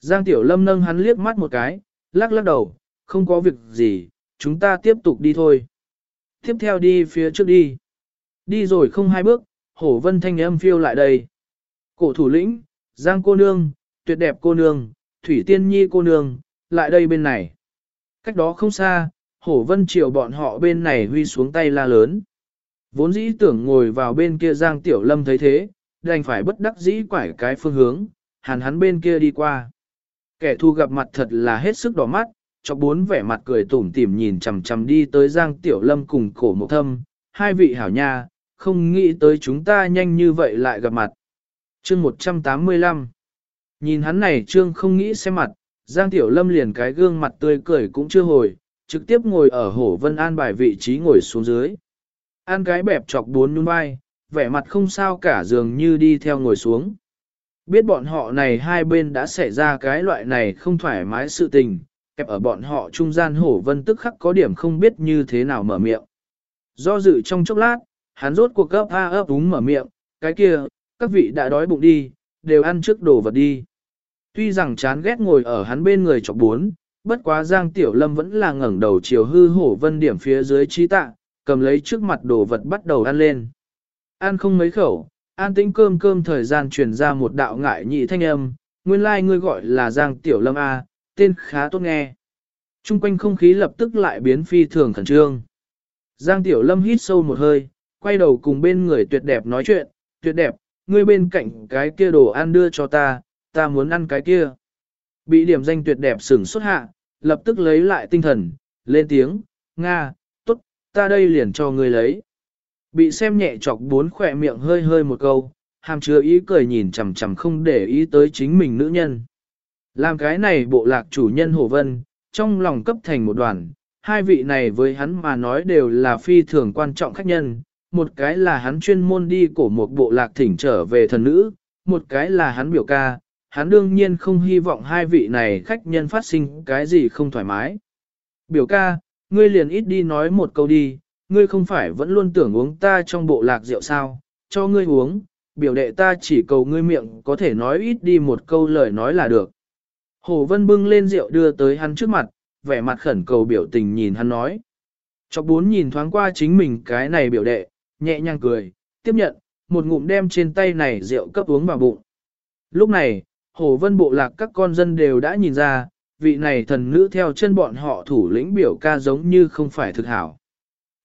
Giang Tiểu Lâm nâng hắn liếc mắt một cái, lắc lắc đầu, không có việc gì, chúng ta tiếp tục đi thôi. Tiếp theo đi phía trước đi. Đi rồi không hai bước, hổ vân thanh âm phiêu lại đây. Cổ thủ lĩnh, Giang cô nương, tuyệt đẹp cô nương, Thủy Tiên Nhi cô nương, lại đây bên này. Cách đó không xa, hổ vân chiều bọn họ bên này huy xuống tay la lớn. Vốn dĩ tưởng ngồi vào bên kia Giang Tiểu Lâm thấy thế, đành phải bất đắc dĩ quải cái phương hướng, hàn hắn bên kia đi qua. Kẻ thù gặp mặt thật là hết sức đỏ mắt, cho bốn vẻ mặt cười tủm tỉm nhìn chằm chằm đi tới Giang Tiểu Lâm cùng cổ mộc thâm, hai vị hảo nha, không nghĩ tới chúng ta nhanh như vậy lại gặp mặt. Chương 185 Nhìn hắn này trương không nghĩ xem mặt, Giang Tiểu Lâm liền cái gương mặt tươi cười cũng chưa hồi, trực tiếp ngồi ở hổ vân an bài vị trí ngồi xuống dưới. An cái bẹp chọc bốn nhún vai, vẻ mặt không sao cả dường như đi theo ngồi xuống. Biết bọn họ này hai bên đã xảy ra cái loại này không thoải mái sự tình, kẹp ở bọn họ trung gian hổ vân tức khắc có điểm không biết như thế nào mở miệng. Do dự trong chốc lát, hắn rốt cuộc gấp a ấp úng mở miệng, cái kia, các vị đã đói bụng đi, đều ăn trước đồ vật đi. Tuy rằng chán ghét ngồi ở hắn bên người chọc bốn, bất quá Giang Tiểu Lâm vẫn là ngẩng đầu chiều hư hổ vân điểm phía dưới trí tạ, cầm lấy trước mặt đồ vật bắt đầu ăn lên. Ăn không mấy khẩu, an tĩnh cơm cơm thời gian truyền ra một đạo ngại nhị thanh âm, nguyên lai like ngươi gọi là Giang Tiểu Lâm A, tên khá tốt nghe. Trung quanh không khí lập tức lại biến phi thường khẩn trương. Giang Tiểu Lâm hít sâu một hơi, quay đầu cùng bên người tuyệt đẹp nói chuyện, tuyệt đẹp, ngươi bên cạnh cái kia đồ ăn đưa cho ta, ta muốn ăn cái kia. Bị điểm danh tuyệt đẹp sửng xuất hạ, lập tức lấy lại tinh thần, lên tiếng, Nga, tốt, ta đây liền cho ngươi lấy. Bị xem nhẹ chọc bốn khỏe miệng hơi hơi một câu, hàm chứa ý cười nhìn chằm chằm không để ý tới chính mình nữ nhân. Làm cái này bộ lạc chủ nhân Hồ Vân, trong lòng cấp thành một đoàn, hai vị này với hắn mà nói đều là phi thường quan trọng khách nhân, một cái là hắn chuyên môn đi cổ một bộ lạc thỉnh trở về thần nữ, một cái là hắn biểu ca, hắn đương nhiên không hy vọng hai vị này khách nhân phát sinh cái gì không thoải mái. Biểu ca, ngươi liền ít đi nói một câu đi, ngươi không phải vẫn luôn tưởng uống ta trong bộ lạc rượu sao, cho ngươi uống, biểu đệ ta chỉ cầu ngươi miệng có thể nói ít đi một câu lời nói là được. Hồ Vân bưng lên rượu đưa tới hắn trước mặt, vẻ mặt khẩn cầu biểu tình nhìn hắn nói. Chọc bốn nhìn thoáng qua chính mình cái này biểu đệ, nhẹ nhàng cười, tiếp nhận, một ngụm đem trên tay này rượu cấp uống vào bụng. Lúc này, Hồ Vân bộ lạc các con dân đều đã nhìn ra, vị này thần nữ theo chân bọn họ thủ lĩnh biểu ca giống như không phải thực hảo.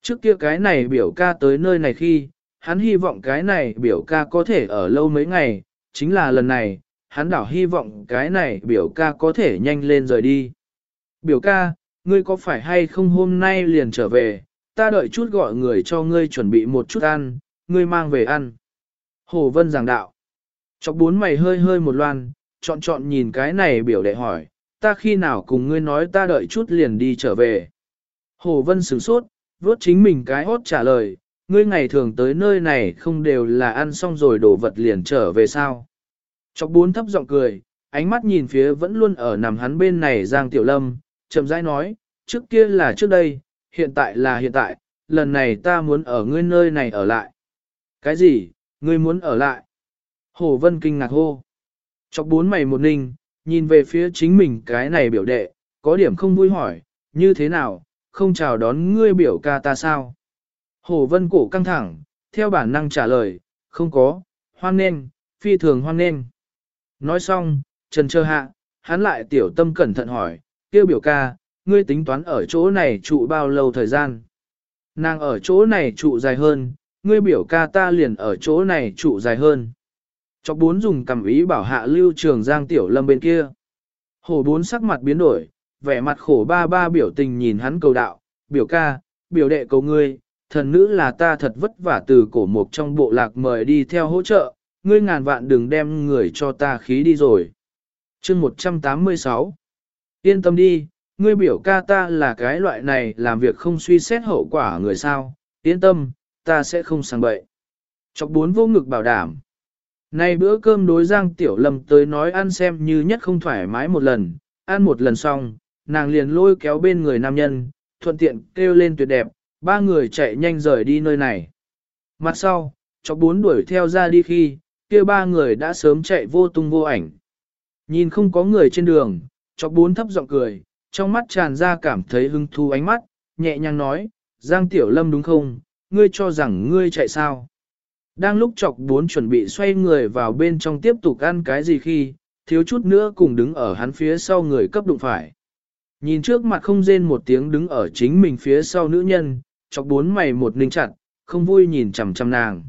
Trước kia cái này biểu ca tới nơi này khi, hắn hy vọng cái này biểu ca có thể ở lâu mấy ngày, chính là lần này, hắn đảo hy vọng cái này biểu ca có thể nhanh lên rời đi. Biểu ca, ngươi có phải hay không hôm nay liền trở về, ta đợi chút gọi người cho ngươi chuẩn bị một chút ăn, ngươi mang về ăn. Hồ Vân giảng đạo. Chọc bốn mày hơi hơi một loan, chọn chọn nhìn cái này biểu đệ hỏi, ta khi nào cùng ngươi nói ta đợi chút liền đi trở về. Hồ Vân sửng sốt, vốt chính mình cái hốt trả lời, ngươi ngày thường tới nơi này không đều là ăn xong rồi đổ vật liền trở về sao. Chọc bốn thấp giọng cười, ánh mắt nhìn phía vẫn luôn ở nằm hắn bên này Giang Tiểu Lâm, chậm rãi nói, trước kia là trước đây, hiện tại là hiện tại, lần này ta muốn ở ngươi nơi này ở lại. Cái gì, ngươi muốn ở lại? Hồ Vân kinh ngạc hô. Chọc bốn mày một ninh, nhìn về phía chính mình cái này biểu đệ, có điểm không vui hỏi, như thế nào, không chào đón ngươi biểu ca ta sao? Hồ Vân cổ căng thẳng, theo bản năng trả lời, không có, hoan nên, phi thường hoan nên. Nói xong, trần trơ hạ, hắn lại tiểu tâm cẩn thận hỏi, kêu biểu ca, ngươi tính toán ở chỗ này trụ bao lâu thời gian? Nàng ở chỗ này trụ dài hơn, ngươi biểu ca ta liền ở chỗ này trụ dài hơn. Chọc bốn dùng cầm ý bảo hạ lưu trường giang tiểu lâm bên kia. Hồ bốn sắc mặt biến đổi, vẻ mặt khổ ba ba biểu tình nhìn hắn cầu đạo, biểu ca, biểu đệ cầu ngươi, thần nữ là ta thật vất vả từ cổ mục trong bộ lạc mời đi theo hỗ trợ, ngươi ngàn vạn đừng đem người cho ta khí đi rồi. chương 186 Yên tâm đi, ngươi biểu ca ta là cái loại này làm việc không suy xét hậu quả người sao, yên tâm, ta sẽ không sang bậy. Chọc bốn vô ngực bảo đảm. Này bữa cơm đối Giang Tiểu Lâm tới nói ăn xem như nhất không thoải mái một lần, ăn một lần xong, nàng liền lôi kéo bên người nam nhân, thuận tiện kêu lên tuyệt đẹp, ba người chạy nhanh rời đi nơi này. Mặt sau, chọc bốn đuổi theo ra đi khi, kia ba người đã sớm chạy vô tung vô ảnh. Nhìn không có người trên đường, chọc bốn thấp giọng cười, trong mắt tràn ra cảm thấy hứng thú ánh mắt, nhẹ nhàng nói, Giang Tiểu Lâm đúng không, ngươi cho rằng ngươi chạy sao. Đang lúc chọc bốn chuẩn bị xoay người vào bên trong tiếp tục ăn cái gì khi, thiếu chút nữa cùng đứng ở hắn phía sau người cấp đụng phải. Nhìn trước mặt không rên một tiếng đứng ở chính mình phía sau nữ nhân, chọc bốn mày một ninh chặt, không vui nhìn chằm chằm nàng.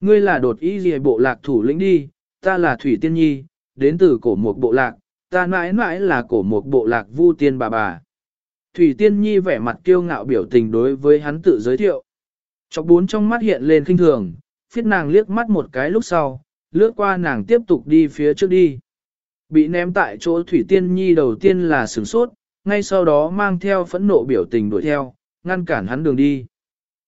Ngươi là đột ý gì bộ lạc thủ lĩnh đi, ta là Thủy Tiên Nhi, đến từ cổ một bộ lạc, ta mãi mãi là cổ một bộ lạc vu tiên bà bà. Thủy Tiên Nhi vẻ mặt kiêu ngạo biểu tình đối với hắn tự giới thiệu. Chọc bốn trong mắt hiện lên kinh thường, phiết nàng liếc mắt một cái lúc sau, lướt qua nàng tiếp tục đi phía trước đi. Bị ném tại chỗ Thủy Tiên Nhi đầu tiên là sửng sốt, ngay sau đó mang theo phẫn nộ biểu tình đuổi theo, ngăn cản hắn đường đi.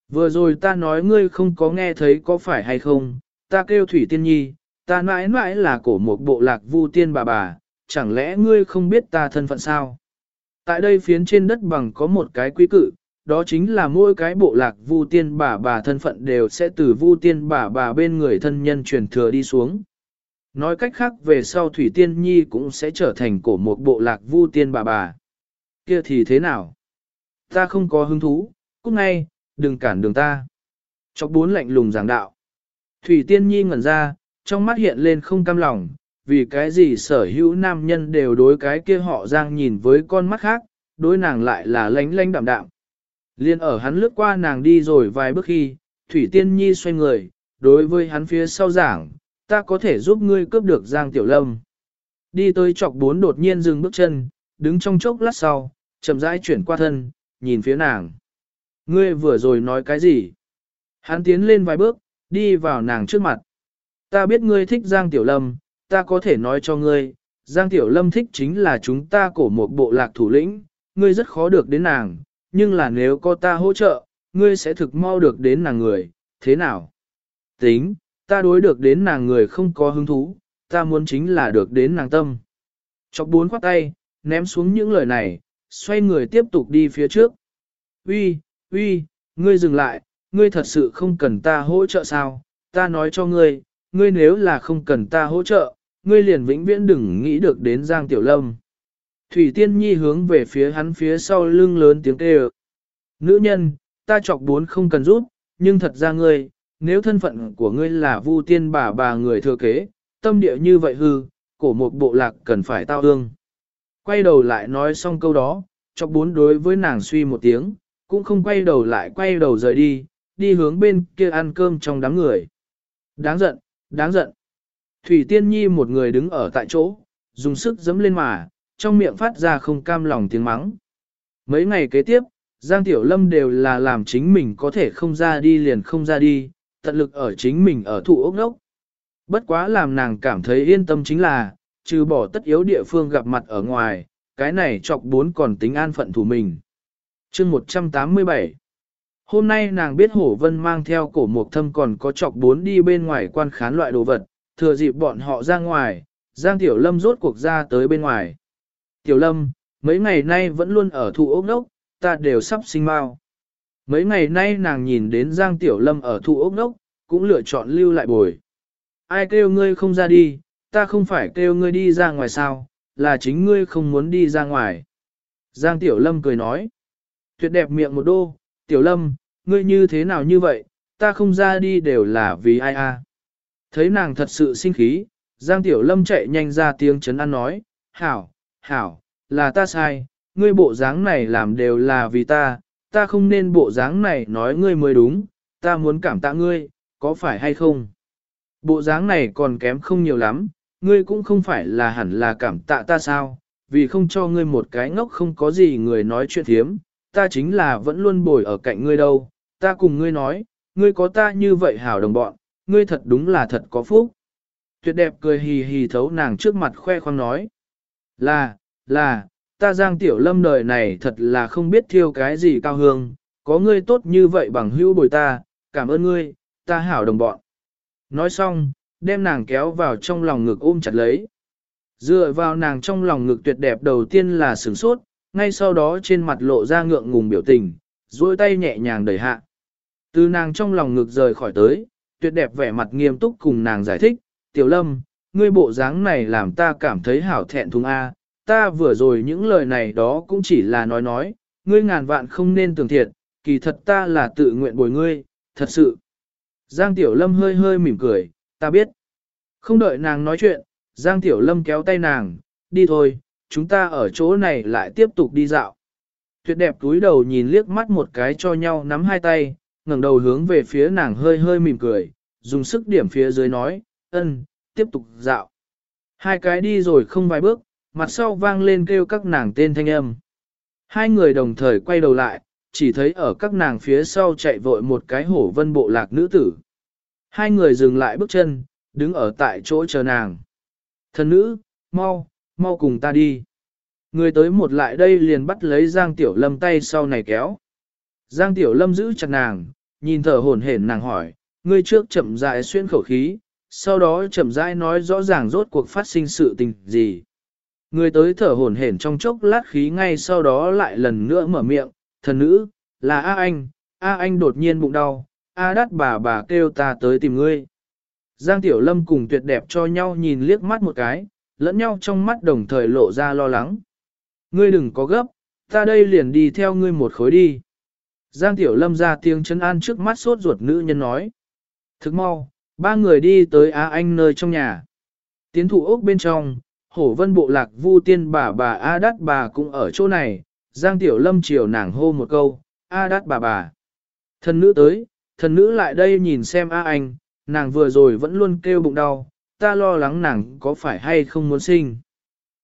Vừa rồi ta nói ngươi không có nghe thấy có phải hay không, ta kêu Thủy Tiên Nhi, ta mãi mãi là cổ một bộ lạc vu tiên bà bà, chẳng lẽ ngươi không biết ta thân phận sao? Tại đây phiến trên đất bằng có một cái quý cự, đó chính là mỗi cái bộ lạc vu tiên bà bà thân phận đều sẽ từ vu tiên bà bà bên người thân nhân truyền thừa đi xuống. Nói cách khác về sau Thủy Tiên Nhi cũng sẽ trở thành cổ một bộ lạc vu tiên bà bà. Kia thì thế nào? Ta không có hứng thú, cút ngay, đừng cản đường ta. Chọc bốn lạnh lùng giảng đạo. Thủy Tiên Nhi ngẩn ra, trong mắt hiện lên không cam lòng, vì cái gì sở hữu nam nhân đều đối cái kia họ giang nhìn với con mắt khác, đối nàng lại là lánh lánh đạm đạm. Liên ở hắn lướt qua nàng đi rồi vài bước khi, Thủy Tiên Nhi xoay người, đối với hắn phía sau giảng, ta có thể giúp ngươi cướp được Giang Tiểu Lâm. Đi tới chọc bốn đột nhiên dừng bước chân, đứng trong chốc lát sau, chậm rãi chuyển qua thân, nhìn phía nàng. Ngươi vừa rồi nói cái gì? Hắn tiến lên vài bước, đi vào nàng trước mặt. Ta biết ngươi thích Giang Tiểu Lâm, ta có thể nói cho ngươi, Giang Tiểu Lâm thích chính là chúng ta cổ một bộ lạc thủ lĩnh, ngươi rất khó được đến nàng, nhưng là nếu có ta hỗ trợ, ngươi sẽ thực mau được đến nàng người, thế nào? Tính, ta đối được đến nàng người không có hứng thú, ta muốn chính là được đến nàng tâm. Chọc bốn khoát tay, ném xuống những lời này, xoay người tiếp tục đi phía trước. Uy, uy, ngươi dừng lại, ngươi thật sự không cần ta hỗ trợ sao? Ta nói cho ngươi, ngươi nếu là không cần ta hỗ trợ, ngươi liền vĩnh viễn đừng nghĩ được đến Giang Tiểu Lâm. Thủy Tiên Nhi hướng về phía hắn phía sau lưng lớn tiếng kêu. Nữ nhân, ta chọc bốn không cần giúp, nhưng thật ra ngươi, nếu thân phận của ngươi là vu tiên bà bà người thừa kế, tâm địa như vậy hư, cổ một bộ lạc cần phải tao ương. Quay đầu lại nói xong câu đó, chọc bốn đối với nàng suy một tiếng, cũng không quay đầu lại quay đầu rời đi, đi hướng bên kia ăn cơm trong đám người. Đáng giận, đáng giận. Thủy Tiên Nhi một người đứng ở tại chỗ, dùng sức giấm lên mà, trong miệng phát ra không cam lòng tiếng mắng. Mấy ngày kế tiếp, Giang Tiểu Lâm đều là làm chính mình có thể không ra đi liền không ra đi, tận lực ở chính mình ở thụ ốc đốc. Bất quá làm nàng cảm thấy yên tâm chính là, trừ bỏ tất yếu địa phương gặp mặt ở ngoài, cái này chọc bốn còn tính an phận thủ mình. chương 187 Hôm nay nàng biết hổ vân mang theo cổ mục thâm còn có chọc bốn đi bên ngoài quan khán loại đồ vật, thừa dịp bọn họ ra ngoài, Giang Tiểu Lâm rốt cuộc ra tới bên ngoài. Tiểu Lâm, mấy ngày nay vẫn luôn ở thụ ốc nốc, ta đều sắp sinh mau. Mấy ngày nay nàng nhìn đến Giang Tiểu Lâm ở thụ ốc nốc cũng lựa chọn lưu lại bồi. Ai kêu ngươi không ra đi, ta không phải kêu ngươi đi ra ngoài sao, là chính ngươi không muốn đi ra ngoài. Giang Tiểu Lâm cười nói. Tuyệt đẹp miệng một đô, Tiểu Lâm, ngươi như thế nào như vậy, ta không ra đi đều là vì ai a? Thấy nàng thật sự sinh khí, Giang Tiểu Lâm chạy nhanh ra tiếng chấn an nói, hảo, hảo, là ta sai, ngươi bộ dáng này làm đều là vì ta, ta không nên bộ dáng này nói ngươi mới đúng, ta muốn cảm tạ ngươi, có phải hay không? Bộ dáng này còn kém không nhiều lắm, ngươi cũng không phải là hẳn là cảm tạ ta sao, vì không cho ngươi một cái ngốc không có gì người nói chuyện thiếm, ta chính là vẫn luôn bồi ở cạnh ngươi đâu, ta cùng ngươi nói, ngươi có ta như vậy hảo đồng bọn, ngươi thật đúng là thật có phúc. Tuyệt đẹp cười hì hì thấu nàng trước mặt khoe khoang nói. Là, là, ta giang tiểu lâm đời này thật là không biết thiêu cái gì cao hương, có ngươi tốt như vậy bằng hữu bồi ta, cảm ơn ngươi, ta hảo đồng bọn. Nói xong, đem nàng kéo vào trong lòng ngực ôm chặt lấy. Dựa vào nàng trong lòng ngực tuyệt đẹp đầu tiên là sửng sốt, ngay sau đó trên mặt lộ ra ngượng ngùng biểu tình, duỗi tay nhẹ nhàng đẩy hạ. Từ nàng trong lòng ngực rời khỏi tới, tuyệt đẹp vẻ mặt nghiêm túc cùng nàng giải thích, tiểu lâm, ngươi bộ dáng này làm ta cảm thấy hảo thẹn thùng A, ta vừa rồi những lời này đó cũng chỉ là nói nói, ngươi ngàn vạn không nên tưởng thiệt, kỳ thật ta là tự nguyện bồi ngươi, thật sự. Giang Tiểu Lâm hơi hơi mỉm cười, ta biết. Không đợi nàng nói chuyện, Giang Tiểu Lâm kéo tay nàng, đi thôi, chúng ta ở chỗ này lại tiếp tục đi dạo. Tuyệt đẹp túi đầu nhìn liếc mắt một cái cho nhau nắm hai tay, ngẩng đầu hướng về phía nàng hơi hơi mỉm cười, dùng sức điểm phía dưới nói, ân, tiếp tục dạo. Hai cái đi rồi không vài bước, mặt sau vang lên kêu các nàng tên thanh âm. Hai người đồng thời quay đầu lại, chỉ thấy ở các nàng phía sau chạy vội một cái hổ vân bộ lạc nữ tử. Hai người dừng lại bước chân, đứng ở tại chỗ chờ nàng. Thần nữ, mau, mau cùng ta đi. Người tới một lại đây liền bắt lấy Giang Tiểu Lâm tay sau này kéo. Giang Tiểu Lâm giữ chặt nàng, nhìn thở hổn hển nàng hỏi, ngươi trước chậm rãi xuyên khẩu khí, sau đó chậm rãi nói rõ ràng rốt cuộc phát sinh sự tình gì. Người tới thở hổn hển trong chốc lát khí ngay sau đó lại lần nữa mở miệng, thần nữ, là A Anh, A Anh đột nhiên bụng đau, A đắt bà bà kêu ta tới tìm ngươi. Giang Tiểu Lâm cùng tuyệt đẹp cho nhau nhìn liếc mắt một cái, lẫn nhau trong mắt đồng thời lộ ra lo lắng. Ngươi đừng có gấp, ta đây liền đi theo ngươi một khối đi. Giang Tiểu Lâm ra tiếng chân an trước mắt sốt ruột nữ nhân nói. Thức mau, ba người đi tới A Anh nơi trong nhà. Tiến thủ ốc bên trong, hổ vân bộ lạc vu tiên bà bà A đắt bà cũng ở chỗ này. Giang Tiểu Lâm chiều nàng hô một câu, A đắt bà bà. thân nữ tới, thần nữ lại đây nhìn xem A Anh, nàng vừa rồi vẫn luôn kêu bụng đau, ta lo lắng nàng có phải hay không muốn sinh.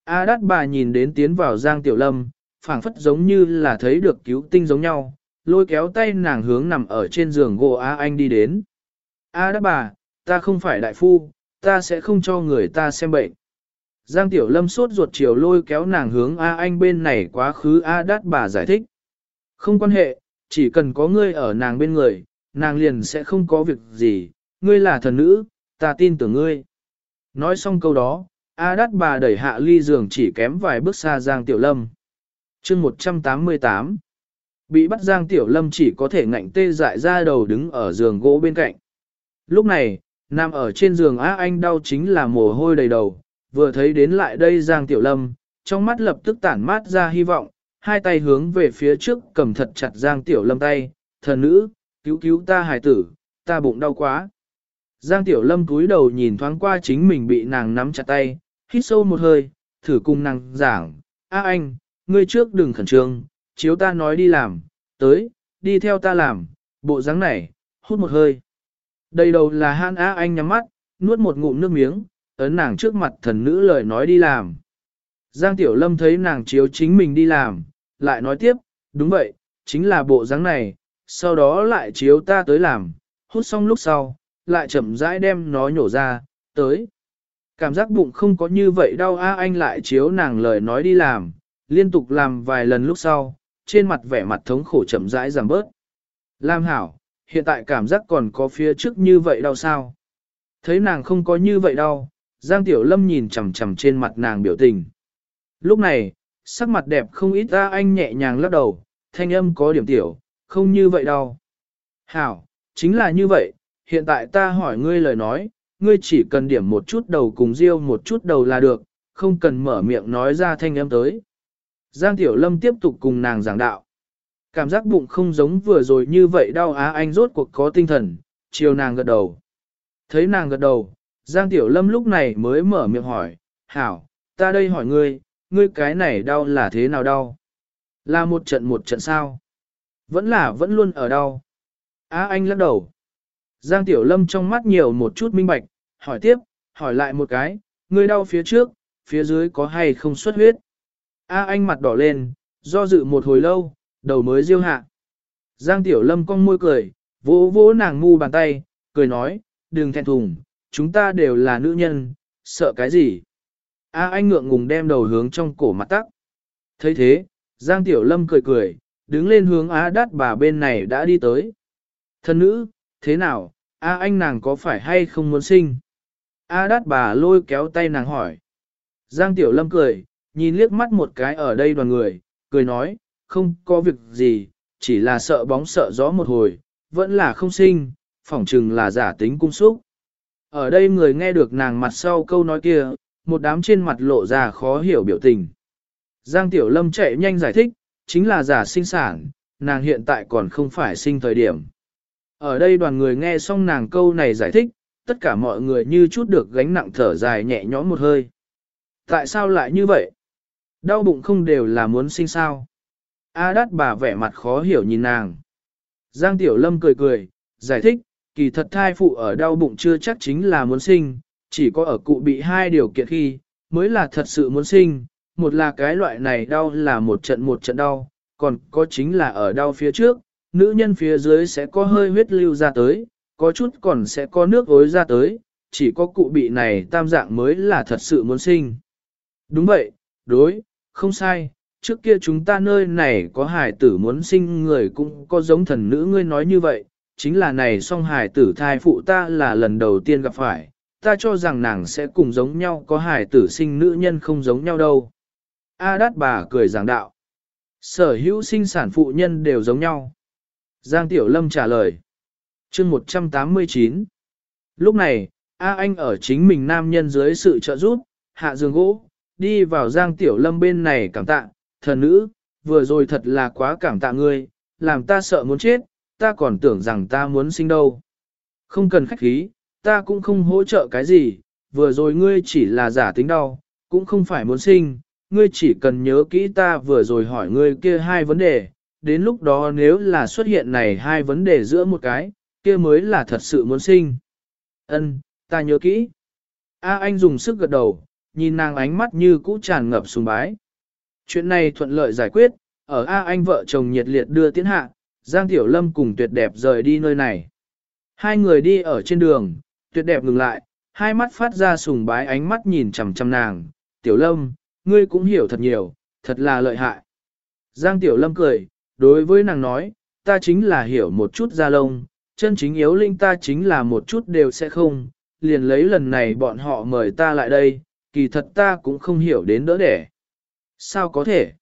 A đắt bà nhìn đến tiến vào Giang Tiểu Lâm, phảng phất giống như là thấy được cứu tinh giống nhau, lôi kéo tay nàng hướng nằm ở trên giường gỗ A Anh đi đến. A đắt bà, ta không phải đại phu, ta sẽ không cho người ta xem bệnh. Giang Tiểu Lâm sốt ruột chiều lôi kéo nàng hướng A Anh bên này quá khứ A đắt bà giải thích. Không quan hệ, chỉ cần có ngươi ở nàng bên người, nàng liền sẽ không có việc gì, ngươi là thần nữ, ta tin tưởng ngươi. Nói xong câu đó, A đắt bà đẩy hạ ly giường chỉ kém vài bước xa Giang Tiểu Lâm. chương 188 Bị bắt Giang Tiểu Lâm chỉ có thể ngạnh tê dại ra đầu đứng ở giường gỗ bên cạnh. Lúc này, nằm ở trên giường A Anh đau chính là mồ hôi đầy đầu, vừa thấy đến lại đây Giang Tiểu Lâm, trong mắt lập tức tản mát ra hy vọng, hai tay hướng về phía trước cầm thật chặt Giang Tiểu Lâm tay, thần nữ, cứu cứu ta hài tử, ta bụng đau quá. Giang Tiểu Lâm cúi đầu nhìn thoáng qua chính mình bị nàng nắm chặt tay, hít sâu một hơi, thử cùng nàng giảng, A anh, ngươi trước đừng khẩn trương, chiếu ta nói đi làm, tới, đi theo ta làm, bộ dáng này, hút một hơi. Đây đầu là han A anh nhắm mắt, nuốt một ngụm nước miếng, ấn nàng trước mặt thần nữ lời nói đi làm. Giang Tiểu Lâm thấy nàng chiếu chính mình đi làm, lại nói tiếp, đúng vậy, chính là bộ dáng này, sau đó lại chiếu ta tới làm, hút xong lúc sau, lại chậm rãi đem nó nhổ ra, tới. Cảm giác bụng không có như vậy đau a anh lại chiếu nàng lời nói đi làm, liên tục làm vài lần lúc sau, trên mặt vẻ mặt thống khổ chậm rãi giảm bớt. Lam hảo, hiện tại cảm giác còn có phía trước như vậy đau sao? Thấy nàng không có như vậy đau, Giang Tiểu Lâm nhìn chằm chằm trên mặt nàng biểu tình. Lúc này, sắc mặt đẹp không ít ta anh nhẹ nhàng lắc đầu, thanh âm có điểm tiểu, không như vậy đâu. Hảo, chính là như vậy, hiện tại ta hỏi ngươi lời nói, ngươi chỉ cần điểm một chút đầu cùng riêu một chút đầu là được, không cần mở miệng nói ra thanh âm tới. Giang Tiểu Lâm tiếp tục cùng nàng giảng đạo. Cảm giác bụng không giống vừa rồi như vậy đau á anh rốt cuộc có tinh thần, chiều nàng gật đầu. Thấy nàng gật đầu, Giang Tiểu Lâm lúc này mới mở miệng hỏi, Hảo, ta đây hỏi ngươi, ngươi cái này đau là thế nào đau? Là một trận một trận sao? Vẫn là vẫn luôn ở đau. Á anh lắc đầu. Giang Tiểu Lâm trong mắt nhiều một chút minh bạch, hỏi tiếp, hỏi lại một cái, ngươi đau phía trước, phía dưới có hay không xuất huyết? A anh mặt đỏ lên, do dự một hồi lâu, đầu mới riêu hạ. Giang Tiểu Lâm cong môi cười, vỗ vỗ nàng ngu bàn tay, cười nói, đừng thẹn thùng, chúng ta đều là nữ nhân, sợ cái gì? A anh ngượng ngùng đem đầu hướng trong cổ mặt tắc. thấy thế, Giang Tiểu Lâm cười cười, đứng lên hướng Á đắt bà bên này đã đi tới. Thân nữ, thế nào, A anh nàng có phải hay không muốn sinh? A đắt bà lôi kéo tay nàng hỏi. Giang Tiểu Lâm cười, nhìn liếc mắt một cái ở đây đoàn người, cười nói, không có việc gì, chỉ là sợ bóng sợ gió một hồi, vẫn là không sinh, phỏng chừng là giả tính cung xúc. Ở đây người nghe được nàng mặt sau câu nói kia, một đám trên mặt lộ ra khó hiểu biểu tình. Giang Tiểu Lâm chạy nhanh giải thích, chính là giả sinh sản, nàng hiện tại còn không phải sinh thời điểm. Ở đây đoàn người nghe xong nàng câu này giải thích, tất cả mọi người như chút được gánh nặng thở dài nhẹ nhõm một hơi. Tại sao lại như vậy? Đau bụng không đều là muốn sinh sao? A đắt bà vẻ mặt khó hiểu nhìn nàng. Giang Tiểu Lâm cười cười, giải thích, kỳ thật thai phụ ở đau bụng chưa chắc chính là muốn sinh, chỉ có ở cụ bị hai điều kiện khi, mới là thật sự muốn sinh. Một là cái loại này đau là một trận một trận đau, còn có chính là ở đau phía trước, nữ nhân phía dưới sẽ có hơi huyết lưu ra tới, có chút còn sẽ có nước ối ra tới, chỉ có cụ bị này tam dạng mới là thật sự muốn sinh. Đúng vậy, đối, không sai, trước kia chúng ta nơi này có hải tử muốn sinh người cũng có giống thần nữ ngươi nói như vậy, chính là này song hải tử thai phụ ta là lần đầu tiên gặp phải, ta cho rằng nàng sẽ cùng giống nhau có hài tử sinh nữ nhân không giống nhau đâu. A đát bà cười giảng đạo. Sở hữu sinh sản phụ nhân đều giống nhau. Giang Tiểu Lâm trả lời. chương 189. Lúc này, A Anh ở chính mình nam nhân dưới sự trợ giúp, hạ giường gỗ, đi vào Giang Tiểu Lâm bên này cảm tạ, thần nữ, vừa rồi thật là quá cảm tạ ngươi, làm ta sợ muốn chết, ta còn tưởng rằng ta muốn sinh đâu. Không cần khách khí, ta cũng không hỗ trợ cái gì, vừa rồi ngươi chỉ là giả tính đau, cũng không phải muốn sinh, ngươi chỉ cần nhớ kỹ ta vừa rồi hỏi ngươi kia hai vấn đề, đến lúc đó nếu là xuất hiện này hai vấn đề giữa một cái, kia mới là thật sự muốn sinh. Ân, ta nhớ kỹ. A anh dùng sức gật đầu, nhìn nàng ánh mắt như cũ tràn ngập sùng bái. Chuyện này thuận lợi giải quyết, ở A anh vợ chồng nhiệt liệt đưa tiến hạ, Giang Tiểu Lâm cùng tuyệt đẹp rời đi nơi này. Hai người đi ở trên đường, tuyệt đẹp ngừng lại, hai mắt phát ra sùng bái ánh mắt nhìn chằm chằm nàng. Tiểu Lâm, ngươi cũng hiểu thật nhiều, thật là lợi hại. Giang Tiểu Lâm cười, đối với nàng nói, ta chính là hiểu một chút ra lông, chân chính yếu linh ta chính là một chút đều sẽ không, liền lấy lần này bọn họ mời ta lại đây, kỳ thật ta cũng không hiểu đến đỡ đẻ. Sao có thể?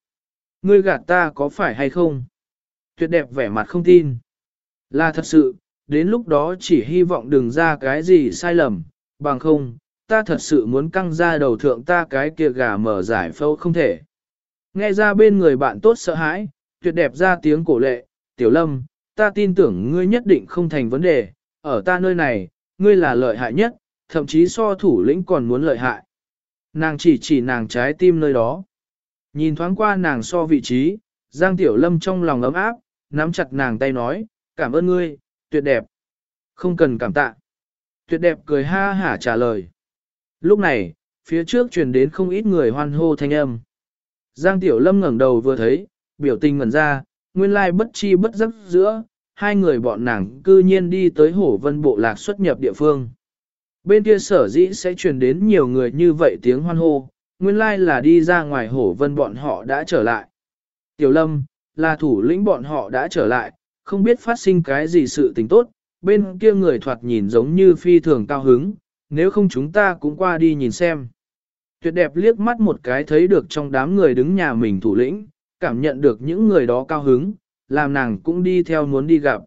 Ngươi gạt ta có phải hay không? Tuyệt đẹp vẻ mặt không tin. Là thật sự, đến lúc đó chỉ hy vọng đừng ra cái gì sai lầm, bằng không, ta thật sự muốn căng ra đầu thượng ta cái kia gà mở giải phâu không thể. Nghe ra bên người bạn tốt sợ hãi, tuyệt đẹp ra tiếng cổ lệ, tiểu lâm, ta tin tưởng ngươi nhất định không thành vấn đề, ở ta nơi này, ngươi là lợi hại nhất, thậm chí so thủ lĩnh còn muốn lợi hại. Nàng chỉ chỉ nàng trái tim nơi đó. Nhìn thoáng qua nàng so vị trí, Giang Tiểu Lâm trong lòng ấm áp, nắm chặt nàng tay nói, cảm ơn ngươi, tuyệt đẹp. Không cần cảm tạ. Tuyệt đẹp cười ha hả trả lời. Lúc này, phía trước truyền đến không ít người hoan hô thanh âm. Giang Tiểu Lâm ngẩng đầu vừa thấy, biểu tình ngẩn ra, nguyên lai bất chi bất giấc giữa, hai người bọn nàng cư nhiên đi tới hổ vân bộ lạc xuất nhập địa phương. Bên kia sở dĩ sẽ truyền đến nhiều người như vậy tiếng hoan hô, nguyên lai là đi ra ngoài hổ vân bọn họ đã trở lại. Tiểu Lâm, là thủ lĩnh bọn họ đã trở lại, không biết phát sinh cái gì sự tình tốt, bên kia người thoạt nhìn giống như phi thường cao hứng, nếu không chúng ta cũng qua đi nhìn xem. Tuyệt đẹp liếc mắt một cái thấy được trong đám người đứng nhà mình thủ lĩnh, cảm nhận được những người đó cao hứng, làm nàng cũng đi theo muốn đi gặp.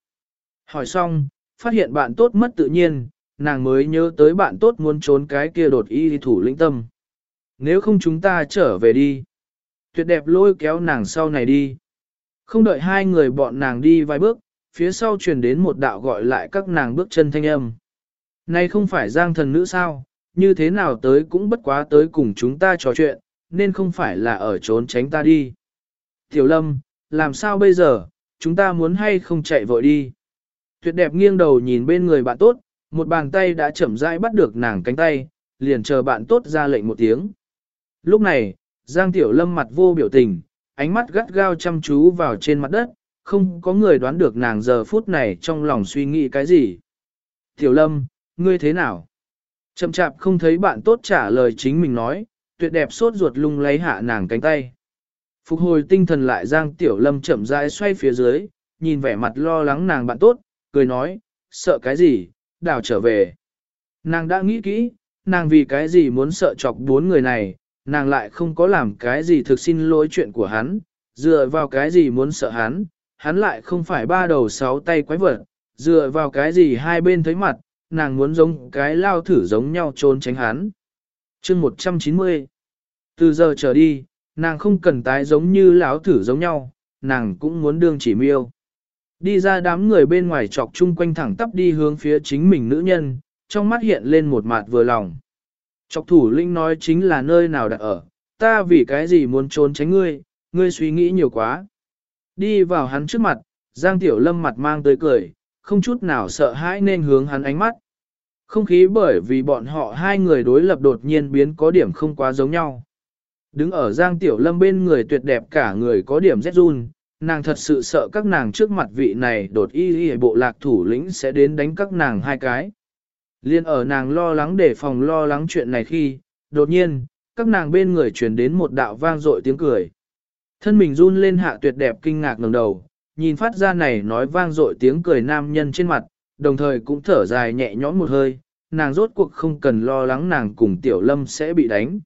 Hỏi xong, phát hiện bạn tốt mất tự nhiên, nàng mới nhớ tới bạn tốt muốn trốn cái kia đột y thủ lĩnh tâm. Nếu không chúng ta trở về đi. Tuyệt đẹp lôi kéo nàng sau này đi. Không đợi hai người bọn nàng đi vài bước, phía sau truyền đến một đạo gọi lại các nàng bước chân thanh âm. Này không phải giang thần nữ sao, như thế nào tới cũng bất quá tới cùng chúng ta trò chuyện, nên không phải là ở trốn tránh ta đi. Tiểu lâm, làm sao bây giờ, chúng ta muốn hay không chạy vội đi. Tuyệt đẹp nghiêng đầu nhìn bên người bạn tốt, một bàn tay đã chậm rãi bắt được nàng cánh tay, liền chờ bạn tốt ra lệnh một tiếng. Lúc này, Giang Tiểu Lâm mặt vô biểu tình, ánh mắt gắt gao chăm chú vào trên mặt đất, không có người đoán được nàng giờ phút này trong lòng suy nghĩ cái gì. Tiểu Lâm, ngươi thế nào? Chậm chạp không thấy bạn tốt trả lời chính mình nói, tuyệt đẹp sốt ruột lung lấy hạ nàng cánh tay. Phục hồi tinh thần lại Giang Tiểu Lâm chậm rãi xoay phía dưới, nhìn vẻ mặt lo lắng nàng bạn tốt, cười nói, sợ cái gì, đào trở về. Nàng đã nghĩ kỹ, nàng vì cái gì muốn sợ chọc bốn người này, nàng lại không có làm cái gì thực xin lỗi chuyện của hắn, dựa vào cái gì muốn sợ hắn, hắn lại không phải ba đầu sáu tay quái vật, dựa vào cái gì hai bên thấy mặt, nàng muốn giống cái lao thử giống nhau trốn tránh hắn. chương 190 Từ giờ trở đi, nàng không cần tái giống như lão thử giống nhau, nàng cũng muốn đương chỉ miêu. Đi ra đám người bên ngoài chọc chung quanh thẳng tắp đi hướng phía chính mình nữ nhân, trong mắt hiện lên một mặt vừa lòng. Chọc thủ linh nói chính là nơi nào đặt ở, ta vì cái gì muốn trốn tránh ngươi, ngươi suy nghĩ nhiều quá. Đi vào hắn trước mặt, Giang Tiểu Lâm mặt mang tới cười, không chút nào sợ hãi nên hướng hắn ánh mắt. Không khí bởi vì bọn họ hai người đối lập đột nhiên biến có điểm không quá giống nhau. Đứng ở Giang Tiểu Lâm bên người tuyệt đẹp cả người có điểm rét run, nàng thật sự sợ các nàng trước mặt vị này đột y y bộ lạc thủ lĩnh sẽ đến đánh các nàng hai cái. Liên ở nàng lo lắng để phòng lo lắng chuyện này khi, đột nhiên, các nàng bên người truyền đến một đạo vang dội tiếng cười. Thân mình run lên hạ tuyệt đẹp kinh ngạc ngẩng đầu, nhìn phát ra này nói vang dội tiếng cười nam nhân trên mặt, đồng thời cũng thở dài nhẹ nhõm một hơi, nàng rốt cuộc không cần lo lắng nàng cùng tiểu lâm sẽ bị đánh.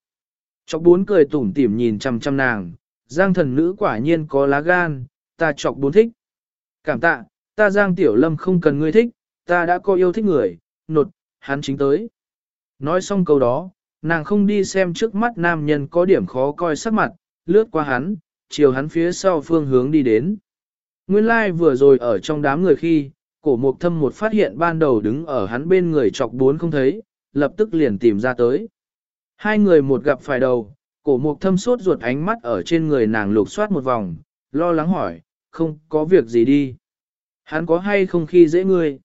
Chọc bốn cười tủm tỉm nhìn chăm chăm nàng, giang thần nữ quả nhiên có lá gan, ta chọc bốn thích. Cảm tạ, ta giang tiểu lâm không cần ngươi thích, ta đã có yêu thích người, nột, hắn chính tới. Nói xong câu đó, nàng không đi xem trước mắt nam nhân có điểm khó coi sắc mặt, lướt qua hắn, chiều hắn phía sau phương hướng đi đến. Nguyên lai like vừa rồi ở trong đám người khi, cổ mục thâm một phát hiện ban đầu đứng ở hắn bên người chọc bốn không thấy, lập tức liền tìm ra tới. Hai người một gặp phải đầu, cổ mục thâm suốt ruột ánh mắt ở trên người nàng lục soát một vòng, lo lắng hỏi, không có việc gì đi. Hắn có hay không khi dễ ngươi?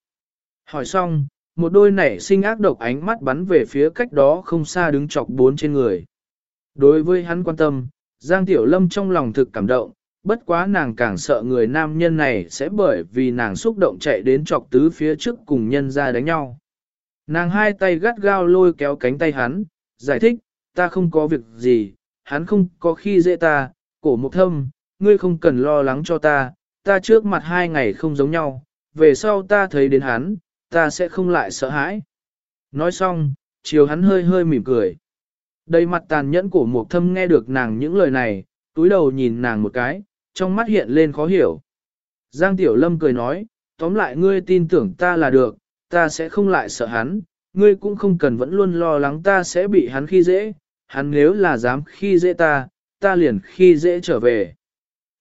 Hỏi xong, một đôi nảy sinh ác độc ánh mắt bắn về phía cách đó không xa đứng chọc bốn trên người. Đối với hắn quan tâm, Giang Tiểu Lâm trong lòng thực cảm động, bất quá nàng càng sợ người nam nhân này sẽ bởi vì nàng xúc động chạy đến chọc tứ phía trước cùng nhân ra đánh nhau. Nàng hai tay gắt gao lôi kéo cánh tay hắn, giải thích, ta không có việc gì, hắn không có khi dễ ta, cổ mục thâm, ngươi không cần lo lắng cho ta, ta trước mặt hai ngày không giống nhau, về sau ta thấy đến hắn, ta sẽ không lại sợ hãi. Nói xong, chiều hắn hơi hơi mỉm cười. Đầy mặt tàn nhẫn cổ mục thâm nghe được nàng những lời này, túi đầu nhìn nàng một cái, trong mắt hiện lên khó hiểu. Giang Tiểu Lâm cười nói, tóm lại ngươi tin tưởng ta là được, ta sẽ không lại sợ hắn, ngươi cũng không cần vẫn luôn lo lắng ta sẽ bị hắn khi dễ, hắn nếu là dám khi dễ ta, ta liền khi dễ trở về.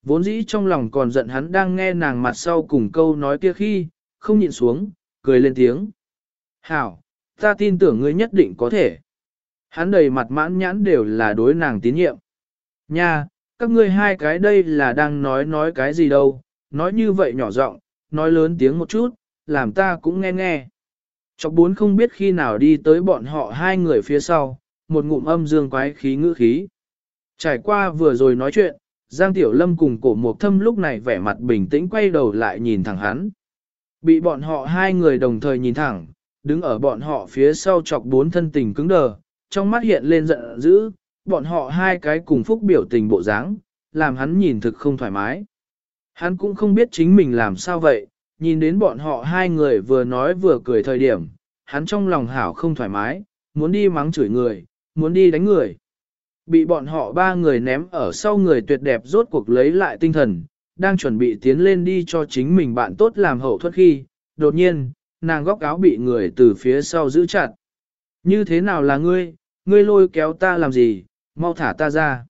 Vốn dĩ trong lòng còn giận hắn đang nghe nàng mặt sau cùng câu nói kia khi, không nhịn xuống, cười lên tiếng. Hảo, ta tin tưởng ngươi nhất định có thể. Hắn đầy mặt mãn nhãn đều là đối nàng tín nhiệm. Nha, các ngươi hai cái đây là đang nói nói cái gì đâu, nói như vậy nhỏ giọng, nói lớn tiếng một chút, làm ta cũng nghe nghe. Chọc bốn không biết khi nào đi tới bọn họ hai người phía sau, một ngụm âm dương quái khí ngữ khí. Trải qua vừa rồi nói chuyện, Giang Tiểu Lâm cùng cổ mục thâm lúc này vẻ mặt bình tĩnh quay đầu lại nhìn thẳng hắn. Bị bọn họ hai người đồng thời nhìn thẳng, đứng ở bọn họ phía sau chọc bốn thân tình cứng đờ, trong mắt hiện lên giận dữ, bọn họ hai cái cùng phúc biểu tình bộ dáng, làm hắn nhìn thực không thoải mái. Hắn cũng không biết chính mình làm sao vậy, nhìn đến bọn họ hai người vừa nói vừa cười thời điểm, hắn trong lòng hảo không thoải mái, muốn đi mắng chửi người, muốn đi đánh người. Bị bọn họ ba người ném ở sau người tuyệt đẹp rốt cuộc lấy lại tinh thần, đang chuẩn bị tiến lên đi cho chính mình bạn tốt làm hậu thuất khi, đột nhiên, nàng góc áo bị người từ phía sau giữ chặt. Như thế nào là ngươi, ngươi lôi kéo ta làm gì, mau thả ta ra.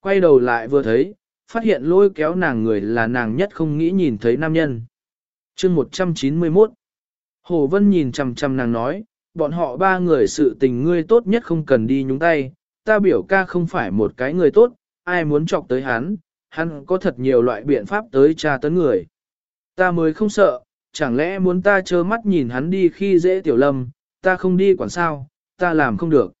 Quay đầu lại vừa thấy, phát hiện lôi kéo nàng người là nàng nhất không nghĩ nhìn thấy nam nhân. chương 191 Hồ Vân nhìn chằm chằm nàng nói, bọn họ ba người sự tình ngươi tốt nhất không cần đi nhúng tay, ta biểu ca không phải một cái người tốt, ai muốn chọc tới hắn, hắn có thật nhiều loại biện pháp tới tra tấn người. Ta mới không sợ, chẳng lẽ muốn ta trơ mắt nhìn hắn đi khi dễ tiểu lâm, ta không đi quản sao, ta làm không được.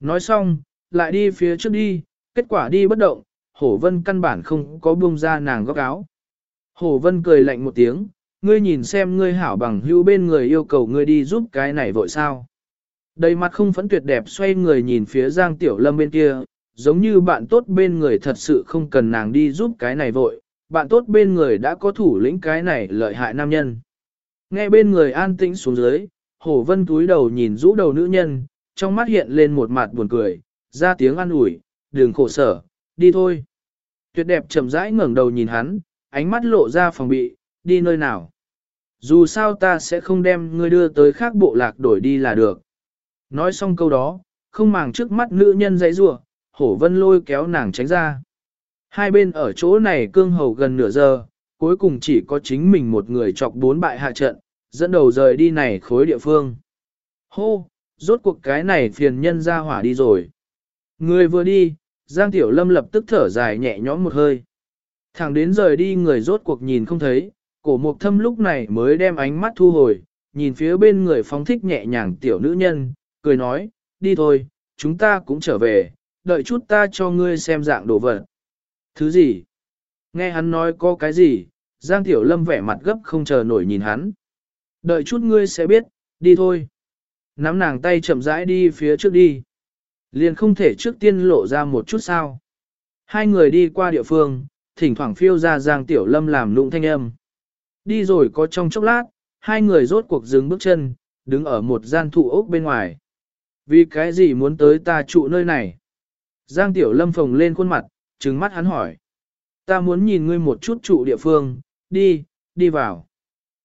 Nói xong, lại đi phía trước đi, kết quả đi bất động, Hổ Vân căn bản không có buông ra nàng góc áo. Hổ Vân cười lạnh một tiếng, ngươi nhìn xem ngươi hảo bằng hữu bên người yêu cầu ngươi đi giúp cái này vội sao. Đầy mặt không phẫn tuyệt đẹp xoay người nhìn phía Giang Tiểu Lâm bên kia, giống như bạn tốt bên người thật sự không cần nàng đi giúp cái này vội, bạn tốt bên người đã có thủ lĩnh cái này lợi hại nam nhân. Nghe bên người an tĩnh xuống dưới, Hổ Vân túi đầu nhìn rũ đầu nữ nhân, trong mắt hiện lên một mặt buồn cười, ra tiếng an ủi, đừng khổ sở, đi thôi. Tuyệt đẹp chậm rãi ngẩng đầu nhìn hắn, ánh mắt lộ ra phòng bị, đi nơi nào. Dù sao ta sẽ không đem ngươi đưa tới khác bộ lạc đổi đi là được. Nói xong câu đó, không màng trước mắt nữ nhân dãy rủa, hổ vân lôi kéo nàng tránh ra. Hai bên ở chỗ này cương hầu gần nửa giờ, cuối cùng chỉ có chính mình một người chọc bốn bại hạ trận, dẫn đầu rời đi này khối địa phương. Hô, rốt cuộc cái này phiền nhân ra hỏa đi rồi. Người vừa đi, Giang Tiểu Lâm lập tức thở dài nhẹ nhõm một hơi. Thẳng đến rời đi người rốt cuộc nhìn không thấy, cổ mục thâm lúc này mới đem ánh mắt thu hồi, nhìn phía bên người phóng thích nhẹ nhàng tiểu nữ nhân, cười nói, đi thôi, chúng ta cũng trở về, đợi chút ta cho ngươi xem dạng đồ vật. Thứ gì? Nghe hắn nói có cái gì, Giang Tiểu Lâm vẻ mặt gấp không chờ nổi nhìn hắn. Đợi chút ngươi sẽ biết, đi thôi. Nắm nàng tay chậm rãi đi phía trước đi. Liền không thể trước tiên lộ ra một chút sao. Hai người đi qua địa phương, thỉnh thoảng phiêu ra Giang Tiểu Lâm làm lụng thanh âm. Đi rồi có trong chốc lát, hai người rốt cuộc dừng bước chân, đứng ở một gian thụ ốc bên ngoài. Vì cái gì muốn tới ta trụ nơi này? Giang Tiểu Lâm phồng lên khuôn mặt, trừng mắt hắn hỏi. Ta muốn nhìn ngươi một chút trụ địa phương, đi, đi vào.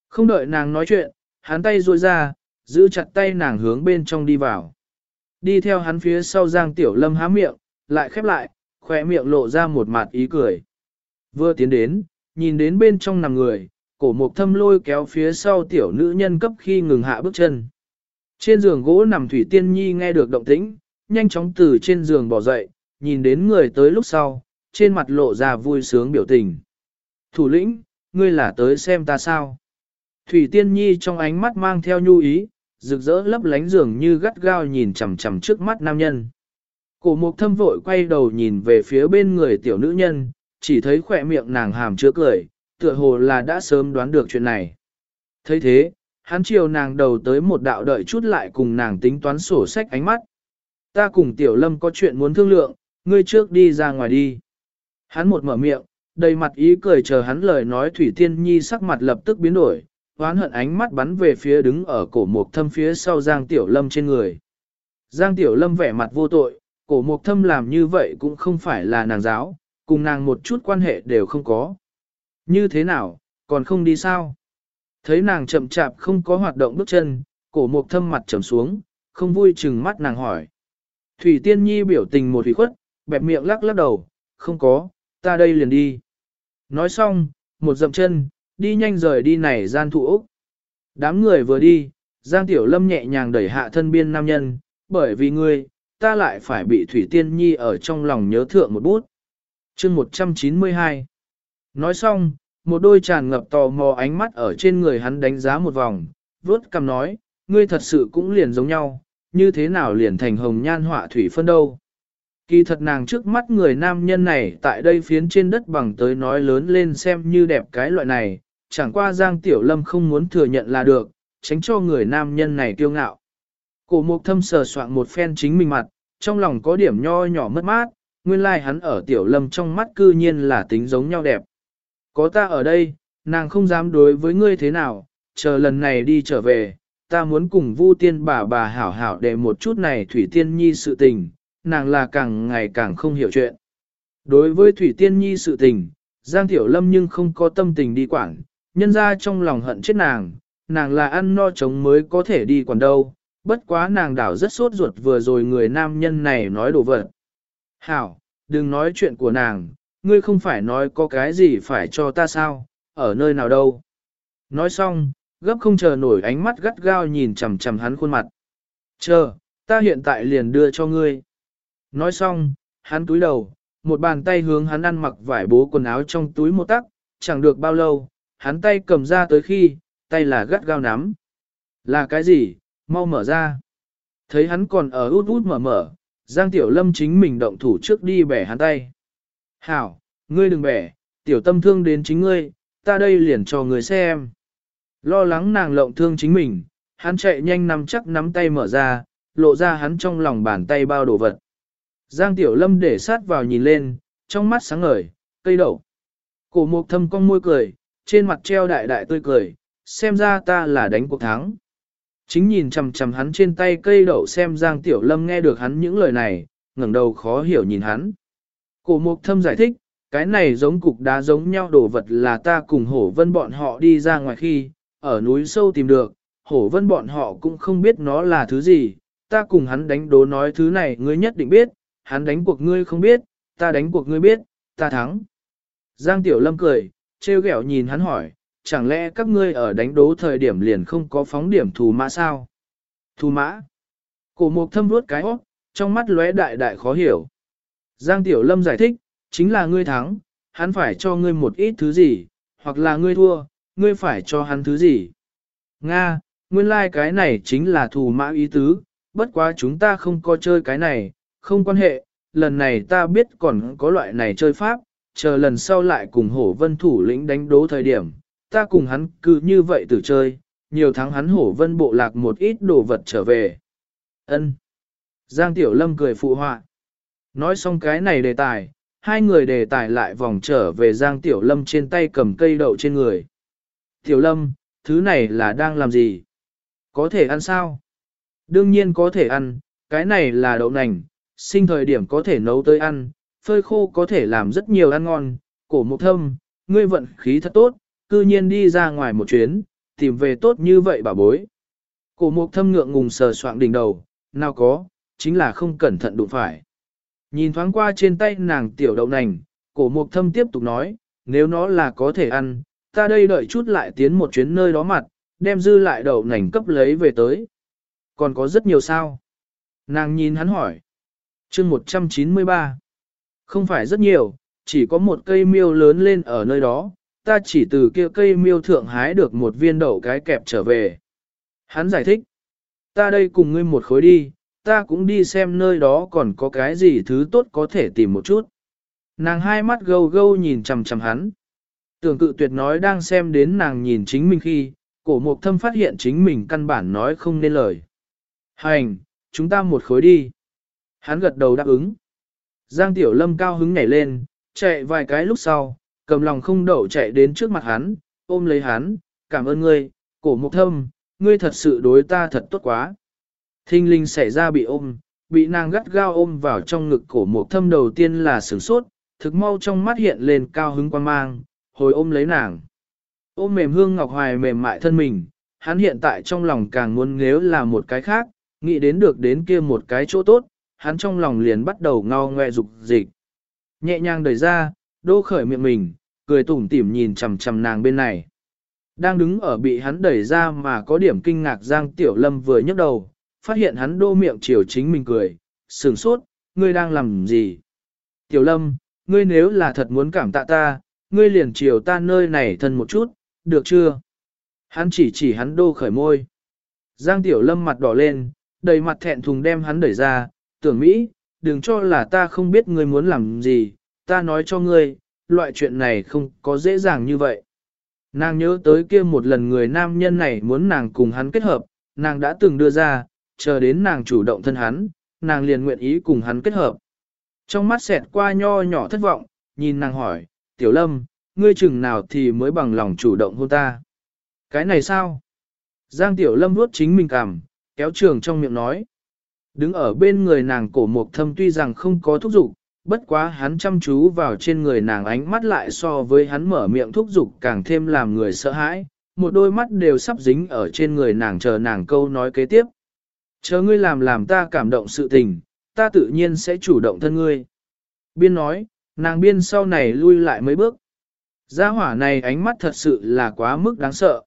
Không đợi nàng nói chuyện, hắn tay ruôi ra, giữ chặt tay nàng hướng bên trong đi vào. Đi theo hắn phía sau Giang Tiểu Lâm há miệng, lại khép lại, khỏe miệng lộ ra một mặt ý cười. Vừa tiến đến, nhìn đến bên trong nằm người, cổ mục thâm lôi kéo phía sau tiểu nữ nhân cấp khi ngừng hạ bước chân. Trên giường gỗ nằm Thủy Tiên Nhi nghe được động tĩnh, nhanh chóng từ trên giường bỏ dậy, nhìn đến người tới lúc sau, trên mặt lộ ra vui sướng biểu tình. Thủ lĩnh, ngươi là tới xem ta sao? Thủy Tiên Nhi trong ánh mắt mang theo nhu ý, rực rỡ lấp lánh giường như gắt gao nhìn chằm chằm trước mắt nam nhân. Cổ mục thâm vội quay đầu nhìn về phía bên người tiểu nữ nhân, chỉ thấy khỏe miệng nàng hàm chứa cười, tựa hồ là đã sớm đoán được chuyện này. thấy thế, hắn chiều nàng đầu tới một đạo đợi chút lại cùng nàng tính toán sổ sách ánh mắt. Ta cùng tiểu lâm có chuyện muốn thương lượng, ngươi trước đi ra ngoài đi. Hắn một mở miệng, đầy mặt ý cười chờ hắn lời nói Thủy Tiên Nhi sắc mặt lập tức biến đổi, hoán hận ánh mắt bắn về phía đứng ở cổ mục thâm phía sau Giang Tiểu Lâm trên người. Giang Tiểu Lâm vẻ mặt vô tội, cổ mục thâm làm như vậy cũng không phải là nàng giáo, cùng nàng một chút quan hệ đều không có. Như thế nào, còn không đi sao? Thấy nàng chậm chạp không có hoạt động bước chân, cổ mục thâm mặt trầm xuống, không vui chừng mắt nàng hỏi. Thủy Tiên Nhi biểu tình một thủy khuất, bẹp miệng lắc lắc đầu, không có, ta đây liền đi. Nói xong, một dậm chân, đi nhanh rời đi này gian thụ ốc. Đám người vừa đi, Giang Tiểu Lâm nhẹ nhàng đẩy hạ thân biên nam nhân, bởi vì ngươi, ta lại phải bị Thủy Tiên Nhi ở trong lòng nhớ thượng một bút. chương 192 Nói xong, một đôi tràn ngập tò mò ánh mắt ở trên người hắn đánh giá một vòng, vuốt cầm nói, ngươi thật sự cũng liền giống nhau, như thế nào liền thành hồng nhan họa thủy phân đâu. Kỳ thật nàng trước mắt người nam nhân này tại đây phiến trên đất bằng tới nói lớn lên xem như đẹp cái loại này, chẳng qua Giang Tiểu Lâm không muốn thừa nhận là được, tránh cho người nam nhân này kiêu ngạo. Cổ mục thâm sờ soạn một phen chính mình mặt, trong lòng có điểm nho nhỏ mất mát, nguyên lai like hắn ở Tiểu Lâm trong mắt cư nhiên là tính giống nhau đẹp. Có ta ở đây, nàng không dám đối với ngươi thế nào, chờ lần này đi trở về, ta muốn cùng Vu Tiên bà bà hảo hảo để một chút này Thủy Tiên Nhi sự tình, nàng là càng ngày càng không hiểu chuyện. Đối với Thủy Tiên Nhi sự tình, Giang Tiểu Lâm nhưng không có tâm tình đi quản, nhân ra trong lòng hận chết nàng, nàng là ăn no chống mới có thể đi quản đâu, bất quá nàng đảo rất sốt ruột vừa rồi người nam nhân này nói đồ vật. Hảo, đừng nói chuyện của nàng, ngươi không phải nói có cái gì phải cho ta sao, ở nơi nào đâu. Nói xong, gấp không chờ nổi ánh mắt gắt gao nhìn chằm chằm hắn khuôn mặt. Chờ, ta hiện tại liền đưa cho ngươi. Nói xong, hắn túi đầu, một bàn tay hướng hắn ăn mặc vải bố quần áo trong túi một tắc, chẳng được bao lâu, hắn tay cầm ra tới khi, tay là gắt gao nắm. Là cái gì, mau mở ra. Thấy hắn còn ở út út mở mở, Giang Tiểu Lâm chính mình động thủ trước đi bẻ hắn tay. Hảo, ngươi đừng bẻ, tiểu tâm thương đến chính ngươi, ta đây liền cho ngươi xem. Lo lắng nàng lộng thương chính mình, hắn chạy nhanh nắm chắc nắm tay mở ra, lộ ra hắn trong lòng bàn tay bao đồ vật. Giang Tiểu Lâm để sát vào nhìn lên, trong mắt sáng ngời, cây đậu. Cổ mục thâm cong môi cười, trên mặt treo đại đại tươi cười, xem ra ta là đánh cuộc thắng. Chính nhìn chằm chằm hắn trên tay cây đậu xem Giang Tiểu Lâm nghe được hắn những lời này, ngẩng đầu khó hiểu nhìn hắn. Cổ mục thâm giải thích, cái này giống cục đá giống nhau đồ vật là ta cùng hổ vân bọn họ đi ra ngoài khi, ở núi sâu tìm được, hổ vân bọn họ cũng không biết nó là thứ gì, ta cùng hắn đánh đố nói thứ này ngươi nhất định biết, hắn đánh cuộc ngươi không biết, ta đánh cuộc ngươi biết, ta thắng. Giang Tiểu Lâm cười, trêu ghẹo nhìn hắn hỏi, chẳng lẽ các ngươi ở đánh đố thời điểm liền không có phóng điểm thù mã sao? Thù mã? Cổ mục thâm vuốt cái óc, trong mắt lóe đại đại khó hiểu. Giang Tiểu Lâm giải thích, chính là ngươi thắng, hắn phải cho ngươi một ít thứ gì, hoặc là ngươi thua, ngươi phải cho hắn thứ gì. Nga, nguyên lai like cái này chính là thù mã ý tứ, bất quá chúng ta không có chơi cái này, không quan hệ, lần này ta biết còn có loại này chơi pháp, chờ lần sau lại cùng hổ vân thủ lĩnh đánh đố thời điểm, ta cùng hắn cứ như vậy tử chơi, nhiều tháng hắn hổ vân bộ lạc một ít đồ vật trở về. ân Giang Tiểu Lâm cười phụ họa. Nói xong cái này đề tài, hai người đề tài lại vòng trở về Giang Tiểu Lâm trên tay cầm cây đậu trên người. Tiểu Lâm, thứ này là đang làm gì? Có thể ăn sao? Đương nhiên có thể ăn, cái này là đậu nành, sinh thời điểm có thể nấu tới ăn, phơi khô có thể làm rất nhiều ăn ngon, cổ mục thâm, ngươi vận khí thật tốt, cư nhiên đi ra ngoài một chuyến, tìm về tốt như vậy bà bối. Cổ mục thâm ngượng ngùng sờ soạng đỉnh đầu, nào có, chính là không cẩn thận đụng phải. Nhìn thoáng qua trên tay nàng tiểu đậu nành, cổ mục thâm tiếp tục nói, nếu nó là có thể ăn, ta đây đợi chút lại tiến một chuyến nơi đó mặt, đem dư lại đậu nành cấp lấy về tới. Còn có rất nhiều sao? Nàng nhìn hắn hỏi. chương 193. Không phải rất nhiều, chỉ có một cây miêu lớn lên ở nơi đó, ta chỉ từ kia cây miêu thượng hái được một viên đậu cái kẹp trở về. Hắn giải thích. Ta đây cùng ngươi một khối đi, ta cũng đi xem nơi đó còn có cái gì thứ tốt có thể tìm một chút. Nàng hai mắt gâu gâu nhìn chằm chằm hắn. Tưởng cự tuyệt nói đang xem đến nàng nhìn chính mình khi, cổ mục thâm phát hiện chính mình căn bản nói không nên lời. Hành, chúng ta một khối đi. Hắn gật đầu đáp ứng. Giang Tiểu Lâm cao hứng nhảy lên, chạy vài cái lúc sau, cầm lòng không đậu chạy đến trước mặt hắn, ôm lấy hắn, cảm ơn ngươi, cổ mục thâm, ngươi thật sự đối ta thật tốt quá. Thinh linh xảy ra bị ôm, bị nàng gắt gao ôm vào trong ngực cổ mục thâm đầu tiên là sửng sốt, thực mau trong mắt hiện lên cao hứng quan mang, hồi ôm lấy nàng. Ôm mềm hương ngọc hoài mềm mại thân mình, hắn hiện tại trong lòng càng muốn nếu là một cái khác, nghĩ đến được đến kia một cái chỗ tốt, hắn trong lòng liền bắt đầu ngao ngoe dục dịch. Nhẹ nhàng đẩy ra, đô khởi miệng mình, cười tủm tỉm nhìn chằm chằm nàng bên này. Đang đứng ở bị hắn đẩy ra mà có điểm kinh ngạc Giang Tiểu Lâm vừa nhấc đầu, phát hiện hắn đô miệng chiều chính mình cười, sửng sốt, ngươi đang làm gì? Tiểu Lâm, ngươi nếu là thật muốn cảm tạ ta, ngươi liền chiều ta nơi này thân một chút, được chưa? Hắn chỉ chỉ hắn đô khởi môi. Giang Tiểu Lâm mặt đỏ lên, đầy mặt thẹn thùng đem hắn đẩy ra, tưởng Mỹ, đừng cho là ta không biết ngươi muốn làm gì, ta nói cho ngươi, loại chuyện này không có dễ dàng như vậy. Nàng nhớ tới kia một lần người nam nhân này muốn nàng cùng hắn kết hợp, nàng đã từng đưa ra, chờ đến nàng chủ động thân hắn, nàng liền nguyện ý cùng hắn kết hợp. Trong mắt xẹt qua nho nhỏ thất vọng, nhìn nàng hỏi, Tiểu Lâm, ngươi chừng nào thì mới bằng lòng chủ động hôn ta? Cái này sao? Giang Tiểu Lâm vuốt chính mình cảm, kéo trường trong miệng nói. Đứng ở bên người nàng cổ mục thâm tuy rằng không có thúc dục, bất quá hắn chăm chú vào trên người nàng ánh mắt lại so với hắn mở miệng thúc dục càng thêm làm người sợ hãi, một đôi mắt đều sắp dính ở trên người nàng chờ nàng câu nói kế tiếp. Chờ ngươi làm làm ta cảm động sự tình, ta tự nhiên sẽ chủ động thân ngươi. Biên nói, nàng biên sau này lui lại mấy bước. Gia hỏa này ánh mắt thật sự là quá mức đáng sợ.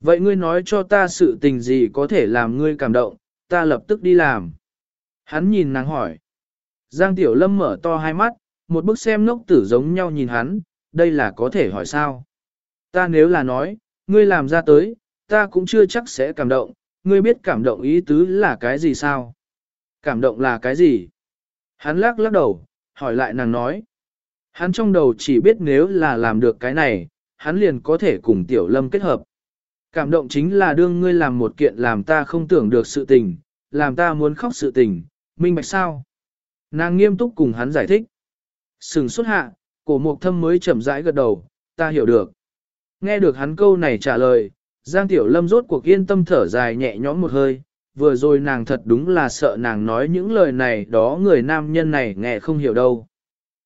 Vậy ngươi nói cho ta sự tình gì có thể làm ngươi cảm động, ta lập tức đi làm. Hắn nhìn nàng hỏi. Giang Tiểu Lâm mở to hai mắt, một bức xem ngốc tử giống nhau nhìn hắn, đây là có thể hỏi sao. Ta nếu là nói, ngươi làm ra tới, ta cũng chưa chắc sẽ cảm động, ngươi biết cảm động ý tứ là cái gì sao? Cảm động là cái gì? Hắn lắc lắc đầu, hỏi lại nàng nói. Hắn trong đầu chỉ biết nếu là làm được cái này, hắn liền có thể cùng Tiểu Lâm kết hợp. Cảm động chính là đương ngươi làm một kiện làm ta không tưởng được sự tình, làm ta muốn khóc sự tình, minh bạch sao? Nàng nghiêm túc cùng hắn giải thích. Sừng xuất hạ, cổ mục thâm mới chậm rãi gật đầu, ta hiểu được. Nghe được hắn câu này trả lời, Giang Tiểu Lâm rốt cuộc yên tâm thở dài nhẹ nhõm một hơi, vừa rồi nàng thật đúng là sợ nàng nói những lời này đó người nam nhân này nghe không hiểu đâu.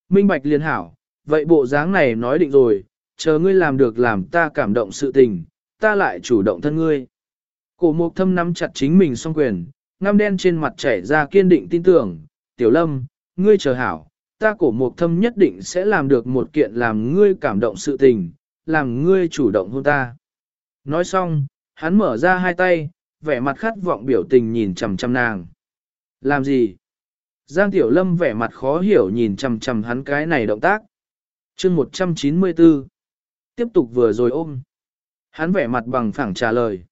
Minh Bạch liên hảo, vậy bộ dáng này nói định rồi, chờ ngươi làm được làm ta cảm động sự tình, ta lại chủ động thân ngươi. Cổ mục thâm nắm chặt chính mình song quyền, ngăm đen trên mặt chảy ra kiên định tin tưởng, tiểu lâm, ngươi chờ hảo, ta cổ mục thâm nhất định sẽ làm được một kiện làm ngươi cảm động sự tình, làm ngươi chủ động hôn ta. Nói xong, hắn mở ra hai tay, vẻ mặt khát vọng biểu tình nhìn chằm chằm nàng. Làm gì? Giang Tiểu Lâm vẻ mặt khó hiểu nhìn chằm chằm hắn cái này động tác. chương 194. Tiếp tục vừa rồi ôm. Hắn vẻ mặt bằng phẳng trả lời.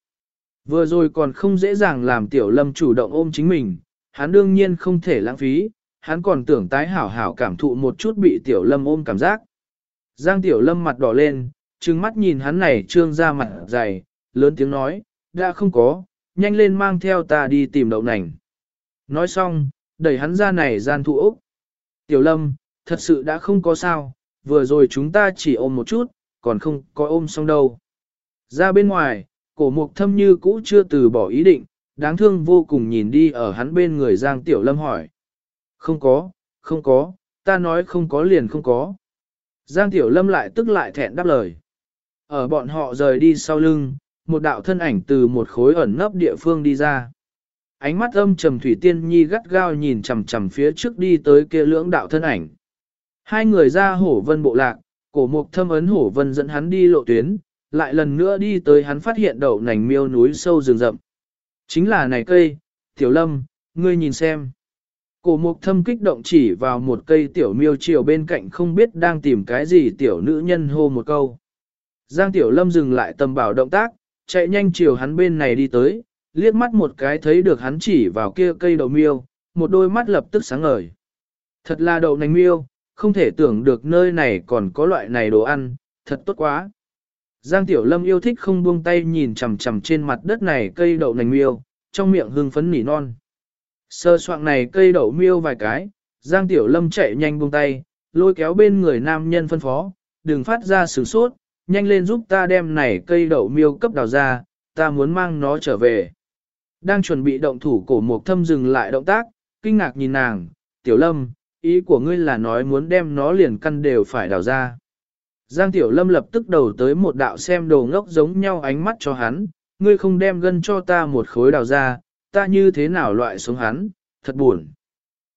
Vừa rồi còn không dễ dàng làm Tiểu Lâm chủ động ôm chính mình, hắn đương nhiên không thể lãng phí, hắn còn tưởng tái hảo hảo cảm thụ một chút bị Tiểu Lâm ôm cảm giác. Giang Tiểu Lâm mặt đỏ lên, trừng mắt nhìn hắn này trương ra mặt dày, lớn tiếng nói, đã không có, nhanh lên mang theo ta đi tìm đậu nành. Nói xong, đẩy hắn ra này gian thụ ốc. Tiểu Lâm, thật sự đã không có sao, vừa rồi chúng ta chỉ ôm một chút, còn không có ôm xong đâu. Ra bên ngoài, cổ mục thâm như cũ chưa từ bỏ ý định, đáng thương vô cùng nhìn đi ở hắn bên người Giang Tiểu Lâm hỏi. Không có, không có, ta nói không có liền không có. Giang Tiểu Lâm lại tức lại thẹn đáp lời. Ở bọn họ rời đi sau lưng, một đạo thân ảnh từ một khối ẩn nấp địa phương đi ra. Ánh mắt âm trầm thủy tiên nhi gắt gao nhìn chằm chằm phía trước đi tới kia lưỡng đạo thân ảnh. Hai người ra hổ vân bộ lạc, cổ mục thâm ấn hổ vân dẫn hắn đi lộ tuyến, lại lần nữa đi tới hắn phát hiện đậu nành miêu núi sâu rừng rậm. Chính là này cây, tiểu lâm, ngươi nhìn xem. Cổ mục thâm kích động chỉ vào một cây tiểu miêu chiều bên cạnh không biết đang tìm cái gì tiểu nữ nhân hô một câu. Giang tiểu lâm dừng lại tầm bảo động tác, chạy nhanh chiều hắn bên này đi tới, liếc mắt một cái thấy được hắn chỉ vào kia cây đậu miêu, một đôi mắt lập tức sáng ngời. Thật là đậu nành miêu, không thể tưởng được nơi này còn có loại này đồ ăn, thật tốt quá. Giang Tiểu Lâm yêu thích không buông tay nhìn chằm chằm trên mặt đất này cây đậu nành miêu, trong miệng hưng phấn nỉ non. Sơ soạn này cây đậu miêu vài cái, Giang Tiểu Lâm chạy nhanh buông tay, lôi kéo bên người nam nhân phân phó, đừng phát ra sử sốt, nhanh lên giúp ta đem này cây đậu miêu cấp đào ra, ta muốn mang nó trở về. Đang chuẩn bị động thủ cổ mục thâm dừng lại động tác, kinh ngạc nhìn nàng, Tiểu Lâm, ý của ngươi là nói muốn đem nó liền căn đều phải đào ra. Giang Tiểu Lâm lập tức đầu tới một đạo xem đồ ngốc giống nhau ánh mắt cho hắn, ngươi không đem gân cho ta một khối đào ra, ta như thế nào loại xuống hắn, thật buồn.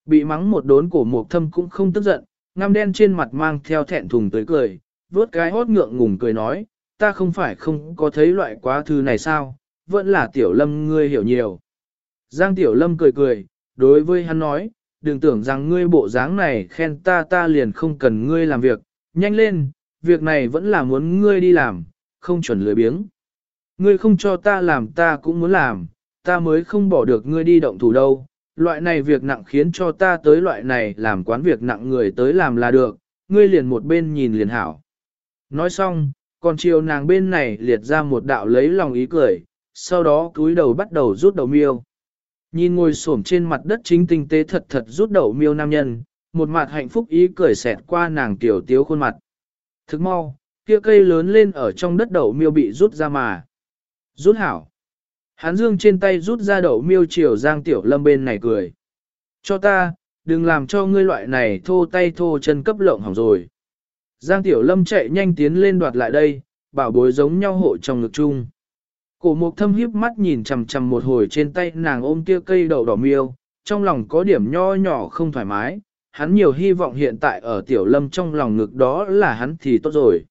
Bị mắng một đốn cổ mộc thâm cũng không tức giận, ngăm đen trên mặt mang theo thẹn thùng tới cười, vớt cái hốt ngượng ngùng cười nói, ta không phải không có thấy loại quá thư này sao, vẫn là Tiểu Lâm ngươi hiểu nhiều. Giang Tiểu Lâm cười cười, đối với hắn nói, đừng tưởng rằng ngươi bộ dáng này khen ta ta liền không cần ngươi làm việc, nhanh lên, việc này vẫn là muốn ngươi đi làm, không chuẩn lười biếng. Ngươi không cho ta làm ta cũng muốn làm, ta mới không bỏ được ngươi đi động thủ đâu, loại này việc nặng khiến cho ta tới loại này làm quán việc nặng người tới làm là được, ngươi liền một bên nhìn liền hảo. Nói xong, còn chiều nàng bên này liệt ra một đạo lấy lòng ý cười, sau đó cúi đầu bắt đầu rút đầu miêu. Nhìn ngồi xổm trên mặt đất chính tinh tế thật thật rút đầu miêu nam nhân, một mặt hạnh phúc ý cười xẹt qua nàng tiểu tiếu khuôn mặt. Thức mau, kia cây lớn lên ở trong đất đậu miêu bị rút ra mà. Rút hảo. Hán dương trên tay rút ra đậu miêu chiều giang tiểu lâm bên này cười. Cho ta, đừng làm cho ngươi loại này thô tay thô chân cấp lộng hỏng rồi. Giang tiểu lâm chạy nhanh tiến lên đoạt lại đây, bảo bối giống nhau hộ trong ngực chung. Cổ mục thâm hiếp mắt nhìn chằm chằm một hồi trên tay nàng ôm kia cây đậu đỏ miêu, trong lòng có điểm nho nhỏ không thoải mái, hắn nhiều hy vọng hiện tại ở tiểu lâm trong lòng ngực đó là hắn thì tốt rồi.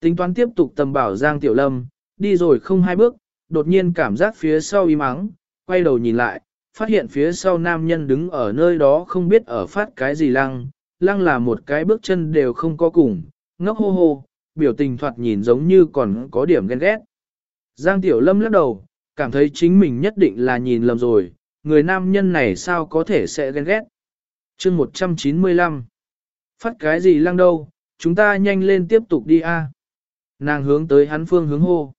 Tính toán tiếp tục tầm bảo Giang Tiểu Lâm, đi rồi không hai bước, đột nhiên cảm giác phía sau im ắng, quay đầu nhìn lại, phát hiện phía sau nam nhân đứng ở nơi đó không biết ở phát cái gì lăng, lăng là một cái bước chân đều không có cùng, ngốc hô hô, biểu tình thoạt nhìn giống như còn có điểm ghen ghét. Giang Tiểu Lâm lắc đầu, cảm thấy chính mình nhất định là nhìn lầm rồi, người nam nhân này sao có thể sẽ ghen ghét chương 195. Phát cái gì lăng đâu, chúng ta nhanh lên tiếp tục đi a. Nàng hướng tới hắn phương hướng hô.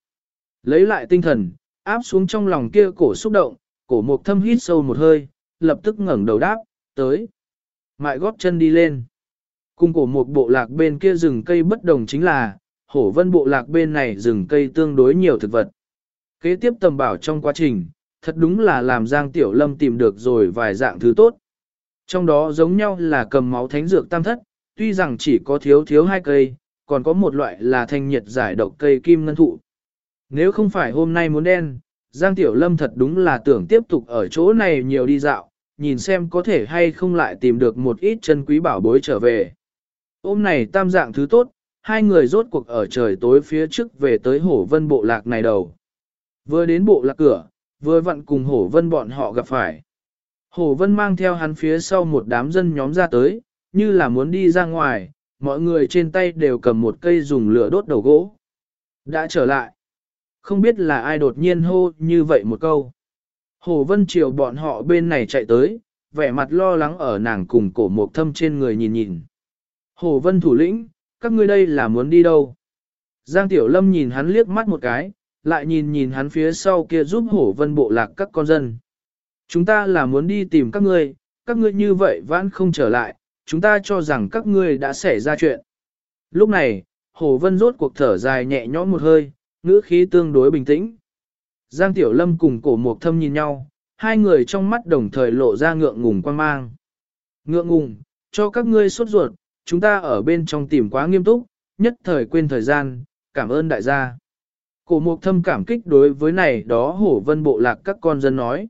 Lấy lại tinh thần, áp xuống trong lòng kia cổ xúc động, cổ mục thâm hít sâu một hơi, lập tức ngẩng đầu đáp, tới. Mại góp chân đi lên. Cùng cổ một bộ lạc bên kia rừng cây bất đồng chính là, hổ vân bộ lạc bên này rừng cây tương đối nhiều thực vật. Kế tiếp tầm bảo trong quá trình, thật đúng là làm Giang Tiểu Lâm tìm được rồi vài dạng thứ tốt. Trong đó giống nhau là cầm máu thánh dược tam thất, tuy rằng chỉ có thiếu thiếu hai cây, còn có một loại là thanh nhiệt giải độc cây kim ngân thụ. Nếu không phải hôm nay muốn đen, Giang Tiểu Lâm thật đúng là tưởng tiếp tục ở chỗ này nhiều đi dạo, nhìn xem có thể hay không lại tìm được một ít chân quý bảo bối trở về. Ôm này tam dạng thứ tốt, hai người rốt cuộc ở trời tối phía trước về tới hổ vân bộ lạc này đầu. Vừa đến bộ lạc cửa, vừa vặn cùng hổ vân bọn họ gặp phải. Hổ vân mang theo hắn phía sau một đám dân nhóm ra tới, như là muốn đi ra ngoài, mọi người trên tay đều cầm một cây dùng lửa đốt đầu gỗ. Đã trở lại. Không biết là ai đột nhiên hô như vậy một câu. Hồ Vân chiều bọn họ bên này chạy tới, vẻ mặt lo lắng ở nàng cùng cổ một thâm trên người nhìn nhìn. Hồ Vân thủ lĩnh, các ngươi đây là muốn đi đâu? Giang Tiểu Lâm nhìn hắn liếc mắt một cái, lại nhìn nhìn hắn phía sau kia giúp Hổ Vân bộ lạc các con dân. Chúng ta là muốn đi tìm các ngươi, các ngươi như vậy vẫn không trở lại, chúng ta cho rằng các ngươi đã xảy ra chuyện. Lúc này, Hồ Vân rốt cuộc thở dài nhẹ nhõm một hơi, ngữ khí tương đối bình tĩnh. Giang Tiểu Lâm cùng cổ mục thâm nhìn nhau, hai người trong mắt đồng thời lộ ra ngượng ngùng quan mang. Ngượng ngùng, cho các ngươi sốt ruột, chúng ta ở bên trong tìm quá nghiêm túc, nhất thời quên thời gian, cảm ơn đại gia. Cổ mục thâm cảm kích đối với này đó hổ vân bộ lạc các con dân nói.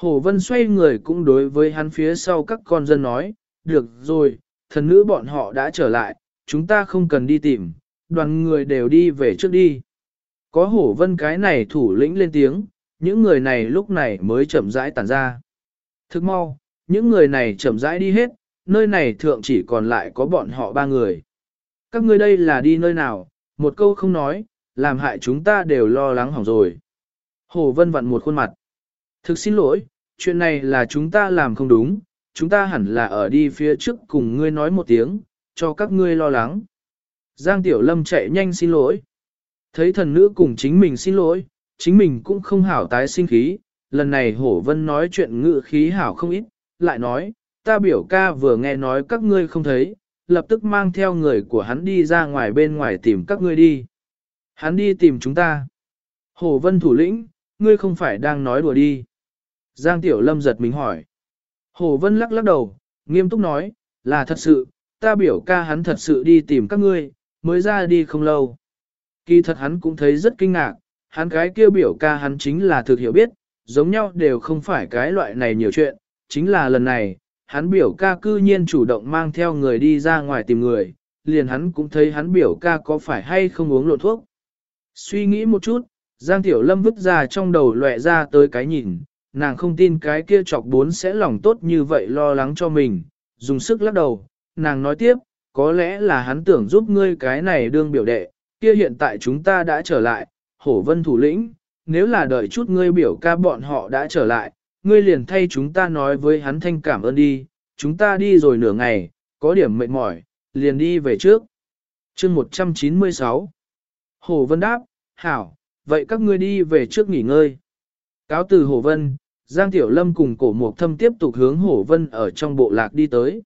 Hổ vân xoay người cũng đối với hắn phía sau các con dân nói, được rồi, thần nữ bọn họ đã trở lại, chúng ta không cần đi tìm, đoàn người đều đi về trước đi. Có hổ vân cái này thủ lĩnh lên tiếng, những người này lúc này mới chậm rãi tản ra. Thức mau, những người này chậm rãi đi hết, nơi này thượng chỉ còn lại có bọn họ ba người. Các ngươi đây là đi nơi nào, một câu không nói, làm hại chúng ta đều lo lắng hỏng rồi. Hổ vân vặn một khuôn mặt. Thực xin lỗi, chuyện này là chúng ta làm không đúng, chúng ta hẳn là ở đi phía trước cùng ngươi nói một tiếng, cho các ngươi lo lắng. Giang Tiểu Lâm chạy nhanh xin lỗi. Thấy thần nữ cùng chính mình xin lỗi, chính mình cũng không hảo tái sinh khí, lần này hổ vân nói chuyện ngự khí hảo không ít, lại nói, ta biểu ca vừa nghe nói các ngươi không thấy, lập tức mang theo người của hắn đi ra ngoài bên ngoài tìm các ngươi đi. Hắn đi tìm chúng ta. Hổ vân thủ lĩnh, ngươi không phải đang nói đùa đi. Giang Tiểu Lâm giật mình hỏi. Hồ vân lắc lắc đầu, nghiêm túc nói, là thật sự, ta biểu ca hắn thật sự đi tìm các ngươi, mới ra đi không lâu. Kỳ thật hắn cũng thấy rất kinh ngạc, hắn cái kêu biểu ca hắn chính là thực hiểu biết, giống nhau đều không phải cái loại này nhiều chuyện, chính là lần này, hắn biểu ca cư nhiên chủ động mang theo người đi ra ngoài tìm người, liền hắn cũng thấy hắn biểu ca có phải hay không uống lộn thuốc. Suy nghĩ một chút, Giang Tiểu Lâm vứt ra trong đầu lệ ra tới cái nhìn, nàng không tin cái kia chọc bốn sẽ lòng tốt như vậy lo lắng cho mình, dùng sức lắc đầu, nàng nói tiếp, có lẽ là hắn tưởng giúp ngươi cái này đương biểu đệ, kia hiện tại chúng ta đã trở lại, hổ vân thủ lĩnh, nếu là đợi chút ngươi biểu ca bọn họ đã trở lại, ngươi liền thay chúng ta nói với hắn thanh cảm ơn đi, chúng ta đi rồi nửa ngày, có điểm mệt mỏi, liền đi về trước. chương 196 Hồ Vân đáp, hảo, vậy các ngươi đi về trước nghỉ ngơi. Cáo từ Hồ Vân, Giang Tiểu Lâm cùng cổ mục thâm tiếp tục hướng Hổ Vân ở trong bộ lạc đi tới.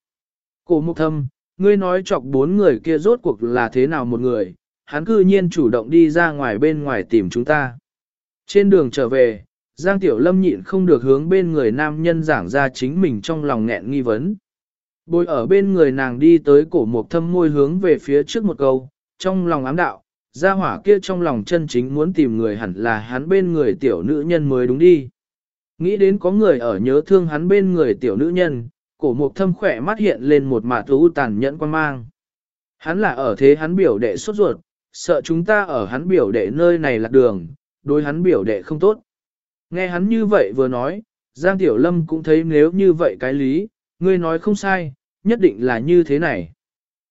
Cổ mục thâm, ngươi nói chọc bốn người kia rốt cuộc là thế nào một người, hắn cư nhiên chủ động đi ra ngoài bên ngoài tìm chúng ta. Trên đường trở về, Giang Tiểu Lâm nhịn không được hướng bên người nam nhân giảng ra chính mình trong lòng nghẹn nghi vấn. Bồi ở bên người nàng đi tới cổ Mộc thâm môi hướng về phía trước một câu, trong lòng ám đạo, gia hỏa kia trong lòng chân chính muốn tìm người hẳn là hắn bên người tiểu nữ nhân mới đúng đi. Nghĩ đến có người ở nhớ thương hắn bên người tiểu nữ nhân, cổ mục thâm khỏe mắt hiện lên một mạt thú tàn nhẫn quan mang. Hắn là ở thế hắn biểu đệ sốt ruột, sợ chúng ta ở hắn biểu đệ nơi này lạc đường, đối hắn biểu đệ không tốt. Nghe hắn như vậy vừa nói, Giang Tiểu Lâm cũng thấy nếu như vậy cái lý, ngươi nói không sai, nhất định là như thế này.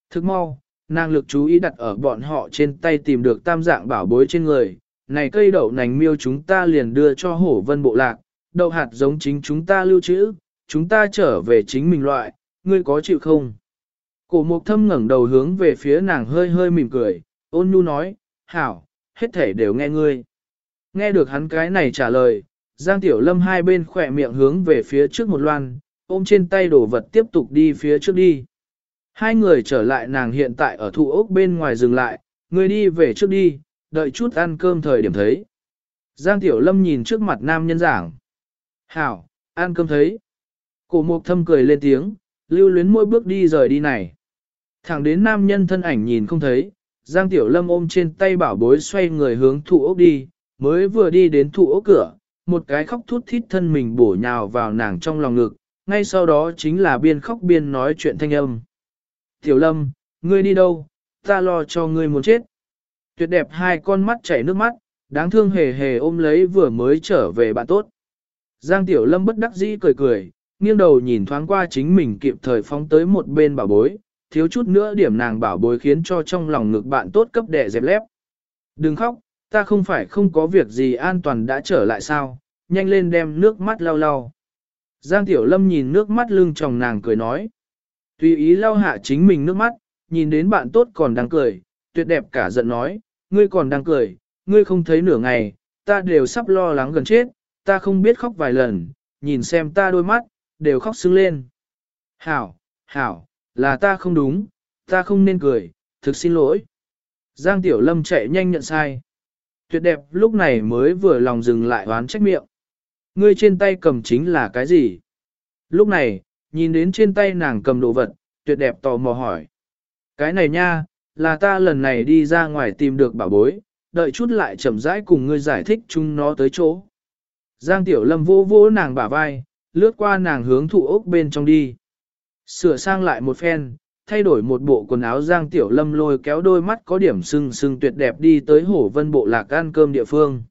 Thức mau, nàng lực chú ý đặt ở bọn họ trên tay tìm được tam dạng bảo bối trên người, này cây đậu nành miêu chúng ta liền đưa cho hổ vân bộ lạc, đậu hạt giống chính chúng ta lưu trữ, chúng ta trở về chính mình loại, ngươi có chịu không? Cổ mục thâm ngẩng đầu hướng về phía nàng hơi hơi mỉm cười, ôn nhu nói, hảo, hết thể đều nghe ngươi. Nghe được hắn cái này trả lời, Giang Tiểu Lâm hai bên khỏe miệng hướng về phía trước một loan, ôm trên tay đồ vật tiếp tục đi phía trước đi. Hai người trở lại nàng hiện tại ở thụ ốc bên ngoài dừng lại, người đi về trước đi, đợi chút ăn cơm thời điểm thấy. Giang Tiểu Lâm nhìn trước mặt nam nhân giảng. Hảo, ăn cơm thấy. Cổ mục thâm cười lên tiếng, lưu luyến mỗi bước đi rời đi này. Thẳng đến nam nhân thân ảnh nhìn không thấy, Giang Tiểu Lâm ôm trên tay bảo bối xoay người hướng thụ ốc đi, mới vừa đi đến thụ ốc cửa, một cái khóc thút thít thân mình bổ nhào vào nàng trong lòng ngực, ngay sau đó chính là biên khóc biên nói chuyện thanh âm. Tiểu Lâm, ngươi đi đâu, ta lo cho ngươi muốn chết. Tuyệt đẹp hai con mắt chảy nước mắt, đáng thương hề hề ôm lấy vừa mới trở về bạn tốt. Giang Tiểu Lâm bất đắc dĩ cười cười, nghiêng đầu nhìn thoáng qua chính mình kịp thời phóng tới một bên bảo bối, thiếu chút nữa điểm nàng bảo bối khiến cho trong lòng ngực bạn tốt cấp đẻ dẹp lép. Đừng khóc, ta không phải không có việc gì an toàn đã trở lại sao, nhanh lên đem nước mắt lau lau. Giang Tiểu Lâm nhìn nước mắt lưng chồng nàng cười nói. Tùy ý lau hạ chính mình nước mắt, nhìn đến bạn tốt còn đang cười, tuyệt đẹp cả giận nói, ngươi còn đang cười, ngươi không thấy nửa ngày, ta đều sắp lo lắng gần chết, ta không biết khóc vài lần, nhìn xem ta đôi mắt, đều khóc sưng lên. Hảo, hảo, là ta không đúng, ta không nên cười, thực xin lỗi. Giang Tiểu Lâm chạy nhanh nhận sai. Tuyệt đẹp lúc này mới vừa lòng dừng lại oán trách miệng. Ngươi trên tay cầm chính là cái gì? Lúc này, nhìn đến trên tay nàng cầm đồ vật, tuyệt đẹp tò mò hỏi. Cái này nha, là ta lần này đi ra ngoài tìm được bảo bối, đợi chút lại chậm rãi cùng ngươi giải thích chúng nó tới chỗ. Giang Tiểu Lâm vô vô nàng bả vai, lướt qua nàng hướng thụ ốc bên trong đi. Sửa sang lại một phen, thay đổi một bộ quần áo Giang Tiểu Lâm lôi kéo đôi mắt có điểm sưng sưng tuyệt đẹp đi tới hổ vân bộ lạc ăn cơm địa phương.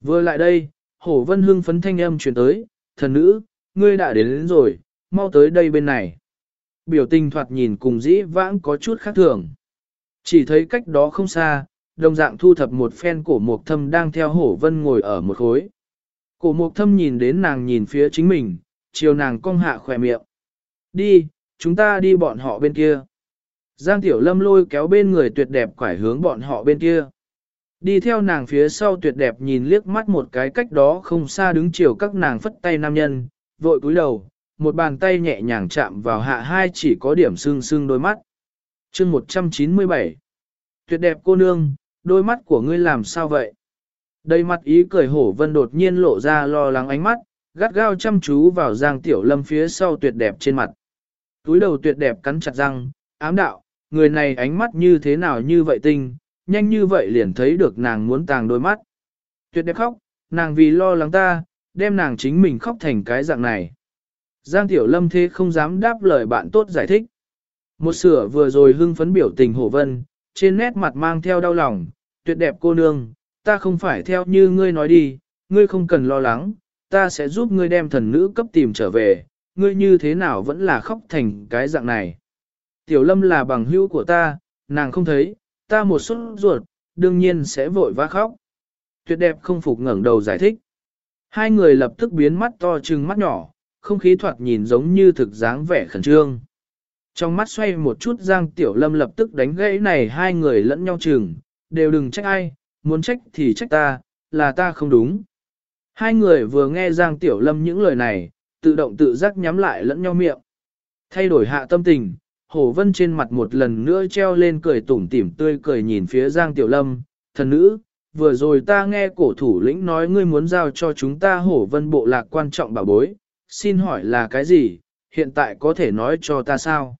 Vừa lại đây, hổ vân hưng phấn thanh âm truyền tới, thần nữ, ngươi đã đến, đến rồi, mau tới đây bên này. Biểu tình thoạt nhìn cùng dĩ vãng có chút khác thường. Chỉ thấy cách đó không xa, đồng dạng thu thập một phen cổ mục thâm đang theo hổ vân ngồi ở một khối. Cổ mục thâm nhìn đến nàng nhìn phía chính mình, chiều nàng cong hạ khỏe miệng. Đi, chúng ta đi bọn họ bên kia. Giang Tiểu Lâm lôi kéo bên người tuyệt đẹp quải hướng bọn họ bên kia. Đi theo nàng phía sau tuyệt đẹp nhìn liếc mắt một cái cách đó không xa đứng chiều các nàng phất tay nam nhân, vội cúi đầu, một bàn tay nhẹ nhàng chạm vào hạ hai chỉ có điểm sưng sưng đôi mắt. chương 197 Tuyệt đẹp cô nương, đôi mắt của ngươi làm sao vậy? Đầy mặt ý cười hổ vân đột nhiên lộ ra lo lắng ánh mắt, gắt gao chăm chú vào giang tiểu lâm phía sau tuyệt đẹp trên mặt. Túi đầu tuyệt đẹp cắn chặt răng, ám đạo, người này ánh mắt như thế nào như vậy tinh, nhanh như vậy liền thấy được nàng muốn tàng đôi mắt. Tuyệt đẹp khóc, nàng vì lo lắng ta, đem nàng chính mình khóc thành cái dạng này. Giang Tiểu Lâm thế không dám đáp lời bạn tốt giải thích. Một sửa vừa rồi hưng phấn biểu tình hổ vân, trên nét mặt mang theo đau lòng, tuyệt đẹp cô nương, ta không phải theo như ngươi nói đi, ngươi không cần lo lắng, ta sẽ giúp ngươi đem thần nữ cấp tìm trở về, ngươi như thế nào vẫn là khóc thành cái dạng này. Tiểu lâm là bằng hữu của ta, nàng không thấy, ta một suất ruột, đương nhiên sẽ vội vã khóc. Tuyệt đẹp không phục ngẩng đầu giải thích. Hai người lập tức biến mắt to trừng mắt nhỏ, không khí thoạt nhìn giống như thực dáng vẻ khẩn trương. Trong mắt xoay một chút Giang Tiểu Lâm lập tức đánh gãy này hai người lẫn nhau chừng, đều đừng trách ai, muốn trách thì trách ta, là ta không đúng. Hai người vừa nghe Giang Tiểu Lâm những lời này, tự động tự giác nhắm lại lẫn nhau miệng. Thay đổi hạ tâm tình, Hổ Vân trên mặt một lần nữa treo lên cười tủm tỉm tươi cười nhìn phía Giang Tiểu Lâm, thần nữ, vừa rồi ta nghe cổ thủ lĩnh nói ngươi muốn giao cho chúng ta Hổ Vân bộ lạc quan trọng bảo bối, xin hỏi là cái gì, hiện tại có thể nói cho ta sao?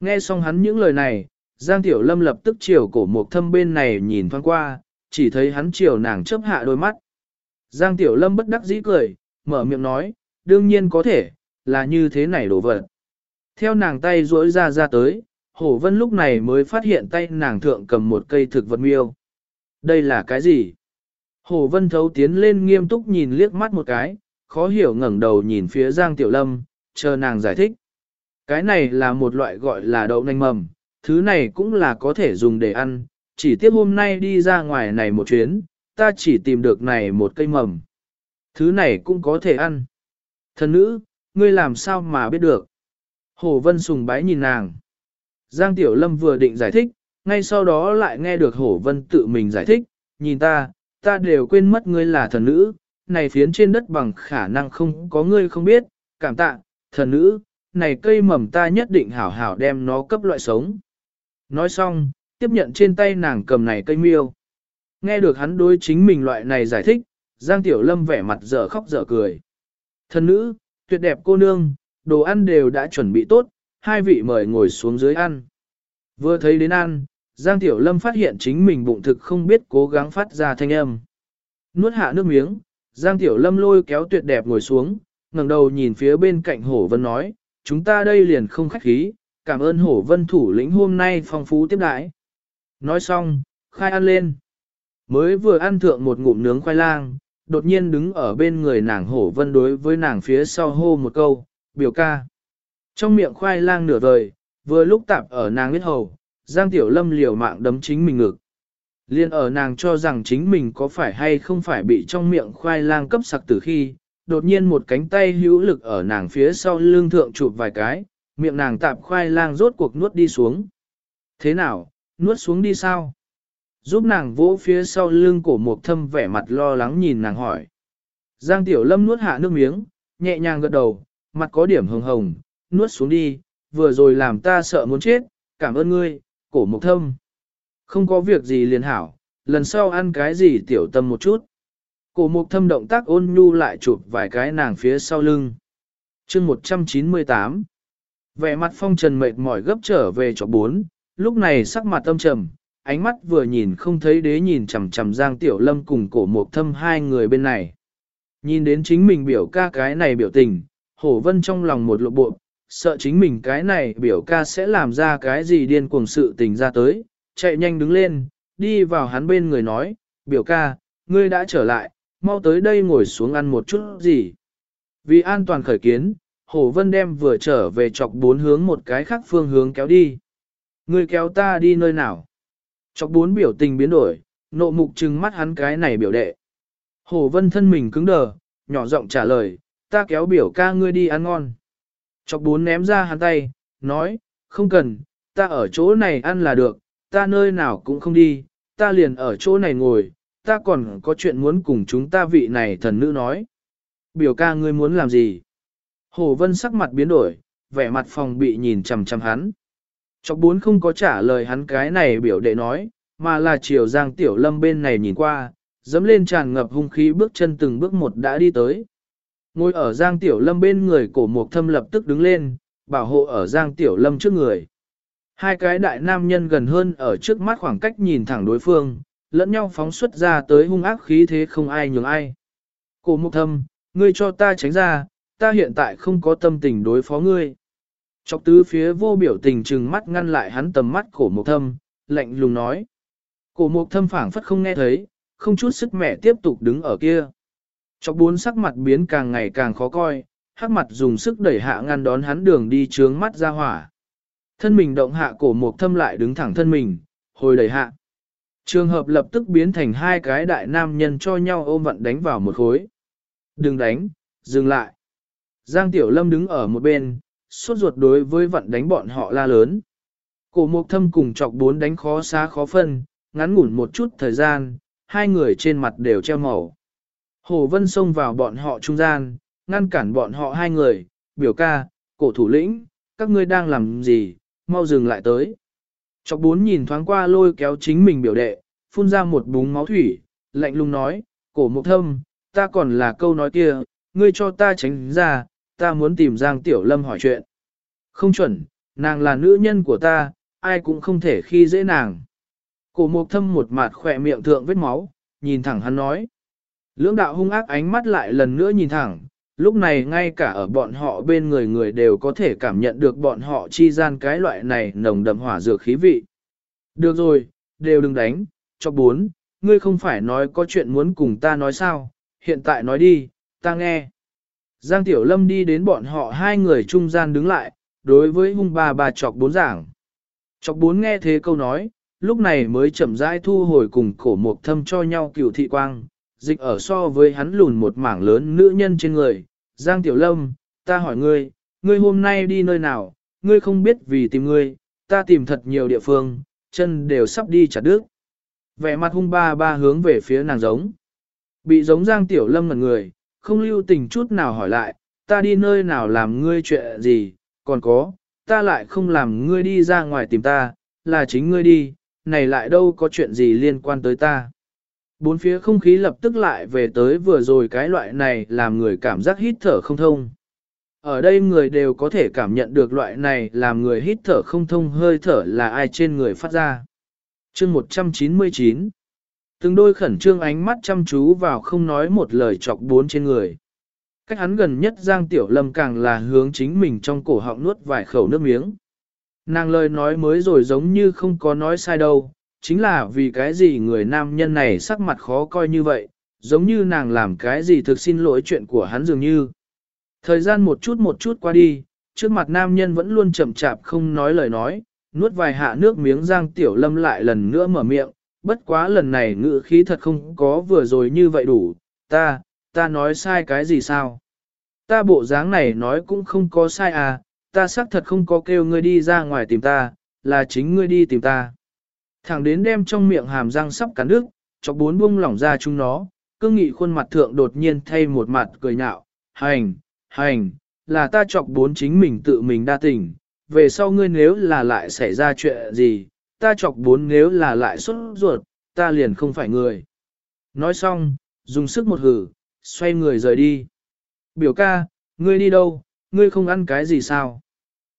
Nghe xong hắn những lời này, Giang Tiểu Lâm lập tức chiều cổ một thâm bên này nhìn thoáng qua, chỉ thấy hắn chiều nàng chớp hạ đôi mắt. Giang Tiểu Lâm bất đắc dĩ cười, mở miệng nói, đương nhiên có thể, là như thế này đổ vật. Theo nàng tay duỗi ra ra tới, Hổ Vân lúc này mới phát hiện tay nàng thượng cầm một cây thực vật miêu. Đây là cái gì? Hổ Vân thấu tiến lên nghiêm túc nhìn liếc mắt một cái, khó hiểu ngẩng đầu nhìn phía Giang Tiểu Lâm, chờ nàng giải thích. Cái này là một loại gọi là đậu nành mầm, thứ này cũng là có thể dùng để ăn, chỉ tiếc hôm nay đi ra ngoài này một chuyến, ta chỉ tìm được này một cây mầm. Thứ này cũng có thể ăn. Thần nữ, ngươi làm sao mà biết được? Hồ Vân sùng bái nhìn nàng. Giang Tiểu Lâm vừa định giải thích, ngay sau đó lại nghe được Hổ Vân tự mình giải thích, nhìn ta, ta đều quên mất ngươi là thần nữ, này phiến trên đất bằng khả năng không có ngươi không biết, cảm tạ, thần nữ, này cây mầm ta nhất định hảo hảo đem nó cấp loại sống. Nói xong, tiếp nhận trên tay nàng cầm này cây miêu. Nghe được hắn đối chính mình loại này giải thích, Giang Tiểu Lâm vẻ mặt dở khóc dở cười. Thần nữ, tuyệt đẹp cô nương, đồ ăn đều đã chuẩn bị tốt, hai vị mời ngồi xuống dưới ăn. Vừa thấy đến ăn, Giang Tiểu Lâm phát hiện chính mình bụng thực không biết cố gắng phát ra thanh âm. Nuốt hạ nước miếng, Giang Tiểu Lâm lôi kéo tuyệt đẹp ngồi xuống, ngẩng đầu nhìn phía bên cạnh Hổ Vân nói, chúng ta đây liền không khách khí, cảm ơn Hổ Vân thủ lĩnh hôm nay phong phú tiếp đãi. Nói xong, khai ăn lên. Mới vừa ăn thượng một ngụm nướng khoai lang, đột nhiên đứng ở bên người nàng Hổ Vân đối với nàng phía sau hô một câu, biểu ca. Trong miệng khoai lang nửa vời, vừa lúc tạp ở nàng biết hầu, Giang Tiểu Lâm liều mạng đấm chính mình ngực. Liên ở nàng cho rằng chính mình có phải hay không phải bị trong miệng khoai lang cấp sặc từ khi, đột nhiên một cánh tay hữu lực ở nàng phía sau lưng thượng chụp vài cái, miệng nàng tạp khoai lang rốt cuộc nuốt đi xuống. Thế nào, nuốt xuống đi sao? Giúp nàng vỗ phía sau lưng cổ Mộc thâm vẻ mặt lo lắng nhìn nàng hỏi. Giang Tiểu Lâm nuốt hạ nước miếng, nhẹ nhàng gật đầu, mặt có điểm hồng hồng, nuốt xuống đi, vừa rồi làm ta sợ muốn chết, cảm ơn ngươi, cổ mục thâm. Không có việc gì liền hảo, lần sau ăn cái gì tiểu tâm một chút. Cổ mục thâm động tác ôn nhu lại chụp vài cái nàng phía sau lưng. chương 198 Vẻ mặt phong trần mệt mỏi gấp trở về chỗ bốn, lúc này sắc mặt tâm trầm, ánh mắt vừa nhìn không thấy đế nhìn chằm chằm Giang Tiểu Lâm cùng cổ mục thâm hai người bên này. Nhìn đến chính mình biểu ca cái này biểu tình, hổ vân trong lòng một lộ bộ, sợ chính mình cái này biểu ca sẽ làm ra cái gì điên cuồng sự tình ra tới, chạy nhanh đứng lên, đi vào hắn bên người nói, biểu ca, ngươi đã trở lại, mau tới đây ngồi xuống ăn một chút gì. Vì an toàn khởi kiến, Hồ Vân đem vừa trở về chọc bốn hướng một cái khác phương hướng kéo đi. Ngươi kéo ta đi nơi nào? Chọc bốn biểu tình biến đổi, nộ mục trừng mắt hắn cái này biểu đệ. Hồ Vân thân mình cứng đờ, nhỏ giọng trả lời, ta kéo biểu ca ngươi đi ăn ngon. Chọc bốn ném ra hắn tay, nói, không cần, ta ở chỗ này ăn là được, ta nơi nào cũng không đi, ta liền ở chỗ này ngồi, ta còn có chuyện muốn cùng chúng ta vị này thần nữ nói. Biểu ca ngươi muốn làm gì? Hồ Vân sắc mặt biến đổi, vẻ mặt phòng bị nhìn chằm chằm hắn. Chọc bốn không có trả lời hắn cái này biểu đệ nói, mà là chiều giang tiểu lâm bên này nhìn qua, dẫm lên tràn ngập hung khí bước chân từng bước một đã đi tới. Ngồi ở Giang Tiểu Lâm bên người cổ mục thâm lập tức đứng lên, bảo hộ ở Giang Tiểu Lâm trước người. Hai cái đại nam nhân gần hơn ở trước mắt khoảng cách nhìn thẳng đối phương, lẫn nhau phóng xuất ra tới hung ác khí thế không ai nhường ai. Cổ mục thâm, ngươi cho ta tránh ra, ta hiện tại không có tâm tình đối phó ngươi. Chọc tứ phía vô biểu tình trừng mắt ngăn lại hắn tầm mắt cổ mục thâm, lạnh lùng nói. Cổ mục thâm phảng phất không nghe thấy, không chút sức mẹ tiếp tục đứng ở kia. Chọc bốn sắc mặt biến càng ngày càng khó coi, hắc mặt dùng sức đẩy hạ ngăn đón hắn đường đi trướng mắt ra hỏa. Thân mình động hạ cổ mục thâm lại đứng thẳng thân mình, hồi đẩy hạ. Trường hợp lập tức biến thành hai cái đại nam nhân cho nhau ôm vận đánh vào một khối. Đừng đánh, dừng lại. Giang Tiểu Lâm đứng ở một bên, suốt ruột đối với vận đánh bọn họ la lớn. Cổ mục thâm cùng chọc bốn đánh khó xá khó phân, ngắn ngủn một chút thời gian, hai người trên mặt đều treo màu. Hồ Vân xông vào bọn họ trung gian, ngăn cản bọn họ hai người, biểu ca, cổ thủ lĩnh, các ngươi đang làm gì, mau dừng lại tới. Chọc bốn nhìn thoáng qua lôi kéo chính mình biểu đệ, phun ra một búng máu thủy, lạnh lùng nói, cổ mục thâm, ta còn là câu nói kia, ngươi cho ta tránh ra, ta muốn tìm Giang Tiểu Lâm hỏi chuyện. Không chuẩn, nàng là nữ nhân của ta, ai cũng không thể khi dễ nàng. Cổ mục thâm một mặt khỏe miệng thượng vết máu, nhìn thẳng hắn nói. Lưỡng đạo hung ác ánh mắt lại lần nữa nhìn thẳng, lúc này ngay cả ở bọn họ bên người người đều có thể cảm nhận được bọn họ chi gian cái loại này nồng đậm hỏa dược khí vị. Được rồi, đều đừng đánh, cho bốn, ngươi không phải nói có chuyện muốn cùng ta nói sao, hiện tại nói đi, ta nghe. Giang Tiểu Lâm đi đến bọn họ hai người trung gian đứng lại, đối với hung bà bà chọc bốn giảng. Chọc bốn nghe thế câu nói, lúc này mới chậm rãi thu hồi cùng cổ mục thâm cho nhau cửu thị quang, dịch ở so với hắn lùn một mảng lớn nữ nhân trên người. Giang Tiểu Lâm, ta hỏi ngươi, ngươi hôm nay đi nơi nào, ngươi không biết vì tìm ngươi, ta tìm thật nhiều địa phương, chân đều sắp đi chặt đứt. Vẻ mặt hung ba ba hướng về phía nàng giống. Bị giống Giang Tiểu Lâm ngẩn người, không lưu tình chút nào hỏi lại, ta đi nơi nào làm ngươi chuyện gì, còn có, ta lại không làm ngươi đi ra ngoài tìm ta, là chính ngươi đi, này lại đâu có chuyện gì liên quan tới ta. Bốn phía không khí lập tức lại về tới vừa rồi cái loại này làm người cảm giác hít thở không thông. Ở đây người đều có thể cảm nhận được loại này làm người hít thở không thông hơi thở là ai trên người phát ra. chương 199 Từng đôi khẩn trương ánh mắt chăm chú vào không nói một lời chọc bốn trên người. Cách hắn gần nhất Giang Tiểu Lâm càng là hướng chính mình trong cổ họng nuốt vài khẩu nước miếng. Nàng lời nói mới rồi giống như không có nói sai đâu, chính là vì cái gì người nam nhân này sắc mặt khó coi như vậy, giống như nàng làm cái gì thực xin lỗi chuyện của hắn dường như. Thời gian một chút một chút qua đi, trước mặt nam nhân vẫn luôn chậm chạp không nói lời nói, nuốt vài hạ nước miếng Giang Tiểu Lâm lại lần nữa mở miệng, bất quá lần này ngữ khí thật không có vừa rồi như vậy đủ, ta, ta nói sai cái gì sao? Ta bộ dáng này nói cũng không có sai à, ta xác thật không có kêu ngươi đi ra ngoài tìm ta, là chính ngươi đi tìm ta. Thẳng đến đem trong miệng hàm răng sắp cắn nước, chọc bốn buông lỏng ra chúng nó, cương nghị khuôn mặt thượng đột nhiên thay một mặt cười nhạo, hành, hành, là ta chọc bốn chính mình tự mình đa tình, về sau ngươi nếu là lại xảy ra chuyện gì, ta chọc bốn nếu là lại xuất ruột, ta liền không phải người. Nói xong, dùng sức một hử, xoay người rời đi. Biểu ca, ngươi đi đâu, ngươi không ăn cái gì sao?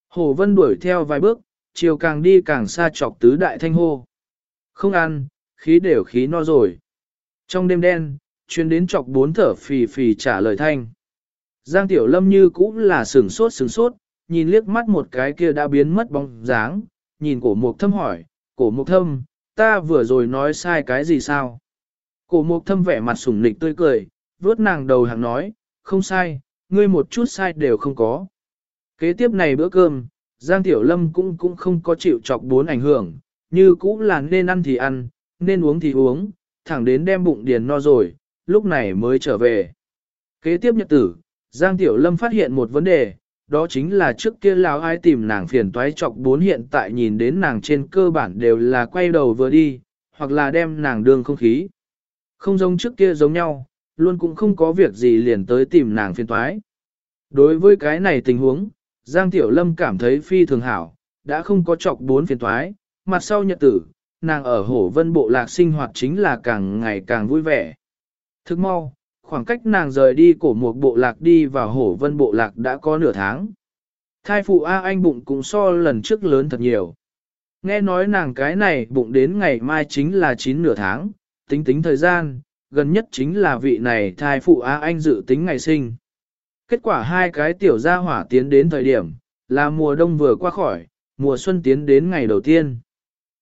Hồ Vân đuổi theo vài bước, chiều càng đi càng xa chọc tứ đại thanh hô. Không ăn, khí đều khí no rồi. Trong đêm đen, chuyên đến chọc bốn thở phì phì trả lời thanh. Giang Tiểu Lâm như cũng là sừng sốt sừng sốt, nhìn liếc mắt một cái kia đã biến mất bóng dáng, nhìn cổ mục thâm hỏi, cổ mục thâm, ta vừa rồi nói sai cái gì sao? Cổ mục thâm vẻ mặt sủng nịch tươi cười, vuốt nàng đầu hàng nói, không sai, ngươi một chút sai đều không có. Kế tiếp này bữa cơm, Giang Tiểu Lâm cũng cũng không có chịu chọc bốn ảnh hưởng, như cũng là nên ăn thì ăn, nên uống thì uống, thẳng đến đem bụng điền no rồi, lúc này mới trở về. Kế tiếp nhật tử, Giang Tiểu Lâm phát hiện một vấn đề, đó chính là trước kia lão ai tìm nàng phiền toái chọc bốn hiện tại nhìn đến nàng trên cơ bản đều là quay đầu vừa đi, hoặc là đem nàng đường không khí. Không giống trước kia giống nhau, luôn cũng không có việc gì liền tới tìm nàng phiền toái. Đối với cái này tình huống, Giang Tiểu Lâm cảm thấy phi thường hảo, đã không có chọc bốn phiền toái, mặt sau nhật tử, nàng ở hổ vân bộ lạc sinh hoạt chính là càng ngày càng vui vẻ. Thức mau, khoảng cách nàng rời đi cổ một bộ lạc đi vào hổ vân bộ lạc đã có nửa tháng. Thai phụ A anh bụng cũng so lần trước lớn thật nhiều. Nghe nói nàng cái này bụng đến ngày mai chính là 9 nửa tháng, tính tính thời gian, gần nhất chính là vị này thai phụ A anh dự tính ngày sinh. Kết quả hai cái tiểu gia hỏa tiến đến thời điểm, là mùa đông vừa qua khỏi, mùa xuân tiến đến ngày đầu tiên.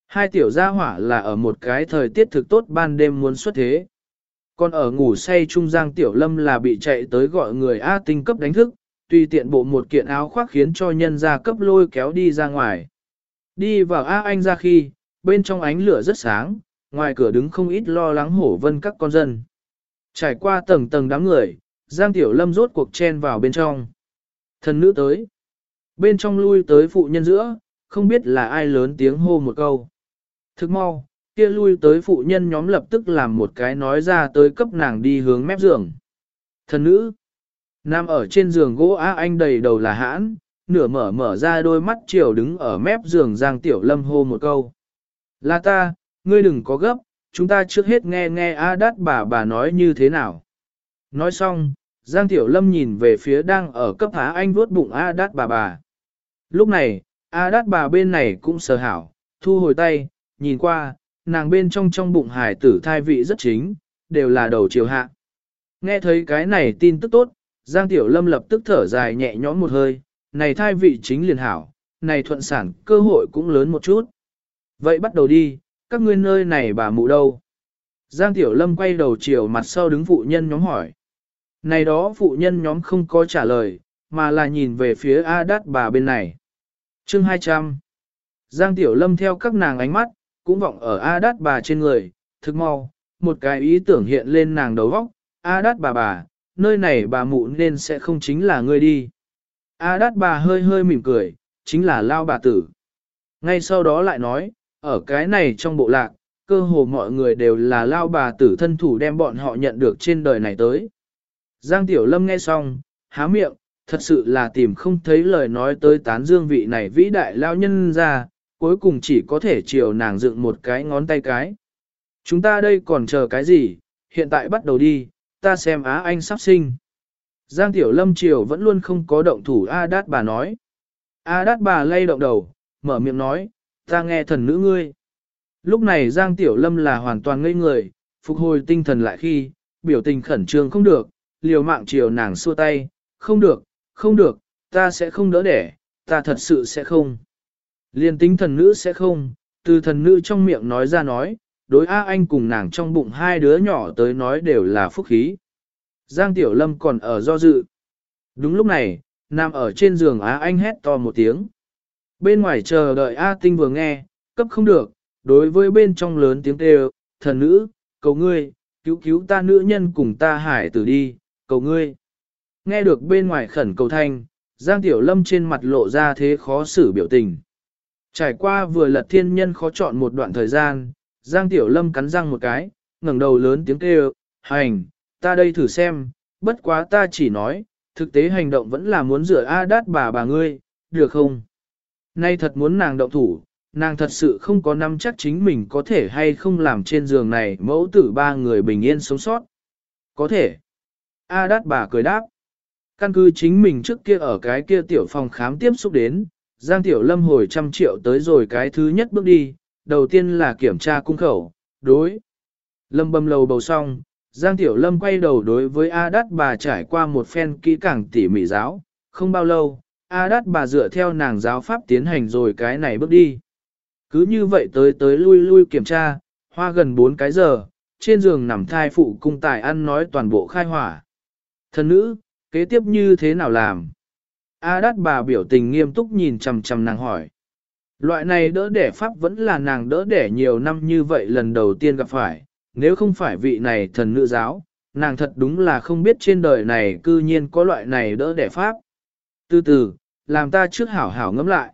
Hai tiểu gia hỏa là ở một cái thời tiết thực tốt ban đêm muốn xuất thế. Còn ở ngủ say trung giang tiểu lâm là bị chạy tới gọi người A tinh cấp đánh thức, tùy tiện bộ một kiện áo khoác khiến cho nhân gia cấp lôi kéo đi ra ngoài. Đi vào A anh ra khi, bên trong ánh lửa rất sáng, ngoài cửa đứng không ít lo lắng hổ vân các con dân. Trải qua tầng tầng đám người, Giang Tiểu Lâm rốt cuộc chen vào bên trong. Thần nữ tới. Bên trong lui tới phụ nhân giữa, không biết là ai lớn tiếng hô một câu. Thức mau, kia lui tới phụ nhân nhóm lập tức làm một cái nói ra tới cấp nàng đi hướng mép giường. Thần nữ. Nam ở trên giường gỗ á anh đầy đầu là hãn, nửa mở mở ra đôi mắt chiều đứng ở mép giường Giang Tiểu Lâm hô một câu. Là ta, ngươi đừng có gấp, chúng ta trước hết nghe nghe A đát bà bà nói như thế nào. Nói xong, Giang Tiểu Lâm nhìn về phía đang ở cấp há anh vuốt bụng A đát bà bà. Lúc này, A đát bà bên này cũng sờ hảo, thu hồi tay, nhìn qua, nàng bên trong trong bụng hải tử thai vị rất chính, đều là đầu chiều hạ. Nghe thấy cái này tin tức tốt, Giang Tiểu Lâm lập tức thở dài nhẹ nhõm một hơi, này thai vị chính liền hảo, này thuận sản cơ hội cũng lớn một chút. Vậy bắt đầu đi, các ngươi nơi này bà mụ đâu? Giang Tiểu Lâm quay đầu chiều mặt sau đứng phụ nhân nhóm hỏi. Này đó phụ nhân nhóm không có trả lời, mà là nhìn về phía A Đát bà bên này. chương 200 Giang Tiểu Lâm theo các nàng ánh mắt, cũng vọng ở A Đát bà trên người, thực mau, một cái ý tưởng hiện lên nàng đầu óc, A Đát bà bà, nơi này bà mụ nên sẽ không chính là ngươi đi. A Đát bà hơi hơi mỉm cười, chính là lao bà tử. Ngay sau đó lại nói, ở cái này trong bộ lạc, cơ hồ mọi người đều là lao bà tử thân thủ đem bọn họ nhận được trên đời này tới. Giang Tiểu Lâm nghe xong, há miệng, thật sự là tìm không thấy lời nói tới tán dương vị này vĩ đại lao nhân ra, cuối cùng chỉ có thể chiều nàng dựng một cái ngón tay cái. Chúng ta đây còn chờ cái gì, hiện tại bắt đầu đi, ta xem Á Anh sắp sinh. Giang Tiểu Lâm chiều vẫn luôn không có động thủ A Đát bà nói. A Đát bà lay động đầu, mở miệng nói, ta nghe thần nữ ngươi. Lúc này Giang Tiểu Lâm là hoàn toàn ngây người, phục hồi tinh thần lại khi, biểu tình khẩn trương không được, liều mạng chiều nàng xua tay, không được, không được, ta sẽ không đỡ đẻ, ta thật sự sẽ không. Liên tính thần nữ sẽ không, từ thần nữ trong miệng nói ra nói, đối A Anh cùng nàng trong bụng hai đứa nhỏ tới nói đều là phúc khí. Giang Tiểu Lâm còn ở do dự. Đúng lúc này, nằm ở trên giường Á Anh hét to một tiếng. Bên ngoài chờ đợi A Tinh vừa nghe, cấp không được, đối với bên trong lớn tiếng kêu, thần nữ, cầu ngươi, cứu cứu ta nữ nhân cùng ta hải tử đi, cầu ngươi. Nghe được bên ngoài khẩn cầu thanh, Giang Tiểu Lâm trên mặt lộ ra thế khó xử biểu tình. Trải qua vừa lật thiên nhân khó chọn một đoạn thời gian, Giang Tiểu Lâm cắn răng một cái, ngẩng đầu lớn tiếng kêu, hành, ta đây thử xem, bất quá ta chỉ nói, thực tế hành động vẫn là muốn rửa A đát bà bà ngươi, được không? Nay thật muốn nàng động thủ, nàng thật sự không có nắm chắc chính mình có thể hay không làm trên giường này mẫu tử ba người bình yên sống sót. Có thể. A đát bà cười đáp. Căn cứ chính mình trước kia ở cái kia tiểu phòng khám tiếp xúc đến, Giang Tiểu Lâm hồi trăm triệu tới rồi cái thứ nhất bước đi, đầu tiên là kiểm tra cung khẩu, đối. Lâm bầm lầu bầu xong, Giang Tiểu Lâm quay đầu đối với A Đát bà trải qua một phen kỹ càng tỉ mỉ giáo, không bao lâu, A Đát bà dựa theo nàng giáo pháp tiến hành rồi cái này bước đi. Cứ như vậy tới tới lui lui kiểm tra, hoa gần 4 cái giờ, trên giường nằm thai phụ cung tài ăn nói toàn bộ khai hỏa. Thần nữ, kế tiếp như thế nào làm? A đát bà biểu tình nghiêm túc nhìn chằm chằm nàng hỏi. Loại này đỡ đẻ pháp vẫn là nàng đỡ đẻ nhiều năm như vậy lần đầu tiên gặp phải, nếu không phải vị này thần nữ giáo, nàng thật đúng là không biết trên đời này cư nhiên có loại này đỡ đẻ pháp. Từ từ, làm ta trước hảo hảo ngẫm lại.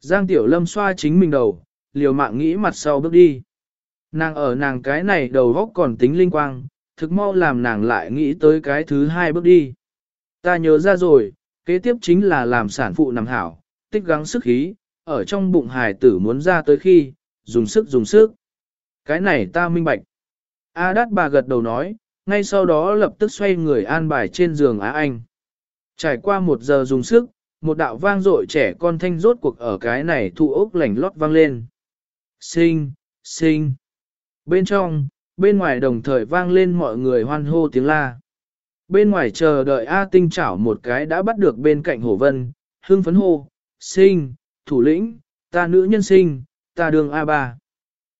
Giang Tiểu Lâm xoa chính mình đầu, liều mạng nghĩ mặt sau bước đi. Nàng ở nàng cái này đầu góc còn tính linh quang, thực mau làm nàng lại nghĩ tới cái thứ hai bước đi. Ta nhớ ra rồi, kế tiếp chính là làm sản phụ nằm hảo, tích gắng sức khí, ở trong bụng hài tử muốn ra tới khi, dùng sức dùng sức. Cái này ta minh bạch. A đát bà gật đầu nói, ngay sau đó lập tức xoay người an bài trên giường Á Anh. Trải qua một giờ dùng sức, một đạo vang dội trẻ con thanh rốt cuộc ở cái này thu ốc lảnh lót vang lên. Sinh, sinh. Bên trong, bên ngoài đồng thời vang lên mọi người hoan hô tiếng la. Bên ngoài chờ đợi A Tinh chảo một cái đã bắt được bên cạnh Hổ Vân, hưng phấn hô, sinh, thủ lĩnh, ta nữ nhân sinh, ta đường A3.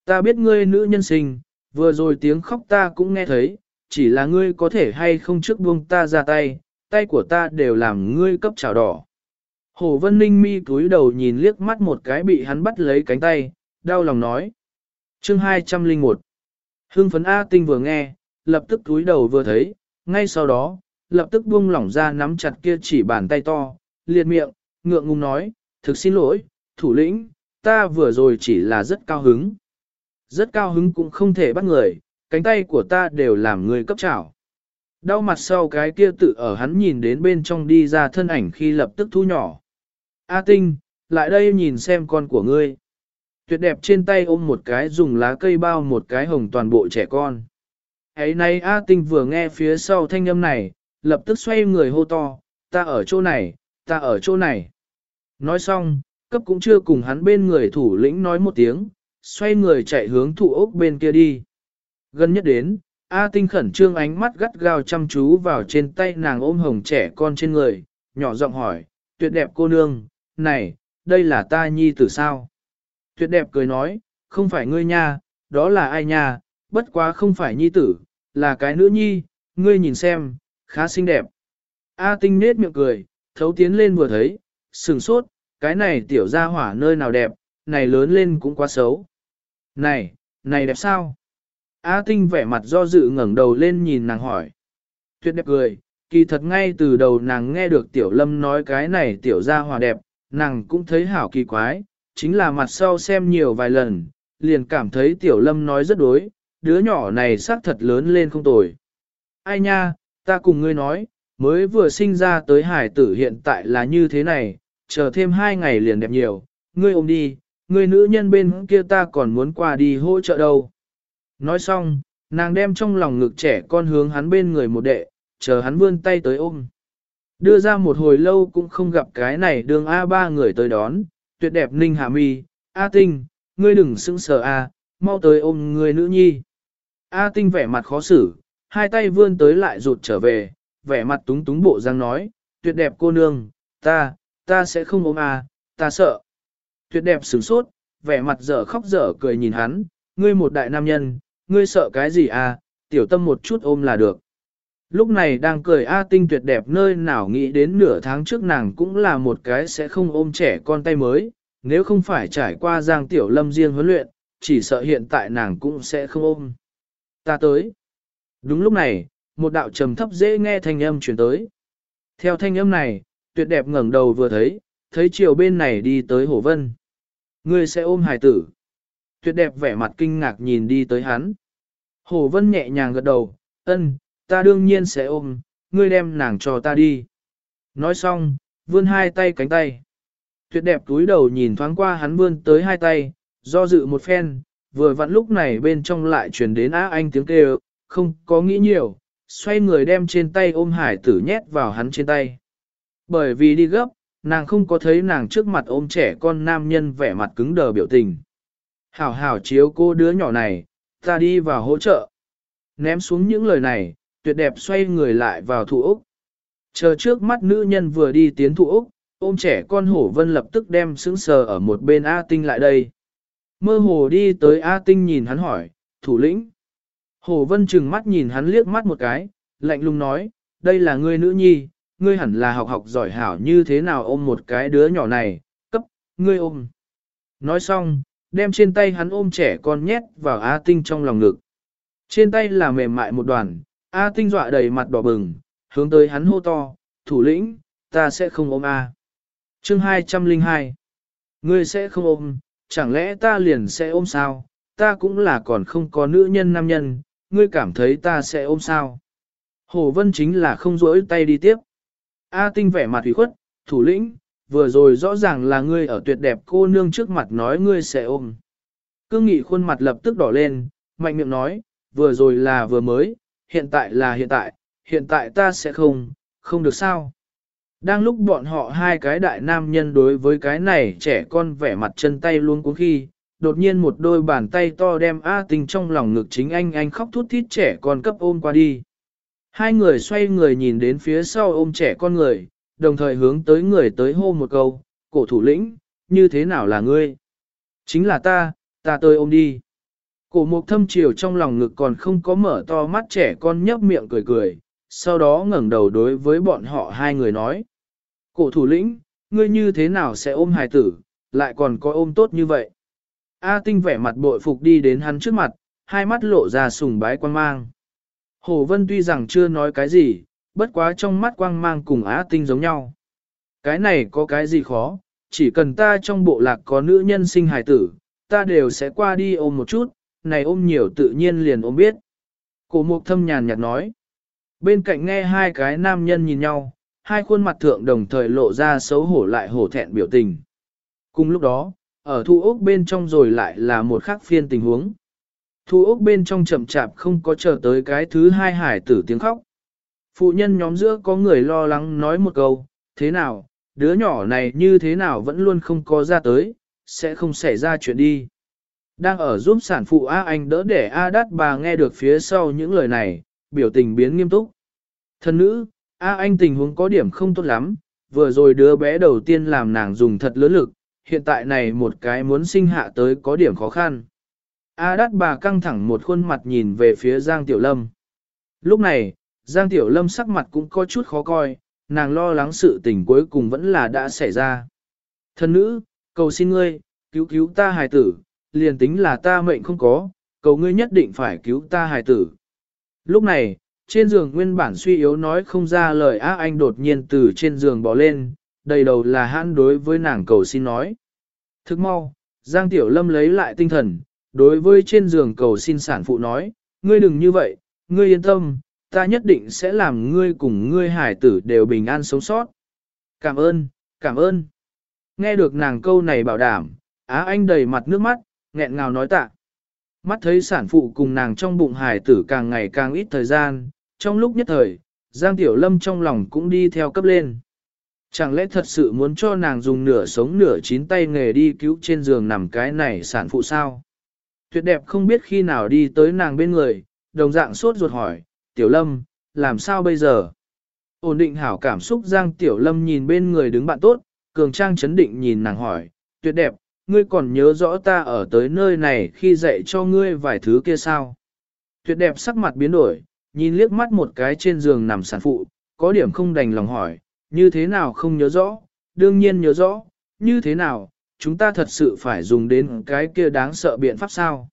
Ta biết ngươi nữ nhân sinh, vừa rồi tiếng khóc ta cũng nghe thấy, chỉ là ngươi có thể hay không trước buông ta ra tay, tay của ta đều làm ngươi cấp chảo đỏ. Hồ Vân Ninh mi cúi đầu nhìn liếc mắt một cái bị hắn bắt lấy cánh tay, đau lòng nói. Chương 201 Hưng phấn A Tinh vừa nghe, lập tức cúi đầu vừa thấy, ngay sau đó, lập tức buông lỏng ra nắm chặt kia chỉ bàn tay to, liệt miệng, ngượng ngùng nói, thực xin lỗi, thủ lĩnh, ta vừa rồi chỉ là rất cao hứng. Rất cao hứng cũng không thể bắt người, cánh tay của ta đều làm người cấp trảo. Đau mặt sau cái kia tự ở hắn nhìn đến bên trong đi ra thân ảnh khi lập tức thu nhỏ. A tinh, lại đây nhìn xem con của ngươi. Tuyệt đẹp trên tay ôm một cái dùng lá cây bao một cái hồng toàn bộ trẻ con. Ấy nay A tinh vừa nghe phía sau thanh âm này, lập tức xoay người hô to, ta ở chỗ này, ta ở chỗ này. Nói xong, cấp cũng chưa cùng hắn bên người thủ lĩnh nói một tiếng, xoay người chạy hướng thủ ốc bên kia đi. Gần nhất đến, A tinh khẩn trương ánh mắt gắt gao chăm chú vào trên tay nàng ôm hồng trẻ con trên người, nhỏ giọng hỏi, tuyệt đẹp cô nương, này, đây là ta nhi tử sao? Tuyệt đẹp cười nói, không phải ngươi nha, đó là ai nha, bất quá không phải nhi tử, là cái nữ nhi, ngươi nhìn xem, khá xinh đẹp. A tinh nết miệng cười, thấu tiến lên vừa thấy, sừng sốt, cái này tiểu ra hỏa nơi nào đẹp, này lớn lên cũng quá xấu. Này, này đẹp sao? A tinh vẻ mặt do dự ngẩng đầu lên nhìn nàng hỏi. Tuyệt đẹp cười, kỳ thật ngay từ đầu nàng nghe được tiểu lâm nói cái này tiểu ra hỏa đẹp, nàng cũng thấy hảo kỳ quái, chính là mặt sau xem nhiều vài lần, liền cảm thấy tiểu lâm nói rất đối, đứa nhỏ này xác thật lớn lên không tồi. Ai nha, ta cùng ngươi nói, mới vừa sinh ra tới hải tử hiện tại là như thế này, chờ thêm hai ngày liền đẹp nhiều, ngươi ôm đi, ngươi nữ nhân bên kia ta còn muốn qua đi hỗ trợ đâu. Nói xong, nàng đem trong lòng ngực trẻ con hướng hắn bên người một đệ, chờ hắn vươn tay tới ôm. Đưa ra một hồi lâu cũng không gặp cái này đường A ba người tới đón, tuyệt đẹp ninh hạ mi, A tinh, ngươi đừng sững sờ A, mau tới ôm người nữ nhi. A tinh vẻ mặt khó xử, hai tay vươn tới lại rụt trở về, vẻ mặt túng túng bộ răng nói, tuyệt đẹp cô nương, ta, ta sẽ không ôm a, ta sợ. Tuyệt đẹp sửng sốt, vẻ mặt dở khóc dở cười nhìn hắn, ngươi một đại nam nhân, ngươi sợ cái gì à, tiểu tâm một chút ôm là được. Lúc này đang cười A tinh tuyệt đẹp nơi nào nghĩ đến nửa tháng trước nàng cũng là một cái sẽ không ôm trẻ con tay mới, nếu không phải trải qua giang tiểu lâm riêng huấn luyện, chỉ sợ hiện tại nàng cũng sẽ không ôm. Ta tới. Đúng lúc này, một đạo trầm thấp dễ nghe thanh âm chuyển tới. Theo thanh âm này, tuyệt đẹp ngẩng đầu vừa thấy, thấy chiều bên này đi tới Hồ Vân. Ngươi sẽ ôm hài tử. Tuyệt đẹp vẻ mặt kinh ngạc nhìn đi tới hắn. Hồ Vân nhẹ nhàng gật đầu, ân, ta đương nhiên sẽ ôm, ngươi đem nàng cho ta đi. Nói xong, vươn hai tay cánh tay. Tuyệt đẹp túi đầu nhìn thoáng qua hắn vươn tới hai tay, do dự một phen, vừa vặn lúc này bên trong lại truyền đến á anh tiếng kêu, không có nghĩ nhiều, xoay người đem trên tay ôm hải tử nhét vào hắn trên tay. Bởi vì đi gấp, nàng không có thấy nàng trước mặt ôm trẻ con nam nhân vẻ mặt cứng đờ biểu tình. Hảo hảo chiếu cô đứa nhỏ này, ta đi vào hỗ trợ. Ném xuống những lời này, tuyệt đẹp xoay người lại vào thủ Úc. Chờ trước mắt nữ nhân vừa đi tiến thủ Úc, ôm trẻ con hổ vân lập tức đem sững sờ ở một bên A Tinh lại đây. Mơ hồ đi tới A Tinh nhìn hắn hỏi, thủ lĩnh. Hồ vân chừng mắt nhìn hắn liếc mắt một cái, lạnh lùng nói, đây là ngươi nữ nhi, ngươi hẳn là học học giỏi hảo như thế nào ôm một cái đứa nhỏ này, cấp, ngươi ôm. Nói xong, đem trên tay hắn ôm trẻ con nhét vào A Tinh trong lòng ngực. Trên tay là mềm mại một đoàn, A Tinh dọa đầy mặt đỏ bừng, hướng tới hắn hô to, thủ lĩnh, ta sẽ không ôm A. Chương 202 Ngươi sẽ không ôm, chẳng lẽ ta liền sẽ ôm sao, ta cũng là còn không có nữ nhân nam nhân, ngươi cảm thấy ta sẽ ôm sao. Hồ Vân chính là không rỗi tay đi tiếp. A Tinh vẻ mặt ủy khuất, thủ lĩnh, vừa rồi rõ ràng là ngươi ở tuyệt đẹp cô nương trước mặt nói ngươi sẽ ôm. Cương nghị khuôn mặt lập tức đỏ lên, mạnh miệng nói, vừa rồi là vừa mới, hiện tại là hiện tại, hiện tại ta sẽ không, không được sao. Đang lúc bọn họ hai cái đại nam nhân đối với cái này trẻ con vẻ mặt chân tay luôn cuống khi, đột nhiên một đôi bàn tay to đem A Tinh trong lòng ngực chính anh anh khóc thút thít trẻ con cấp ôm qua đi. Hai người xoay người nhìn đến phía sau ôm trẻ con người, đồng thời hướng tới người tới hô một câu, cổ thủ lĩnh, như thế nào là ngươi? Chính là ta, ta tôi ôm đi. Cổ mục thâm chiều trong lòng ngực còn không có mở to mắt trẻ con nhấp miệng cười cười, sau đó ngẩng đầu đối với bọn họ hai người nói. Cổ thủ lĩnh, ngươi như thế nào sẽ ôm hài tử, lại còn có ôm tốt như vậy? A tinh vẻ mặt bội phục đi đến hắn trước mặt, hai mắt lộ ra sùng bái quan mang. Hồ Vân tuy rằng chưa nói cái gì, bất quá trong mắt quang mang cùng á tinh giống nhau. Cái này có cái gì khó, chỉ cần ta trong bộ lạc có nữ nhân sinh hài tử, ta đều sẽ qua đi ôm một chút, này ôm nhiều tự nhiên liền ôm biết. Cổ mục thâm nhàn nhạt nói. Bên cạnh nghe hai cái nam nhân nhìn nhau, hai khuôn mặt thượng đồng thời lộ ra xấu hổ lại hổ thẹn biểu tình. Cùng lúc đó, ở thu ốc bên trong rồi lại là một khác phiên tình huống. Thu ốc bên trong chậm chạp không có chờ tới cái thứ hai hải tử tiếng khóc. Phụ nhân nhóm giữa có người lo lắng nói một câu, thế nào, đứa nhỏ này như thế nào vẫn luôn không có ra tới, sẽ không xảy ra chuyện đi. Đang ở giúp sản phụ A Anh đỡ để A đắt bà nghe được phía sau những lời này, biểu tình biến nghiêm túc. Thân nữ, A Anh tình huống có điểm không tốt lắm, vừa rồi đứa bé đầu tiên làm nàng dùng thật lớn lực, hiện tại này một cái muốn sinh hạ tới có điểm khó khăn. A đắt bà căng thẳng một khuôn mặt nhìn về phía Giang Tiểu Lâm. Lúc này, Giang Tiểu Lâm sắc mặt cũng có chút khó coi, nàng lo lắng sự tình cuối cùng vẫn là đã xảy ra. Thân nữ, cầu xin ngươi, cứu cứu ta hài tử, liền tính là ta mệnh không có, cầu ngươi nhất định phải cứu ta hài tử. Lúc này, trên giường nguyên bản suy yếu nói không ra lời á anh đột nhiên từ trên giường bỏ lên, đầy đầu là hãn đối với nàng cầu xin nói. Thức mau, Giang Tiểu Lâm lấy lại tinh thần, đối với trên giường cầu xin sản phụ nói, ngươi đừng như vậy, ngươi yên tâm, ta nhất định sẽ làm ngươi cùng ngươi hải tử đều bình an sống sót. Cảm ơn, cảm ơn. Nghe được nàng câu này bảo đảm, Á Anh đầy mặt nước mắt, nghẹn ngào nói tạ. Mắt thấy sản phụ cùng nàng trong bụng hải tử càng ngày càng ít thời gian, trong lúc nhất thời, Giang Tiểu Lâm trong lòng cũng đi theo cấp lên. Chẳng lẽ thật sự muốn cho nàng dùng nửa sống nửa chín tay nghề đi cứu trên giường nằm cái này sản phụ sao? Tuyệt đẹp không biết khi nào đi tới nàng bên người, đồng dạng sốt ruột hỏi, Tiểu Lâm, làm sao bây giờ? Ổn định hảo cảm xúc Giang Tiểu Lâm nhìn bên người đứng bạn tốt, cường trang chấn định nhìn nàng hỏi, tuyệt đẹp, ngươi còn nhớ rõ ta ở tới nơi này khi dạy cho ngươi vài thứ kia sao? Tuyệt đẹp sắc mặt biến đổi, nhìn liếc mắt một cái trên giường nằm sản phụ, có điểm không đành lòng hỏi, như thế nào không nhớ rõ, đương nhiên nhớ rõ, như thế nào, chúng ta thật sự phải dùng đến cái kia đáng sợ biện pháp sao?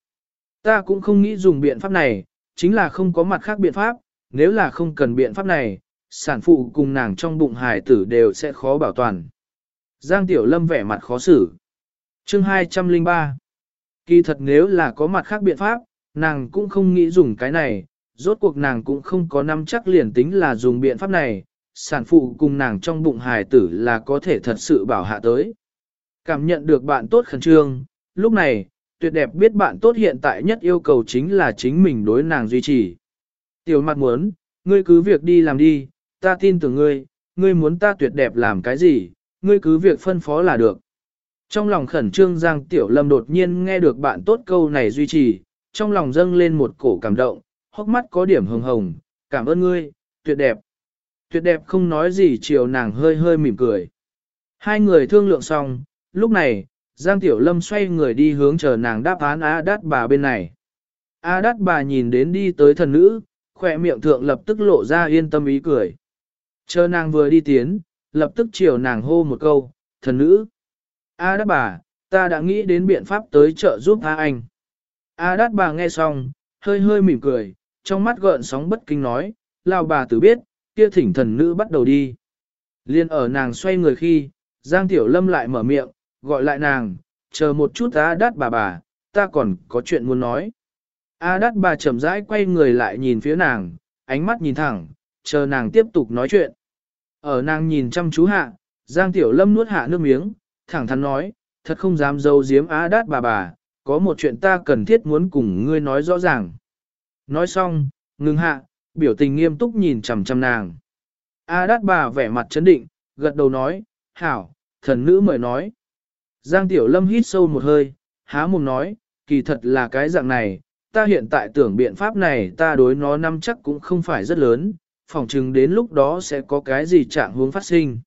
Ta cũng không nghĩ dùng biện pháp này, chính là không có mặt khác biện pháp, nếu là không cần biện pháp này, sản phụ cùng nàng trong bụng hài tử đều sẽ khó bảo toàn. Giang Tiểu Lâm vẻ mặt khó xử. Chương 203 Kỳ thật nếu là có mặt khác biện pháp, nàng cũng không nghĩ dùng cái này, rốt cuộc nàng cũng không có nắm chắc liền tính là dùng biện pháp này, sản phụ cùng nàng trong bụng hài tử là có thể thật sự bảo hạ tới. Cảm nhận được bạn tốt khẩn trương, lúc này, tuyệt đẹp biết bạn tốt hiện tại nhất yêu cầu chính là chính mình đối nàng duy trì. Tiểu mặt muốn, ngươi cứ việc đi làm đi, ta tin tưởng ngươi, ngươi muốn ta tuyệt đẹp làm cái gì, ngươi cứ việc phân phó là được. Trong lòng khẩn trương Giang Tiểu Lâm đột nhiên nghe được bạn tốt câu này duy trì, trong lòng dâng lên một cổ cảm động, hốc mắt có điểm hồng hồng, cảm ơn ngươi, tuyệt đẹp. Tuyệt đẹp không nói gì chiều nàng hơi hơi mỉm cười. Hai người thương lượng xong, lúc này, Giang Tiểu Lâm xoay người đi hướng chờ nàng đáp án A đát bà bên này. A đát bà nhìn đến đi tới thần nữ, khỏe miệng thượng lập tức lộ ra yên tâm ý cười. Chờ nàng vừa đi tiến, lập tức chiều nàng hô một câu, thần nữ. A đát bà, ta đã nghĩ đến biện pháp tới trợ giúp A anh. A đát bà nghe xong, hơi hơi mỉm cười, trong mắt gợn sóng bất kinh nói, lao bà tử biết, kia thỉnh thần nữ bắt đầu đi. Liên ở nàng xoay người khi, Giang Tiểu Lâm lại mở miệng, gọi lại nàng, chờ một chút A đát bà bà, ta còn có chuyện muốn nói. A đát bà chậm rãi quay người lại nhìn phía nàng, ánh mắt nhìn thẳng, chờ nàng tiếp tục nói chuyện. Ở nàng nhìn chăm chú hạ, Giang Tiểu Lâm nuốt hạ nước miếng, thẳng thắn nói, thật không dám dâu giếm á đát bà bà, có một chuyện ta cần thiết muốn cùng ngươi nói rõ ràng. Nói xong, ngừng hạ, biểu tình nghiêm túc nhìn chằm chằm nàng. A đát bà vẻ mặt chấn định, gật đầu nói, hảo, thần nữ mời nói. Giang Tiểu Lâm hít sâu một hơi, há mồm nói, kỳ thật là cái dạng này, ta hiện tại tưởng biện pháp này ta đối nó năm chắc cũng không phải rất lớn, phỏng chừng đến lúc đó sẽ có cái gì trạng hướng phát sinh.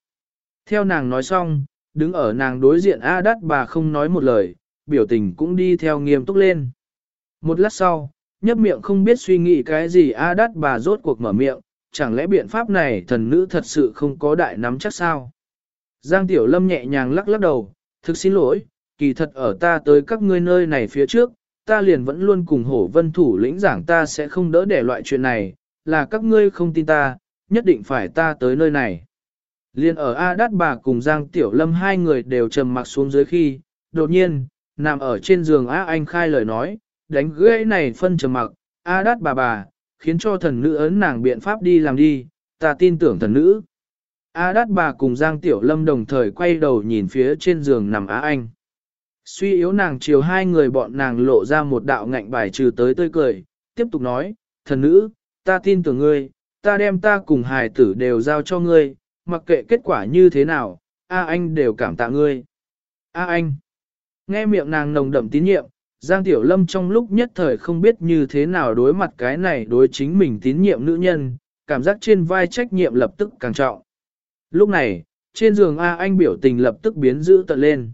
Theo nàng nói xong, đứng ở nàng đối diện A đắt bà không nói một lời, biểu tình cũng đi theo nghiêm túc lên. Một lát sau, nhấp miệng không biết suy nghĩ cái gì A đắt bà rốt cuộc mở miệng, chẳng lẽ biện pháp này thần nữ thật sự không có đại nắm chắc sao? Giang Tiểu Lâm nhẹ nhàng lắc lắc đầu, thực xin lỗi, kỳ thật ở ta tới các ngươi nơi này phía trước, ta liền vẫn luôn cùng hổ vân thủ lĩnh giảng ta sẽ không đỡ để loại chuyện này, là các ngươi không tin ta, nhất định phải ta tới nơi này. Liên ở A Đát bà cùng Giang Tiểu Lâm hai người đều trầm mặc xuống dưới khi, đột nhiên, nằm ở trên giường A Anh khai lời nói, đánh gãy này phân trầm mặc, A Đát bà bà, khiến cho thần nữ ấn nàng biện pháp đi làm đi, ta tin tưởng thần nữ. A Đát bà cùng Giang Tiểu Lâm đồng thời quay đầu nhìn phía trên giường nằm a Anh. Suy yếu nàng chiều hai người bọn nàng lộ ra một đạo ngạnh bài trừ tới tươi cười, tiếp tục nói, thần nữ, ta tin tưởng ngươi, ta đem ta cùng hài tử đều giao cho ngươi, mặc kệ kết quả như thế nào, A anh đều cảm tạ ngươi. A anh, nghe miệng nàng nồng đậm tín nhiệm, Giang Tiểu Lâm trong lúc nhất thời không biết như thế nào đối mặt cái này đối chính mình tín nhiệm nữ nhân, cảm giác trên vai trách nhiệm lập tức càng trọng. Lúc này, trên giường A anh biểu tình lập tức biến dữ tận lên.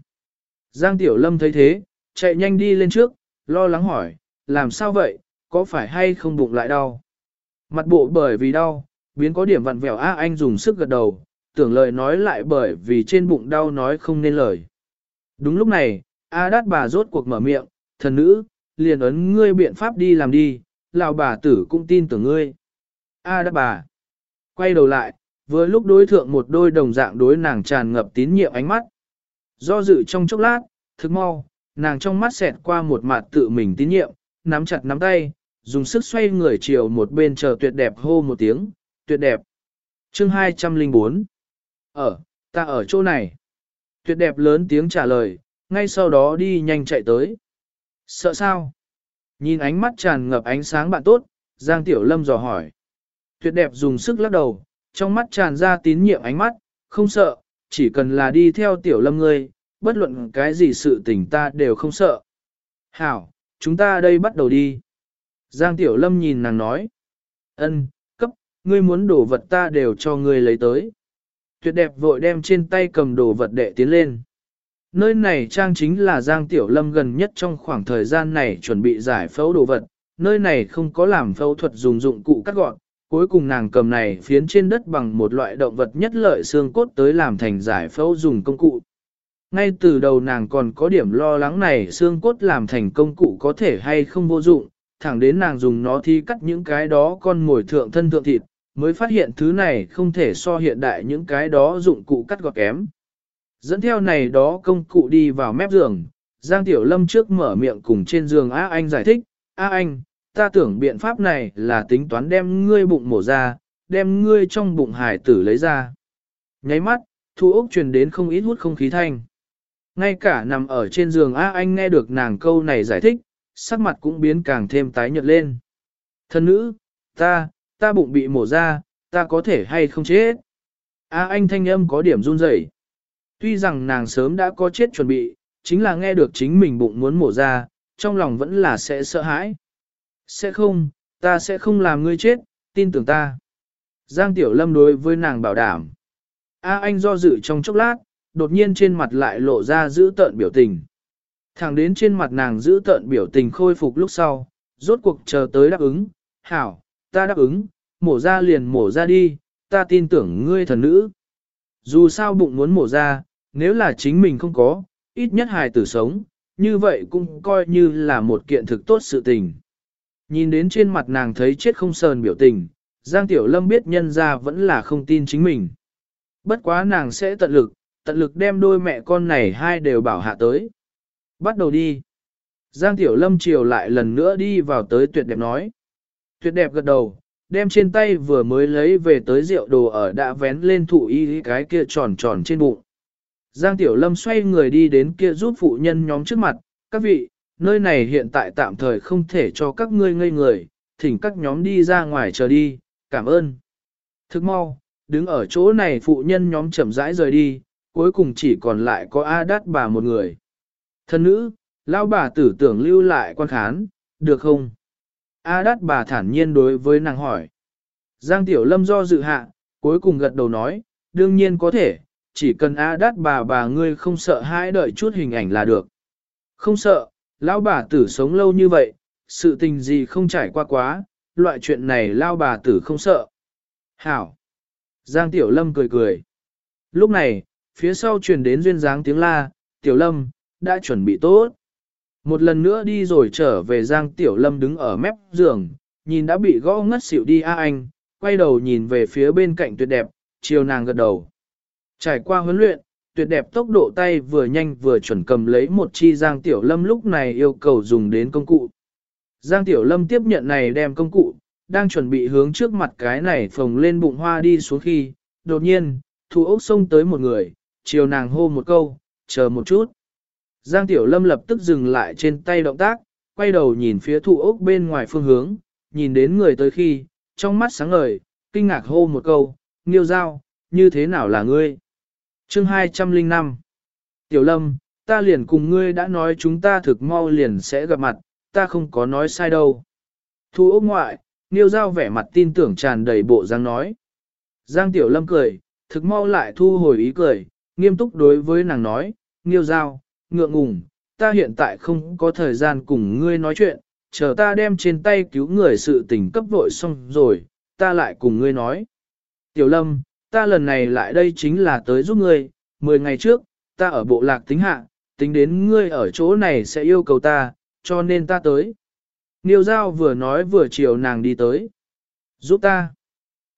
Giang Tiểu Lâm thấy thế, chạy nhanh đi lên trước, lo lắng hỏi, làm sao vậy, có phải hay không bụng lại đau? Mặt bộ bởi vì đau, biến có điểm vặn vẹo A anh dùng sức gật đầu, tưởng lời nói lại bởi vì trên bụng đau nói không nên lời. Đúng lúc này, A đát bà rốt cuộc mở miệng, thần nữ, liền ấn ngươi biện pháp đi làm đi, lão bà tử cũng tin tưởng ngươi. A đát bà, quay đầu lại, vừa lúc đối thượng một đôi đồng dạng đối nàng tràn ngập tín nhiệm ánh mắt. Do dự trong chốc lát, thức mau, nàng trong mắt xẹt qua một mặt tự mình tín nhiệm, nắm chặt nắm tay, dùng sức xoay người chiều một bên chờ tuyệt đẹp hô một tiếng, tuyệt đẹp. Chương 204 ở, ta ở chỗ này. Tuyệt đẹp lớn tiếng trả lời, ngay sau đó đi nhanh chạy tới. Sợ sao? Nhìn ánh mắt tràn ngập ánh sáng bạn tốt, Giang Tiểu Lâm dò hỏi. Tuyệt đẹp dùng sức lắc đầu, trong mắt tràn ra tín nhiệm ánh mắt, không sợ, chỉ cần là đi theo Tiểu Lâm ngươi, bất luận cái gì sự tình ta đều không sợ. Hảo, chúng ta đây bắt đầu đi. Giang Tiểu Lâm nhìn nàng nói. ân, cấp, ngươi muốn đổ vật ta đều cho ngươi lấy tới. Tuyệt đẹp vội đem trên tay cầm đồ vật đệ tiến lên. Nơi này trang chính là Giang Tiểu Lâm gần nhất trong khoảng thời gian này chuẩn bị giải phẫu đồ vật, nơi này không có làm phẫu thuật dùng dụng cụ cắt gọn, cuối cùng nàng cầm này phiến trên đất bằng một loại động vật nhất lợi xương cốt tới làm thành giải phẫu dùng công cụ. Ngay từ đầu nàng còn có điểm lo lắng này xương cốt làm thành công cụ có thể hay không vô dụng, thẳng đến nàng dùng nó thi cắt những cái đó con mồi thượng thân thượng thịt, mới phát hiện thứ này không thể so hiện đại những cái đó dụng cụ cắt gọt kém. Dẫn theo này đó công cụ đi vào mép giường, Giang Tiểu Lâm trước mở miệng cùng trên giường A Anh giải thích, A Anh, ta tưởng biện pháp này là tính toán đem ngươi bụng mổ ra, đem ngươi trong bụng hải tử lấy ra. Nháy mắt, thu ốc truyền đến không ít hút không khí thanh. Ngay cả nằm ở trên giường A Anh nghe được nàng câu này giải thích, sắc mặt cũng biến càng thêm tái nhợt lên. Thân nữ, ta, ta bụng bị mổ ra, ta có thể hay không chết. A Anh thanh âm có điểm run rẩy. Tuy rằng nàng sớm đã có chết chuẩn bị, chính là nghe được chính mình bụng muốn mổ ra, trong lòng vẫn là sẽ sợ hãi. Sẽ không, ta sẽ không làm ngươi chết, tin tưởng ta. Giang Tiểu Lâm đối với nàng bảo đảm. A anh do dự trong chốc lát, đột nhiên trên mặt lại lộ ra giữ tợn biểu tình. Thẳng đến trên mặt nàng giữ tợn biểu tình khôi phục lúc sau, rốt cuộc chờ tới đáp ứng. Hảo, ta đáp ứng, mổ ra liền mổ ra đi, ta tin tưởng ngươi thần nữ. Dù sao bụng muốn mổ ra, nếu là chính mình không có, ít nhất hài tử sống, như vậy cũng coi như là một kiện thực tốt sự tình. Nhìn đến trên mặt nàng thấy chết không sờn biểu tình, Giang Tiểu Lâm biết nhân ra vẫn là không tin chính mình. Bất quá nàng sẽ tận lực, tận lực đem đôi mẹ con này hai đều bảo hạ tới. Bắt đầu đi. Giang Tiểu Lâm chiều lại lần nữa đi vào tới tuyệt đẹp nói. Tuyệt đẹp gật đầu, đem trên tay vừa mới lấy về tới rượu đồ ở đã vén lên thụ y cái kia tròn tròn trên bụng. Giang Tiểu Lâm xoay người đi đến kia giúp phụ nhân nhóm trước mặt, các vị, nơi này hiện tại tạm thời không thể cho các ngươi ngây người, thỉnh các nhóm đi ra ngoài chờ đi, cảm ơn. Thức mau, đứng ở chỗ này phụ nhân nhóm chậm rãi rời đi, cuối cùng chỉ còn lại có A Đát bà một người. Thân nữ, lão bà tử tưởng lưu lại quan khán, được không? A Đát bà thản nhiên đối với nàng hỏi. Giang Tiểu Lâm do dự hạ, cuối cùng gật đầu nói, đương nhiên có thể, chỉ cần A Đát bà bà ngươi không sợ hãi đợi chút hình ảnh là được. Không sợ, lão bà tử sống lâu như vậy, sự tình gì không trải qua quá, loại chuyện này lao bà tử không sợ. Hảo! Giang Tiểu Lâm cười cười. Lúc này, phía sau truyền đến duyên dáng tiếng la, Tiểu Lâm, đã chuẩn bị tốt. Một lần nữa đi rồi trở về Giang Tiểu Lâm đứng ở mép giường, nhìn đã bị gõ ngất xỉu đi A Anh, quay đầu nhìn về phía bên cạnh tuyệt đẹp, chiều nàng gật đầu. Trải qua huấn luyện, tuyệt đẹp tốc độ tay vừa nhanh vừa chuẩn cầm lấy một chi Giang Tiểu Lâm lúc này yêu cầu dùng đến công cụ. Giang Tiểu Lâm tiếp nhận này đem công cụ, đang chuẩn bị hướng trước mặt cái này phồng lên bụng hoa đi xuống khi, đột nhiên, thu ốc xông tới một người, chiều nàng hô một câu, chờ một chút. Giang Tiểu Lâm lập tức dừng lại trên tay động tác, quay đầu nhìn phía thụ ốc bên ngoài phương hướng, nhìn đến người tới khi, trong mắt sáng ngời, kinh ngạc hô một câu, Nghiêu Giao, như thế nào là ngươi? Chương 205 Tiểu Lâm, ta liền cùng ngươi đã nói chúng ta thực mau liền sẽ gặp mặt, ta không có nói sai đâu. Thu ốc ngoại, Niêu Giao vẻ mặt tin tưởng tràn đầy bộ Giang nói. Giang Tiểu Lâm cười, thực mau lại thu hồi ý cười, nghiêm túc đối với nàng nói, Niêu Giao, ngượng ngùng, ta hiện tại không có thời gian cùng ngươi nói chuyện, chờ ta đem trên tay cứu người sự tình cấp vội xong rồi, ta lại cùng ngươi nói. Tiểu Lâm, ta lần này lại đây chính là tới giúp ngươi, 10 ngày trước, ta ở bộ lạc tính hạ, tính đến ngươi ở chỗ này sẽ yêu cầu ta, cho nên ta tới. Niêu Giao vừa nói vừa chiều nàng đi tới. Giúp ta.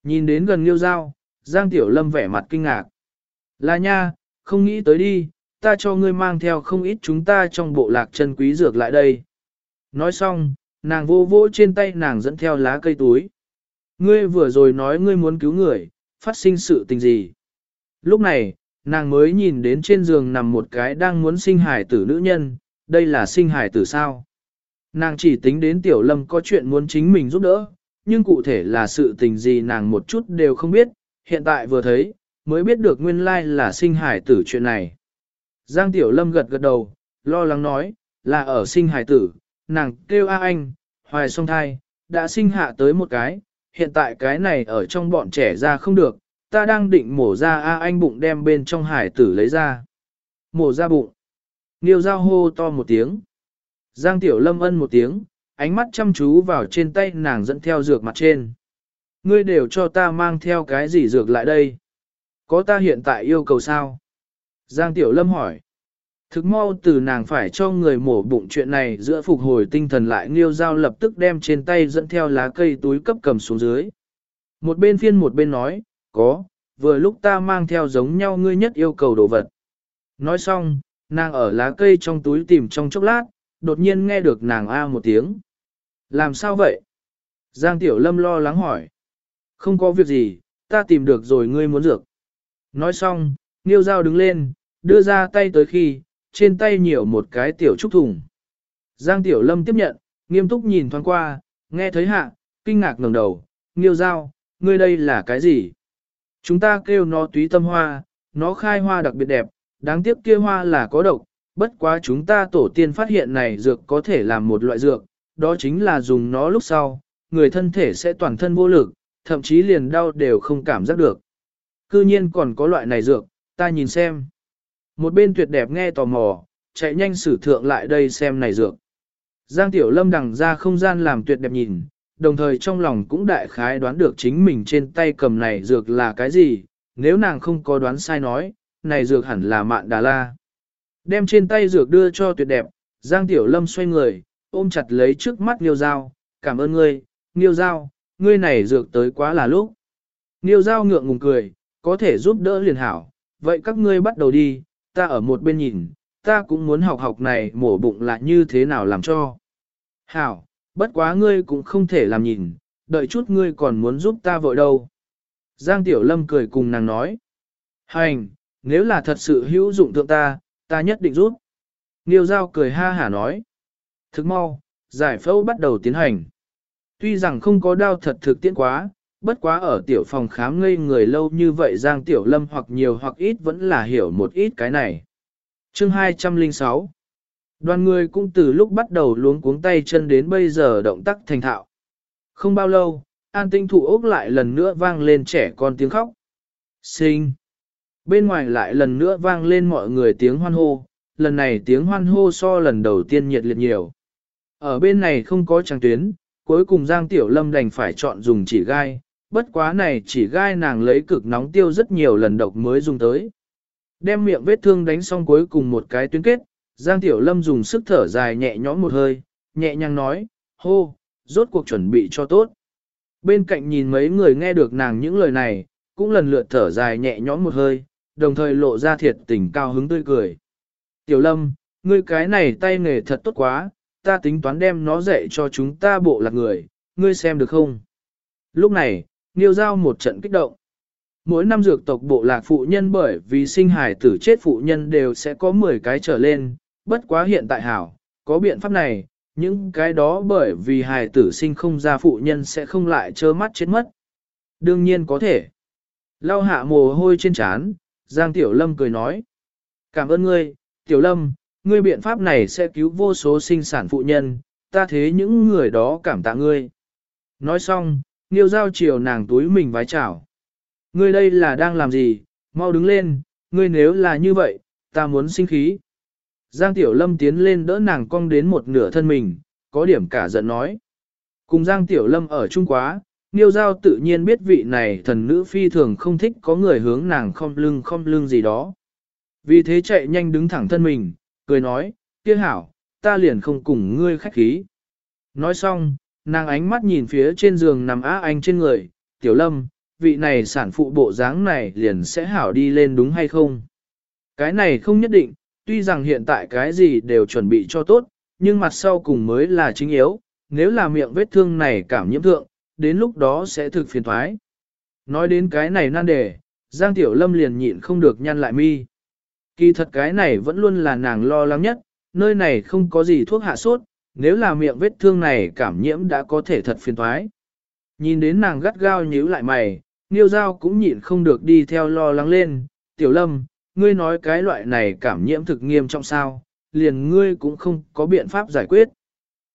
Nhìn đến gần Niêu Giao, Giang Tiểu Lâm vẻ mặt kinh ngạc. Là nha, không nghĩ tới đi, ta cho ngươi mang theo không ít chúng ta trong bộ lạc chân quý dược lại đây. Nói xong, nàng vô vô trên tay nàng dẫn theo lá cây túi. Ngươi vừa rồi nói ngươi muốn cứu người, phát sinh sự tình gì. Lúc này, nàng mới nhìn đến trên giường nằm một cái đang muốn sinh hải tử nữ nhân, đây là sinh hải tử sao. Nàng chỉ tính đến tiểu lâm có chuyện muốn chính mình giúp đỡ, nhưng cụ thể là sự tình gì nàng một chút đều không biết, hiện tại vừa thấy, mới biết được nguyên lai là sinh hải tử chuyện này. Giang tiểu lâm gật gật đầu, lo lắng nói, là ở sinh hải tử, nàng kêu A anh, hoài song thai, đã sinh hạ tới một cái, hiện tại cái này ở trong bọn trẻ ra không được, ta đang định mổ ra A anh bụng đem bên trong hải tử lấy ra. Mổ ra bụng. Niêu giao hô to một tiếng. Giang Tiểu Lâm ân một tiếng, ánh mắt chăm chú vào trên tay nàng dẫn theo dược mặt trên. Ngươi đều cho ta mang theo cái gì dược lại đây? Có ta hiện tại yêu cầu sao? Giang Tiểu Lâm hỏi. Thực mau từ nàng phải cho người mổ bụng chuyện này giữa phục hồi tinh thần lại nghiêu dao lập tức đem trên tay dẫn theo lá cây túi cấp cầm xuống dưới. Một bên phiên một bên nói, có, vừa lúc ta mang theo giống nhau ngươi nhất yêu cầu đồ vật. Nói xong, nàng ở lá cây trong túi tìm trong chốc lát, đột nhiên nghe được nàng a một tiếng. Làm sao vậy? Giang Tiểu Lâm lo lắng hỏi. Không có việc gì, ta tìm được rồi ngươi muốn dược. Nói xong, Nghiêu Giao đứng lên, đưa ra tay tới khi, trên tay nhiều một cái tiểu trúc thùng. Giang Tiểu Lâm tiếp nhận, nghiêm túc nhìn thoáng qua, nghe thấy hạ, kinh ngạc ngẩng đầu, nghiêu dao ngươi đây là cái gì? Chúng ta kêu nó túy tâm hoa, nó khai hoa đặc biệt đẹp, đáng tiếc kia hoa là có độc, bất quá chúng ta tổ tiên phát hiện này dược có thể làm một loại dược, đó chính là dùng nó lúc sau, người thân thể sẽ toàn thân vô lực, thậm chí liền đau đều không cảm giác được. Cư nhiên còn có loại này dược, ta nhìn xem. Một bên tuyệt đẹp nghe tò mò, chạy nhanh sử thượng lại đây xem này dược. Giang Tiểu Lâm đằng ra không gian làm tuyệt đẹp nhìn, đồng thời trong lòng cũng đại khái đoán được chính mình trên tay cầm này dược là cái gì, nếu nàng không có đoán sai nói, này dược hẳn là mạn đà la. Đem trên tay dược đưa cho tuyệt đẹp, Giang Tiểu Lâm xoay người, ôm chặt lấy trước mắt Niêu Giao, cảm ơn ngươi, Niêu Giao, ngươi này dược tới quá là lúc. Niêu Giao ngượng ngùng cười, có thể giúp đỡ liền hảo, vậy các ngươi bắt đầu đi, ta ở một bên nhìn, ta cũng muốn học học này mổ bụng là như thế nào làm cho. Hảo, bất quá ngươi cũng không thể làm nhìn, đợi chút ngươi còn muốn giúp ta vội đâu. Giang Tiểu Lâm cười cùng nàng nói. Hành, nếu là thật sự hữu dụng thượng ta, ta nhất định giúp. Niêu Giao cười ha hả nói. Thức mau, giải phẫu bắt đầu tiến hành. Tuy rằng không có đau thật thực tiễn quá, bất quá ở tiểu phòng khám ngây người lâu như vậy Giang Tiểu Lâm hoặc nhiều hoặc ít vẫn là hiểu một ít cái này. Chương 206 Đoàn người cũng từ lúc bắt đầu luống cuống tay chân đến bây giờ động tác thành thạo. Không bao lâu, an tinh thủ ốc lại lần nữa vang lên trẻ con tiếng khóc. Sinh! Bên ngoài lại lần nữa vang lên mọi người tiếng hoan hô, lần này tiếng hoan hô so lần đầu tiên nhiệt liệt nhiều. Ở bên này không có trang tuyến, cuối cùng Giang Tiểu Lâm đành phải chọn dùng chỉ gai, bất quá này chỉ gai nàng lấy cực nóng tiêu rất nhiều lần độc mới dùng tới. Đem miệng vết thương đánh xong cuối cùng một cái tuyến kết, Giang Tiểu Lâm dùng sức thở dài nhẹ nhõm một hơi, nhẹ nhàng nói, hô, rốt cuộc chuẩn bị cho tốt. Bên cạnh nhìn mấy người nghe được nàng những lời này, cũng lần lượt thở dài nhẹ nhõm một hơi, đồng thời lộ ra thiệt tình cao hứng tươi cười. Tiểu Lâm, ngươi cái này tay nghề thật tốt quá, ta tính toán đem nó dạy cho chúng ta bộ lạc người, ngươi xem được không? Lúc này, Niêu Giao một trận kích động. Mỗi năm dược tộc bộ lạc phụ nhân bởi vì sinh hải tử chết phụ nhân đều sẽ có 10 cái trở lên, bất quá hiện tại hảo, có biện pháp này, những cái đó bởi vì hài tử sinh không ra phụ nhân sẽ không lại trơ mắt chết mất. Đương nhiên có thể. Lau hạ mồ hôi trên trán, Giang Tiểu Lâm cười nói. Cảm ơn ngươi, Tiểu Lâm, ngươi biện pháp này sẽ cứu vô số sinh sản phụ nhân, ta thế những người đó cảm tạ ngươi. Nói xong, Niêu giao chiều nàng túi mình vái chào. Ngươi đây là đang làm gì, mau đứng lên, ngươi nếu là như vậy, ta muốn sinh khí. Giang Tiểu Lâm tiến lên đỡ nàng cong đến một nửa thân mình, có điểm cả giận nói. Cùng Giang Tiểu Lâm ở chung quá, Niêu Giao tự nhiên biết vị này thần nữ phi thường không thích có người hướng nàng không lưng không lưng gì đó. Vì thế chạy nhanh đứng thẳng thân mình, cười nói, kia hảo, ta liền không cùng ngươi khách khí. Nói xong, nàng ánh mắt nhìn phía trên giường nằm á anh trên người, tiểu lâm, vị này sản phụ bộ dáng này liền sẽ hảo đi lên đúng hay không? Cái này không nhất định, tuy rằng hiện tại cái gì đều chuẩn bị cho tốt, nhưng mặt sau cùng mới là chính yếu, nếu là miệng vết thương này cảm nhiễm thượng, đến lúc đó sẽ thực phiền thoái. Nói đến cái này nan đề, Giang Tiểu Lâm liền nhịn không được nhăn lại mi. Kỳ thật cái này vẫn luôn là nàng lo lắng nhất, nơi này không có gì thuốc hạ sốt, nếu là miệng vết thương này cảm nhiễm đã có thể thật phiền thoái. Nhìn đến nàng gắt gao nhíu lại mày, Niêu Giao cũng nhịn không được đi theo lo lắng lên, Tiểu Lâm, ngươi nói cái loại này cảm nhiễm thực nghiêm trọng sao, liền ngươi cũng không có biện pháp giải quyết.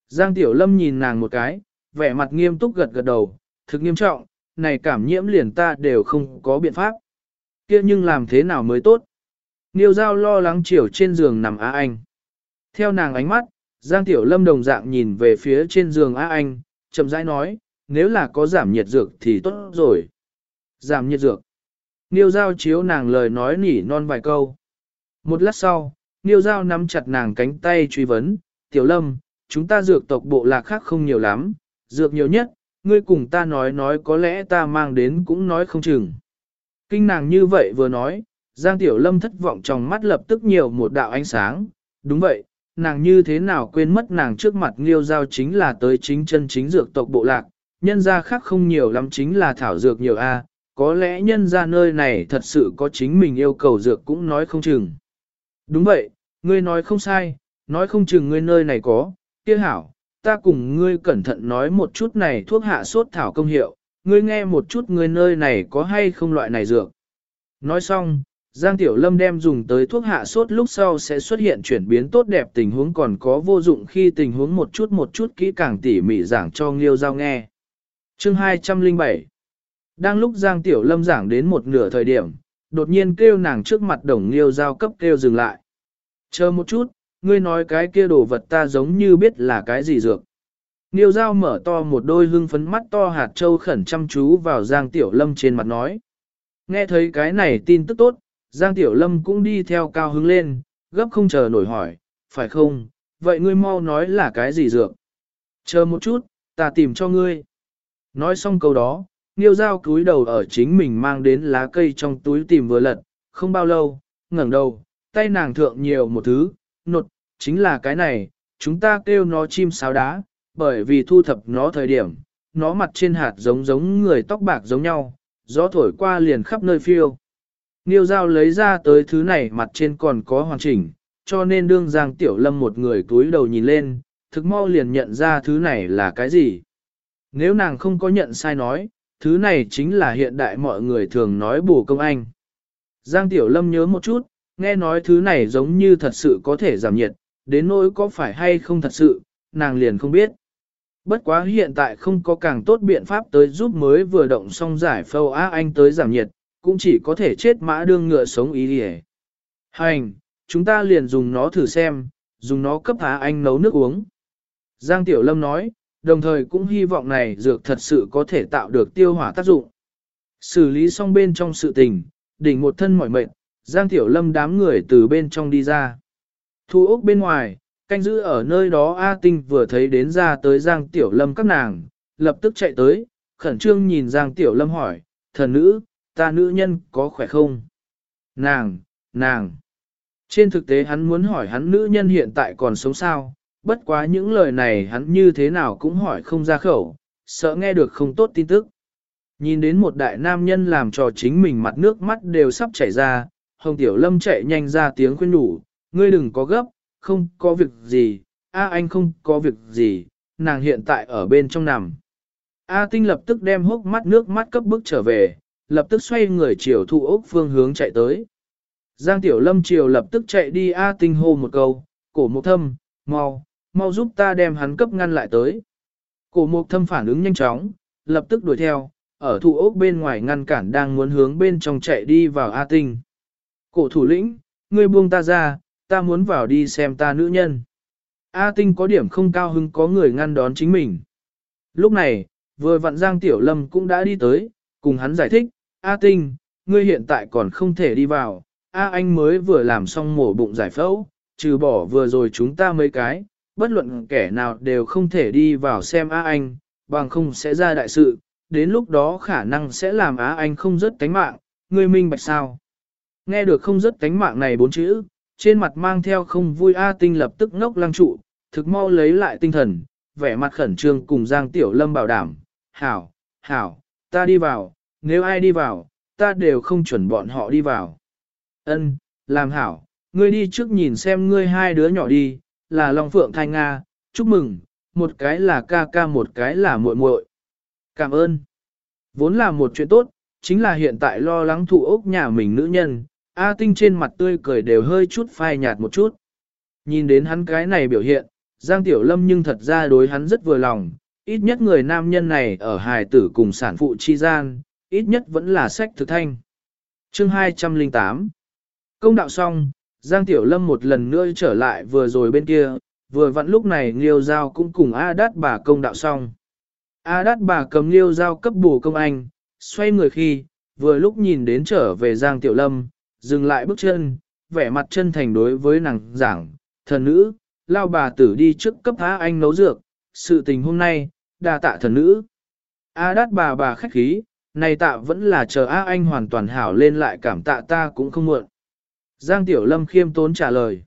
Giang Tiểu Lâm nhìn nàng một cái, vẻ mặt nghiêm túc gật gật đầu, thực nghiêm trọng, này cảm nhiễm liền ta đều không có biện pháp. kia nhưng làm thế nào mới tốt? Niêu Giao lo lắng chiều trên giường nằm Á Anh. Theo nàng ánh mắt, Giang Tiểu Lâm đồng dạng nhìn về phía trên giường Á Anh, chậm rãi nói, nếu là có giảm nhiệt dược thì tốt rồi. Giảm nhiệt dược. Niêu Giao chiếu nàng lời nói nỉ non vài câu. Một lát sau, Niêu Giao nắm chặt nàng cánh tay truy vấn, Tiểu Lâm, chúng ta dược tộc bộ lạc khác không nhiều lắm, dược nhiều nhất, ngươi cùng ta nói nói có lẽ ta mang đến cũng nói không chừng. Kinh nàng như vậy vừa nói, Giang Tiểu Lâm thất vọng trong mắt lập tức nhiều một đạo ánh sáng, đúng vậy, nàng như thế nào quên mất nàng trước mặt Liêu Giao chính là tới chính chân chính dược tộc bộ lạc, nhân gia khác không nhiều lắm chính là thảo dược nhiều a, có lẽ nhân gia nơi này thật sự có chính mình yêu cầu dược cũng nói không chừng. Đúng vậy, ngươi nói không sai, nói không chừng ngươi nơi này có, kia hảo, ta cùng ngươi cẩn thận nói một chút này thuốc hạ sốt thảo công hiệu, ngươi nghe một chút ngươi nơi này có hay không loại này dược. Nói xong, Giang Tiểu Lâm đem dùng tới thuốc hạ sốt lúc sau sẽ xuất hiện chuyển biến tốt đẹp tình huống còn có vô dụng khi tình huống một chút một chút kỹ càng tỉ mỉ giảng cho Nghiêu Giao nghe. Chương 207 Đang lúc Giang Tiểu Lâm giảng đến một nửa thời điểm, đột nhiên kêu nàng trước mặt đồng Nghiêu Giao cấp kêu dừng lại. Chờ một chút, ngươi nói cái kia đồ vật ta giống như biết là cái gì dược. Nghiêu Giao mở to một đôi hưng phấn mắt to hạt châu khẩn chăm chú vào Giang Tiểu Lâm trên mặt nói. Nghe thấy cái này tin tức tốt, Giang Tiểu Lâm cũng đi theo cao hứng lên, gấp không chờ nổi hỏi, phải không, vậy ngươi mau nói là cái gì dược? Chờ một chút, ta tìm cho ngươi. Nói xong câu đó, Niêu Giao cúi đầu ở chính mình mang đến lá cây trong túi tìm vừa lật, không bao lâu, ngẩng đầu, tay nàng thượng nhiều một thứ, nột, chính là cái này, chúng ta kêu nó chim sáo đá, bởi vì thu thập nó thời điểm, nó mặt trên hạt giống giống người tóc bạc giống nhau, gió thổi qua liền khắp nơi phiêu. Niêu dao lấy ra tới thứ này mặt trên còn có hoàn chỉnh, cho nên đương Giang Tiểu Lâm một người túi đầu nhìn lên, thực mau liền nhận ra thứ này là cái gì. Nếu nàng không có nhận sai nói, thứ này chính là hiện đại mọi người thường nói bổ công anh. Giang Tiểu Lâm nhớ một chút, nghe nói thứ này giống như thật sự có thể giảm nhiệt, đến nỗi có phải hay không thật sự, nàng liền không biết. Bất quá hiện tại không có càng tốt biện pháp tới giúp mới vừa động xong giải phâu á anh tới giảm nhiệt, cũng chỉ có thể chết mã đương ngựa sống ý đi Hành, chúng ta liền dùng nó thử xem, dùng nó cấp há anh nấu nước uống. Giang Tiểu Lâm nói, đồng thời cũng hy vọng này dược thật sự có thể tạo được tiêu hỏa tác dụng. Xử lý xong bên trong sự tình, đỉnh một thân mỏi mệt, Giang Tiểu Lâm đám người từ bên trong đi ra. Thu ốc bên ngoài, canh giữ ở nơi đó A Tinh vừa thấy đến ra tới Giang Tiểu Lâm các nàng, lập tức chạy tới, khẩn trương nhìn Giang Tiểu Lâm hỏi, thần nữ, ta nữ nhân có khỏe không? Nàng, nàng. Trên thực tế hắn muốn hỏi hắn nữ nhân hiện tại còn sống sao, bất quá những lời này hắn như thế nào cũng hỏi không ra khẩu, sợ nghe được không tốt tin tức. Nhìn đến một đại nam nhân làm cho chính mình mặt nước mắt đều sắp chảy ra, Hồng Tiểu Lâm chạy nhanh ra tiếng khuyên nhủ, ngươi đừng có gấp, không có việc gì, a anh không có việc gì, nàng hiện tại ở bên trong nằm. A Tinh lập tức đem hốc mắt nước mắt cấp bức trở về, lập tức xoay người chiều thụ ốc phương hướng chạy tới. Giang Tiểu Lâm chiều lập tức chạy đi A Tinh hô một câu, cổ mục thâm, mau, mau giúp ta đem hắn cấp ngăn lại tới. Cổ mục thâm phản ứng nhanh chóng, lập tức đuổi theo, ở thụ ốc bên ngoài ngăn cản đang muốn hướng bên trong chạy đi vào A Tinh. Cổ thủ lĩnh, ngươi buông ta ra, ta muốn vào đi xem ta nữ nhân. A Tinh có điểm không cao hứng có người ngăn đón chính mình. Lúc này, vừa vặn Giang Tiểu Lâm cũng đã đi tới, cùng hắn giải thích, A Tinh, ngươi hiện tại còn không thể đi vào, A anh mới vừa làm xong mổ bụng giải phẫu, trừ bỏ vừa rồi chúng ta mấy cái, bất luận kẻ nào đều không thể đi vào xem A anh, bằng không sẽ ra đại sự, đến lúc đó khả năng sẽ làm Á anh không rớt cánh mạng, ngươi minh bạch sao. Nghe được không rớt cánh mạng này bốn chữ, trên mặt mang theo không vui A Tinh lập tức ngốc lăng trụ, thực mau lấy lại tinh thần, vẻ mặt khẩn trương cùng Giang Tiểu Lâm bảo đảm, hảo, hảo, ta đi vào, nếu ai đi vào, ta đều không chuẩn bọn họ đi vào. Ân, làm hảo, ngươi đi trước nhìn xem ngươi hai đứa nhỏ đi, là Long Phượng Thanh Nga, chúc mừng, một cái là ca ca một cái là muội muội. Cảm ơn. Vốn là một chuyện tốt, chính là hiện tại lo lắng thụ ốc nhà mình nữ nhân, A Tinh trên mặt tươi cười đều hơi chút phai nhạt một chút. Nhìn đến hắn cái này biểu hiện, Giang Tiểu Lâm nhưng thật ra đối hắn rất vừa lòng, ít nhất người nam nhân này ở hài tử cùng sản phụ chi gian, ít nhất vẫn là sách thực thanh. Chương 208 Công đạo xong, Giang Tiểu Lâm một lần nữa trở lại vừa rồi bên kia, vừa vặn lúc này Liêu Giao cũng cùng A Đát bà công đạo xong. A Đát bà cầm Liêu Giao cấp bù công anh, xoay người khi, vừa lúc nhìn đến trở về Giang Tiểu Lâm, dừng lại bước chân, vẻ mặt chân thành đối với nàng giảng, thần nữ, lao bà tử đi trước cấp há anh nấu dược, sự tình hôm nay, đa tạ thần nữ. A đát bà bà khách khí, này tạ vẫn là chờ A anh hoàn toàn hảo lên lại cảm tạ ta cũng không muộn. Giang Tiểu Lâm khiêm tốn trả lời.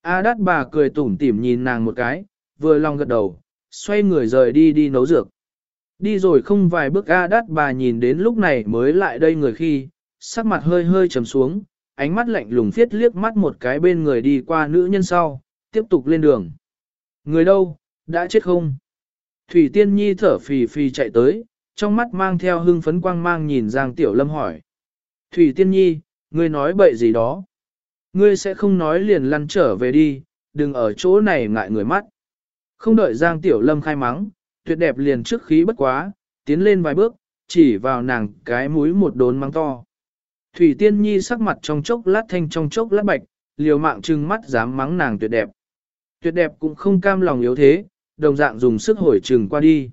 A đát bà cười tủm tỉm nhìn nàng một cái, vừa lòng gật đầu, xoay người rời đi đi nấu dược. Đi rồi không vài bước A đát bà nhìn đến lúc này mới lại đây người khi, sắc mặt hơi hơi trầm xuống, ánh mắt lạnh lùng phiết liếc mắt một cái bên người đi qua nữ nhân sau, tiếp tục lên đường. Người đâu, đã chết không? Thủy Tiên Nhi thở phì phì chạy tới, trong mắt mang theo hưng phấn quang mang nhìn Giang Tiểu Lâm hỏi. Thủy Tiên Nhi, ngươi nói bậy gì đó? Ngươi sẽ không nói liền lăn trở về đi, đừng ở chỗ này ngại người mắt. Không đợi Giang Tiểu Lâm khai mắng, tuyệt đẹp liền trước khí bất quá, tiến lên vài bước, chỉ vào nàng cái mũi một đốn mắng to. Thủy Tiên Nhi sắc mặt trong chốc lát thanh trong chốc lát bạch, liều mạng trừng mắt dám mắng nàng tuyệt đẹp. Tuyệt đẹp cũng không cam lòng yếu thế, đồng dạng dùng sức hồi trừng qua đi.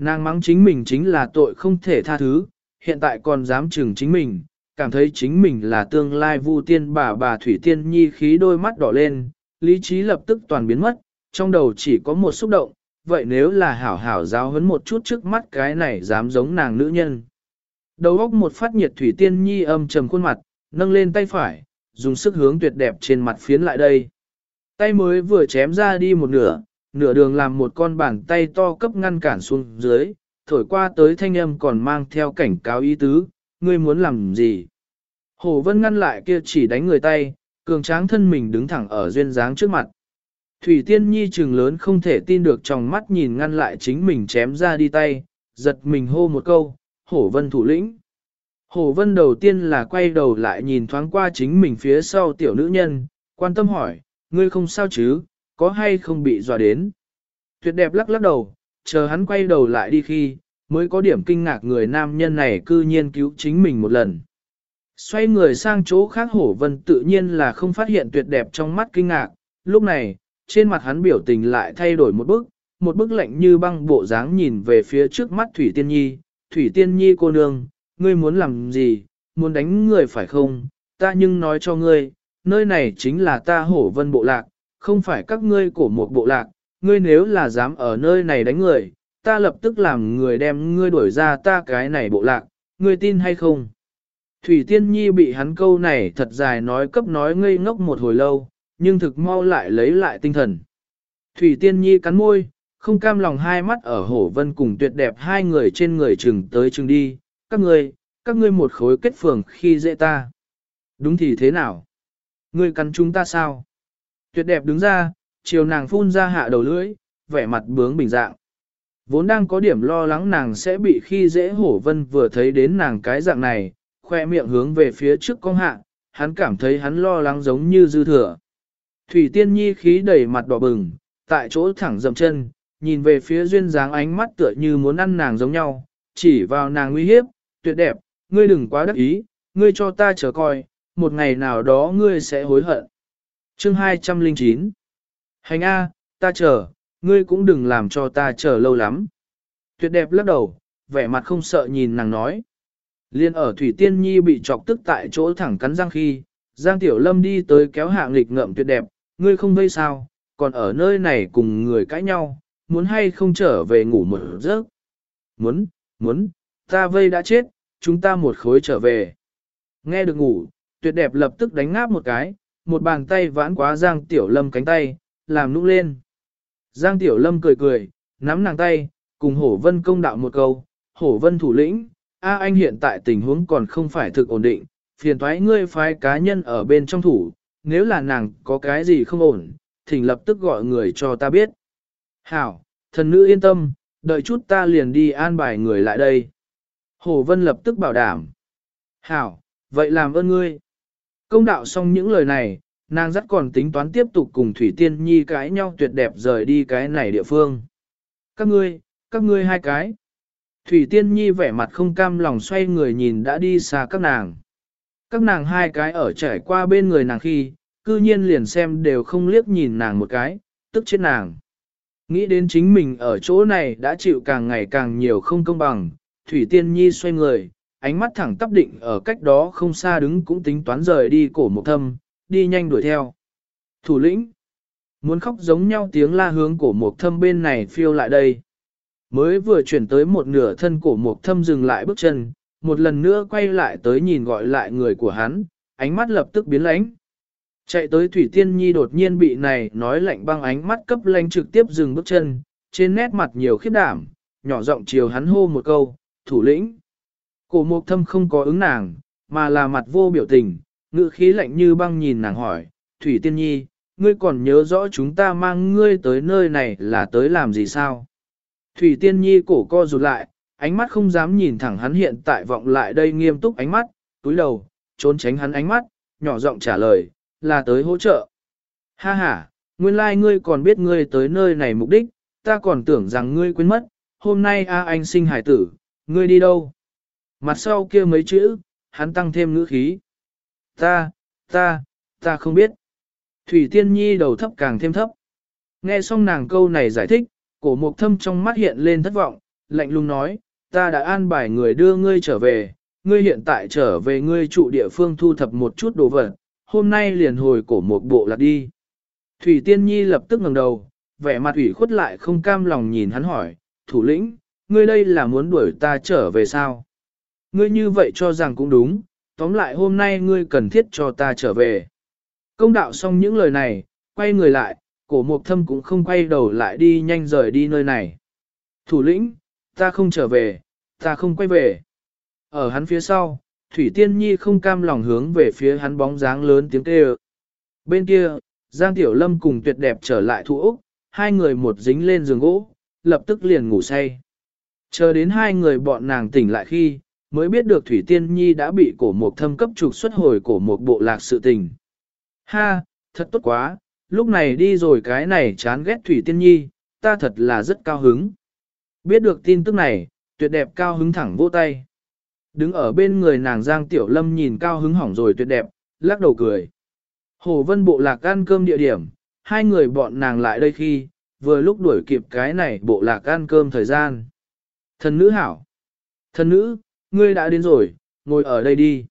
Nàng mắng chính mình chính là tội không thể tha thứ, hiện tại còn dám chừng chính mình, cảm thấy chính mình là tương lai vu tiên bà bà Thủy Tiên Nhi khí đôi mắt đỏ lên, lý trí lập tức toàn biến mất, trong đầu chỉ có một xúc động, vậy nếu là hảo hảo giáo huấn một chút trước mắt cái này dám giống nàng nữ nhân. Đầu óc một phát nhiệt Thủy Tiên Nhi âm trầm khuôn mặt, nâng lên tay phải, dùng sức hướng tuyệt đẹp trên mặt phiến lại đây. Tay mới vừa chém ra đi một nửa, nửa đường làm một con bàn tay to cấp ngăn cản xuống dưới, thổi qua tới thanh âm còn mang theo cảnh cáo ý tứ, ngươi muốn làm gì. Hồ Vân ngăn lại kia chỉ đánh người tay, cường tráng thân mình đứng thẳng ở duyên dáng trước mặt. Thủy Tiên Nhi trừng lớn không thể tin được trong mắt nhìn ngăn lại chính mình chém ra đi tay, giật mình hô một câu, Hổ Vân thủ lĩnh. Hổ Vân đầu tiên là quay đầu lại nhìn thoáng qua chính mình phía sau tiểu nữ nhân, quan tâm hỏi, ngươi không sao chứ, có hay không bị dọa đến. Tuyệt đẹp lắc lắc đầu, chờ hắn quay đầu lại đi khi, mới có điểm kinh ngạc người nam nhân này cư nhiên cứu chính mình một lần. Xoay người sang chỗ khác hổ vân tự nhiên là không phát hiện tuyệt đẹp trong mắt kinh ngạc, lúc này, trên mặt hắn biểu tình lại thay đổi một bức, một bức lạnh như băng bộ dáng nhìn về phía trước mắt Thủy Tiên Nhi, Thủy Tiên Nhi cô nương, ngươi muốn làm gì, muốn đánh người phải không, ta nhưng nói cho ngươi, nơi này chính là ta hổ vân bộ lạc, không phải các ngươi của một bộ lạc, ngươi nếu là dám ở nơi này đánh người, ta lập tức làm người đem ngươi đuổi ra ta cái này bộ lạc, ngươi tin hay không? Thủy Tiên Nhi bị hắn câu này thật dài nói cấp nói ngây ngốc một hồi lâu, nhưng thực mau lại lấy lại tinh thần. Thủy Tiên Nhi cắn môi, không cam lòng hai mắt ở hổ vân cùng tuyệt đẹp hai người trên người chừng tới chừng đi, các ngươi, các ngươi một khối kết phường khi dễ ta. Đúng thì thế nào? Ngươi cắn chúng ta sao? Tuyệt đẹp đứng ra, chiều nàng phun ra hạ đầu lưỡi, vẻ mặt bướng bình dạng. Vốn đang có điểm lo lắng nàng sẽ bị khi dễ hổ vân vừa thấy đến nàng cái dạng này, khoe miệng hướng về phía trước con hạ, hắn cảm thấy hắn lo lắng giống như dư thừa. Thủy tiên nhi khí đầy mặt đỏ bừng, tại chỗ thẳng dầm chân, nhìn về phía duyên dáng ánh mắt tựa như muốn ăn nàng giống nhau, chỉ vào nàng nguy hiếp, tuyệt đẹp, ngươi đừng quá đắc ý, ngươi cho ta chờ coi, một ngày nào đó ngươi sẽ hối hận. Chương 209 Hành A, ta chờ, ngươi cũng đừng làm cho ta chờ lâu lắm. Tuyệt đẹp lắc đầu, vẻ mặt không sợ nhìn nàng nói. Liên ở Thủy Tiên Nhi bị chọc tức tại chỗ thẳng cắn răng khi, Giang Tiểu Lâm đi tới kéo hạ nghịch ngợm tuyệt đẹp, ngươi không vây sao, còn ở nơi này cùng người cãi nhau, muốn hay không trở về ngủ một giấc. Muốn, muốn, ta vây đã chết, chúng ta một khối trở về. Nghe được ngủ, tuyệt đẹp lập tức đánh ngáp một cái, một bàn tay vãn quá Giang Tiểu Lâm cánh tay, làm nũng lên. Giang Tiểu Lâm cười cười, nắm nàng tay, cùng Hổ Vân công đạo một câu, Hổ Vân thủ lĩnh, A anh hiện tại tình huống còn không phải thực ổn định, phiền thoái ngươi phái cá nhân ở bên trong thủ, nếu là nàng có cái gì không ổn, thỉnh lập tức gọi người cho ta biết. Hảo, thần nữ yên tâm, đợi chút ta liền đi an bài người lại đây. Hổ Vân lập tức bảo đảm. Hảo, vậy làm ơn ngươi. Công đạo xong những lời này, Nàng rất còn tính toán tiếp tục cùng Thủy Tiên Nhi cãi nhau tuyệt đẹp rời đi cái này địa phương. Các ngươi, các ngươi hai cái. Thủy Tiên Nhi vẻ mặt không cam lòng xoay người nhìn đã đi xa các nàng. Các nàng hai cái ở trải qua bên người nàng khi, cư nhiên liền xem đều không liếc nhìn nàng một cái, tức chết nàng. Nghĩ đến chính mình ở chỗ này đã chịu càng ngày càng nhiều không công bằng, Thủy Tiên Nhi xoay người, ánh mắt thẳng tắp định ở cách đó không xa đứng cũng tính toán rời đi cổ một thâm, đi nhanh đuổi theo. Thủ lĩnh, muốn khóc giống nhau tiếng la hướng cổ một thâm bên này phiêu lại đây. Mới vừa chuyển tới một nửa thân cổ một thâm dừng lại bước chân, một lần nữa quay lại tới nhìn gọi lại người của hắn, ánh mắt lập tức biến lãnh. Chạy tới Thủy Tiên Nhi đột nhiên bị này nói lạnh băng ánh mắt cấp lanh trực tiếp dừng bước chân, trên nét mặt nhiều khiếp đảm, nhỏ giọng chiều hắn hô một câu, thủ lĩnh. Cổ mục thâm không có ứng nàng, mà là mặt vô biểu tình, ngữ khí lạnh như băng nhìn nàng hỏi, Thủy Tiên Nhi, ngươi còn nhớ rõ chúng ta mang ngươi tới nơi này là tới làm gì sao? Thủy Tiên Nhi cổ co rụt lại, ánh mắt không dám nhìn thẳng hắn hiện tại vọng lại đây nghiêm túc ánh mắt, túi đầu, trốn tránh hắn ánh mắt, nhỏ giọng trả lời, là tới hỗ trợ. Ha ha, nguyên lai like ngươi còn biết ngươi tới nơi này mục đích, ta còn tưởng rằng ngươi quên mất, hôm nay a anh sinh hải tử, ngươi đi đâu? Mặt sau kia mấy chữ, hắn tăng thêm ngữ khí. Ta, ta, ta không biết. Thủy Tiên Nhi đầu thấp càng thêm thấp. Nghe xong nàng câu này giải thích, cổ mục thâm trong mắt hiện lên thất vọng, lạnh lùng nói, ta đã an bài người đưa ngươi trở về, ngươi hiện tại trở về ngươi trụ địa phương thu thập một chút đồ vật, hôm nay liền hồi cổ một bộ lạc đi. Thủy Tiên Nhi lập tức ngẩng đầu, vẻ mặt ủy khuất lại không cam lòng nhìn hắn hỏi, thủ lĩnh, ngươi đây là muốn đuổi ta trở về sao? Ngươi như vậy cho rằng cũng đúng, tóm lại hôm nay ngươi cần thiết cho ta trở về. Công đạo xong những lời này, quay người lại, cổ mục thâm cũng không quay đầu lại đi nhanh rời đi nơi này. Thủ lĩnh, ta không trở về, ta không quay về. Ở hắn phía sau, Thủy Tiên Nhi không cam lòng hướng về phía hắn bóng dáng lớn tiếng kêu. Bên kia, Giang Tiểu Lâm cùng tuyệt đẹp trở lại thủ Úc, hai người một dính lên giường gỗ, lập tức liền ngủ say. Chờ đến hai người bọn nàng tỉnh lại khi, mới biết được Thủy Tiên Nhi đã bị cổ mục thâm cấp trục xuất hồi cổ mục bộ lạc sự tình. Ha, thật tốt quá, lúc này đi rồi cái này chán ghét Thủy Tiên Nhi, ta thật là rất cao hứng. Biết được tin tức này, tuyệt đẹp cao hứng thẳng vô tay. Đứng ở bên người nàng Giang Tiểu Lâm nhìn cao hứng hỏng rồi tuyệt đẹp, lắc đầu cười. Hồ Vân Bộ lạc ăn cơm địa điểm, hai người bọn nàng lại đây khi, vừa lúc đuổi kịp cái này bộ lạc ăn cơm thời gian. Thần nữ hảo. Thần nữ, ngươi đã đến rồi, ngồi ở đây đi.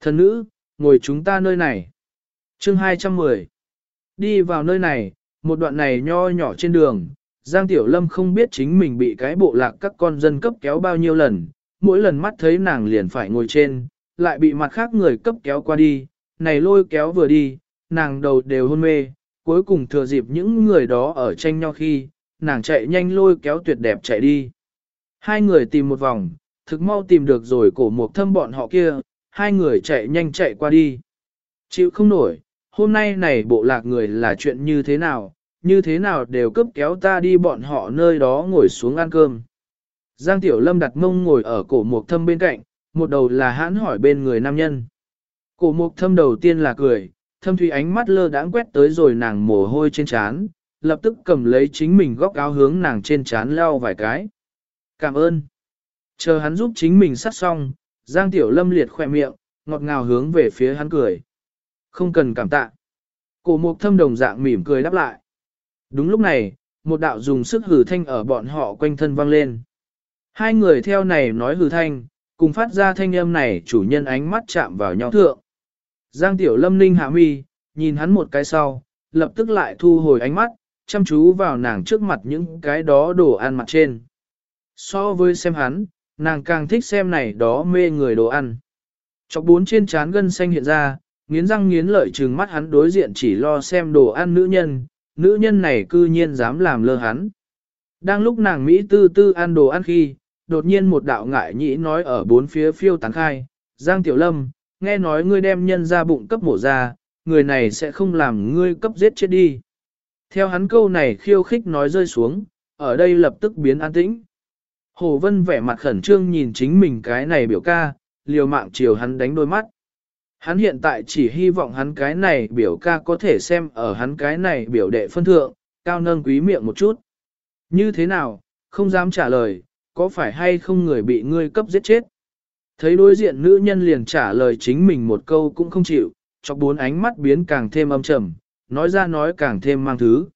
Thần nữ, ngồi chúng ta nơi này. chương 210. Đi vào nơi này, một đoạn này nho nhỏ trên đường, Giang Tiểu Lâm không biết chính mình bị cái bộ lạc các con dân cấp kéo bao nhiêu lần, mỗi lần mắt thấy nàng liền phải ngồi trên, lại bị mặt khác người cấp kéo qua đi, này lôi kéo vừa đi, nàng đầu đều hôn mê, cuối cùng thừa dịp những người đó ở tranh nhau khi, nàng chạy nhanh lôi kéo tuyệt đẹp chạy đi. Hai người tìm một vòng, thực mau tìm được rồi cổ mục thâm bọn họ kia, hai người chạy nhanh chạy qua đi. Chịu không nổi, hôm nay này bộ lạc người là chuyện như thế nào, như thế nào đều cấp kéo ta đi bọn họ nơi đó ngồi xuống ăn cơm. Giang Tiểu Lâm đặt mông ngồi ở cổ mục thâm bên cạnh, một đầu là hãn hỏi bên người nam nhân. Cổ mục thâm đầu tiên là cười, thâm thủy ánh mắt lơ đãng quét tới rồi nàng mồ hôi trên trán, lập tức cầm lấy chính mình góc áo hướng nàng trên trán leo vài cái. Cảm ơn. Chờ hắn giúp chính mình sát xong, Giang Tiểu Lâm liệt khỏe miệng, ngọt ngào hướng về phía hắn cười. Không cần cảm tạ. Cổ mục thâm đồng dạng mỉm cười đáp lại. Đúng lúc này, một đạo dùng sức hử thanh ở bọn họ quanh thân vang lên. Hai người theo này nói hử thanh, cùng phát ra thanh âm này chủ nhân ánh mắt chạm vào nhau thượng. Giang Tiểu Lâm ninh hạ mi, nhìn hắn một cái sau, lập tức lại thu hồi ánh mắt, chăm chú vào nàng trước mặt những cái đó đồ ăn mặt trên. So với xem hắn, nàng càng thích xem này đó mê người đồ ăn. Chọc bốn trên trán gân xanh hiện ra, nghiến răng nghiến lợi trừng mắt hắn đối diện chỉ lo xem đồ ăn nữ nhân, nữ nhân này cư nhiên dám làm lơ hắn. Đang lúc nàng Mỹ tư tư ăn đồ ăn khi, đột nhiên một đạo ngại nhĩ nói ở bốn phía phiêu tán khai, Giang Tiểu Lâm, nghe nói ngươi đem nhân ra bụng cấp mổ ra, người này sẽ không làm ngươi cấp giết chết đi. Theo hắn câu này khiêu khích nói rơi xuống, ở đây lập tức biến an tĩnh. Hồ Vân vẻ mặt khẩn trương nhìn chính mình cái này biểu ca, liều mạng chiều hắn đánh đôi mắt. Hắn hiện tại chỉ hy vọng hắn cái này biểu ca có thể xem ở hắn cái này biểu đệ phân thượng, cao nâng quý miệng một chút. Như thế nào, không dám trả lời, có phải hay không người bị ngươi cấp giết chết? Thấy đối diện nữ nhân liền trả lời chính mình một câu cũng không chịu, cho bốn ánh mắt biến càng thêm âm trầm, nói ra nói càng thêm mang thứ.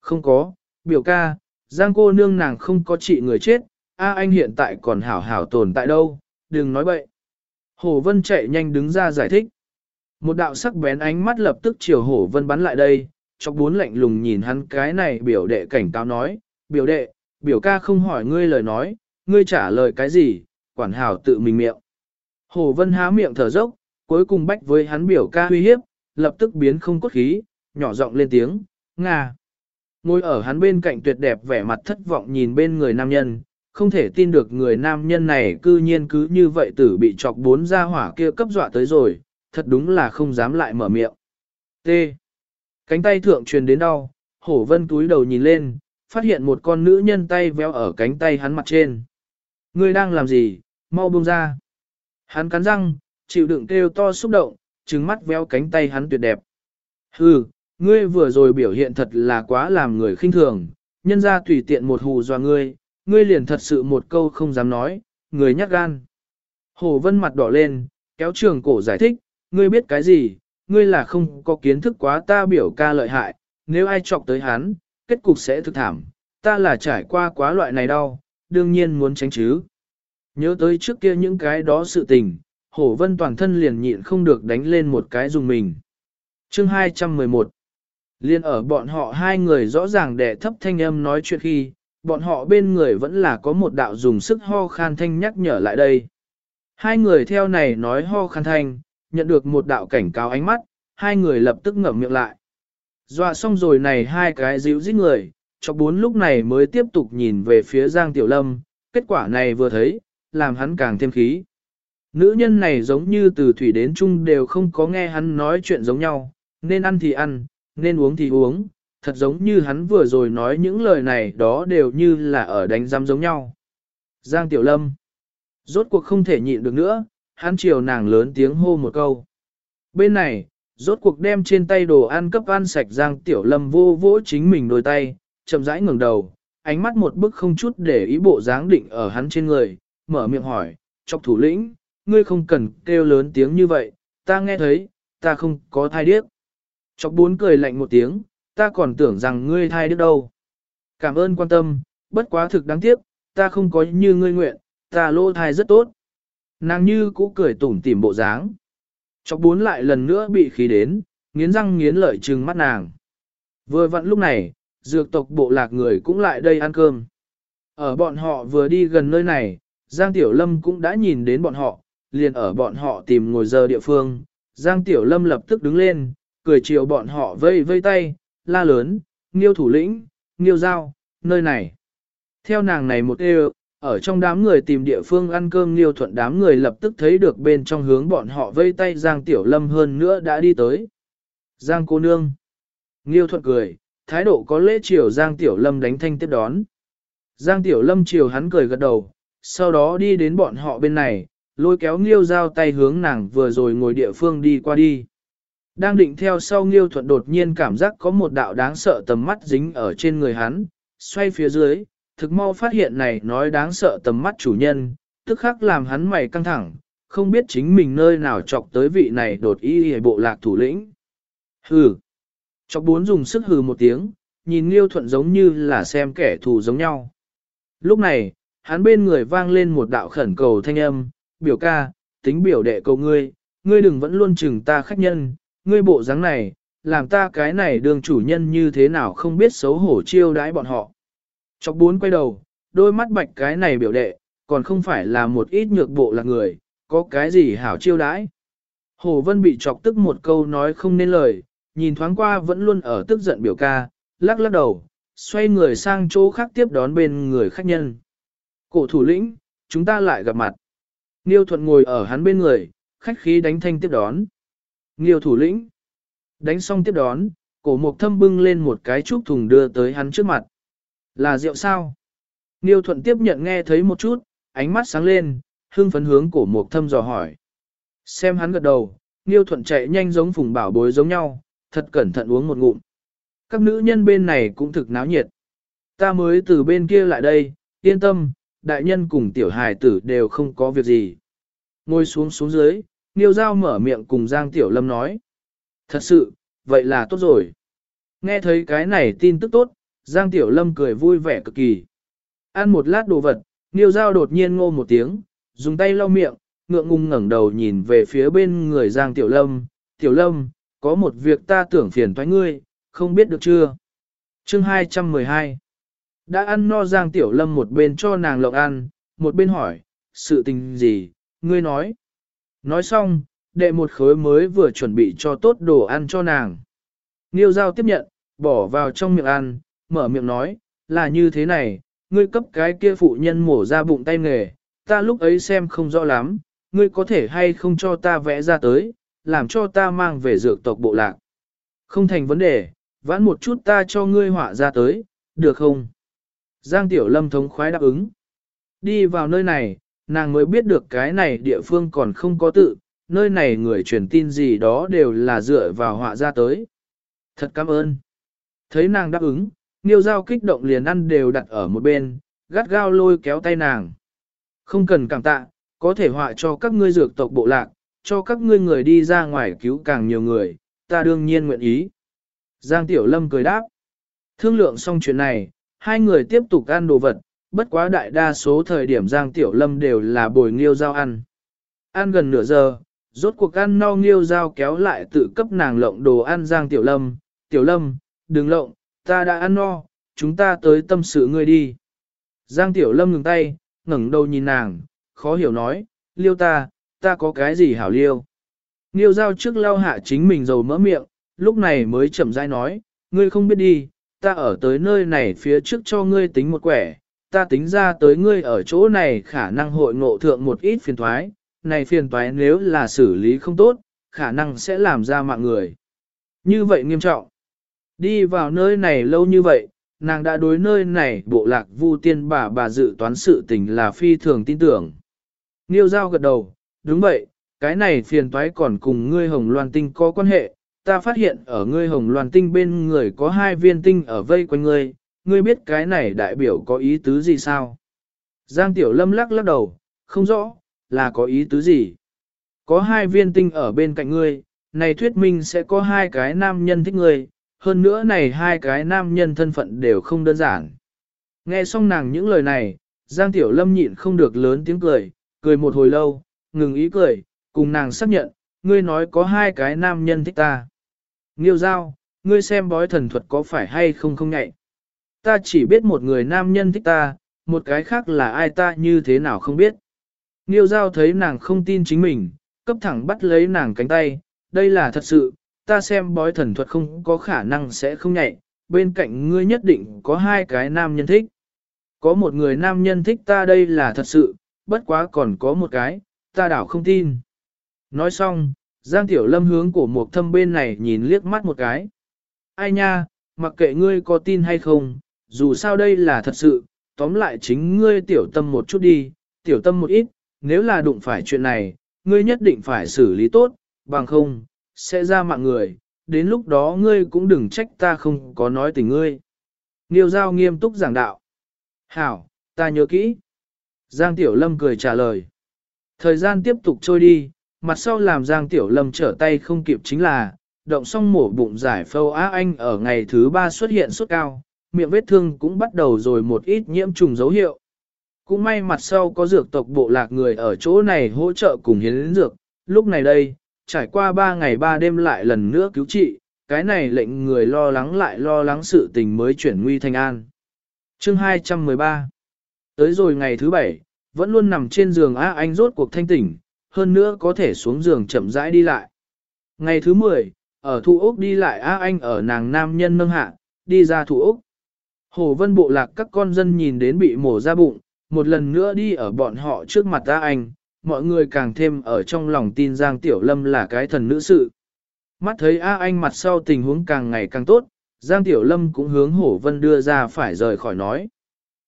Không có, biểu ca, giang cô nương nàng không có trị người chết, a anh hiện tại còn hảo hảo tồn tại đâu, đừng nói bậy. Hồ Vân chạy nhanh đứng ra giải thích. Một đạo sắc bén ánh mắt lập tức chiều Hồ Vân bắn lại đây, chọc bốn lạnh lùng nhìn hắn cái này biểu đệ cảnh cáo nói, biểu đệ, biểu ca không hỏi ngươi lời nói, ngươi trả lời cái gì, quản hảo tự mình miệng. Hồ Vân há miệng thở dốc, cuối cùng bách với hắn biểu ca uy hiếp, lập tức biến không cốt khí, nhỏ giọng lên tiếng, Nga. Ngồi ở hắn bên cạnh tuyệt đẹp vẻ mặt thất vọng nhìn bên người nam nhân, không thể tin được người nam nhân này cư nhiên cứ như vậy tử bị chọc bốn ra hỏa kia cấp dọa tới rồi, thật đúng là không dám lại mở miệng. T. Cánh tay thượng truyền đến đau, hổ vân túi đầu nhìn lên, phát hiện một con nữ nhân tay véo ở cánh tay hắn mặt trên. Ngươi đang làm gì, mau buông ra. Hắn cắn răng, chịu đựng kêu to xúc động, trừng mắt véo cánh tay hắn tuyệt đẹp. Hừ, ngươi vừa rồi biểu hiện thật là quá làm người khinh thường, nhân ra tùy tiện một hù dọa ngươi, ngươi liền thật sự một câu không dám nói, người nhắc gan. Hồ Vân mặt đỏ lên, kéo trường cổ giải thích, ngươi biết cái gì, ngươi là không có kiến thức quá ta biểu ca lợi hại, nếu ai chọc tới hắn, kết cục sẽ thực thảm, ta là trải qua quá loại này đau, đương nhiên muốn tránh chứ. Nhớ tới trước kia những cái đó sự tình, Hổ Vân toàn thân liền nhịn không được đánh lên một cái dùng mình. Chương 211 Liên ở bọn họ hai người rõ ràng để thấp thanh âm nói chuyện khi, bọn họ bên người vẫn là có một đạo dùng sức ho khan thanh nhắc nhở lại đây. Hai người theo này nói ho khan thanh, nhận được một đạo cảnh cáo ánh mắt, hai người lập tức ngậm miệng lại. Dọa xong rồi này hai cái dịu dít người, cho bốn lúc này mới tiếp tục nhìn về phía Giang Tiểu Lâm, kết quả này vừa thấy, làm hắn càng thêm khí. Nữ nhân này giống như từ thủy đến chung đều không có nghe hắn nói chuyện giống nhau, nên ăn thì ăn, nên uống thì uống, thật giống như hắn vừa rồi nói những lời này đó đều như là ở đánh giam giống nhau. Giang Tiểu Lâm Rốt cuộc không thể nhịn được nữa, hắn chiều nàng lớn tiếng hô một câu. Bên này, rốt cuộc đem trên tay đồ ăn cấp ăn sạch Giang Tiểu Lâm vô vỗ chính mình đôi tay, chậm rãi ngẩng đầu, ánh mắt một bức không chút để ý bộ dáng định ở hắn trên người, mở miệng hỏi, chọc thủ lĩnh, ngươi không cần kêu lớn tiếng như vậy, ta nghe thấy, ta không có thai điếc. Chọc bốn cười lạnh một tiếng, ta còn tưởng rằng ngươi thai điếc đâu. Cảm ơn quan tâm, bất quá thực đáng tiếc, ta không có như ngươi nguyện, ta lô thai rất tốt. Nàng như cũ cười tủm tỉm bộ dáng. Chọc bốn lại lần nữa bị khí đến, nghiến răng nghiến lợi trừng mắt nàng. Vừa vặn lúc này, dược tộc bộ lạc người cũng lại đây ăn cơm. Ở bọn họ vừa đi gần nơi này, Giang Tiểu Lâm cũng đã nhìn đến bọn họ, liền ở bọn họ tìm ngồi giờ địa phương. Giang Tiểu Lâm lập tức đứng lên, cười chiều bọn họ vây vây tay, la lớn, nghiêu thủ lĩnh, nghiêu giao, nơi này. Theo nàng này một đều, ở trong đám người tìm địa phương ăn cơm nghiêu thuận đám người lập tức thấy được bên trong hướng bọn họ vây tay Giang Tiểu Lâm hơn nữa đã đi tới. Giang cô nương. Nghiêu thuận cười, thái độ có lễ chiều Giang Tiểu Lâm đánh thanh tiếp đón. Giang Tiểu Lâm chiều hắn cười gật đầu, sau đó đi đến bọn họ bên này, lôi kéo Nghiêu giao tay hướng nàng vừa rồi ngồi địa phương đi qua đi. Đang định theo sau Nghiêu Thuận đột nhiên cảm giác có một đạo đáng sợ tầm mắt dính ở trên người hắn, xoay phía dưới, thực mau phát hiện này nói đáng sợ tầm mắt chủ nhân, tức khắc làm hắn mày căng thẳng, không biết chính mình nơi nào chọc tới vị này đột ý hề bộ lạc thủ lĩnh. Hừ. Chọc bốn dùng sức hừ một tiếng, nhìn Nghiêu Thuận giống như là xem kẻ thù giống nhau. Lúc này, hắn bên người vang lên một đạo khẩn cầu thanh âm, biểu ca, tính biểu đệ cầu ngươi, ngươi đừng vẫn luôn chừng ta khách nhân, ngươi bộ dáng này, làm ta cái này đường chủ nhân như thế nào không biết xấu hổ chiêu đãi bọn họ. Chọc bốn quay đầu, đôi mắt bạch cái này biểu đệ, còn không phải là một ít nhược bộ là người, có cái gì hảo chiêu đãi. Hồ Vân bị chọc tức một câu nói không nên lời, nhìn thoáng qua vẫn luôn ở tức giận biểu ca, lắc lắc đầu, xoay người sang chỗ khác tiếp đón bên người khách nhân. Cổ thủ lĩnh, chúng ta lại gặp mặt. niêu thuận ngồi ở hắn bên người, khách khí đánh thanh tiếp đón. Nghiêu thủ lĩnh. Đánh xong tiếp đón, cổ mục thâm bưng lên một cái chúc thùng đưa tới hắn trước mặt. Là rượu sao? Nghiêu thuận tiếp nhận nghe thấy một chút, ánh mắt sáng lên, hưng phấn hướng cổ mục thâm dò hỏi. Xem hắn gật đầu, Nghiêu thuận chạy nhanh giống phùng bảo bối giống nhau, thật cẩn thận uống một ngụm. Các nữ nhân bên này cũng thực náo nhiệt. Ta mới từ bên kia lại đây, yên tâm, đại nhân cùng tiểu hài tử đều không có việc gì. Ngồi xuống xuống dưới, Niêu Giao mở miệng cùng Giang Tiểu Lâm nói. Thật sự, vậy là tốt rồi. Nghe thấy cái này tin tức tốt, Giang Tiểu Lâm cười vui vẻ cực kỳ. Ăn một lát đồ vật, Niêu Giao đột nhiên ngô một tiếng, dùng tay lau miệng, ngượng ngùng ngẩng đầu nhìn về phía bên người Giang Tiểu Lâm. Tiểu Lâm, có một việc ta tưởng phiền thoái ngươi, không biết được chưa? Chương 212 Đã ăn no Giang Tiểu Lâm một bên cho nàng lộng ăn, một bên hỏi, sự tình gì, ngươi nói. Nói xong, đệ một khối mới vừa chuẩn bị cho tốt đồ ăn cho nàng. Nghiêu Giao tiếp nhận, bỏ vào trong miệng ăn, mở miệng nói, là như thế này, ngươi cấp cái kia phụ nhân mổ ra bụng tay nghề, ta lúc ấy xem không rõ lắm, ngươi có thể hay không cho ta vẽ ra tới, làm cho ta mang về dược tộc bộ lạc. Không thành vấn đề, vãn một chút ta cho ngươi họa ra tới, được không? Giang Tiểu Lâm thống khoái đáp ứng. Đi vào nơi này, nàng mới biết được cái này địa phương còn không có tự, nơi này người truyền tin gì đó đều là dựa vào họa ra tới. Thật cảm ơn. Thấy nàng đáp ứng, Niêu Giao kích động liền ăn đều đặt ở một bên, gắt gao lôi kéo tay nàng. Không cần cảm tạ, có thể họa cho các ngươi dược tộc bộ lạc, cho các ngươi người đi ra ngoài cứu càng nhiều người, ta đương nhiên nguyện ý. Giang Tiểu Lâm cười đáp. Thương lượng xong chuyện này, hai người tiếp tục ăn đồ vật, bất quá đại đa số thời điểm Giang Tiểu Lâm đều là bồi nghiêu giao ăn. Ăn gần nửa giờ, rốt cuộc ăn no nghiêu giao kéo lại tự cấp nàng lộng đồ ăn Giang Tiểu Lâm. Tiểu Lâm, đừng lộng, ta đã ăn no, chúng ta tới tâm sự ngươi đi. Giang Tiểu Lâm ngừng tay, ngẩng đầu nhìn nàng, khó hiểu nói, liêu ta, ta có cái gì hảo liêu. Nghiêu giao trước lau hạ chính mình dầu mỡ miệng, lúc này mới chậm rãi nói, ngươi không biết đi, ta ở tới nơi này phía trước cho ngươi tính một quẻ, ta tính ra tới ngươi ở chỗ này khả năng hội ngộ thượng một ít phiền thoái, này phiền toái nếu là xử lý không tốt, khả năng sẽ làm ra mạng người. Như vậy nghiêm trọng. Đi vào nơi này lâu như vậy, nàng đã đối nơi này bộ lạc vu tiên bà bà dự toán sự tình là phi thường tin tưởng. Nghiêu giao gật đầu, đúng vậy, cái này phiền toái còn cùng ngươi hồng loan tinh có quan hệ, ta phát hiện ở ngươi hồng loan tinh bên người có hai viên tinh ở vây quanh ngươi, ngươi biết cái này đại biểu có ý tứ gì sao? Giang Tiểu Lâm lắc lắc đầu, không rõ, là có ý tứ gì? Có hai viên tinh ở bên cạnh ngươi, này thuyết minh sẽ có hai cái nam nhân thích ngươi, hơn nữa này hai cái nam nhân thân phận đều không đơn giản. Nghe xong nàng những lời này, Giang Tiểu Lâm nhịn không được lớn tiếng cười, cười một hồi lâu, ngừng ý cười, cùng nàng xác nhận, ngươi nói có hai cái nam nhân thích ta. Nghiêu giao, ngươi xem bói thần thuật có phải hay không không nhạy. Ta chỉ biết một người nam nhân thích ta, một cái khác là ai ta như thế nào không biết. Nghiêu giao thấy nàng không tin chính mình, cấp thẳng bắt lấy nàng cánh tay, đây là thật sự, ta xem bói thần thuật không có khả năng sẽ không nhạy, bên cạnh ngươi nhất định có hai cái nam nhân thích. Có một người nam nhân thích ta đây là thật sự, bất quá còn có một cái, ta đảo không tin. Nói xong, Giang Tiểu Lâm hướng của một thâm bên này nhìn liếc mắt một cái. Ai nha, mặc kệ ngươi có tin hay không, dù sao đây là thật sự, tóm lại chính ngươi tiểu tâm một chút đi, tiểu tâm một ít, nếu là đụng phải chuyện này, ngươi nhất định phải xử lý tốt, bằng không, sẽ ra mạng người, đến lúc đó ngươi cũng đừng trách ta không có nói tình ngươi. Niêu giao nghiêm túc giảng đạo. Hảo, ta nhớ kỹ. Giang Tiểu Lâm cười trả lời. Thời gian tiếp tục trôi đi, mặt sau làm Giang Tiểu Lâm trở tay không kịp chính là, động xong mổ bụng giải phâu á anh ở ngày thứ ba xuất hiện sốt cao, miệng vết thương cũng bắt đầu rồi một ít nhiễm trùng dấu hiệu. Cũng may mặt sau có dược tộc bộ lạc người ở chỗ này hỗ trợ cùng hiến dược, lúc này đây, trải qua ba ngày ba đêm lại lần nữa cứu trị, cái này lệnh người lo lắng lại lo lắng sự tình mới chuyển nguy thành an. Chương 213 Tới rồi ngày thứ bảy, vẫn luôn nằm trên giường Á Anh rốt cuộc thanh tỉnh, hơn nữa có thể xuống giường chậm rãi đi lại. Ngày thứ 10, ở thu ốc đi lại Á Anh ở nàng nam nhân nâng hạ, đi ra thu ốc. Hồ vân bộ lạc các con dân nhìn đến bị mổ ra bụng, một lần nữa đi ở bọn họ trước mặt ta Anh, mọi người càng thêm ở trong lòng tin Giang Tiểu Lâm là cái thần nữ sự. Mắt thấy A Anh mặt sau tình huống càng ngày càng tốt, Giang Tiểu Lâm cũng hướng Hổ Vân đưa ra phải rời khỏi nói.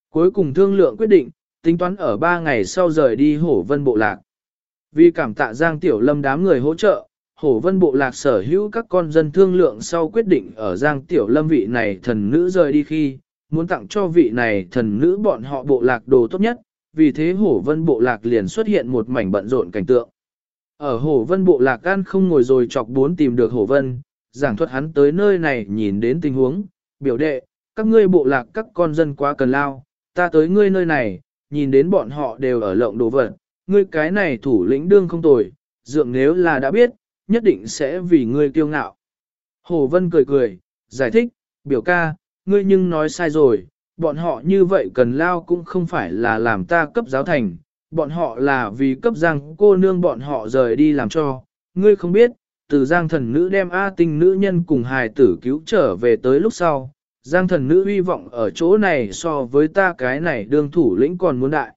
Cuối cùng thương lượng quyết định, tính toán ở 3 ngày sau rời đi Hổ Vân bộ lạc. Vì cảm tạ Giang Tiểu Lâm đám người hỗ trợ, Hổ vân bộ lạc sở hữu các con dân thương lượng sau quyết định ở Giang Tiểu Lâm vị này thần nữ rời đi khi, muốn tặng cho vị này thần nữ bọn họ bộ lạc đồ tốt nhất, vì thế hổ vân bộ lạc liền xuất hiện một mảnh bận rộn cảnh tượng. Ở hổ vân bộ lạc an không ngồi rồi chọc bốn tìm được hổ vân, giảng thuật hắn tới nơi này nhìn đến tình huống, biểu đệ, các ngươi bộ lạc các con dân quá cần lao, ta tới ngươi nơi này, nhìn đến bọn họ đều ở lộng đồ vật, ngươi cái này thủ lĩnh đương không tồi, dượng nếu là đã biết, nhất định sẽ vì ngươi kiêu ngạo. Hồ Vân cười cười, giải thích, biểu ca, ngươi nhưng nói sai rồi, bọn họ như vậy cần lao cũng không phải là làm ta cấp giáo thành, bọn họ là vì cấp giang cô nương bọn họ rời đi làm cho, ngươi không biết, từ giang thần nữ đem A tinh nữ nhân cùng hài tử cứu trở về tới lúc sau, giang thần nữ hy vọng ở chỗ này so với ta cái này đương thủ lĩnh còn muốn đại.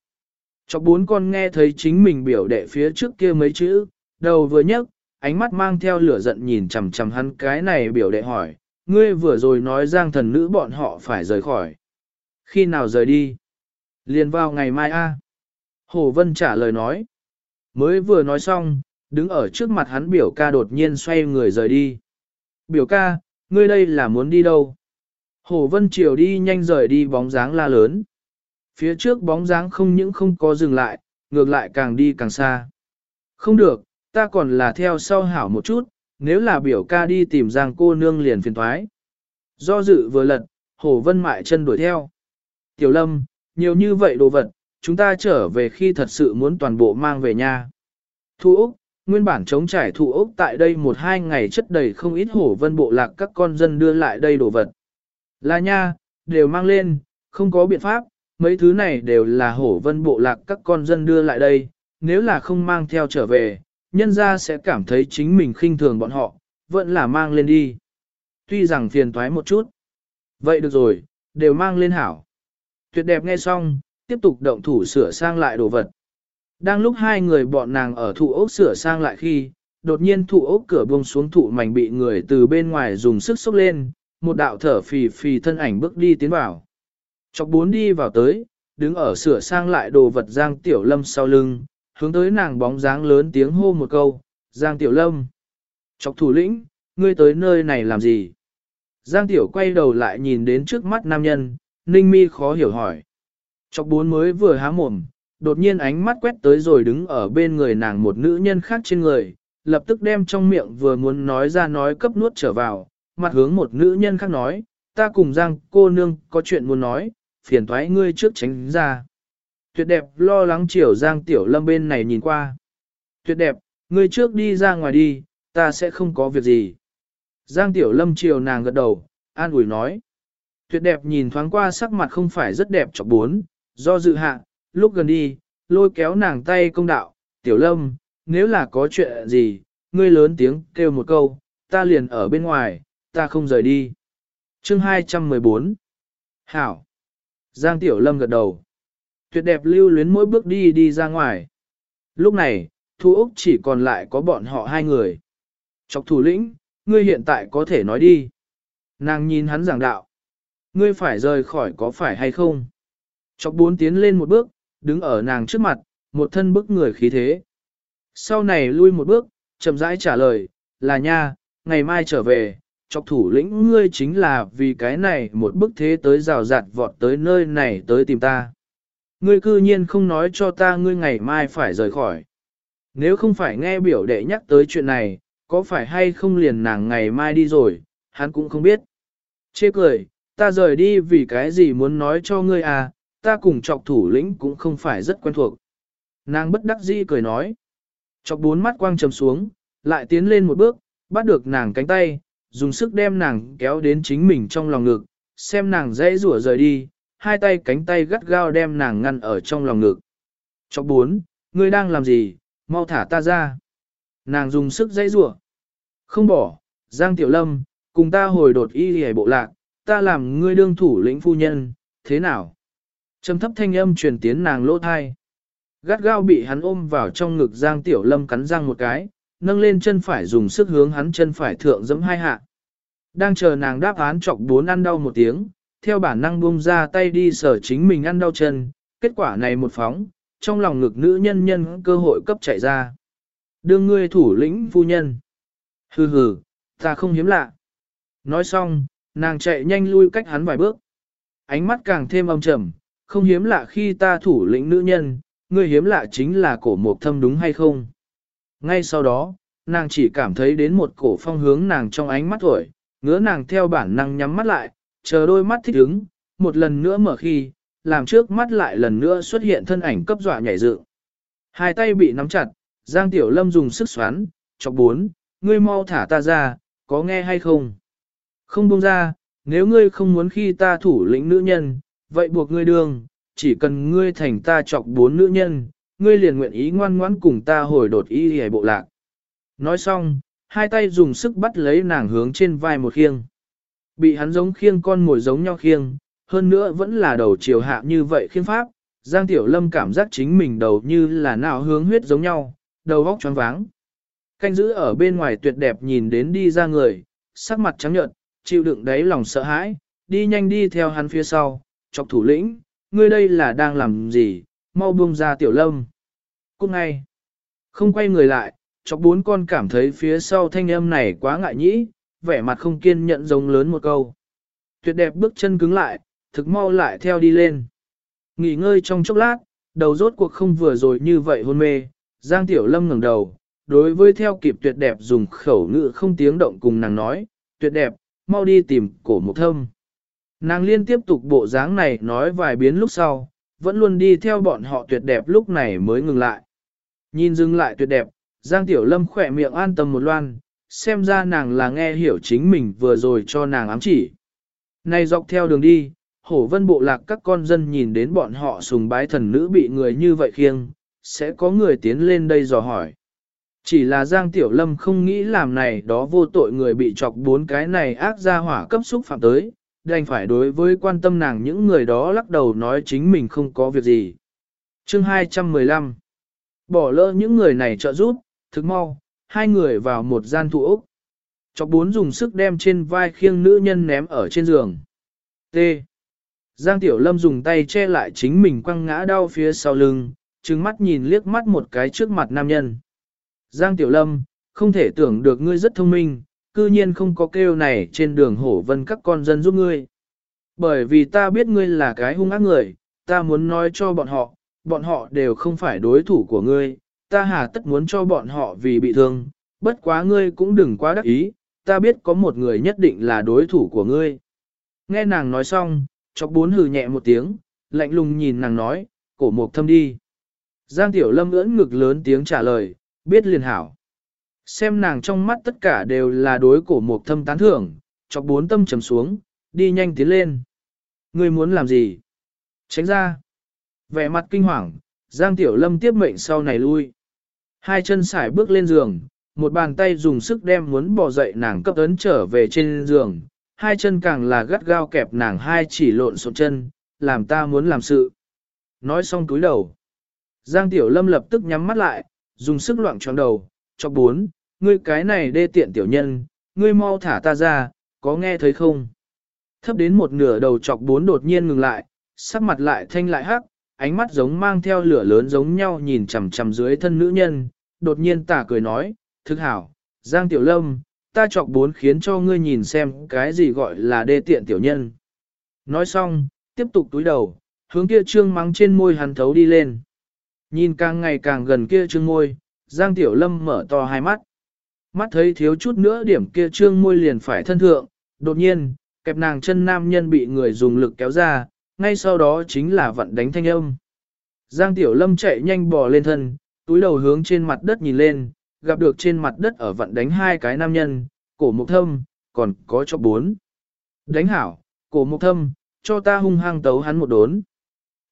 Cho bốn con nghe thấy chính mình biểu đệ phía trước kia mấy chữ, đầu vừa nhấc, ánh mắt mang theo lửa giận nhìn chằm chằm hắn cái này biểu đệ hỏi, ngươi vừa rồi nói giang thần nữ bọn họ phải rời khỏi. Khi nào rời đi? Liền vào ngày mai a. Hồ Vân trả lời nói. Mới vừa nói xong, đứng ở trước mặt hắn biểu ca đột nhiên xoay người rời đi. Biểu ca, ngươi đây là muốn đi đâu? Hồ Vân chiều đi nhanh rời đi bóng dáng la lớn. Phía trước bóng dáng không những không có dừng lại, ngược lại càng đi càng xa. Không được, ta còn là theo sau hảo một chút, nếu là biểu ca đi tìm giang cô nương liền phiền thoái. Do dự vừa lật, Hồ Vân mại chân đuổi theo. Tiểu Lâm, nhiều như vậy đồ vật, chúng ta trở về khi thật sự muốn toàn bộ mang về nhà. Thu Úc, nguyên bản chống trải Thu Úc tại đây một hai ngày chất đầy không ít Hồ Vân bộ lạc các con dân đưa lại đây đồ vật. Là nha, đều mang lên, không có biện pháp, mấy thứ này đều là hổ vân bộ lạc các con dân đưa lại đây, nếu là không mang theo trở về, nhân ra sẽ cảm thấy chính mình khinh thường bọn họ, vẫn là mang lên đi. Tuy rằng phiền toái một chút. Vậy được rồi, đều mang lên hảo. Tuyệt đẹp nghe xong, tiếp tục động thủ sửa sang lại đồ vật. Đang lúc hai người bọn nàng ở thụ ốc sửa sang lại khi, đột nhiên thụ ốc cửa buông xuống thụ mảnh bị người từ bên ngoài dùng sức sốc lên, một đạo thở phì phì thân ảnh bước đi tiến vào. Chọc bốn đi vào tới, đứng ở sửa sang lại đồ vật Giang Tiểu Lâm sau lưng, hướng tới nàng bóng dáng lớn tiếng hô một câu, Giang Tiểu Lâm. Chọc thủ lĩnh, ngươi tới nơi này làm gì? Giang Tiểu quay đầu lại nhìn đến trước mắt nam nhân, ninh mi khó hiểu hỏi. Chọc bốn mới vừa há mồm, đột nhiên ánh mắt quét tới rồi đứng ở bên người nàng một nữ nhân khác trên người, lập tức đem trong miệng vừa muốn nói ra nói cấp nuốt trở vào, mặt hướng một nữ nhân khác nói, ta cùng Giang cô nương có chuyện muốn nói, phiền thoái ngươi trước tránh ra. Tuyệt đẹp lo lắng chiều Giang Tiểu Lâm bên này nhìn qua. Tuyệt đẹp, ngươi trước đi ra ngoài đi, ta sẽ không có việc gì. Giang Tiểu Lâm chiều nàng gật đầu, an ủi nói. Tuyệt đẹp nhìn thoáng qua sắc mặt không phải rất đẹp chọc bốn, do dự hạ, lúc gần đi, lôi kéo nàng tay công đạo, Tiểu Lâm, nếu là có chuyện gì, ngươi lớn tiếng kêu một câu, ta liền ở bên ngoài, ta không rời đi. Chương 214 Hảo Giang Tiểu Lâm gật đầu. Tuyệt đẹp lưu luyến mỗi bước đi đi ra ngoài. Lúc này, Thu Úc chỉ còn lại có bọn họ hai người. Chọc thủ lĩnh, ngươi hiện tại có thể nói đi. Nàng nhìn hắn giảng đạo. Ngươi phải rời khỏi có phải hay không? Chọc bốn tiến lên một bước, đứng ở nàng trước mặt, một thân bức người khí thế. Sau này lui một bước, chậm rãi trả lời, là nha, ngày mai trở về, chọc thủ lĩnh ngươi chính là vì cái này một bức thế tới rào rạt vọt tới nơi này tới tìm ta. Ngươi cư nhiên không nói cho ta ngươi ngày mai phải rời khỏi. Nếu không phải nghe biểu đệ nhắc tới chuyện này, có phải hay không liền nàng ngày mai đi rồi, hắn cũng không biết. Chê cười, ta rời đi vì cái gì muốn nói cho ngươi à, ta cùng chọc thủ lĩnh cũng không phải rất quen thuộc. Nàng bất đắc dĩ cười nói. Chọc bốn mắt quang trầm xuống, lại tiến lên một bước, bắt được nàng cánh tay, dùng sức đem nàng kéo đến chính mình trong lòng ngực, xem nàng dễ rủa rời đi, hai tay cánh tay gắt gao đem nàng ngăn ở trong lòng ngực. Chọc bốn, ngươi đang làm gì, mau thả ta ra. Nàng dùng sức dãy rủa Không bỏ, Giang Tiểu Lâm, cùng ta hồi đột y hề bộ lạc, ta làm ngươi đương thủ lĩnh phu nhân, thế nào? Trầm thấp thanh âm truyền tiến nàng lỗ thai. Gắt gao bị hắn ôm vào trong ngực Giang Tiểu Lâm cắn răng một cái, nâng lên chân phải dùng sức hướng hắn chân phải thượng giẫm hai hạ. Đang chờ nàng đáp án chọc bốn ăn đau một tiếng, theo bản năng buông ra tay đi sở chính mình ăn đau chân, kết quả này một phóng, trong lòng ngực nữ nhân nhân cơ hội cấp chạy ra. Đương ngươi thủ lĩnh phu nhân. Hừ hừ, ta không hiếm lạ. Nói xong, nàng chạy nhanh lui cách hắn vài bước. Ánh mắt càng thêm âm trầm, không hiếm lạ khi ta thủ lĩnh nữ nhân, người hiếm lạ chính là cổ mộc thâm đúng hay không. Ngay sau đó, nàng chỉ cảm thấy đến một cổ phong hướng nàng trong ánh mắt thổi, ngứa nàng theo bản năng nhắm mắt lại, chờ đôi mắt thích ứng, một lần nữa mở khi, làm trước mắt lại lần nữa xuất hiện thân ảnh cấp dọa nhảy dựng. Hai tay bị nắm chặt, Giang Tiểu Lâm dùng sức xoắn, chọc bốn, ngươi mau thả ta ra, có nghe hay không? Không buông ra, nếu ngươi không muốn khi ta thủ lĩnh nữ nhân, vậy buộc ngươi đường, chỉ cần ngươi thành ta chọc bốn nữ nhân, ngươi liền nguyện ý ngoan ngoãn cùng ta hồi đột y hề bộ lạc. Nói xong, hai tay dùng sức bắt lấy nàng hướng trên vai một khiêng. Bị hắn giống khiêng con mồi giống nhau khiêng, hơn nữa vẫn là đầu chiều hạ như vậy khiêng pháp, Giang Tiểu Lâm cảm giác chính mình đầu như là nào hướng huyết giống nhau, đầu vóc choáng váng. Canh giữ ở bên ngoài tuyệt đẹp nhìn đến đi ra người, sắc mặt trắng nhợt, chịu đựng đáy lòng sợ hãi, đi nhanh đi theo hắn phía sau, chọc thủ lĩnh, ngươi đây là đang làm gì, mau buông ra Tiểu Lâm. Cút ngay. Không quay người lại, chọc bốn con cảm thấy phía sau thanh âm này quá ngại nhĩ, vẻ mặt không kiên nhẫn giống lớn một câu. Tuyệt đẹp bước chân cứng lại, thực mau lại theo đi lên. Nghỉ ngơi trong chốc lát, đầu rốt cuộc không vừa rồi như vậy hôn mê, Giang Tiểu Lâm ngẩng đầu, đối với theo kịp tuyệt đẹp dùng khẩu ngữ không tiếng động cùng nàng nói, tuyệt đẹp, mau đi tìm cổ mục thâm. Nàng liên tiếp tục bộ dáng này nói vài biến lúc sau, vẫn luôn đi theo bọn họ tuyệt đẹp lúc này mới ngừng lại. Nhìn dừng lại tuyệt đẹp, Giang Tiểu Lâm khỏe miệng an tâm một loan, xem ra nàng là nghe hiểu chính mình vừa rồi cho nàng ám chỉ. Này dọc theo đường đi, hổ vân bộ lạc các con dân nhìn đến bọn họ sùng bái thần nữ bị người như vậy khiêng, sẽ có người tiến lên đây dò hỏi. Chỉ là Giang Tiểu Lâm không nghĩ làm này đó vô tội người bị chọc bốn cái này ác ra hỏa cấp xúc phạm tới, đành phải đối với quan tâm nàng những người đó lắc đầu nói chính mình không có việc gì. Chương 215 Bỏ lỡ những người này trợ giúp, thực mau, hai người vào một gian thụ ốc. Chọc bốn dùng sức đem trên vai khiêng nữ nhân ném ở trên giường. T. Giang Tiểu Lâm dùng tay che lại chính mình quăng ngã đau phía sau lưng, trừng mắt nhìn liếc mắt một cái trước mặt nam nhân. Giang Tiểu Lâm, không thể tưởng được ngươi rất thông minh, cư nhiên không có kêu này trên đường hổ vân các con dân giúp ngươi. Bởi vì ta biết ngươi là cái hung ác người, ta muốn nói cho bọn họ, bọn họ đều không phải đối thủ của ngươi, ta hà tất muốn cho bọn họ vì bị thương, bất quá ngươi cũng đừng quá đắc ý, ta biết có một người nhất định là đối thủ của ngươi. Nghe nàng nói xong, chọc bốn hừ nhẹ một tiếng, lạnh lùng nhìn nàng nói, cổ mục thâm đi. Giang Tiểu Lâm ưỡn ngực lớn tiếng trả lời, biết liền hảo. Xem nàng trong mắt tất cả đều là đối cổ mục thâm tán thưởng, chọc bốn tâm trầm xuống, đi nhanh tiến lên. Ngươi muốn làm gì? Tránh ra. Vẻ mặt kinh hoàng, Giang Tiểu Lâm tiếp mệnh sau này lui. Hai chân sải bước lên giường, một bàn tay dùng sức đem muốn bỏ dậy nàng cấp ấn trở về trên giường, hai chân càng là gắt gao kẹp nàng hai chỉ lộn xộn chân, làm ta muốn làm sự. Nói xong túi đầu. Giang Tiểu Lâm lập tức nhắm mắt lại, dùng sức loạn tròn đầu, cho bốn, ngươi cái này đê tiện tiểu nhân, ngươi mau thả ta ra, có nghe thấy không? Thấp đến một nửa đầu chọc bốn đột nhiên ngừng lại, sắc mặt lại thanh lại hắc, ánh mắt giống mang theo lửa lớn giống nhau nhìn chằm chằm dưới thân nữ nhân, đột nhiên tả cười nói, thức hảo, Giang Tiểu Lâm, ta chọc bốn khiến cho ngươi nhìn xem cái gì gọi là đê tiện tiểu nhân. Nói xong, tiếp tục túi đầu, hướng kia trương mắng trên môi hắn thấu đi lên. Nhìn càng ngày càng gần kia trương môi, Giang Tiểu Lâm mở to hai mắt. Mắt thấy thiếu chút nữa điểm kia trương môi liền phải thân thượng, đột nhiên, kẹp nàng chân nam nhân bị người dùng lực kéo ra, ngay sau đó chính là vận đánh thanh âm. Giang Tiểu Lâm chạy nhanh bò lên thân, túi đầu hướng trên mặt đất nhìn lên, gặp được trên mặt đất ở vận đánh hai cái nam nhân, cổ mục thâm, còn có cho bốn. Đánh hảo, cổ mục thâm, cho ta hung hăng tấu hắn một đốn.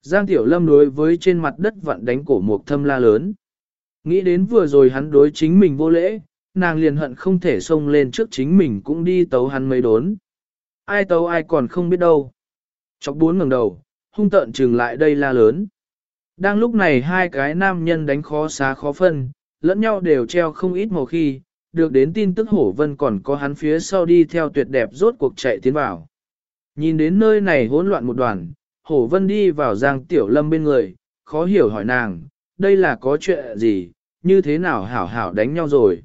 Giang Tiểu Lâm đối với trên mặt đất vận đánh cổ mục thâm la lớn. Nghĩ đến vừa rồi hắn đối chính mình vô lễ, nàng liền hận không thể xông lên trước chính mình cũng đi tấu hắn mấy đốn. Ai tấu ai còn không biết đâu. Chọc bốn ngẩng đầu, hung tợn trừng lại đây la lớn. Đang lúc này hai cái nam nhân đánh khó xá khó phân, lẫn nhau đều treo không ít màu khi, được đến tin tức hổ vân còn có hắn phía sau đi theo tuyệt đẹp rốt cuộc chạy tiến vào. Nhìn đến nơi này hỗn loạn một đoàn, hổ vân đi vào giang tiểu lâm bên người, khó hiểu hỏi nàng, đây là có chuyện gì, như thế nào hảo hảo đánh nhau rồi.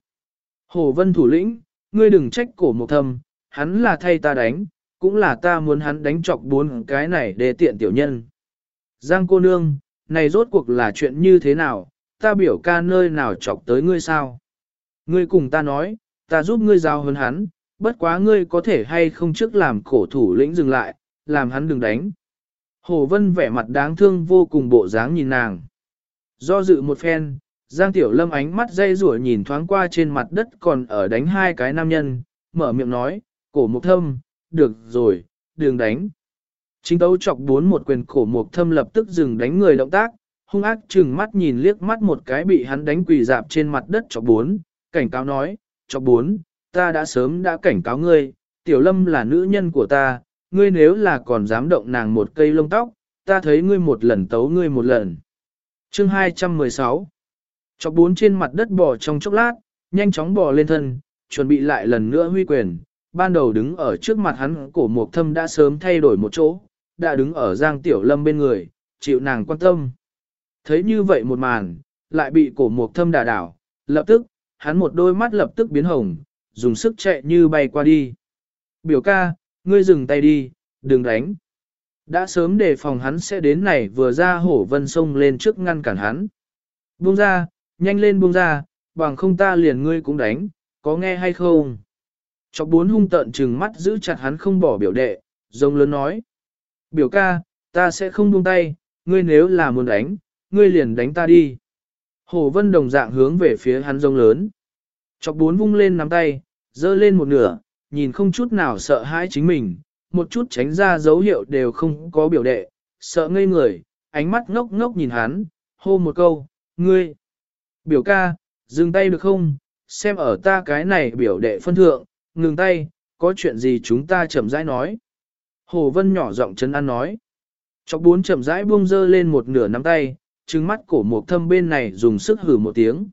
Hổ vân thủ lĩnh, ngươi đừng trách cổ một thâm, hắn là thay ta đánh, cũng là ta muốn hắn đánh chọc bốn cái này để tiện tiểu nhân. Giang cô nương, này rốt cuộc là chuyện như thế nào, ta biểu ca nơi nào chọc tới ngươi sao? Ngươi cùng ta nói, ta giúp ngươi giao hơn hắn, bất quá ngươi có thể hay không trước làm cổ thủ lĩnh dừng lại, làm hắn đừng đánh. Hồ Vân vẻ mặt đáng thương vô cùng bộ dáng nhìn nàng. Do dự một phen, Giang Tiểu Lâm ánh mắt dây rủa nhìn thoáng qua trên mặt đất còn ở đánh hai cái nam nhân, mở miệng nói, cổ mục thâm, được rồi, đừng đánh. Chính tấu chọc bốn một quyền cổ mục thâm lập tức dừng đánh người động tác, hung ác chừng mắt nhìn liếc mắt một cái bị hắn đánh quỳ dạp trên mặt đất chọc bốn, cảnh cáo nói, chọc bốn, ta đã sớm đã cảnh cáo ngươi, Tiểu Lâm là nữ nhân của ta, ngươi nếu là còn dám động nàng một cây lông tóc, ta thấy ngươi một lần tấu ngươi một lần. Chương 216 Chọc bốn trên mặt đất bò trong chốc lát, nhanh chóng bò lên thân, chuẩn bị lại lần nữa huy quyền. Ban đầu đứng ở trước mặt hắn cổ mục thâm đã sớm thay đổi một chỗ, đã đứng ở Giang Tiểu Lâm bên người, chịu nàng quan tâm. Thấy như vậy một màn, lại bị cổ mục thâm đả đảo, lập tức, hắn một đôi mắt lập tức biến hồng, dùng sức chạy như bay qua đi. Biểu ca, ngươi dừng tay đi, đừng đánh. Đã sớm đề phòng hắn sẽ đến này vừa ra hổ vân sông lên trước ngăn cản hắn. Buông ra, nhanh lên buông ra, bằng không ta liền ngươi cũng đánh, có nghe hay không? Chọc bốn hung tận trừng mắt giữ chặt hắn không bỏ biểu đệ, rông lớn nói. Biểu ca, ta sẽ không buông tay, ngươi nếu là muốn đánh, ngươi liền đánh ta đi. Hồ vân đồng dạng hướng về phía hắn rông lớn. Chọc bốn vung lên nắm tay, giơ lên một nửa, nhìn không chút nào sợ hãi chính mình, một chút tránh ra dấu hiệu đều không có biểu đệ, sợ ngây người, ánh mắt ngốc ngốc nhìn hắn, hô một câu, ngươi. Biểu ca, dừng tay được không, xem ở ta cái này biểu đệ phân thượng, ngừng tay, có chuyện gì chúng ta chậm rãi nói. Hồ Vân nhỏ giọng chân an nói. Chọc bốn chậm rãi buông dơ lên một nửa nắm tay, trừng mắt cổ một thâm bên này dùng sức hử một tiếng.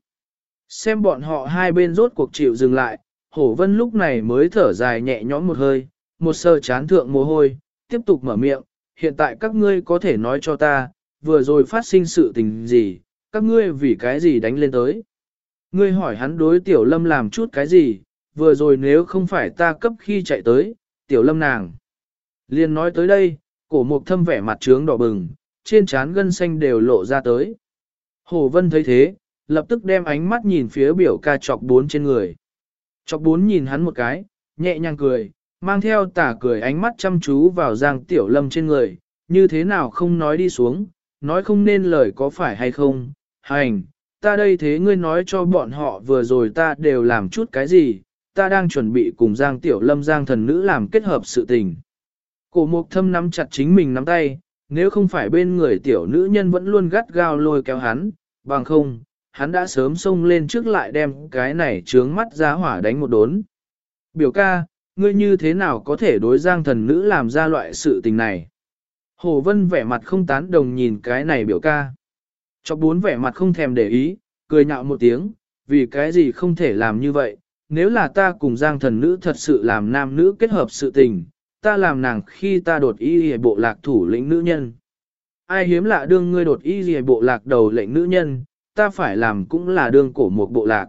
Xem bọn họ hai bên rốt cuộc chịu dừng lại, Hổ Vân lúc này mới thở dài nhẹ nhõm một hơi, một sơ chán thượng mồ hôi, tiếp tục mở miệng, hiện tại các ngươi có thể nói cho ta, vừa rồi phát sinh sự tình gì, các ngươi vì cái gì đánh lên tới. Ngươi hỏi hắn đối tiểu lâm làm chút cái gì, vừa rồi nếu không phải ta cấp khi chạy tới, tiểu lâm nàng. Liên nói tới đây, cổ mục thâm vẻ mặt trướng đỏ bừng, trên trán gân xanh đều lộ ra tới. Hồ Vân thấy thế, lập tức đem ánh mắt nhìn phía biểu ca chọc bốn trên người. Chọc bốn nhìn hắn một cái, nhẹ nhàng cười, mang theo tả cười ánh mắt chăm chú vào giang tiểu lâm trên người, như thế nào không nói đi xuống, nói không nên lời có phải hay không, hành, ta đây thế ngươi nói cho bọn họ vừa rồi ta đều làm chút cái gì, ta đang chuẩn bị cùng giang tiểu lâm giang thần nữ làm kết hợp sự tình. Cổ mục thâm nắm chặt chính mình nắm tay, nếu không phải bên người tiểu nữ nhân vẫn luôn gắt gao lôi kéo hắn, bằng không, hắn đã sớm xông lên trước lại đem cái này trướng mắt ra hỏa đánh một đốn. Biểu ca, ngươi như thế nào có thể đối giang thần nữ làm ra loại sự tình này? Hồ Vân vẻ mặt không tán đồng nhìn cái này biểu ca. Chọc bốn vẻ mặt không thèm để ý, cười nhạo một tiếng, vì cái gì không thể làm như vậy, nếu là ta cùng giang thần nữ thật sự làm nam nữ kết hợp sự tình, ta làm nàng khi ta đột y hề bộ lạc thủ lĩnh nữ nhân. Ai hiếm lạ đương ngươi đột y hề bộ lạc đầu lệnh nữ nhân, ta phải làm cũng là đương cổ một bộ lạc.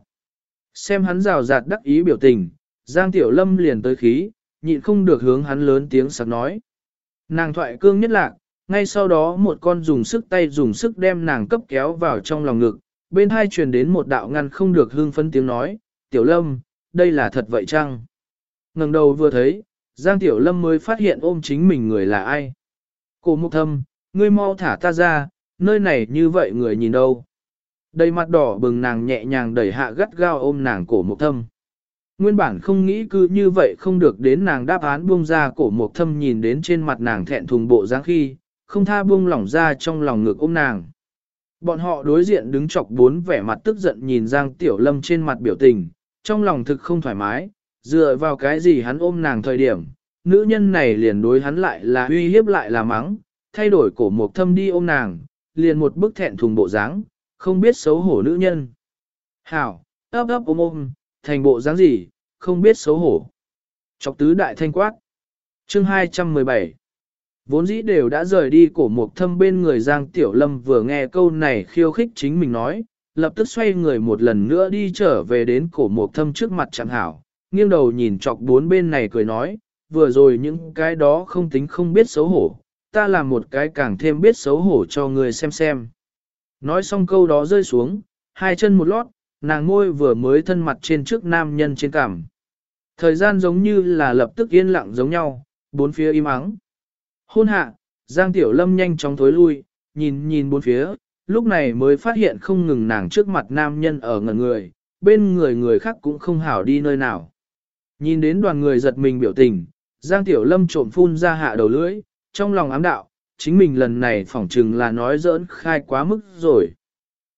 Xem hắn rào rạt đắc ý biểu tình, Giang Tiểu Lâm liền tới khí, nhịn không được hướng hắn lớn tiếng sặc nói. Nàng thoại cương nhất lạc, ngay sau đó một con dùng sức tay dùng sức đem nàng cấp kéo vào trong lòng ngực, bên hai truyền đến một đạo ngăn không được hương phân tiếng nói, Tiểu Lâm, đây là thật vậy chăng? ngẩng đầu vừa thấy, Giang Tiểu Lâm mới phát hiện ôm chính mình người là ai. Cổ mục thâm, ngươi mau thả ta ra, nơi này như vậy người nhìn đâu. Đầy mặt đỏ bừng nàng nhẹ nhàng đẩy hạ gắt gao ôm nàng cổ mục thâm. Nguyên bản không nghĩ cứ như vậy không được đến nàng đáp án buông ra cổ mục thâm nhìn đến trên mặt nàng thẹn thùng bộ dáng khi, không tha buông lỏng ra trong lòng ngực ôm nàng. Bọn họ đối diện đứng chọc bốn vẻ mặt tức giận nhìn Giang Tiểu Lâm trên mặt biểu tình, trong lòng thực không thoải mái, dựa vào cái gì hắn ôm nàng thời điểm, nữ nhân này liền đối hắn lại là uy hiếp lại là mắng, thay đổi cổ mục thâm đi ôm nàng, liền một bức thẹn thùng bộ dáng, không biết xấu hổ nữ nhân. Hảo, ấp ấp ôm ôm, thành bộ dáng gì, không biết xấu hổ. Chọc tứ đại thanh quát. Chương 217 Vốn dĩ đều đã rời đi cổ mục thâm bên người Giang Tiểu Lâm vừa nghe câu này khiêu khích chính mình nói, lập tức xoay người một lần nữa đi trở về đến cổ mộc thâm trước mặt chẳng hảo, nghiêng đầu nhìn chọc bốn bên này cười nói, vừa rồi những cái đó không tính không biết xấu hổ, ta làm một cái càng thêm biết xấu hổ cho người xem xem. Nói xong câu đó rơi xuống, hai chân một lót, nàng ngôi vừa mới thân mặt trên trước nam nhân trên cằm. Thời gian giống như là lập tức yên lặng giống nhau, bốn phía im ắng. Hôn hạ, Giang Tiểu Lâm nhanh chóng thối lui, nhìn nhìn bốn phía, lúc này mới phát hiện không ngừng nàng trước mặt nam nhân ở ngần người, bên người người khác cũng không hảo đi nơi nào. Nhìn đến đoàn người giật mình biểu tình, Giang Tiểu Lâm trộm phun ra hạ đầu lưỡi, trong lòng ám đạo, chính mình lần này phỏng chừng là nói giỡn khai quá mức rồi.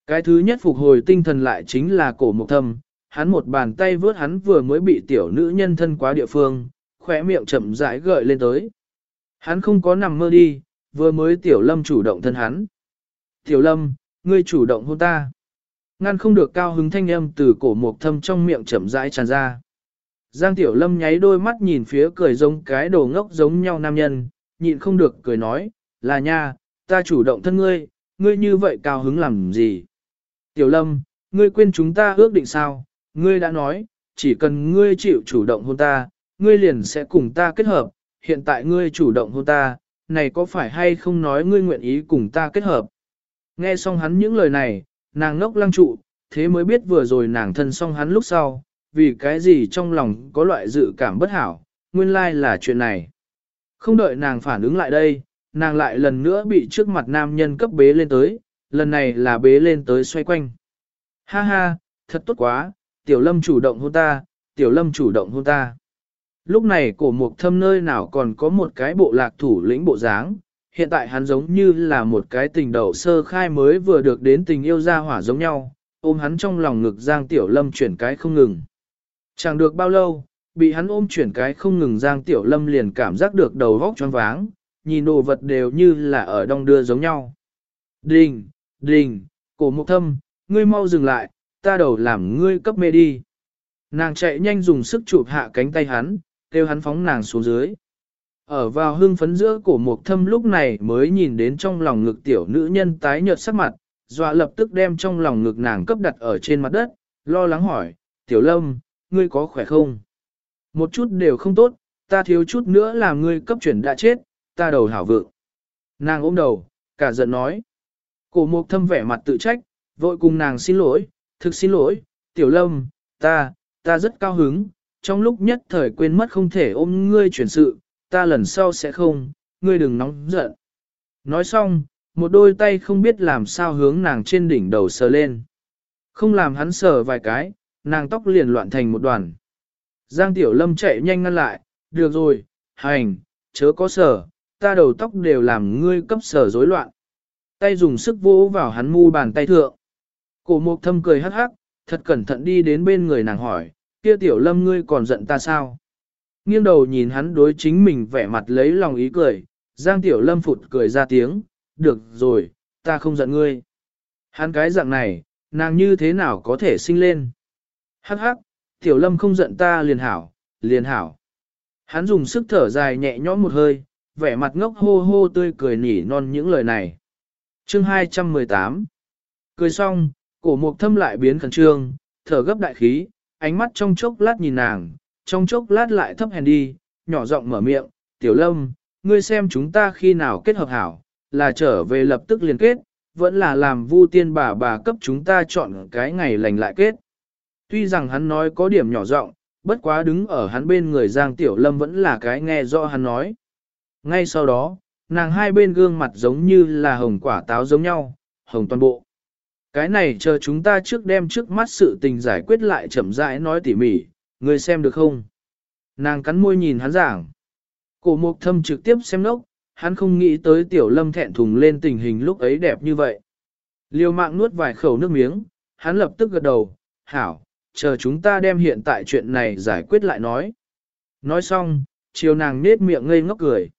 Cái thứ nhất phục hồi tinh thần lại chính là cổ mục thâm, hắn một bàn tay vớt hắn vừa mới bị tiểu nữ nhân thân quá địa phương, khỏe miệng chậm rãi gợi lên tới. Hắn không có nằm mơ đi, vừa mới tiểu lâm chủ động thân hắn. Tiểu lâm, ngươi chủ động hôn ta. Ngăn không được cao hứng thanh âm từ cổ mục thâm trong miệng chậm rãi tràn ra. Giang tiểu lâm nháy đôi mắt nhìn phía cười giống cái đồ ngốc giống nhau nam nhân, nhịn không được cười nói, là nha, ta chủ động thân ngươi, ngươi như vậy cao hứng làm gì? Tiểu lâm, ngươi quên chúng ta ước định sao, ngươi đã nói, chỉ cần ngươi chịu chủ động hôn ta, ngươi liền sẽ cùng ta kết hợp, hiện tại ngươi chủ động hôn ta, này có phải hay không nói ngươi nguyện ý cùng ta kết hợp? Nghe xong hắn những lời này, nàng ngốc lăng trụ, thế mới biết vừa rồi nàng thân xong hắn lúc sau, vì cái gì trong lòng có loại dự cảm bất hảo, nguyên lai là chuyện này. Không đợi nàng phản ứng lại đây, nàng lại lần nữa bị trước mặt nam nhân cấp bế lên tới, lần này là bế lên tới xoay quanh. Ha ha, thật tốt quá, tiểu lâm chủ động hôn ta, tiểu lâm chủ động hôn ta. Lúc này cổ mục thâm nơi nào còn có một cái bộ lạc thủ lĩnh bộ dáng, hiện tại hắn giống như là một cái tình đầu sơ khai mới vừa được đến tình yêu ra hỏa giống nhau, ôm hắn trong lòng ngực Giang Tiểu Lâm chuyển cái không ngừng. Chẳng được bao lâu, bị hắn ôm chuyển cái không ngừng Giang Tiểu Lâm liền cảm giác được đầu vóc choáng váng, nhìn đồ vật đều như là ở đông đưa giống nhau. Đình, đình, cổ mục thâm, ngươi mau dừng lại, ta đầu làm ngươi cấp mê đi. Nàng chạy nhanh dùng sức chụp hạ cánh tay hắn, kêu hắn phóng nàng xuống dưới. Ở vào hưng phấn giữa cổ mục thâm lúc này mới nhìn đến trong lòng ngực tiểu nữ nhân tái nhợt sắc mặt, dọa lập tức đem trong lòng ngực nàng cấp đặt ở trên mặt đất, lo lắng hỏi, tiểu lâm, ngươi có khỏe không? Một chút đều không tốt, ta thiếu chút nữa là ngươi cấp chuyển đã chết, ta đầu hảo vượng. Nàng ôm đầu, cả giận nói. Cổ mục thâm vẻ mặt tự trách, vội cùng nàng xin lỗi, thực xin lỗi, tiểu lâm, ta, ta rất cao hứng, trong lúc nhất thời quên mất không thể ôm ngươi chuyển sự, ta lần sau sẽ không, ngươi đừng nóng giận. Nói xong, một đôi tay không biết làm sao hướng nàng trên đỉnh đầu sờ lên. Không làm hắn sờ vài cái, nàng tóc liền loạn thành một đoàn. Giang Tiểu Lâm chạy nhanh ngăn lại, được rồi, hành, chớ có sờ, ta đầu tóc đều làm ngươi cấp sờ rối loạn. Tay dùng sức vỗ vào hắn mu bàn tay thượng. Cổ mục thâm cười hắc hắc, thật cẩn thận đi đến bên người nàng hỏi, kia Tiểu Lâm ngươi còn giận ta sao? Nghiêng đầu nhìn hắn đối chính mình vẻ mặt lấy lòng ý cười, Giang Tiểu Lâm phụt cười ra tiếng, được rồi, ta không giận ngươi. Hắn cái dạng này, nàng như thế nào có thể sinh lên? Hắc hắc, Tiểu Lâm không giận ta liền hảo, liền hảo. Hắn dùng sức thở dài nhẹ nhõm một hơi, vẻ mặt ngốc hô hô tươi cười nỉ non những lời này. Chương 218 Cười xong, cổ mục thâm lại biến khẩn trương, thở gấp đại khí, ánh mắt trong chốc lát nhìn nàng, trong chốc lát lại thấp hèn đi, nhỏ giọng mở miệng, tiểu lâm, ngươi xem chúng ta khi nào kết hợp hảo, là trở về lập tức liên kết, vẫn là làm vu tiên bà bà cấp chúng ta chọn cái ngày lành lại kết. Tuy rằng hắn nói có điểm nhỏ giọng, bất quá đứng ở hắn bên người Giang Tiểu Lâm vẫn là cái nghe rõ hắn nói. Ngay sau đó, nàng hai bên gương mặt giống như là hồng quả táo giống nhau, hồng toàn bộ. Cái này chờ chúng ta trước đem trước mắt sự tình giải quyết lại chậm rãi nói tỉ mỉ, người xem được không? Nàng cắn môi nhìn hắn giảng. Cổ mục thâm trực tiếp xem nốc, hắn không nghĩ tới tiểu lâm thẹn thùng lên tình hình lúc ấy đẹp như vậy. Liêu mạng nuốt vài khẩu nước miếng, hắn lập tức gật đầu, hảo, chờ chúng ta đem hiện tại chuyện này giải quyết lại nói. Nói xong, chiều nàng nết miệng ngây ngốc cười.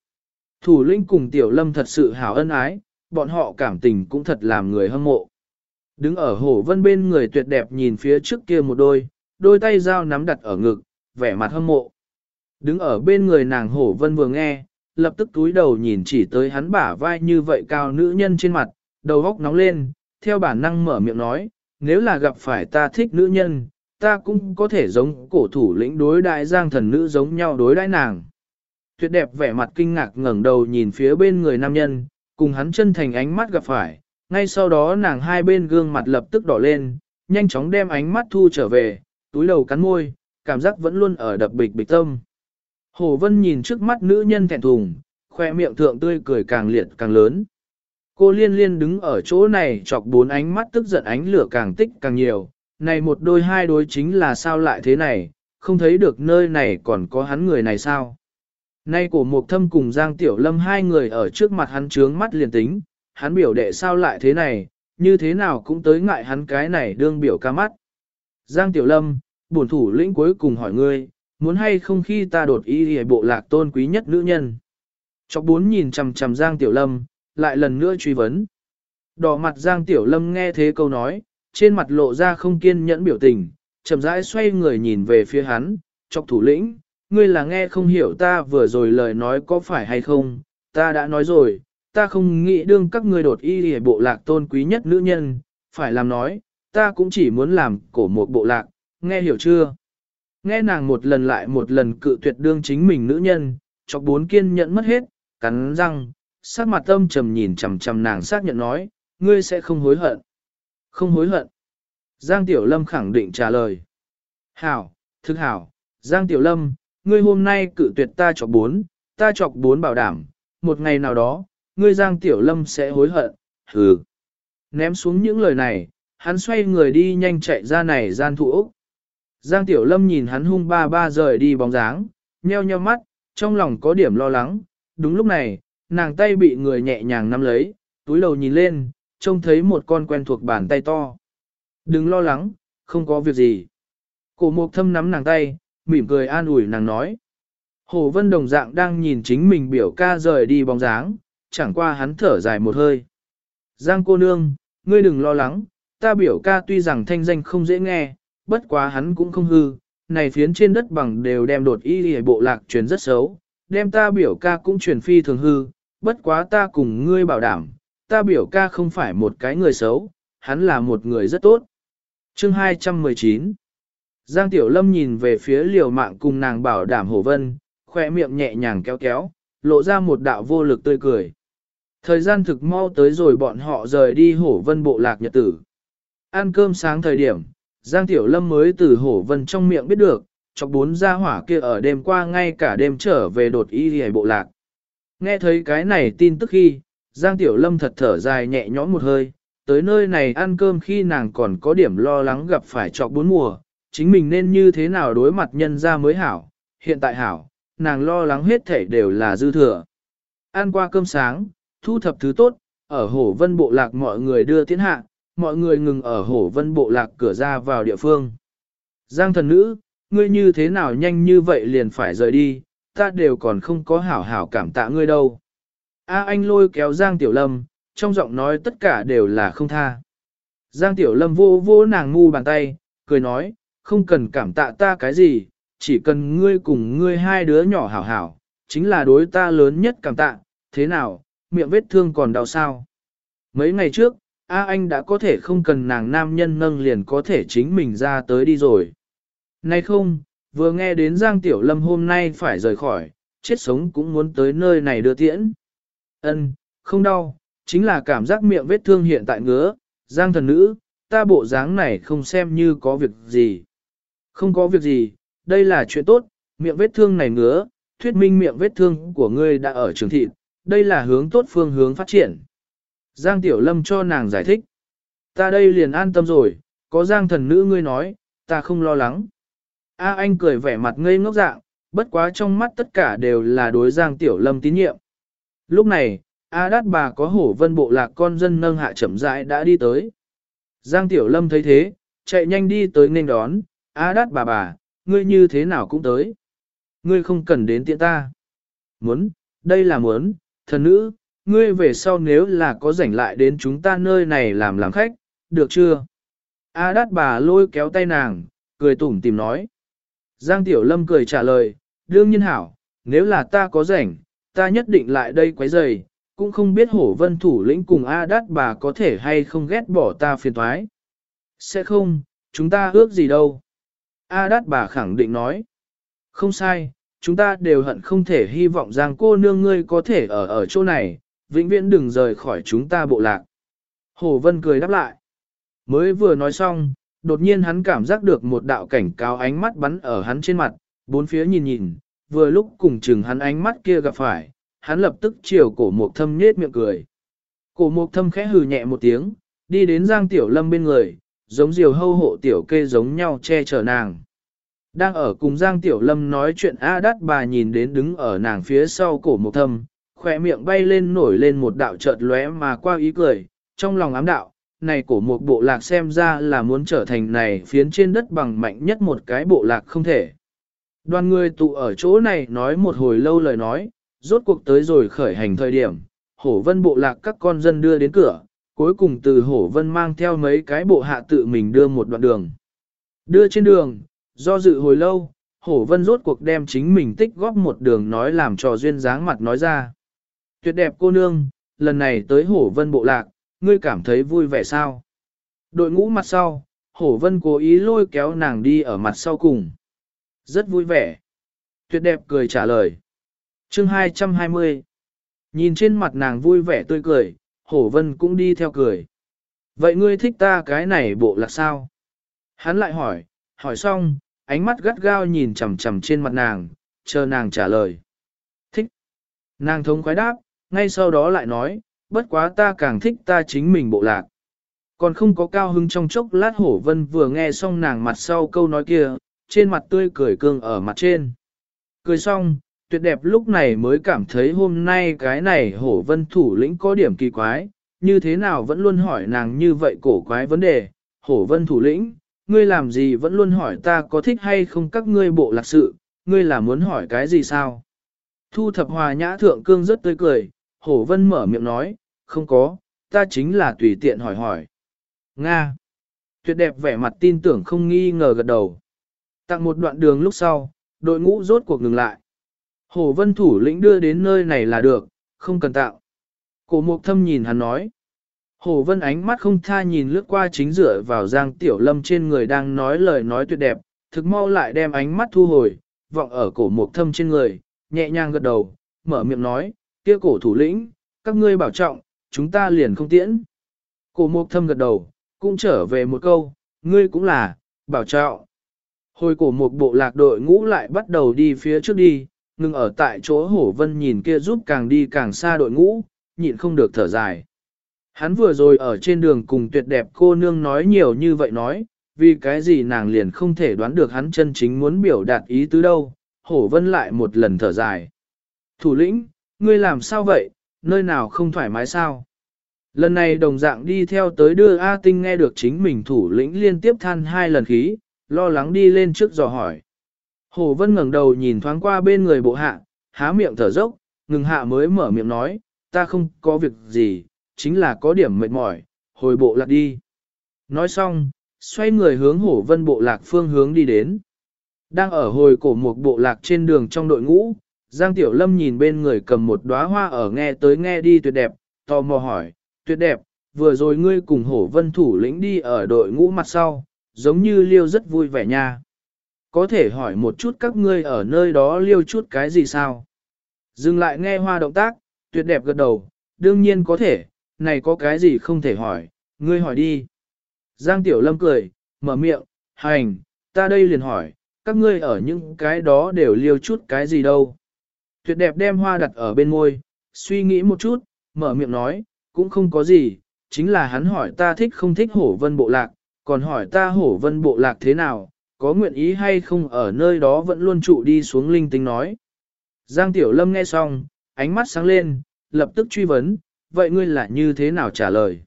Thủ linh cùng tiểu lâm thật sự hảo ân ái, bọn họ cảm tình cũng thật làm người hâm mộ. Đứng ở hồ vân bên người tuyệt đẹp nhìn phía trước kia một đôi, đôi tay dao nắm đặt ở ngực, vẻ mặt hâm mộ. Đứng ở bên người nàng hổ vân vừa nghe, lập tức túi đầu nhìn chỉ tới hắn bả vai như vậy cao nữ nhân trên mặt, đầu góc nóng lên, theo bản năng mở miệng nói, nếu là gặp phải ta thích nữ nhân, ta cũng có thể giống cổ thủ lĩnh đối đại giang thần nữ giống nhau đối đãi nàng. Tuyệt đẹp vẻ mặt kinh ngạc ngẩng đầu nhìn phía bên người nam nhân, cùng hắn chân thành ánh mắt gặp phải, ngay sau đó nàng hai bên gương mặt lập tức đỏ lên, nhanh chóng đem ánh mắt thu trở về, túi đầu cắn môi, cảm giác vẫn luôn ở đập bịch bịch tâm. Hồ Vân nhìn trước mắt nữ nhân thẹn thùng, khoe miệng thượng tươi cười càng liệt càng lớn. Cô liên liên đứng ở chỗ này chọc bốn ánh mắt tức giận ánh lửa càng tích càng nhiều, này một đôi hai đối chính là sao lại thế này, không thấy được nơi này còn có hắn người này sao. Nay cổ mục thâm cùng Giang Tiểu Lâm hai người ở trước mặt hắn trướng mắt liền tính, hắn biểu đệ sao lại thế này, như thế nào cũng tới ngại hắn cái này đương biểu ca mắt. Giang Tiểu Lâm, bổn thủ lĩnh cuối cùng hỏi ngươi, muốn hay không khi ta đột ý hề bộ lạc tôn quý nhất nữ nhân. Chọc bốn nhìn chằm chằm Giang Tiểu Lâm, lại lần nữa truy vấn. Đỏ mặt Giang Tiểu Lâm nghe thế câu nói, trên mặt lộ ra không kiên nhẫn biểu tình, chậm rãi xoay người nhìn về phía hắn, chọc thủ lĩnh, ngươi là nghe không hiểu ta vừa rồi lời nói có phải hay không, ta đã nói rồi, ta không nghĩ đương các ngươi đột y hề bộ lạc tôn quý nhất nữ nhân, phải làm nói, ta cũng chỉ muốn làm cổ một bộ lạc, nghe hiểu chưa? Nghe nàng một lần lại một lần cự tuyệt đương chính mình nữ nhân, chọc bốn kiên nhẫn mất hết, cắn răng, sát mặt tâm trầm nhìn chằm chằm nàng xác nhận nói, ngươi sẽ không hối hận. Không hối hận. Giang Tiểu Lâm khẳng định trả lời. Hảo, thức hảo, Giang Tiểu Lâm, ngươi hôm nay cự tuyệt ta chọc bốn, ta chọc bốn bảo đảm, một ngày nào đó, ngươi Giang Tiểu Lâm sẽ hối hận, hừ. Ném xuống những lời này, hắn xoay người đi nhanh chạy ra này gian thụ Úc. Giang Tiểu Lâm nhìn hắn hung ba ba rời đi bóng dáng, nheo nheo mắt, trong lòng có điểm lo lắng. Đúng lúc này, nàng tay bị người nhẹ nhàng nắm lấy, túi đầu nhìn lên, trông thấy một con quen thuộc bàn tay to. Đừng lo lắng, không có việc gì. Cổ mục thâm nắm nàng tay, mỉm cười an ủi nàng nói. Hồ Vân đồng dạng đang nhìn chính mình biểu ca rời đi bóng dáng, chẳng qua hắn thở dài một hơi. Giang cô nương, ngươi đừng lo lắng, ta biểu ca tuy rằng thanh danh không dễ nghe, bất quá hắn cũng không hư, này phiến trên đất bằng đều đem đột y lì bộ lạc truyền rất xấu, đem ta biểu ca cũng truyền phi thường hư, bất quá ta cùng ngươi bảo đảm, ta biểu ca không phải một cái người xấu, hắn là một người rất tốt. Chương 219 Giang Tiểu Lâm nhìn về phía liều mạng cùng nàng bảo đảm Hồ Vân, khoe miệng nhẹ nhàng kéo kéo, lộ ra một đạo vô lực tươi cười. Thời gian thực mau tới rồi bọn họ rời đi Hổ Vân bộ lạc nhật tử. Ăn cơm sáng thời điểm, Giang Tiểu Lâm mới từ Hổ Vân trong miệng biết được, chọc bốn gia hỏa kia ở đêm qua ngay cả đêm trở về đột y hề bộ lạc. Nghe thấy cái này tin tức khi, Giang Tiểu Lâm thật thở dài nhẹ nhõm một hơi, tới nơi này ăn cơm khi nàng còn có điểm lo lắng gặp phải chọc bốn mùa, chính mình nên như thế nào đối mặt nhân ra mới hảo, hiện tại hảo, nàng lo lắng hết thể đều là dư thừa. Ăn qua cơm sáng, thu thập thứ tốt, ở hổ vân bộ lạc mọi người đưa tiến hạ, mọi người ngừng ở hổ vân bộ lạc cửa ra vào địa phương. Giang thần nữ, ngươi như thế nào nhanh như vậy liền phải rời đi, ta đều còn không có hảo hảo cảm tạ ngươi đâu. A anh lôi kéo Giang Tiểu Lâm, trong giọng nói tất cả đều là không tha. Giang Tiểu Lâm vô vô nàng ngu bàn tay, cười nói, không cần cảm tạ ta cái gì, chỉ cần ngươi cùng ngươi hai đứa nhỏ hảo hảo, chính là đối ta lớn nhất cảm tạ, thế nào, miệng vết thương còn đau sao. Mấy ngày trước, A Anh đã có thể không cần nàng nam nhân nâng liền có thể chính mình ra tới đi rồi. Nay không, vừa nghe đến Giang Tiểu Lâm hôm nay phải rời khỏi, chết sống cũng muốn tới nơi này đưa tiễn. Ân, không đau, chính là cảm giác miệng vết thương hiện tại ngứa, Giang thần nữ, ta bộ dáng này không xem như có việc gì. Không có việc gì, đây là chuyện tốt, miệng vết thương này ngứa, thuyết minh miệng vết thương của ngươi đã ở trường thị, đây là hướng tốt phương hướng phát triển. Giang Tiểu Lâm cho nàng giải thích. Ta đây liền an tâm rồi, có Giang thần nữ ngươi nói, ta không lo lắng. A anh cười vẻ mặt ngây ngốc dạng, bất quá trong mắt tất cả đều là đối Giang Tiểu Lâm tín nhiệm. Lúc này, A đát bà có hổ vân bộ lạc con dân nâng hạ chậm rãi đã đi tới. Giang Tiểu Lâm thấy thế, chạy nhanh đi tới nên đón, A đát bà bà, ngươi như thế nào cũng tới. Ngươi không cần đến tiện ta. Muốn, đây là muốn, thần nữ, ngươi về sau nếu là có rảnh lại đến chúng ta nơi này làm làm khách, được chưa? A đát bà lôi kéo tay nàng, cười tủm tìm nói. Giang Tiểu Lâm cười trả lời, đương nhiên hảo, nếu là ta có rảnh, ta nhất định lại đây quấy rầy, cũng không biết hổ vân thủ lĩnh cùng A đát bà có thể hay không ghét bỏ ta phiền thoái. Sẽ không, chúng ta ước gì đâu. A đát bà khẳng định nói. Không sai, chúng ta đều hận không thể hy vọng rằng cô nương ngươi có thể ở ở chỗ này, vĩnh viễn đừng rời khỏi chúng ta bộ lạc. Hồ Vân cười đáp lại. Mới vừa nói xong, đột nhiên hắn cảm giác được một đạo cảnh cáo ánh mắt bắn ở hắn trên mặt, bốn phía nhìn nhìn, vừa lúc cùng chừng hắn ánh mắt kia gặp phải, hắn lập tức chiều cổ mục thâm nhết miệng cười. Cổ mục thâm khẽ hừ nhẹ một tiếng, đi đến Giang Tiểu Lâm bên người, giống diều hâu hộ tiểu kê giống nhau che chở nàng. Đang ở cùng Giang Tiểu Lâm nói chuyện A đắt bà nhìn đến đứng ở nàng phía sau cổ mục thâm, khỏe miệng bay lên nổi lên một đạo chợt lóe mà qua ý cười, trong lòng ám đạo, này cổ một bộ lạc xem ra là muốn trở thành này phiến trên đất bằng mạnh nhất một cái bộ lạc không thể. Đoàn người tụ ở chỗ này nói một hồi lâu lời nói, rốt cuộc tới rồi khởi hành thời điểm, hổ vân bộ lạc các con dân đưa đến cửa, cuối cùng từ hổ vân mang theo mấy cái bộ hạ tự mình đưa một đoạn đường. Đưa trên đường, do dự hồi lâu, hổ vân rốt cuộc đem chính mình tích góp một đường nói làm trò duyên dáng mặt nói ra. Tuyệt đẹp cô nương, lần này tới hổ vân bộ lạc, ngươi cảm thấy vui vẻ sao? Đội ngũ mặt sau, hổ vân cố ý lôi kéo nàng đi ở mặt sau cùng. Rất vui vẻ. Tuyệt đẹp cười trả lời. chương 220. Nhìn trên mặt nàng vui vẻ tươi cười, hổ vân cũng đi theo cười. Vậy ngươi thích ta cái này bộ lạc sao? Hắn lại hỏi, hỏi xong, ánh mắt gắt gao nhìn chằm chằm trên mặt nàng, chờ nàng trả lời. Thích. Nàng thống khoái đáp, ngay sau đó lại nói, bất quá ta càng thích ta chính mình bộ lạc. Còn không có cao hứng trong chốc lát hổ vân vừa nghe xong nàng mặt sau câu nói kia, trên mặt tươi cười cương ở mặt trên. Cười xong, tuyệt đẹp lúc này mới cảm thấy hôm nay cái này hổ vân thủ lĩnh có điểm kỳ quái, như thế nào vẫn luôn hỏi nàng như vậy cổ quái vấn đề, hổ vân thủ lĩnh, ngươi làm gì vẫn luôn hỏi ta có thích hay không các ngươi bộ lạc sự, ngươi là muốn hỏi cái gì sao? Thu thập hòa nhã thượng cương rất tươi cười, hổ vân mở miệng nói, không có, ta chính là tùy tiện hỏi hỏi. Nga. Tuyệt đẹp vẻ mặt tin tưởng không nghi ngờ gật đầu. Tặng một đoạn đường lúc sau, đội ngũ rốt cuộc ngừng lại. Hổ vân thủ lĩnh đưa đến nơi này là được, không cần tạo. Cổ mục thâm nhìn hắn nói. Hổ vân ánh mắt không tha nhìn lướt qua chính dựa vào giang tiểu lâm trên người đang nói lời nói tuyệt đẹp, thực mau lại đem ánh mắt thu hồi, vọng ở cổ mục thâm trên người, nhẹ nhàng gật đầu, mở miệng nói, kia cổ thủ lĩnh, các ngươi bảo trọng, chúng ta liền không tiễn. Cổ mục thâm gật đầu, cũng trở về một câu, ngươi cũng là, bảo trọng. Hồi cổ mộc bộ lạc đội ngũ lại bắt đầu đi phía trước đi, ngừng ở tại chỗ hổ vân nhìn kia giúp càng đi càng xa đội ngũ, nhịn không được thở dài. Hắn vừa rồi ở trên đường cùng tuyệt đẹp cô nương nói nhiều như vậy nói, vì cái gì nàng liền không thể đoán được hắn chân chính muốn biểu đạt ý tứ đâu, hổ vân lại một lần thở dài. Thủ lĩnh, ngươi làm sao vậy, nơi nào không thoải mái sao? Lần này đồng dạng đi theo tới đưa A Tinh nghe được chính mình thủ lĩnh liên tiếp than hai lần khí, lo lắng đi lên trước dò hỏi. Hồ Vân ngẩng đầu nhìn thoáng qua bên người bộ hạ, há miệng thở dốc, ngừng hạ mới mở miệng nói, ta không có việc gì, chính là có điểm mệt mỏi, hồi bộ lạc đi. Nói xong, xoay người hướng hổ vân bộ lạc phương hướng đi đến. Đang ở hồi cổ một bộ lạc trên đường trong đội ngũ, Giang Tiểu Lâm nhìn bên người cầm một đóa hoa ở nghe tới nghe đi tuyệt đẹp, tò mò hỏi, tuyệt đẹp, vừa rồi ngươi cùng hổ vân thủ lĩnh đi ở đội ngũ mặt sau, giống như liêu rất vui vẻ nha. Có thể hỏi một chút các ngươi ở nơi đó liêu chút cái gì sao? Dừng lại nghe hoa động tác, tuyệt đẹp gật đầu, đương nhiên có thể, này có cái gì không thể hỏi, ngươi hỏi đi. Giang Tiểu Lâm cười, mở miệng, hành, ta đây liền hỏi, các ngươi ở những cái đó đều liêu chút cái gì đâu. Tuyệt đẹp đem hoa đặt ở bên môi, suy nghĩ một chút, mở miệng nói, cũng không có gì, chính là hắn hỏi ta thích không thích hổ vân bộ lạc, còn hỏi ta hổ vân bộ lạc thế nào, có nguyện ý hay không ở nơi đó vẫn luôn trụ đi xuống linh tinh nói. Giang Tiểu Lâm nghe xong, ánh mắt sáng lên, lập tức truy vấn, vậy ngươi là như thế nào trả lời?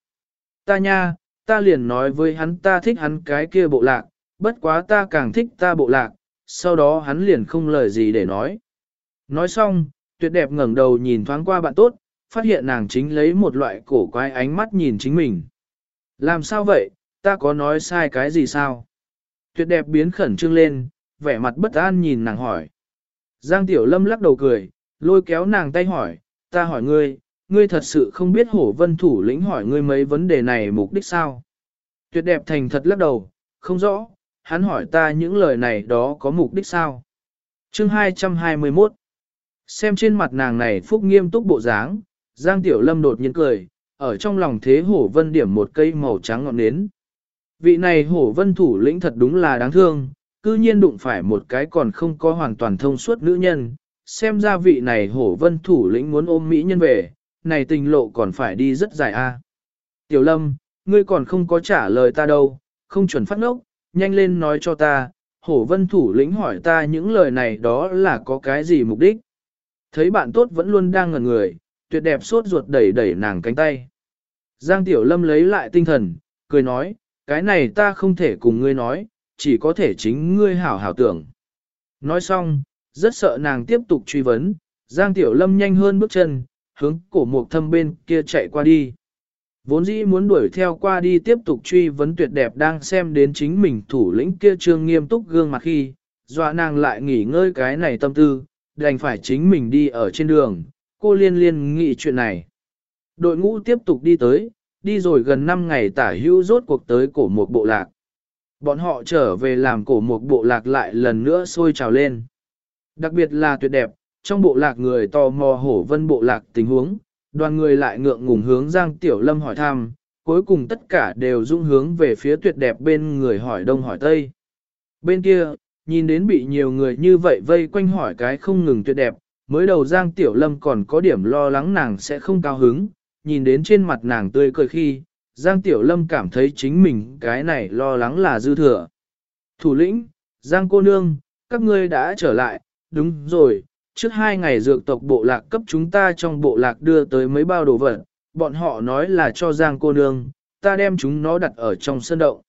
Ta nha, ta liền nói với hắn ta thích hắn cái kia bộ lạc, bất quá ta càng thích ta bộ lạc, sau đó hắn liền không lời gì để nói. Nói xong, tuyệt đẹp ngẩng đầu nhìn thoáng qua bạn tốt, phát hiện nàng chính lấy một loại cổ quái ánh mắt nhìn chính mình. Làm sao vậy, ta có nói sai cái gì sao? Tuyệt đẹp biến khẩn trương lên, vẻ mặt bất an nhìn nàng hỏi. Giang Tiểu Lâm lắc đầu cười, lôi kéo nàng tay hỏi, ta hỏi ngươi, ngươi thật sự không biết hổ vân thủ lĩnh hỏi ngươi mấy vấn đề này mục đích sao? Tuyệt đẹp thành thật lắc đầu, không rõ, hắn hỏi ta những lời này đó có mục đích sao? Chương 221 Xem trên mặt nàng này phúc nghiêm túc bộ dáng, Giang Tiểu Lâm đột nhiên cười, ở trong lòng thế hổ vân điểm một cây màu trắng ngọn nến. Vị này hổ vân thủ lĩnh thật đúng là đáng thương, cư nhiên đụng phải một cái còn không có hoàn toàn thông suốt nữ nhân, xem ra vị này hổ vân thủ lĩnh muốn ôm mỹ nhân về, này tình lộ còn phải đi rất dài a. Tiểu Lâm, ngươi còn không có trả lời ta đâu, không chuẩn phát ngốc, nhanh lên nói cho ta, hổ vân thủ lĩnh hỏi ta những lời này đó là có cái gì mục đích. Thấy bạn tốt vẫn luôn đang ngẩn người, tuyệt đẹp sốt ruột đẩy đẩy nàng cánh tay. Giang Tiểu Lâm lấy lại tinh thần, cười nói, cái này ta không thể cùng ngươi nói, chỉ có thể chính ngươi hảo hảo tưởng. Nói xong, rất sợ nàng tiếp tục truy vấn, Giang Tiểu Lâm nhanh hơn bước chân, hướng cổ mục thâm bên kia chạy qua đi. Vốn dĩ muốn đuổi theo qua đi tiếp tục truy vấn tuyệt đẹp đang xem đến chính mình thủ lĩnh kia trương nghiêm túc gương mặt khi, dọa nàng lại nghỉ ngơi cái này tâm tư, đành phải chính mình đi ở trên đường, cô liên liên nghĩ chuyện này. Đội ngũ tiếp tục đi tới, đi rồi gần 5 ngày tả hữu rốt cuộc tới cổ một bộ lạc. Bọn họ trở về làm cổ một bộ lạc lại lần nữa sôi trào lên. Đặc biệt là tuyệt đẹp, trong bộ lạc người tò mò hổ vân bộ lạc tình huống, đoàn người lại ngượng ngùng hướng Giang Tiểu Lâm hỏi thăm, cuối cùng tất cả đều dung hướng về phía tuyệt đẹp bên người hỏi đông hỏi tây. Bên kia, nhìn đến bị nhiều người như vậy vây quanh hỏi cái không ngừng tuyệt đẹp, mới đầu Giang Tiểu Lâm còn có điểm lo lắng nàng sẽ không cao hứng, nhìn đến trên mặt nàng tươi cười khi, Giang Tiểu Lâm cảm thấy chính mình cái này lo lắng là dư thừa. Thủ lĩnh, Giang cô nương, các ngươi đã trở lại, đúng rồi, trước hai ngày dược tộc bộ lạc cấp chúng ta trong bộ lạc đưa tới mấy bao đồ vật, bọn họ nói là cho Giang cô nương, ta đem chúng nó đặt ở trong sân động.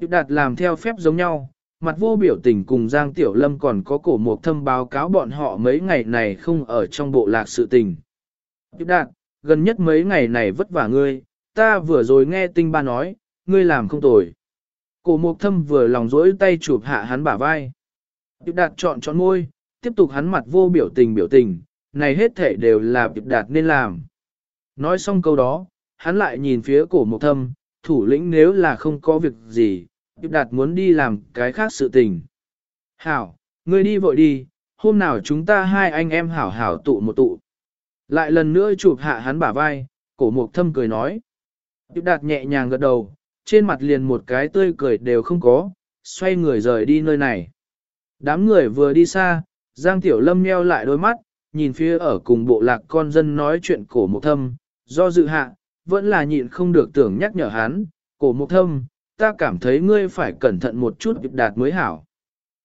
Điệp đạt làm theo phép giống nhau, mặt vô biểu tình cùng Giang Tiểu Lâm còn có cổ mục thâm báo cáo bọn họ mấy ngày này không ở trong bộ lạc sự tình. Tiếp đạt, gần nhất mấy ngày này vất vả ngươi, ta vừa rồi nghe tinh ba nói, ngươi làm không tồi. Cổ mục thâm vừa lòng rỗi tay chụp hạ hắn bả vai. Điệp đạt chọn chọn môi, tiếp tục hắn mặt vô biểu tình biểu tình, này hết thể đều là Điệp đạt nên làm. Nói xong câu đó, hắn lại nhìn phía cổ mục thâm, thủ lĩnh nếu là không có việc gì, Điệp đạt muốn đi làm cái khác sự tình. Hảo, ngươi đi vội đi, hôm nào chúng ta hai anh em hảo hảo tụ một tụ. Lại lần nữa chụp hạ hắn bả vai, cổ mục thâm cười nói. Điệp đạt nhẹ nhàng gật đầu, trên mặt liền một cái tươi cười đều không có, xoay người rời đi nơi này. Đám người vừa đi xa, Giang Tiểu Lâm nheo lại đôi mắt, nhìn phía ở cùng bộ lạc con dân nói chuyện cổ mục thâm, do dự hạ, vẫn là nhịn không được tưởng nhắc nhở hắn, cổ mục thâm, ta cảm thấy ngươi phải cẩn thận một chút việc đạt mới hảo.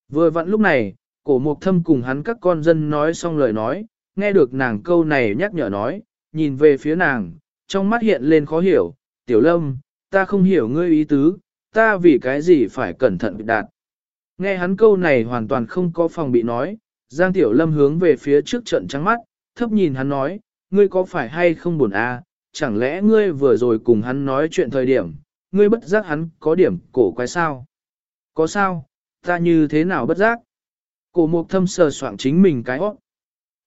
Vừa vặn lúc này, cổ mục thâm cùng hắn các con dân nói xong lời nói, nghe được nàng câu này nhắc nhở nói, nhìn về phía nàng, trong mắt hiện lên khó hiểu, tiểu lâm, ta không hiểu ngươi ý tứ, ta vì cái gì phải cẩn thận việc đạt. Nghe hắn câu này hoàn toàn không có phòng bị nói, Giang Tiểu Lâm hướng về phía trước trận trắng mắt, thấp nhìn hắn nói, ngươi có phải hay không buồn à, chẳng lẽ ngươi vừa rồi cùng hắn nói chuyện thời điểm, ngươi bất giác hắn có điểm cổ quái sao? Có sao, ta như thế nào bất giác? Cổ mục thâm sờ soạng chính mình cái óc.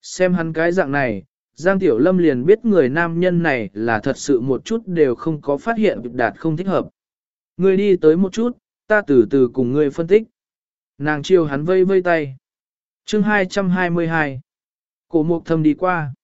Xem hắn cái dạng này, Giang Tiểu Lâm liền biết người nam nhân này là thật sự một chút đều không có phát hiện đạt không thích hợp. Ngươi đi tới một chút, ta từ từ cùng ngươi phân tích. Nàng chiêu hắn vây vây tay. Chương 222 Cổ mục thâm đi qua.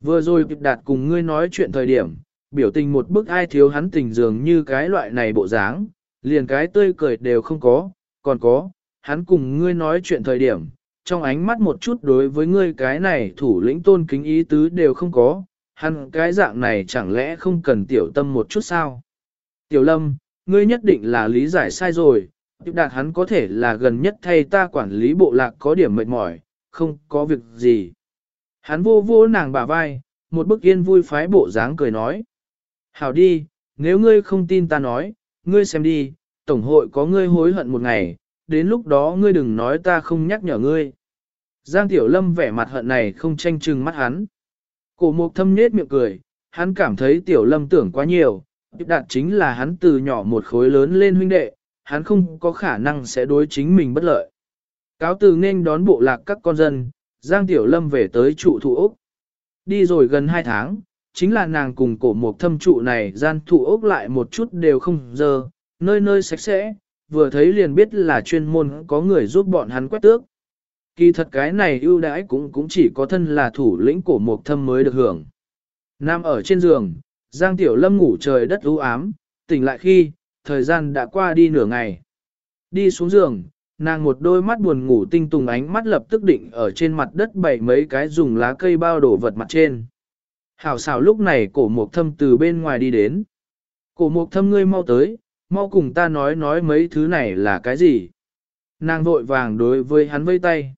Vừa rồi đạt cùng ngươi nói chuyện thời điểm, biểu tình một bức ai thiếu hắn tình dường như cái loại này bộ dáng, liền cái tươi cười đều không có, còn có, hắn cùng ngươi nói chuyện thời điểm, trong ánh mắt một chút đối với ngươi cái này thủ lĩnh tôn kính ý tứ đều không có, hắn cái dạng này chẳng lẽ không cần tiểu tâm một chút sao? Tiểu lâm, ngươi nhất định là lý giải sai rồi, tiếp đạt hắn có thể là gần nhất thay ta quản lý bộ lạc có điểm mệt mỏi, không có việc gì. Hắn vô vô nàng bả vai, một bức yên vui phái bộ dáng cười nói. Hảo đi, nếu ngươi không tin ta nói, ngươi xem đi, tổng hội có ngươi hối hận một ngày, đến lúc đó ngươi đừng nói ta không nhắc nhở ngươi. Giang Tiểu Lâm vẻ mặt hận này không tranh chừng mắt hắn. Cổ mục thâm nết miệng cười, hắn cảm thấy Tiểu Lâm tưởng quá nhiều, đạt chính là hắn từ nhỏ một khối lớn lên huynh đệ, hắn không có khả năng sẽ đối chính mình bất lợi. Cáo từ nên đón bộ lạc các con dân, Giang Tiểu Lâm về tới trụ thủ Úc. Đi rồi gần 2 tháng, chính là nàng cùng cổ mục thâm trụ này gian thụ ốc lại một chút đều không dơ, nơi nơi sạch sẽ, vừa thấy liền biết là chuyên môn có người giúp bọn hắn quét tước. Kỳ thật cái này ưu đãi cũng cũng chỉ có thân là thủ lĩnh của một thâm mới được hưởng. Nam ở trên giường, Giang Tiểu Lâm ngủ trời đất u ám, tỉnh lại khi, thời gian đã qua đi nửa ngày. Đi xuống giường, nàng một đôi mắt buồn ngủ tinh tùng ánh mắt lập tức định ở trên mặt đất bảy mấy cái dùng lá cây bao đổ vật mặt trên. Hảo xảo lúc này cổ mục thâm từ bên ngoài đi đến. Cổ mục thâm ngươi mau tới, mau cùng ta nói nói mấy thứ này là cái gì. Nàng vội vàng đối với hắn vây tay.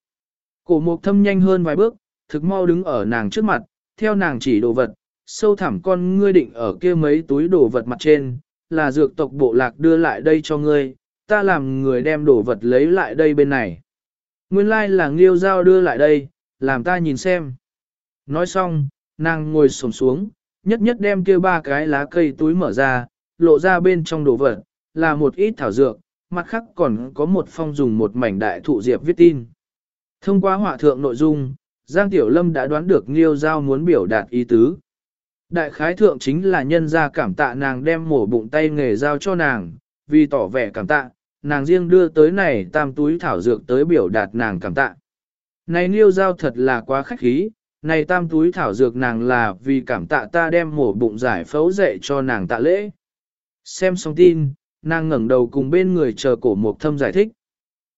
Cổ mục thâm nhanh hơn vài bước, thực mau đứng ở nàng trước mặt, theo nàng chỉ đồ vật, sâu thẳm con ngươi định ở kia mấy túi đồ vật mặt trên, là dược tộc bộ lạc đưa lại đây cho ngươi, ta làm người đem đồ vật lấy lại đây bên này. Nguyên lai like là nghiêu giao đưa lại đây, làm ta nhìn xem. Nói xong, nàng ngồi xổm xuống, nhất nhất đem kia ba cái lá cây túi mở ra, lộ ra bên trong đồ vật, là một ít thảo dược, mặt khác còn có một phong dùng một mảnh đại thụ diệp viết tin. Thông qua họa thượng nội dung, Giang Tiểu Lâm đã đoán được Nghiêu Giao muốn biểu đạt ý tứ. Đại khái thượng chính là nhân gia cảm tạ nàng đem mổ bụng tay nghề giao cho nàng, vì tỏ vẻ cảm tạ, nàng riêng đưa tới này tam túi thảo dược tới biểu đạt nàng cảm tạ. Này Nghiêu Giao thật là quá khách khí, này tam túi thảo dược nàng là vì cảm tạ ta đem mổ bụng giải phẫu dạy cho nàng tạ lễ. Xem xong tin, nàng ngẩng đầu cùng bên người chờ cổ mục thâm giải thích.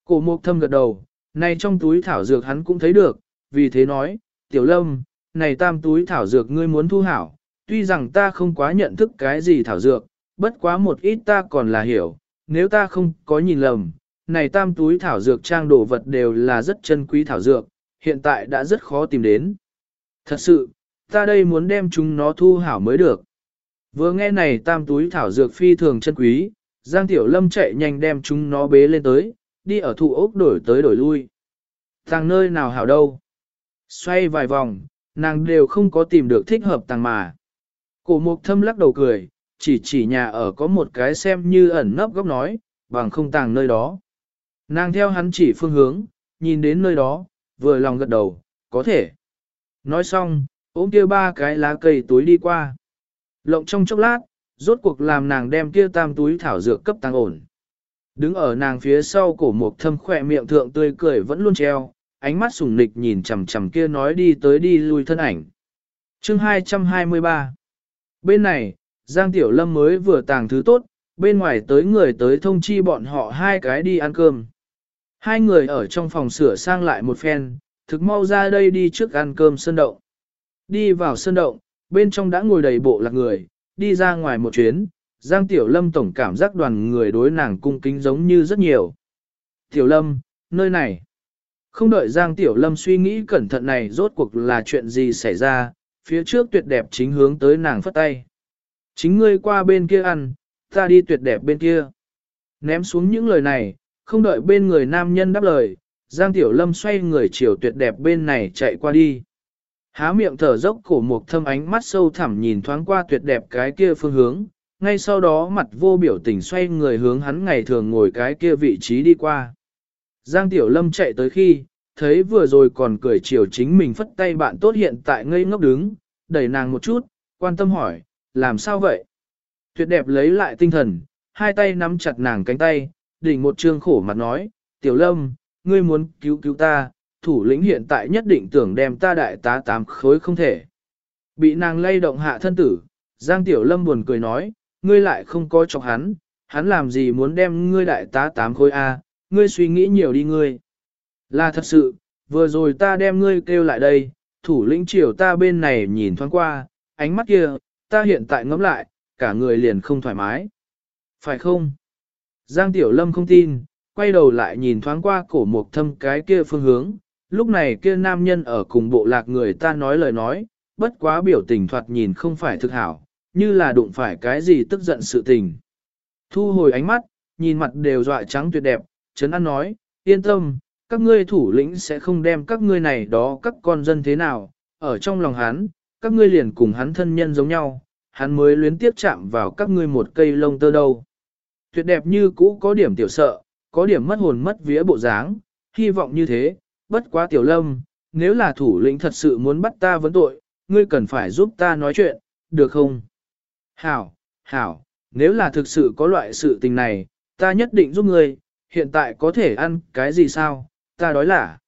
Cổ mục thâm gật đầu, này trong túi thảo dược hắn cũng thấy được, vì thế nói, tiểu lâm, này tam túi thảo dược ngươi muốn thu hảo, tuy rằng ta không quá nhận thức cái gì thảo dược, bất quá một ít ta còn là hiểu, nếu ta không có nhìn lầm, này tam túi thảo dược trang đồ vật đều là rất chân quý thảo dược, hiện tại đã rất khó tìm đến. Thật sự, ta đây muốn đem chúng nó thu hảo mới được. Vừa nghe này tam túi thảo dược phi thường chân quý, Giang Tiểu Lâm chạy nhanh đem chúng nó bế lên tới, đi ở thụ ốc đổi tới đổi lui. Tàng nơi nào hảo đâu. Xoay vài vòng, nàng đều không có tìm được thích hợp tàng mà. Cổ mục thâm lắc đầu cười, chỉ chỉ nhà ở có một cái xem như ẩn nấp góc nói, bằng không tàng nơi đó. Nàng theo hắn chỉ phương hướng, nhìn đến nơi đó, vừa lòng gật đầu, có thể. Nói xong, ôm kia ba cái lá cây túi đi qua. Lộng trong chốc lát, rốt cuộc làm nàng đem kia tam túi thảo dược cấp tăng ổn. Đứng ở nàng phía sau cổ mục thâm khỏe miệng thượng tươi cười vẫn luôn treo, ánh mắt sùng nịch nhìn chằm chằm kia nói đi tới đi lui thân ảnh. chương 223 Bên này, Giang Tiểu Lâm mới vừa tàng thứ tốt, bên ngoài tới người tới thông chi bọn họ hai cái đi ăn cơm. Hai người ở trong phòng sửa sang lại một phen, thực mau ra đây đi trước ăn cơm sơn động. Đi vào sơn động, bên trong đã ngồi đầy bộ lạc người, đi ra ngoài một chuyến, Giang Tiểu Lâm tổng cảm giác đoàn người đối nàng cung kính giống như rất nhiều. Tiểu Lâm, nơi này. Không đợi Giang Tiểu Lâm suy nghĩ cẩn thận này rốt cuộc là chuyện gì xảy ra, phía trước tuyệt đẹp chính hướng tới nàng phất tay. Chính ngươi qua bên kia ăn, ta đi tuyệt đẹp bên kia. Ném xuống những lời này, không đợi bên người nam nhân đáp lời, Giang Tiểu Lâm xoay người chiều tuyệt đẹp bên này chạy qua đi. Há miệng thở dốc cổ một thâm ánh mắt sâu thẳm nhìn thoáng qua tuyệt đẹp cái kia phương hướng, ngay sau đó mặt vô biểu tình xoay người hướng hắn ngày thường ngồi cái kia vị trí đi qua. Giang Tiểu Lâm chạy tới khi, thấy vừa rồi còn cười chiều chính mình phất tay bạn tốt hiện tại ngây ngốc đứng, đẩy nàng một chút, quan tâm hỏi, làm sao vậy? Tuyệt đẹp lấy lại tinh thần, hai tay nắm chặt nàng cánh tay, đỉnh một trương khổ mặt nói, Tiểu Lâm, ngươi muốn cứu cứu ta, thủ lĩnh hiện tại nhất định tưởng đem ta đại tá tám khối không thể. Bị nàng lay động hạ thân tử, Giang Tiểu Lâm buồn cười nói, ngươi lại không có chọc hắn, hắn làm gì muốn đem ngươi đại tá tám khối A, ngươi suy nghĩ nhiều đi ngươi. Là thật sự, vừa rồi ta đem ngươi kêu lại đây, thủ lĩnh triều ta bên này nhìn thoáng qua, ánh mắt kia, ta hiện tại ngẫm lại, cả người liền không thoải mái. Phải không? Giang Tiểu Lâm không tin, quay đầu lại nhìn thoáng qua cổ mục thâm cái kia phương hướng, lúc này kia nam nhân ở cùng bộ lạc người ta nói lời nói, bất quá biểu tình thoạt nhìn không phải thực hảo, như là đụng phải cái gì tức giận sự tình. Thu hồi ánh mắt, nhìn mặt đều dọa trắng tuyệt đẹp, Trấn An nói, yên tâm, các ngươi thủ lĩnh sẽ không đem các ngươi này đó các con dân thế nào, ở trong lòng hắn, các ngươi liền cùng hắn thân nhân giống nhau, hắn mới luyến tiếp chạm vào các ngươi một cây lông tơ đâu. Tuyệt đẹp như cũ có điểm tiểu sợ, có điểm mất hồn mất vía bộ dáng, hy vọng như thế, bất quá tiểu lâm, nếu là thủ lĩnh thật sự muốn bắt ta vấn tội, ngươi cần phải giúp ta nói chuyện, được không? Hảo, hảo, nếu là thực sự có loại sự tình này, ta nhất định giúp ngươi, hiện tại có thể ăn cái gì sao, ta đói là.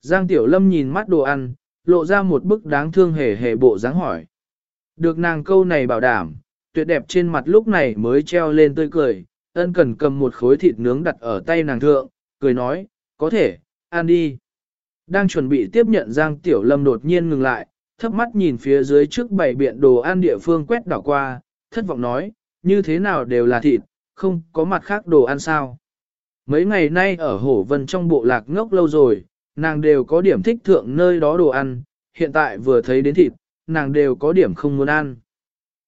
Giang Tiểu Lâm nhìn mắt đồ ăn, lộ ra một bức đáng thương hề hề bộ dáng hỏi. Được nàng câu này bảo đảm, tuyệt đẹp trên mặt lúc này mới treo lên tươi cười, ân cần cầm một khối thịt nướng đặt ở tay nàng thượng, cười nói, có thể, ăn đi. Đang chuẩn bị tiếp nhận Giang Tiểu Lâm đột nhiên ngừng lại, thấp mắt nhìn phía dưới trước bảy biện đồ ăn địa phương quét đảo qua, thất vọng nói, như thế nào đều là thịt, không có mặt khác đồ ăn sao. Mấy ngày nay ở Hổ Vân trong bộ lạc ngốc lâu rồi, nàng đều có điểm thích thượng nơi đó đồ ăn, hiện tại vừa thấy đến thịt, nàng đều có điểm không muốn ăn.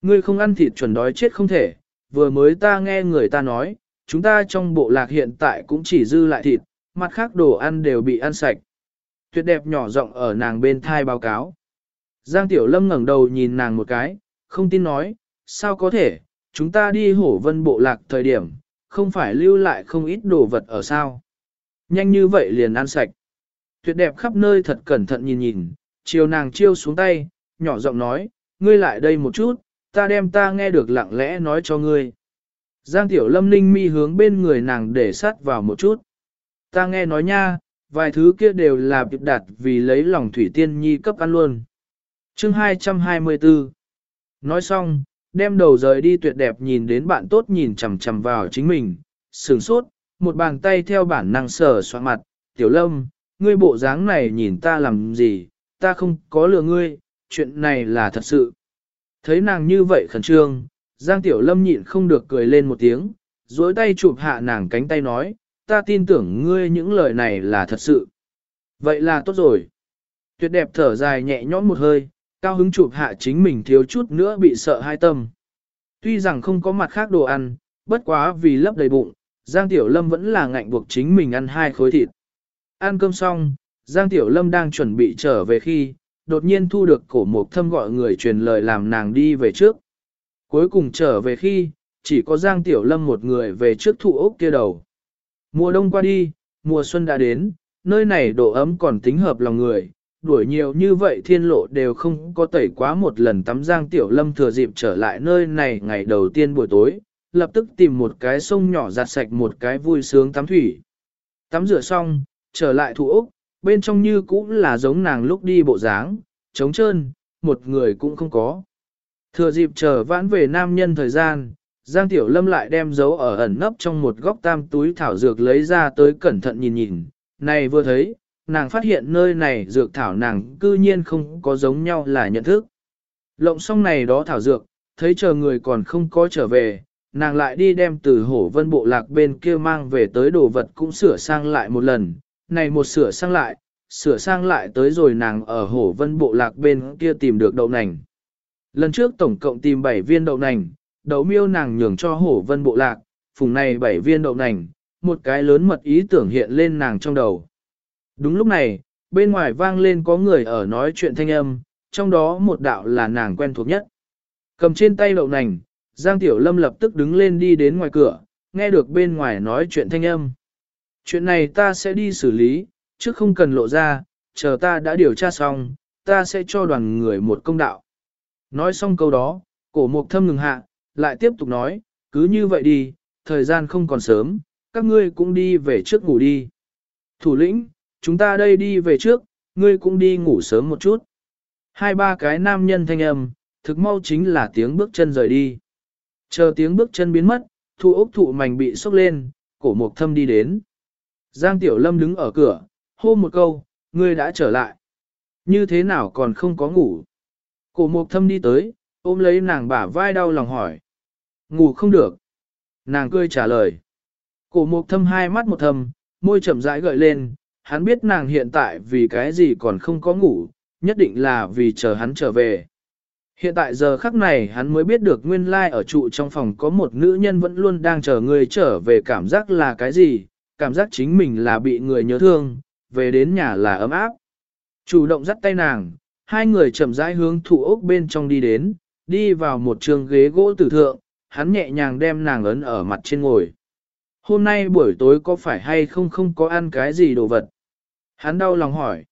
Ngươi không ăn thịt chuẩn đói chết không thể, vừa mới ta nghe người ta nói, chúng ta trong bộ lạc hiện tại cũng chỉ dư lại thịt, mặt khác đồ ăn đều bị ăn sạch. Tuyệt đẹp nhỏ giọng ở nàng bên thai báo cáo. Giang Tiểu Lâm ngẩng đầu nhìn nàng một cái, không tin nói, sao có thể, chúng ta đi hổ vân bộ lạc thời điểm, không phải lưu lại không ít đồ vật ở sao. Nhanh như vậy liền ăn sạch. Tuyệt đẹp khắp nơi thật cẩn thận nhìn nhìn, chiều nàng chiêu xuống tay, nhỏ giọng nói, ngươi lại đây một chút, ta đem ta nghe được lặng lẽ nói cho ngươi. Giang Tiểu Lâm ninh mi hướng bên người nàng để sát vào một chút. Ta nghe nói nha, vài thứ kia đều là biệt đạt vì lấy lòng Thủy Tiên Nhi cấp ăn luôn. Chương 224 Nói xong, đem đầu rời đi tuyệt đẹp nhìn đến bạn tốt nhìn chằm chằm vào chính mình, sửng sốt, một bàn tay theo bản năng sờ soạn mặt, Tiểu Lâm, ngươi bộ dáng này nhìn ta làm gì, ta không có lừa ngươi, chuyện này là thật sự. Thấy nàng như vậy khẩn trương, Giang Tiểu Lâm nhịn không được cười lên một tiếng, duỗi tay chụp hạ nàng cánh tay nói, ta tin tưởng ngươi những lời này là thật sự. Vậy là tốt rồi. Tuyệt đẹp thở dài nhẹ nhõm một hơi, cao hứng chụp hạ chính mình thiếu chút nữa bị sợ hai tâm. Tuy rằng không có mặt khác đồ ăn, bất quá vì lấp đầy bụng, Giang Tiểu Lâm vẫn là ngạnh buộc chính mình ăn hai khối thịt. Ăn cơm xong, Giang Tiểu Lâm đang chuẩn bị trở về khi, đột nhiên thu được cổ mục thâm gọi người truyền lời làm nàng đi về trước. Cuối cùng trở về khi, chỉ có Giang Tiểu Lâm một người về trước thụ ốc kia đầu. Mùa đông qua đi, mùa xuân đã đến, nơi này độ ấm còn tính hợp lòng người, đuổi nhiều như vậy thiên lộ đều không có tẩy quá một lần tắm Giang Tiểu Lâm thừa dịp trở lại nơi này ngày đầu tiên buổi tối, lập tức tìm một cái sông nhỏ giặt sạch một cái vui sướng tắm thủy. Tắm rửa xong, trở lại thụ ốc, bên trong như cũng là giống nàng lúc đi bộ dáng, trống trơn, một người cũng không có. Thừa dịp chờ vãn về nam nhân thời gian, Giang Tiểu Lâm lại đem dấu ở ẩn nấp trong một góc tam túi thảo dược lấy ra tới cẩn thận nhìn nhìn. Này vừa thấy, nàng phát hiện nơi này dược thảo nàng cư nhiên không có giống nhau là nhận thức. Lộng xong này đó thảo dược, thấy chờ người còn không có trở về, nàng lại đi đem từ hổ vân bộ lạc bên kia mang về tới đồ vật cũng sửa sang lại một lần, này một sửa sang lại, sửa sang lại tới rồi nàng ở hổ vân bộ lạc bên kia tìm được đậu nành. Lần trước tổng cộng tìm 7 viên đậu nành, đậu miêu nàng nhường cho hổ vân bộ lạc, phùng này 7 viên đậu nành, một cái lớn mật ý tưởng hiện lên nàng trong đầu. Đúng lúc này, bên ngoài vang lên có người ở nói chuyện thanh âm, trong đó một đạo là nàng quen thuộc nhất. Cầm trên tay đậu nành, Giang Tiểu Lâm lập tức đứng lên đi đến ngoài cửa, nghe được bên ngoài nói chuyện thanh âm. Chuyện này ta sẽ đi xử lý, chứ không cần lộ ra, chờ ta đã điều tra xong, ta sẽ cho đoàn người một công đạo. Nói xong câu đó, cổ mục thâm ngừng hạ, lại tiếp tục nói, cứ như vậy đi, thời gian không còn sớm, các ngươi cũng đi về trước ngủ đi. Thủ lĩnh, chúng ta đây đi về trước, ngươi cũng đi ngủ sớm một chút. Hai ba cái nam nhân thanh âm, thực mau chính là tiếng bước chân rời đi. Chờ tiếng bước chân biến mất, thu ốc thụ mảnh bị sốc lên, cổ mục thâm đi đến. Giang Tiểu Lâm đứng ở cửa, hô một câu, ngươi đã trở lại. Như thế nào còn không có ngủ? Cổ mục thâm đi tới, ôm lấy nàng bả vai đau lòng hỏi. Ngủ không được. Nàng cười trả lời. Cổ mục thâm hai mắt một thầm, môi chậm rãi gợi lên, hắn biết nàng hiện tại vì cái gì còn không có ngủ, nhất định là vì chờ hắn trở về. Hiện tại giờ khắc này hắn mới biết được nguyên lai like ở trụ trong phòng có một nữ nhân vẫn luôn đang chờ người trở về cảm giác là cái gì, cảm giác chính mình là bị người nhớ thương, về đến nhà là ấm áp. Chủ động dắt tay nàng, hai người chậm rãi hướng thủ ốc bên trong đi đến, đi vào một trường ghế gỗ tử thượng, hắn nhẹ nhàng đem nàng ấn ở mặt trên ngồi. Hôm nay buổi tối có phải hay không không có ăn cái gì đồ vật? Hắn đau lòng hỏi.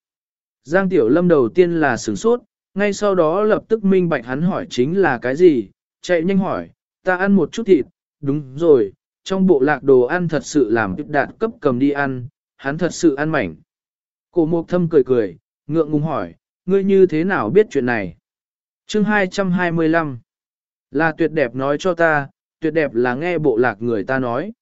Giang Tiểu Lâm đầu tiên là sửng sốt, ngay sau đó lập tức minh bạch hắn hỏi chính là cái gì, chạy nhanh hỏi, ta ăn một chút thịt, đúng rồi, trong bộ lạc đồ ăn thật sự làm đạt cấp cầm đi ăn, hắn thật sự ăn mảnh. Cổ Mộc thâm cười cười, ngượng ngùng hỏi, ngươi như thế nào biết chuyện này? Chương 225 Là tuyệt đẹp nói cho ta, tuyệt đẹp là nghe bộ lạc người ta nói.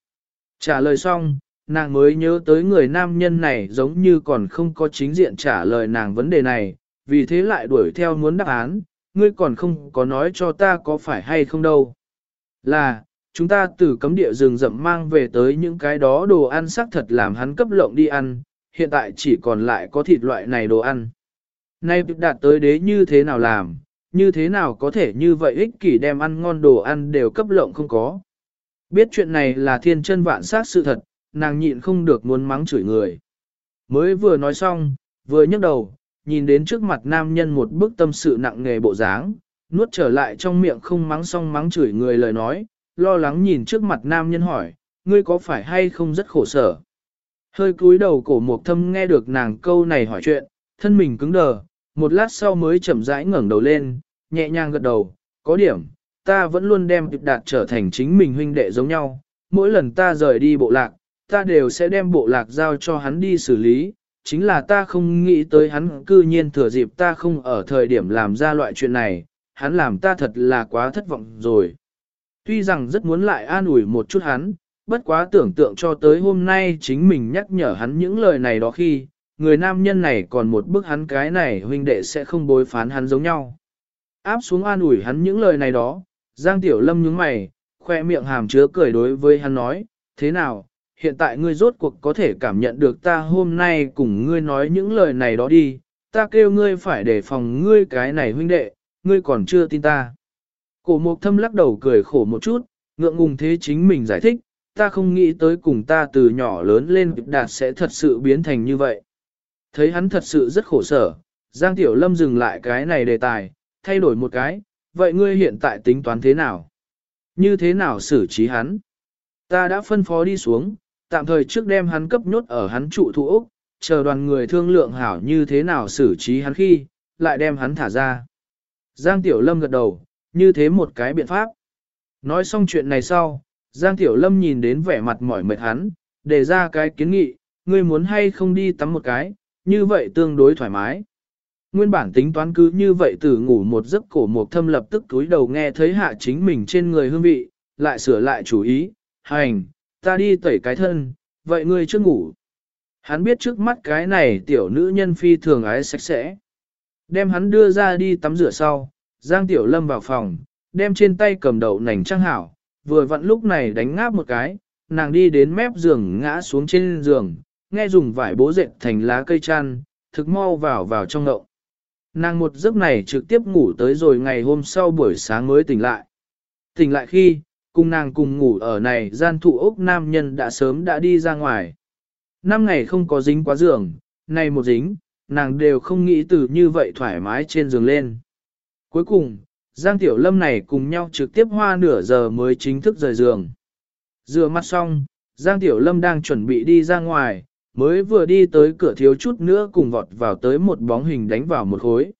Trả lời xong, nàng mới nhớ tới người nam nhân này giống như còn không có chính diện trả lời nàng vấn đề này, vì thế lại đuổi theo muốn đáp án, ngươi còn không có nói cho ta có phải hay không đâu. Là, chúng ta từ cấm địa rừng rậm mang về tới những cái đó đồ ăn xác thật làm hắn cấp lộng đi ăn, hiện tại chỉ còn lại có thịt loại này đồ ăn. Nay đạt tới đế như thế nào làm, như thế nào có thể như vậy ích kỷ đem ăn ngon đồ ăn đều cấp lộng không có. Biết chuyện này là thiên chân vạn sát sự thật, nàng nhịn không được muốn mắng chửi người. Mới vừa nói xong, vừa nhấc đầu, nhìn đến trước mặt nam nhân một bức tâm sự nặng nề bộ dáng, nuốt trở lại trong miệng không mắng xong mắng chửi người lời nói, lo lắng nhìn trước mặt nam nhân hỏi, ngươi có phải hay không rất khổ sở. Hơi cúi đầu cổ mục thâm nghe được nàng câu này hỏi chuyện, thân mình cứng đờ, một lát sau mới chậm rãi ngẩng đầu lên, nhẹ nhàng gật đầu, có điểm, ta vẫn luôn đem tiệp đạt trở thành chính mình huynh đệ giống nhau, mỗi lần ta rời đi bộ lạc, ta đều sẽ đem bộ lạc giao cho hắn đi xử lý, chính là ta không nghĩ tới hắn cư nhiên thừa dịp ta không ở thời điểm làm ra loại chuyện này, hắn làm ta thật là quá thất vọng rồi. Tuy rằng rất muốn lại an ủi một chút hắn, bất quá tưởng tượng cho tới hôm nay chính mình nhắc nhở hắn những lời này đó khi, người nam nhân này còn một bức hắn cái này huynh đệ sẽ không bối phán hắn giống nhau. Áp xuống an ủi hắn những lời này đó, Giang Tiểu Lâm nhướng mày, khoe miệng hàm chứa cười đối với hắn nói, thế nào, hiện tại ngươi rốt cuộc có thể cảm nhận được ta hôm nay cùng ngươi nói những lời này đó đi, ta kêu ngươi phải đề phòng ngươi cái này huynh đệ, ngươi còn chưa tin ta. Cổ mục thâm lắc đầu cười khổ một chút, ngượng ngùng thế chính mình giải thích, ta không nghĩ tới cùng ta từ nhỏ lớn lên đạt sẽ thật sự biến thành như vậy. Thấy hắn thật sự rất khổ sở, Giang Tiểu Lâm dừng lại cái này đề tài, thay đổi một cái, vậy ngươi hiện tại tính toán thế nào? Như thế nào xử trí hắn? Ta đã phân phó đi xuống, tạm thời trước đem hắn cấp nhốt ở hắn trụ thủ Úc, chờ đoàn người thương lượng hảo như thế nào xử trí hắn khi, lại đem hắn thả ra. Giang Tiểu Lâm gật đầu, như thế một cái biện pháp. Nói xong chuyện này sau, Giang Tiểu Lâm nhìn đến vẻ mặt mỏi mệt hắn, đề ra cái kiến nghị, ngươi muốn hay không đi tắm một cái, như vậy tương đối thoải mái. Nguyên bản tính toán cứ như vậy từ ngủ một giấc cổ một thâm lập tức túi đầu nghe thấy hạ chính mình trên người hương vị, lại sửa lại chủ ý, hành, ta đi tẩy cái thân, vậy ngươi chưa ngủ. Hắn biết trước mắt cái này tiểu nữ nhân phi thường ái sạch sẽ. Đem hắn đưa ra đi tắm rửa sau, Giang Tiểu Lâm vào phòng, đem trên tay cầm đậu nành trang hảo, vừa vặn lúc này đánh ngáp một cái, nàng đi đến mép giường ngã xuống trên giường, nghe dùng vải bố dệt thành lá cây chăn, thực mau vào vào trong ngậu. Nàng một giấc này trực tiếp ngủ tới rồi ngày hôm sau buổi sáng mới tỉnh lại. Tỉnh lại khi, cùng nàng cùng ngủ ở này gian thụ ốc nam nhân đã sớm đã đi ra ngoài. Năm ngày không có dính quá giường, này một dính, nàng đều không nghĩ từ như vậy thoải mái trên giường lên. Cuối cùng, Giang Tiểu Lâm này cùng nhau trực tiếp hoa nửa giờ mới chính thức rời giường. Rửa mặt xong, Giang Tiểu Lâm đang chuẩn bị đi ra ngoài, mới vừa đi tới cửa thiếu chút nữa cùng vọt vào tới một bóng hình đánh vào một khối.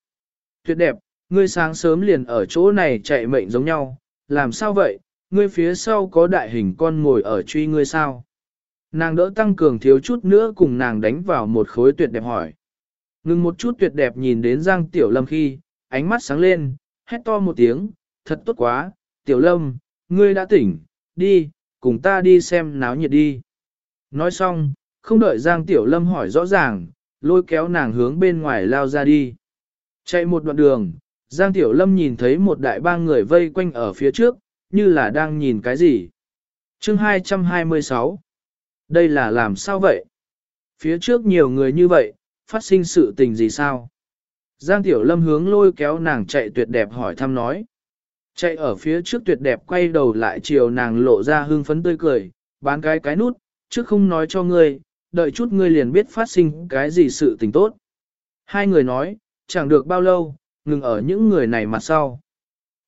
Tuyệt đẹp, ngươi sáng sớm liền ở chỗ này chạy mệnh giống nhau, làm sao vậy, ngươi phía sau có đại hình con ngồi ở truy ngươi sao? Nàng đỡ tăng cường thiếu chút nữa cùng nàng đánh vào một khối tuyệt đẹp hỏi. Ngừng một chút tuyệt đẹp nhìn đến Giang Tiểu Lâm khi, ánh mắt sáng lên, hét to một tiếng, thật tốt quá, Tiểu Lâm, ngươi đã tỉnh, đi, cùng ta đi xem náo nhiệt đi. Nói xong, không đợi Giang Tiểu Lâm hỏi rõ ràng, lôi kéo nàng hướng bên ngoài lao ra đi. Chạy một đoạn đường, Giang Tiểu Lâm nhìn thấy một đại ba người vây quanh ở phía trước, như là đang nhìn cái gì. chương 226 Đây là làm sao vậy? Phía trước nhiều người như vậy, phát sinh sự tình gì sao? Giang Tiểu Lâm hướng lôi kéo nàng chạy tuyệt đẹp hỏi thăm nói. Chạy ở phía trước tuyệt đẹp quay đầu lại chiều nàng lộ ra hương phấn tươi cười, bán cái cái nút, chứ không nói cho ngươi, đợi chút ngươi liền biết phát sinh cái gì sự tình tốt. Hai người nói, chẳng được bao lâu, ngừng ở những người này mặt sau.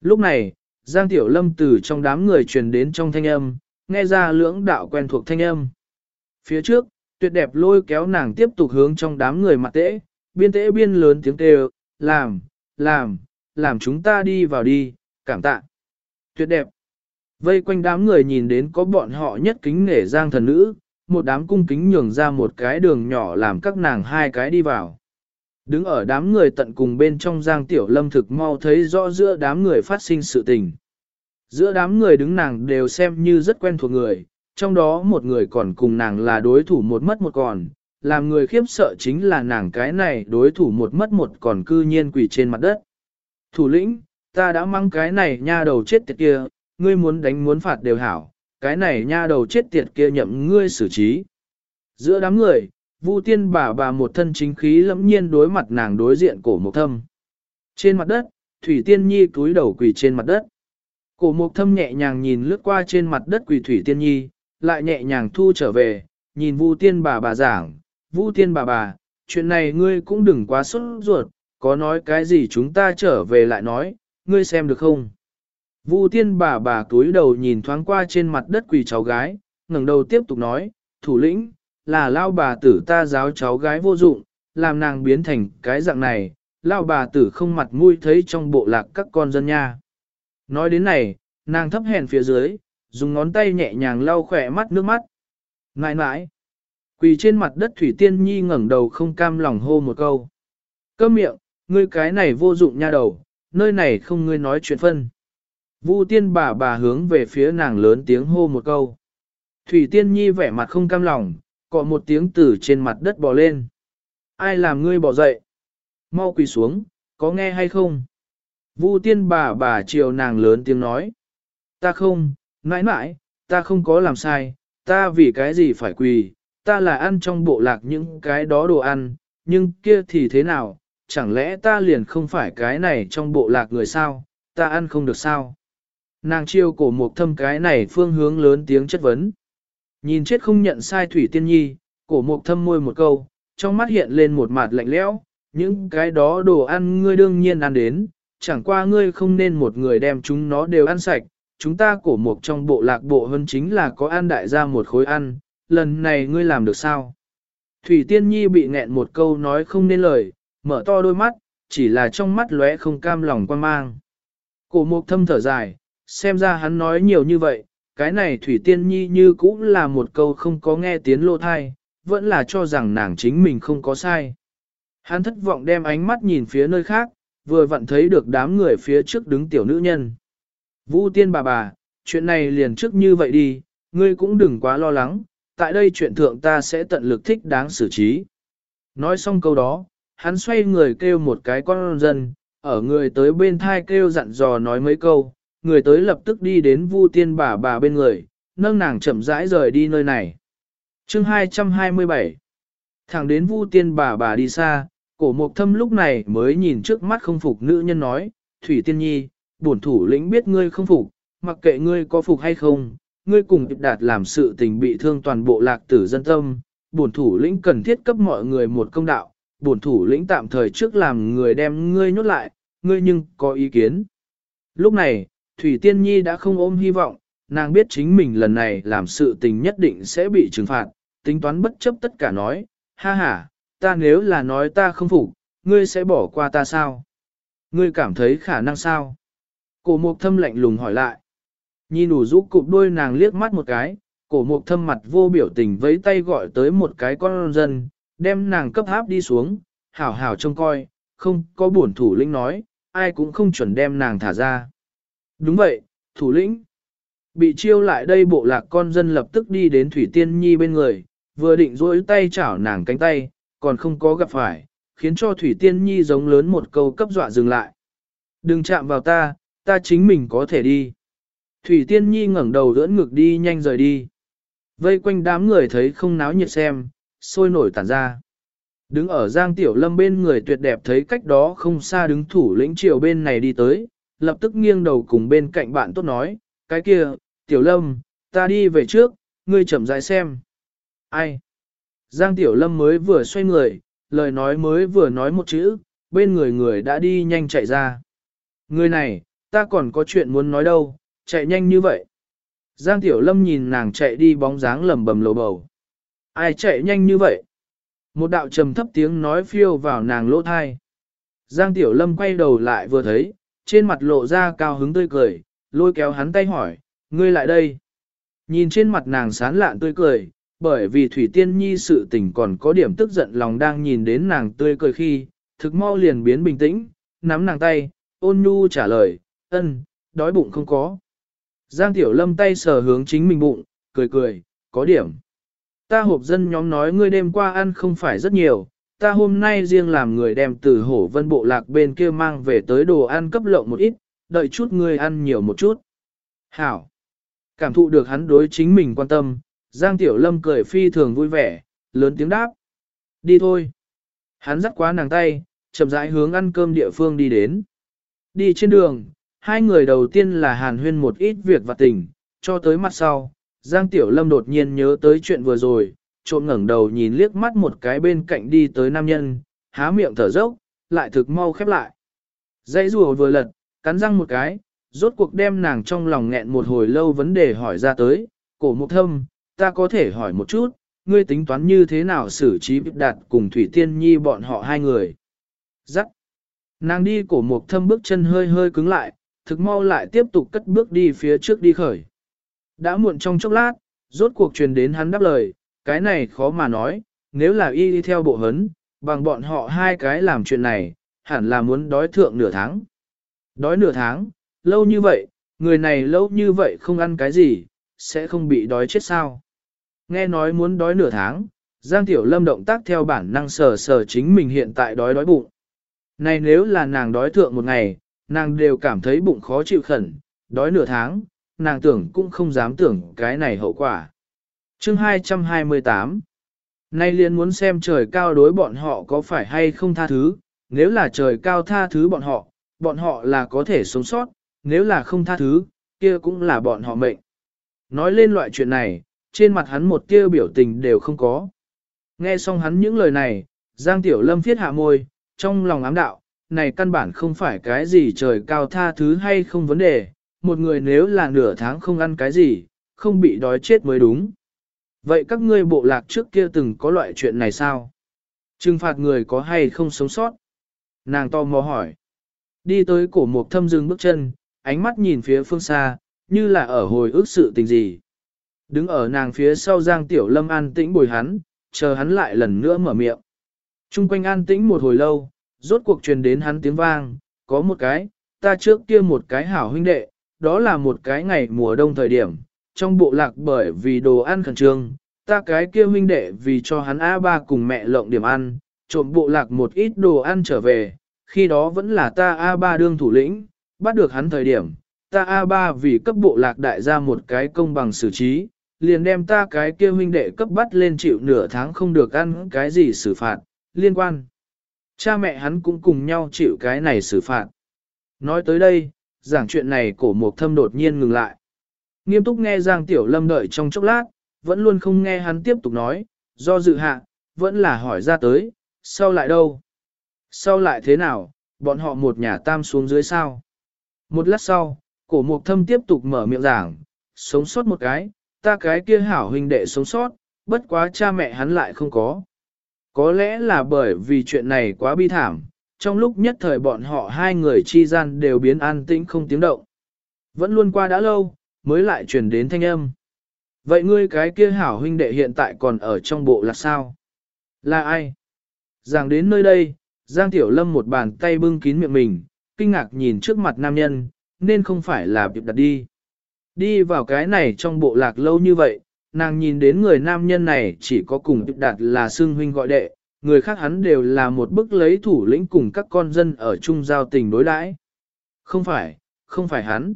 Lúc này, Giang Tiểu Lâm từ trong đám người truyền đến trong thanh âm, nghe ra lưỡng đạo quen thuộc thanh âm. Phía trước, tuyệt đẹp lôi kéo nàng tiếp tục hướng trong đám người mặt tễ, biên tễ biên lớn tiếng kêu, làm, làm, làm chúng ta đi vào đi, cảm tạ. Tuyệt đẹp. Vây quanh đám người nhìn đến có bọn họ nhất kính nể giang thần nữ, một đám cung kính nhường ra một cái đường nhỏ làm các nàng hai cái đi vào. Đứng ở đám người tận cùng bên trong giang tiểu lâm thực mau thấy rõ giữa đám người phát sinh sự tình. Giữa đám người đứng nàng đều xem như rất quen thuộc người, trong đó một người còn cùng nàng là đối thủ một mất một còn, làm người khiếp sợ chính là nàng cái này đối thủ một mất một còn cư nhiên quỳ trên mặt đất. Thủ lĩnh, ta đã mang cái này nha đầu chết tiệt kia, ngươi muốn đánh muốn phạt đều hảo, cái này nha đầu chết tiệt kia nhậm ngươi xử trí. Giữa đám người, Vu tiên bà bà một thân chính khí lẫm nhiên đối mặt nàng đối diện cổ mục thâm. Trên mặt đất, Thủy Tiên Nhi cúi đầu quỳ trên mặt đất. Cổ mục thâm nhẹ nhàng nhìn lướt qua trên mặt đất quỳ Thủy Tiên Nhi, lại nhẹ nhàng thu trở về, nhìn Vu tiên bà bà giảng, Vu tiên bà bà, chuyện này ngươi cũng đừng quá sốt ruột, có nói cái gì chúng ta trở về lại nói, ngươi xem được không? Vu tiên bà bà cúi đầu nhìn thoáng qua trên mặt đất quỳ cháu gái, ngẩng đầu tiếp tục nói, thủ lĩnh, là lao bà tử ta giáo cháu gái vô dụng, làm nàng biến thành cái dạng này, lao bà tử không mặt mũi thấy trong bộ lạc các con dân nha. Nói đến này, nàng thấp hèn phía dưới, dùng ngón tay nhẹ nhàng lau khỏe mắt nước mắt. Ngại ngại, quỳ trên mặt đất Thủy Tiên Nhi ngẩng đầu không cam lòng hô một câu. Câm miệng, ngươi cái này vô dụng nha đầu, nơi này không ngươi nói chuyện phân. Vu tiên bà bà hướng về phía nàng lớn tiếng hô một câu. Thủy Tiên Nhi vẻ mặt không cam lòng, cọ một tiếng từ trên mặt đất bò lên. Ai làm ngươi bỏ dậy? Mau quỳ xuống, có nghe hay không? Vu tiên bà bà chiều nàng lớn tiếng nói. Ta không, mãi mãi, ta không có làm sai, ta vì cái gì phải quỳ, ta là ăn trong bộ lạc những cái đó đồ ăn, nhưng kia thì thế nào, chẳng lẽ ta liền không phải cái này trong bộ lạc người sao, ta ăn không được sao? Nàng chiêu cổ Mục thâm cái này phương hướng lớn tiếng chất vấn. Nhìn chết không nhận sai Thủy Tiên Nhi, cổ mục thâm môi một câu, trong mắt hiện lên một mặt lạnh lẽo, những cái đó đồ ăn ngươi đương nhiên ăn đến, chẳng qua ngươi không nên một người đem chúng nó đều ăn sạch, chúng ta cổ mục trong bộ lạc bộ hơn chính là có ăn đại gia một khối ăn, lần này ngươi làm được sao? Thủy Tiên Nhi bị nghẹn một câu nói không nên lời, mở to đôi mắt, chỉ là trong mắt lóe không cam lòng quan mang. Cổ mục thâm thở dài, xem ra hắn nói nhiều như vậy, cái này Thủy Tiên Nhi như cũng là một câu không có nghe tiếng lô thai, vẫn là cho rằng nàng chính mình không có sai. Hắn thất vọng đem ánh mắt nhìn phía nơi khác, vừa vặn thấy được đám người phía trước đứng tiểu nữ nhân. Vũ tiên bà bà, chuyện này liền trước như vậy đi, ngươi cũng đừng quá lo lắng, tại đây chuyện thượng ta sẽ tận lực thích đáng xử trí. Nói xong câu đó, hắn xoay người kêu một cái con dân, ở người tới bên thai kêu dặn dò nói mấy câu, người tới lập tức đi đến Vu Tiên bà bà bên người, nâng nàng chậm rãi rời đi nơi này. Chương 227 Thẳng đến Vu Tiên bà bà đi xa, cổ mục thâm lúc này mới nhìn trước mắt không phục nữ nhân nói, Thủy Tiên Nhi, bổn thủ lĩnh biết ngươi không phục, mặc kệ ngươi có phục hay không, ngươi cùng đạt làm sự tình bị thương toàn bộ lạc tử dân tâm, bổn thủ lĩnh cần thiết cấp mọi người một công đạo, bổn thủ lĩnh tạm thời trước làm người đem ngươi nhốt lại, ngươi nhưng có ý kiến. Lúc này, Thủy Tiên Nhi đã không ôm hy vọng, nàng biết chính mình lần này làm sự tình nhất định sẽ bị trừng phạt, tính toán bất chấp tất cả nói, ha ha, ta nếu là nói ta không phục, ngươi sẽ bỏ qua ta sao? Ngươi cảm thấy khả năng sao? Cổ mục thâm lạnh lùng hỏi lại. Nhìn đủ rũ cụp đôi nàng liếc mắt một cái, cổ mục thâm mặt vô biểu tình với tay gọi tới một cái con dân, đem nàng cấp háp đi xuống, hảo hảo trông coi, không có bổn thủ lĩnh nói, ai cũng không chuẩn đem nàng thả ra. Đúng vậy, thủ lĩnh. Bị chiêu lại đây bộ lạc con dân lập tức đi đến Thủy Tiên Nhi bên người, vừa định rỗi tay chảo nàng cánh tay, còn không có gặp phải, khiến cho Thủy Tiên Nhi giống lớn một câu cấp dọa dừng lại. Đừng chạm vào ta, ta chính mình có thể đi. Thủy Tiên Nhi ngẩng đầu ưỡn ngực đi nhanh rời đi. Vây quanh đám người thấy không náo nhiệt xem, sôi nổi tản ra. Đứng ở Giang Tiểu Lâm bên người tuyệt đẹp thấy cách đó không xa đứng thủ lĩnh triều bên này đi tới, lập tức nghiêng đầu cùng bên cạnh bạn tốt nói, cái kia, Tiểu Lâm, ta đi về trước, ngươi chậm rãi xem. Ai? Giang Tiểu Lâm mới vừa xoay người, lời nói mới vừa nói một chữ, bên người người đã đi nhanh chạy ra. Người này, ta còn có chuyện muốn nói đâu, chạy nhanh như vậy. Giang Tiểu Lâm nhìn nàng chạy đi bóng dáng lầm bầm lầu bầu. Ai chạy nhanh như vậy? Một đạo trầm thấp tiếng nói phiêu vào nàng lỗ thai. Giang Tiểu Lâm quay đầu lại vừa thấy, trên mặt lộ ra cao hứng tươi cười, lôi kéo hắn tay hỏi, ngươi lại đây. Nhìn trên mặt nàng sán lạn tươi cười, bởi vì Thủy Tiên Nhi sự tình còn có điểm tức giận lòng đang nhìn đến nàng tươi cười khi, thực mau liền biến bình tĩnh, nắm nàng tay, ôn nhu trả lời, ân, đói bụng không có. Giang Tiểu Lâm tay sờ hướng chính mình bụng, cười cười, có điểm. Ta hộp dân nhóm nói ngươi đêm qua ăn không phải rất nhiều, ta hôm nay riêng làm người đem từ hổ vân bộ lạc bên kia mang về tới đồ ăn cấp lộng một ít, đợi chút ngươi ăn nhiều một chút. Hảo! Cảm thụ được hắn đối chính mình quan tâm, Giang Tiểu Lâm cười phi thường vui vẻ, lớn tiếng đáp. Đi thôi! Hắn dắt quá nàng tay, chậm rãi hướng ăn cơm địa phương đi đến. Đi trên đường, hai người đầu tiên là hàn huyên một ít việc và tình, cho tới mặt sau, Giang Tiểu Lâm đột nhiên nhớ tới chuyện vừa rồi, trộm ngẩng đầu nhìn liếc mắt một cái bên cạnh đi tới nam nhân, há miệng thở dốc, lại thực mau khép lại. Dãy rùa vừa lật, cắn răng một cái, rốt cuộc đem nàng trong lòng nghẹn một hồi lâu vấn đề hỏi ra tới, cổ mục thâm, ta có thể hỏi một chút, ngươi tính toán như thế nào xử trí bịp đạt cùng Thủy Tiên Nhi bọn họ hai người. Giắc. Nàng đi cổ mục thâm bước chân hơi hơi cứng lại, thực mau lại tiếp tục cất bước đi phía trước đi khởi. Đã muộn trong chốc lát, rốt cuộc truyền đến hắn đáp lời, cái này khó mà nói, nếu là y đi theo bộ hấn, bằng bọn họ hai cái làm chuyện này, hẳn là muốn đói thượng nửa tháng. Đói nửa tháng, lâu như vậy, người này lâu như vậy không ăn cái gì, sẽ không bị đói chết sao. Nghe nói muốn đói nửa tháng, Giang Tiểu Lâm động tác theo bản năng sờ sờ chính mình hiện tại đói đói bụng. Này nếu là nàng đói thượng một ngày, nàng đều cảm thấy bụng khó chịu khẩn, đói nửa tháng, nàng tưởng cũng không dám tưởng cái này hậu quả. Chương 228 Nay liền muốn xem trời cao đối bọn họ có phải hay không tha thứ, nếu là trời cao tha thứ bọn họ, bọn họ là có thể sống sót, nếu là không tha thứ, kia cũng là bọn họ mệnh. Nói lên loại chuyện này, trên mặt hắn một tia biểu tình đều không có. Nghe xong hắn những lời này, Giang Tiểu Lâm phiết hạ môi, trong lòng ám đạo, này căn bản không phải cái gì trời cao tha thứ hay không vấn đề, một người nếu là nửa tháng không ăn cái gì, không bị đói chết mới đúng. Vậy các ngươi bộ lạc trước kia từng có loại chuyện này sao? Trừng phạt người có hay không sống sót? Nàng to mò hỏi. Đi tới cổ mục thâm dừng bước chân, ánh mắt nhìn phía phương xa, như là ở hồi ước sự tình gì. Đứng ở nàng phía sau Giang Tiểu Lâm an tĩnh bồi hắn, chờ hắn lại lần nữa mở miệng. Trung quanh an tĩnh một hồi lâu, rốt cuộc truyền đến hắn tiếng vang, có một cái, ta trước kia một cái hảo huynh đệ, đó là một cái ngày mùa đông thời điểm, trong bộ lạc bởi vì đồ ăn khẩn trương, ta cái kia huynh đệ vì cho hắn A3 cùng mẹ lộng điểm ăn, trộm bộ lạc một ít đồ ăn trở về, khi đó vẫn là ta A3 đương thủ lĩnh, bắt được hắn thời điểm, ta A3 vì cấp bộ lạc đại ra một cái công bằng xử trí, liền đem ta cái kia huynh đệ cấp bắt lên chịu nửa tháng không được ăn cái gì xử phạt, liên quan. Cha mẹ hắn cũng cùng nhau chịu cái này xử phạt. Nói tới đây, giảng chuyện này cổ mục thâm đột nhiên ngừng lại. Nghiêm túc nghe Giang Tiểu Lâm đợi trong chốc lát, vẫn luôn không nghe hắn tiếp tục nói, do dự hạ, vẫn là hỏi ra tới, sau lại đâu? Sau lại thế nào, bọn họ một nhà tam xuống dưới sao? Một lát sau, cổ mục thâm tiếp tục mở miệng giảng, sống sót một cái, ta cái kia hảo huynh đệ sống sót, bất quá cha mẹ hắn lại không có. Có lẽ là bởi vì chuyện này quá bi thảm, trong lúc nhất thời bọn họ hai người chi gian đều biến an tĩnh không tiếng động. Vẫn luôn qua đã lâu, mới lại truyền đến thanh âm. Vậy ngươi cái kia hảo huynh đệ hiện tại còn ở trong bộ là sao? Là ai? Giảng đến nơi đây, Giang Tiểu Lâm một bàn tay bưng kín miệng mình, kinh ngạc nhìn trước mặt nam nhân, nên không phải là việc đặt đi. Đi vào cái này trong bộ lạc lâu như vậy, nàng nhìn đến người nam nhân này chỉ có cùng đạt là xương huynh gọi đệ, người khác hắn đều là một bức lấy thủ lĩnh cùng các con dân ở chung giao tình đối đãi. Không phải, không phải hắn.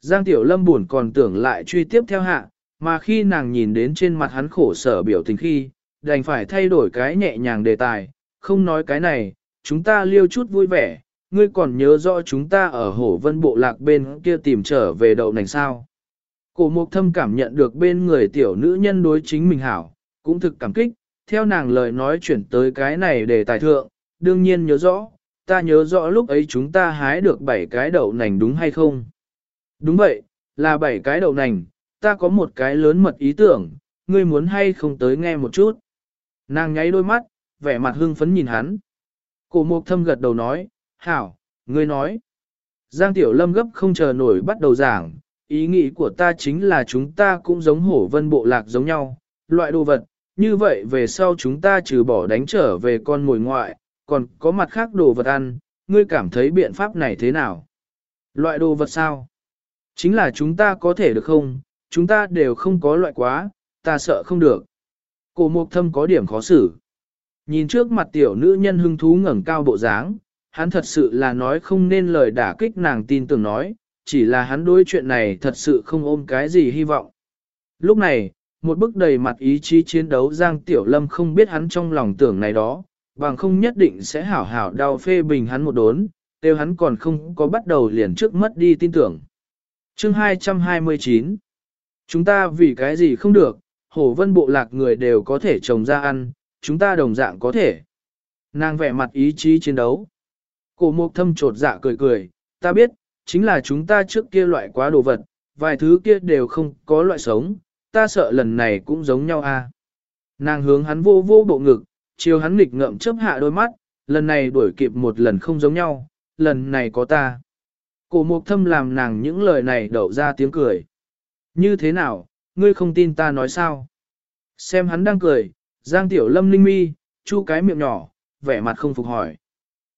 Giang Tiểu Lâm buồn còn tưởng lại truy tiếp theo hạ, mà khi nàng nhìn đến trên mặt hắn khổ sở biểu tình khi, đành phải thay đổi cái nhẹ nhàng đề tài, không nói cái này, chúng ta liêu chút vui vẻ, ngươi còn nhớ rõ chúng ta ở hổ vân bộ lạc bên kia tìm trở về đậu nành sao. Cổ mục thâm cảm nhận được bên người tiểu nữ nhân đối chính mình hảo, cũng thực cảm kích, theo nàng lời nói chuyển tới cái này để tài thượng, đương nhiên nhớ rõ, ta nhớ rõ lúc ấy chúng ta hái được 7 cái đậu nành đúng hay không? Đúng vậy, là 7 cái đậu nành, ta có một cái lớn mật ý tưởng, ngươi muốn hay không tới nghe một chút. Nàng nháy đôi mắt, vẻ mặt hưng phấn nhìn hắn. Cổ mục thâm gật đầu nói, hảo, ngươi nói. Giang Tiểu Lâm gấp không chờ nổi bắt đầu giảng, ý nghĩ của ta chính là chúng ta cũng giống hổ vân bộ lạc giống nhau, loại đồ vật, như vậy về sau chúng ta trừ bỏ đánh trở về con mồi ngoại, còn có mặt khác đồ vật ăn, ngươi cảm thấy biện pháp này thế nào? Loại đồ vật sao? Chính là chúng ta có thể được không? Chúng ta đều không có loại quá, ta sợ không được. Cổ mục thâm có điểm khó xử. Nhìn trước mặt tiểu nữ nhân hưng thú ngẩng cao bộ dáng, hắn thật sự là nói không nên lời đả kích nàng tin tưởng nói, chỉ là hắn đối chuyện này thật sự không ôm cái gì hy vọng. Lúc này, một bức đầy mặt ý chí chiến đấu Giang Tiểu Lâm không biết hắn trong lòng tưởng này đó, bằng không nhất định sẽ hảo hảo đau phê bình hắn một đốn, tiêu hắn còn không có bắt đầu liền trước mất đi tin tưởng. Chương 229 Chúng ta vì cái gì không được, hổ vân bộ lạc người đều có thể trồng ra ăn, chúng ta đồng dạng có thể. Nàng vẻ mặt ý chí chiến đấu. Cổ mục thâm trột dạ cười cười, ta biết, chính là chúng ta trước kia loại quá đồ vật, vài thứ kia đều không có loại sống, ta sợ lần này cũng giống nhau a. À. Nàng hướng hắn vô vô bộ ngực, chiều hắn nghịch ngợm chớp hạ đôi mắt, lần này đuổi kịp một lần không giống nhau, lần này có ta. Cổ mục thâm làm nàng những lời này đậu ra tiếng cười. Như thế nào, ngươi không tin ta nói sao? Xem hắn đang cười, Giang Tiểu Lâm linh mi, chu cái miệng nhỏ, vẻ mặt không phục hỏi.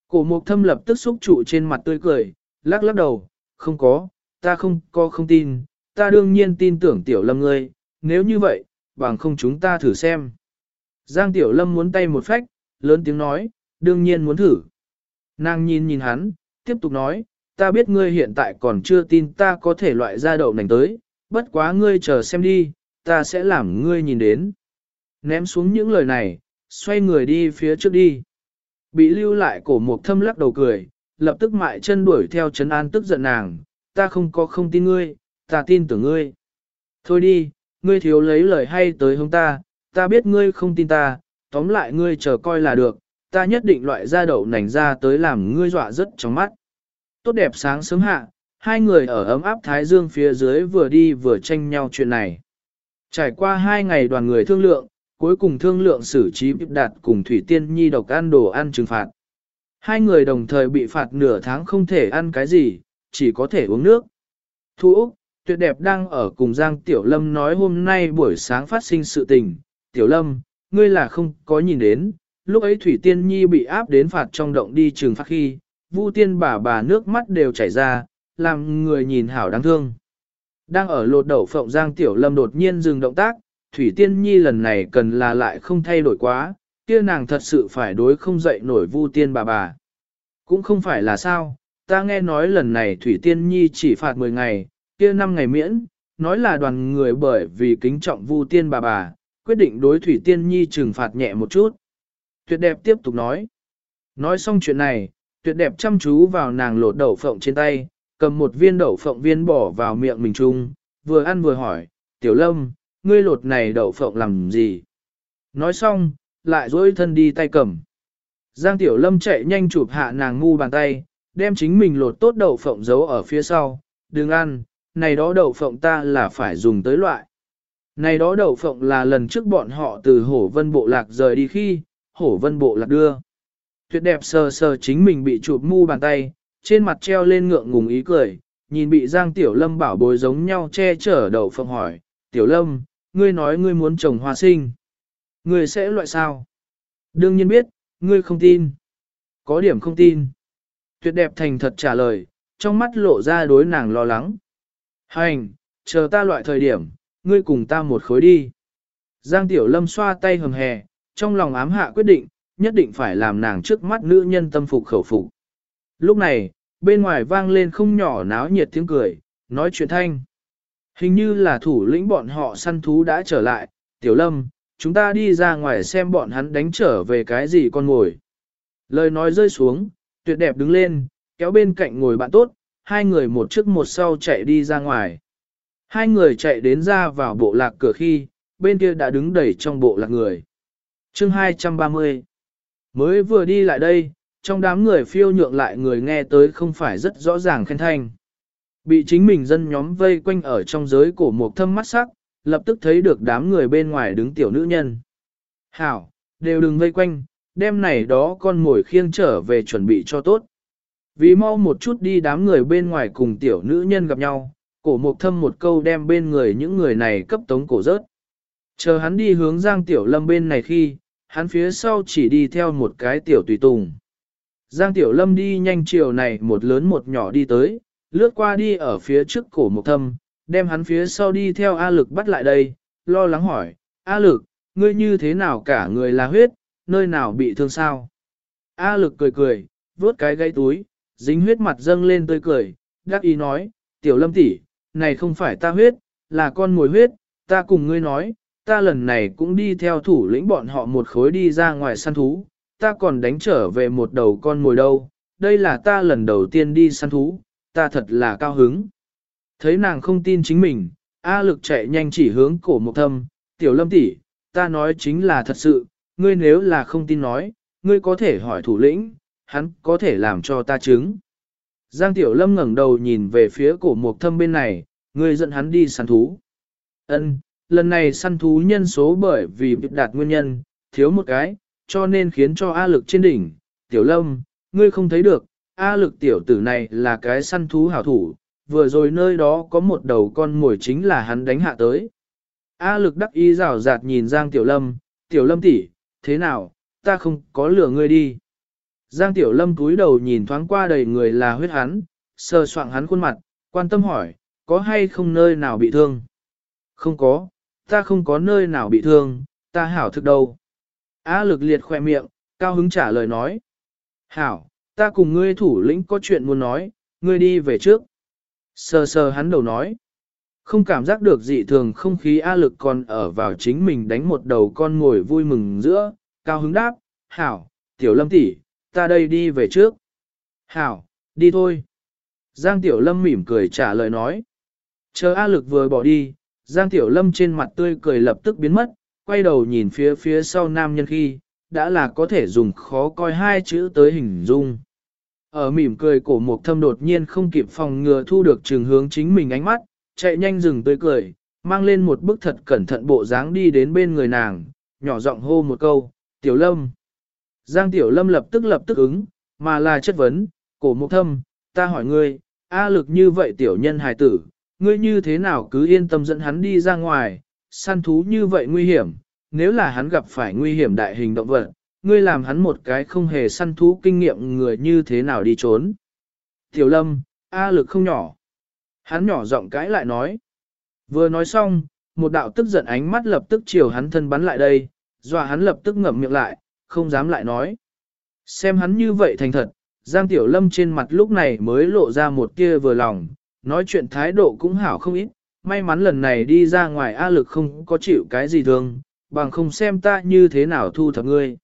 Cổ mục thâm lập tức xúc trụ trên mặt tươi cười, lắc lắc đầu, không có, ta không có không tin, ta đương nhiên tin tưởng Tiểu Lâm ngươi, nếu như vậy, bằng không chúng ta thử xem. Giang Tiểu Lâm muốn tay một phách, lớn tiếng nói, đương nhiên muốn thử. Nàng nhìn nhìn hắn, tiếp tục nói, ta biết ngươi hiện tại còn chưa tin ta có thể loại ra đậu nành tới, bất quá ngươi chờ xem đi, ta sẽ làm ngươi nhìn đến. Ném xuống những lời này, xoay người đi phía trước đi. Bị lưu lại cổ mục thâm lắc đầu cười, lập tức mại chân đuổi theo Trấn An tức giận nàng, ta không có không tin ngươi, ta tin tưởng ngươi. Thôi đi, ngươi thiếu lấy lời hay tới hướng ta, ta biết ngươi không tin ta, tóm lại ngươi chờ coi là được, ta nhất định loại ra đậu nành ra tới làm ngươi dọa rất trong mắt. Tốt đẹp sáng sớm hạ, hai người ở ấm áp Thái Dương phía dưới vừa đi vừa tranh nhau chuyện này. Trải qua hai ngày đoàn người thương lượng, cuối cùng thương lượng xử trí đạt cùng Thủy Tiên Nhi độc ăn đồ ăn trừng phạt. Hai người đồng thời bị phạt nửa tháng không thể ăn cái gì, chỉ có thể uống nước. Thu Úc, tuyệt đẹp đang ở cùng Giang Tiểu Lâm nói hôm nay buổi sáng phát sinh sự tình. Tiểu Lâm, ngươi là không có nhìn đến, lúc ấy Thủy Tiên Nhi bị áp đến phạt trong động đi trường phạt khi, Vu Tiên bà bà nước mắt đều chảy ra, làm người nhìn hảo đáng thương. Đang ở lột đậu phộng Giang Tiểu Lâm đột nhiên dừng động tác, Thủy Tiên Nhi lần này cần là lại không thay đổi quá, kia nàng thật sự phải đối không dậy nổi Vu Tiên bà bà. Cũng không phải là sao, ta nghe nói lần này Thủy Tiên Nhi chỉ phạt 10 ngày, kia 5 ngày miễn, nói là đoàn người bởi vì kính trọng Vu Tiên bà bà, quyết định đối Thủy Tiên Nhi trừng phạt nhẹ một chút. Tuyệt đẹp tiếp tục nói. Nói xong chuyện này, tuyệt đẹp chăm chú vào nàng lột đậu phộng trên tay, cầm một viên đậu phộng viên bỏ vào miệng mình chung, vừa ăn vừa hỏi, tiểu lâm, ngươi lột này đậu phộng làm gì? Nói xong, lại dỗi thân đi tay cầm. Giang tiểu lâm chạy nhanh chụp hạ nàng ngu bàn tay, đem chính mình lột tốt đậu phộng giấu ở phía sau, đừng ăn, này đó đậu phộng ta là phải dùng tới loại. Này đó đậu phộng là lần trước bọn họ từ hổ vân bộ lạc rời đi khi, hổ vân bộ lạc đưa. Tuyệt đẹp sờ sờ chính mình bị chụp mu bàn tay, trên mặt treo lên ngượng ngùng ý cười, nhìn bị Giang Tiểu Lâm bảo bối giống nhau che chở đầu phộng hỏi, Tiểu Lâm, ngươi nói ngươi muốn trồng hoa sinh. Ngươi sẽ loại sao? Đương nhiên biết, ngươi không tin. Có điểm không tin. Tuyệt đẹp thành thật trả lời, trong mắt lộ ra đối nàng lo lắng. Hành, chờ ta loại thời điểm, ngươi cùng ta một khối đi. Giang Tiểu Lâm xoa tay hầm hè, trong lòng ám hạ quyết định, nhất định phải làm nàng trước mắt nữ nhân tâm phục khẩu phục. Lúc này, bên ngoài vang lên không nhỏ náo nhiệt tiếng cười, nói chuyện thanh. Hình như là thủ lĩnh bọn họ săn thú đã trở lại, tiểu lâm, chúng ta đi ra ngoài xem bọn hắn đánh trở về cái gì con ngồi. Lời nói rơi xuống, tuyệt đẹp đứng lên, kéo bên cạnh ngồi bạn tốt, hai người một trước một sau chạy đi ra ngoài. Hai người chạy đến ra vào bộ lạc cửa khi, bên kia đã đứng đầy trong bộ lạc người. chương 230 Mới vừa đi lại đây, trong đám người phiêu nhượng lại người nghe tới không phải rất rõ ràng khen thanh. Bị chính mình dân nhóm vây quanh ở trong giới cổ một thâm mắt sắc, lập tức thấy được đám người bên ngoài đứng tiểu nữ nhân. Hảo, đều đừng vây quanh, đêm này đó con mồi khiêng trở về chuẩn bị cho tốt. Vì mau một chút đi đám người bên ngoài cùng tiểu nữ nhân gặp nhau, cổ mục thâm một câu đem bên người những người này cấp tống cổ rớt. Chờ hắn đi hướng Giang Tiểu Lâm bên này khi, hắn phía sau chỉ đi theo một cái tiểu tùy tùng. Giang Tiểu Lâm đi nhanh chiều này một lớn một nhỏ đi tới, lướt qua đi ở phía trước cổ mục thâm, đem hắn phía sau đi theo A lực bắt lại đây, lo lắng hỏi, A lực, ngươi như thế nào cả người là huyết, nơi nào bị thương sao? A lực cười cười, vớt cái gáy túi, dính huyết mặt dâng lên tươi cười, đắc ý nói, tiểu lâm tỷ, này không phải ta huyết, là con mồi huyết, ta cùng ngươi nói, ta lần này cũng đi theo thủ lĩnh bọn họ một khối đi ra ngoài săn thú, ta còn đánh trở về một đầu con mồi đâu, đây là ta lần đầu tiên đi săn thú, ta thật là cao hứng. Thấy nàng không tin chính mình, A lực chạy nhanh chỉ hướng cổ mộc thâm, tiểu lâm tỷ, ta nói chính là thật sự, ngươi nếu là không tin nói, ngươi có thể hỏi thủ lĩnh, hắn có thể làm cho ta chứng. Giang tiểu lâm ngẩng đầu nhìn về phía cổ mộc thâm bên này, ngươi dẫn hắn đi săn thú. Ân, lần này săn thú nhân số bởi vì việc đạt nguyên nhân, thiếu một cái, cho nên khiến cho A lực trên đỉnh, tiểu lâm, ngươi không thấy được, A lực tiểu tử này là cái săn thú hảo thủ, vừa rồi nơi đó có một đầu con mồi chính là hắn đánh hạ tới. A lực đắc ý rào rạt nhìn Giang Tiểu Lâm, Tiểu Lâm tỷ, thế nào, ta không có lửa ngươi đi. Giang Tiểu Lâm cúi đầu nhìn thoáng qua đầy người là huyết hắn, sờ soạng hắn khuôn mặt, quan tâm hỏi, có hay không nơi nào bị thương? Không có, ta không có nơi nào bị thương, ta hảo thực đâu. A lực liệt khoe miệng, cao hứng trả lời nói. Hảo, ta cùng ngươi thủ lĩnh có chuyện muốn nói, ngươi đi về trước. Sờ sờ hắn đầu nói. Không cảm giác được dị thường không khí A lực còn ở vào chính mình đánh một đầu con ngồi vui mừng giữa, cao hứng đáp, hảo, tiểu lâm tỷ, ta đây đi về trước. Hảo, đi thôi. Giang tiểu lâm mỉm cười trả lời nói. Chờ A lực vừa bỏ đi, Giang tiểu lâm trên mặt tươi cười lập tức biến mất, quay đầu nhìn phía phía sau nam nhân khi, đã là có thể dùng khó coi hai chữ tới hình dung. Ở mỉm cười cổ mục thâm đột nhiên không kịp phòng ngừa thu được trường hướng chính mình ánh mắt, chạy nhanh dừng tươi cười, mang lên một bức thật cẩn thận bộ dáng đi đến bên người nàng, nhỏ giọng hô một câu, tiểu lâm. Giang tiểu lâm lập tức lập tức ứng, mà là chất vấn, cổ mục thâm, ta hỏi ngươi, A lực như vậy tiểu nhân hài tử, ngươi như thế nào cứ yên tâm dẫn hắn đi ra ngoài, săn thú như vậy nguy hiểm, nếu là hắn gặp phải nguy hiểm đại hình động vật, ngươi làm hắn một cái không hề săn thú kinh nghiệm người như thế nào đi trốn. Tiểu lâm, A lực không nhỏ. Hắn nhỏ giọng cãi lại nói. Vừa nói xong, một đạo tức giận ánh mắt lập tức chiều hắn thân bắn lại đây, dọa hắn lập tức ngậm miệng lại, không dám lại nói. Xem hắn như vậy thành thật, Giang Tiểu Lâm trên mặt lúc này mới lộ ra một tia vừa lòng, nói chuyện thái độ cũng hảo không ít, may mắn lần này đi ra ngoài A lực không có chịu cái gì thương, bằng không xem ta như thế nào thu thập ngươi.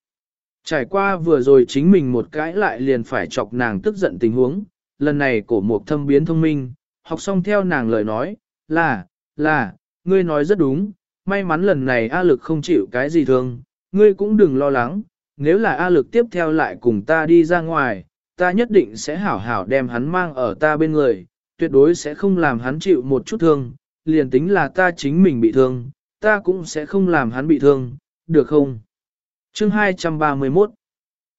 Trải qua vừa rồi chính mình một cãi lại liền phải chọc nàng tức giận tình huống, lần này cổ mục thâm biến thông minh, học xong theo nàng lời nói, là, là, ngươi nói rất đúng, may mắn lần này A lực không chịu cái gì thương, ngươi cũng đừng lo lắng, nếu là A lực tiếp theo lại cùng ta đi ra ngoài, ta nhất định sẽ hảo hảo đem hắn mang ở ta bên người, tuyệt đối sẽ không làm hắn chịu một chút thương, liền tính là ta chính mình bị thương, ta cũng sẽ không làm hắn bị thương, được không? Chương 231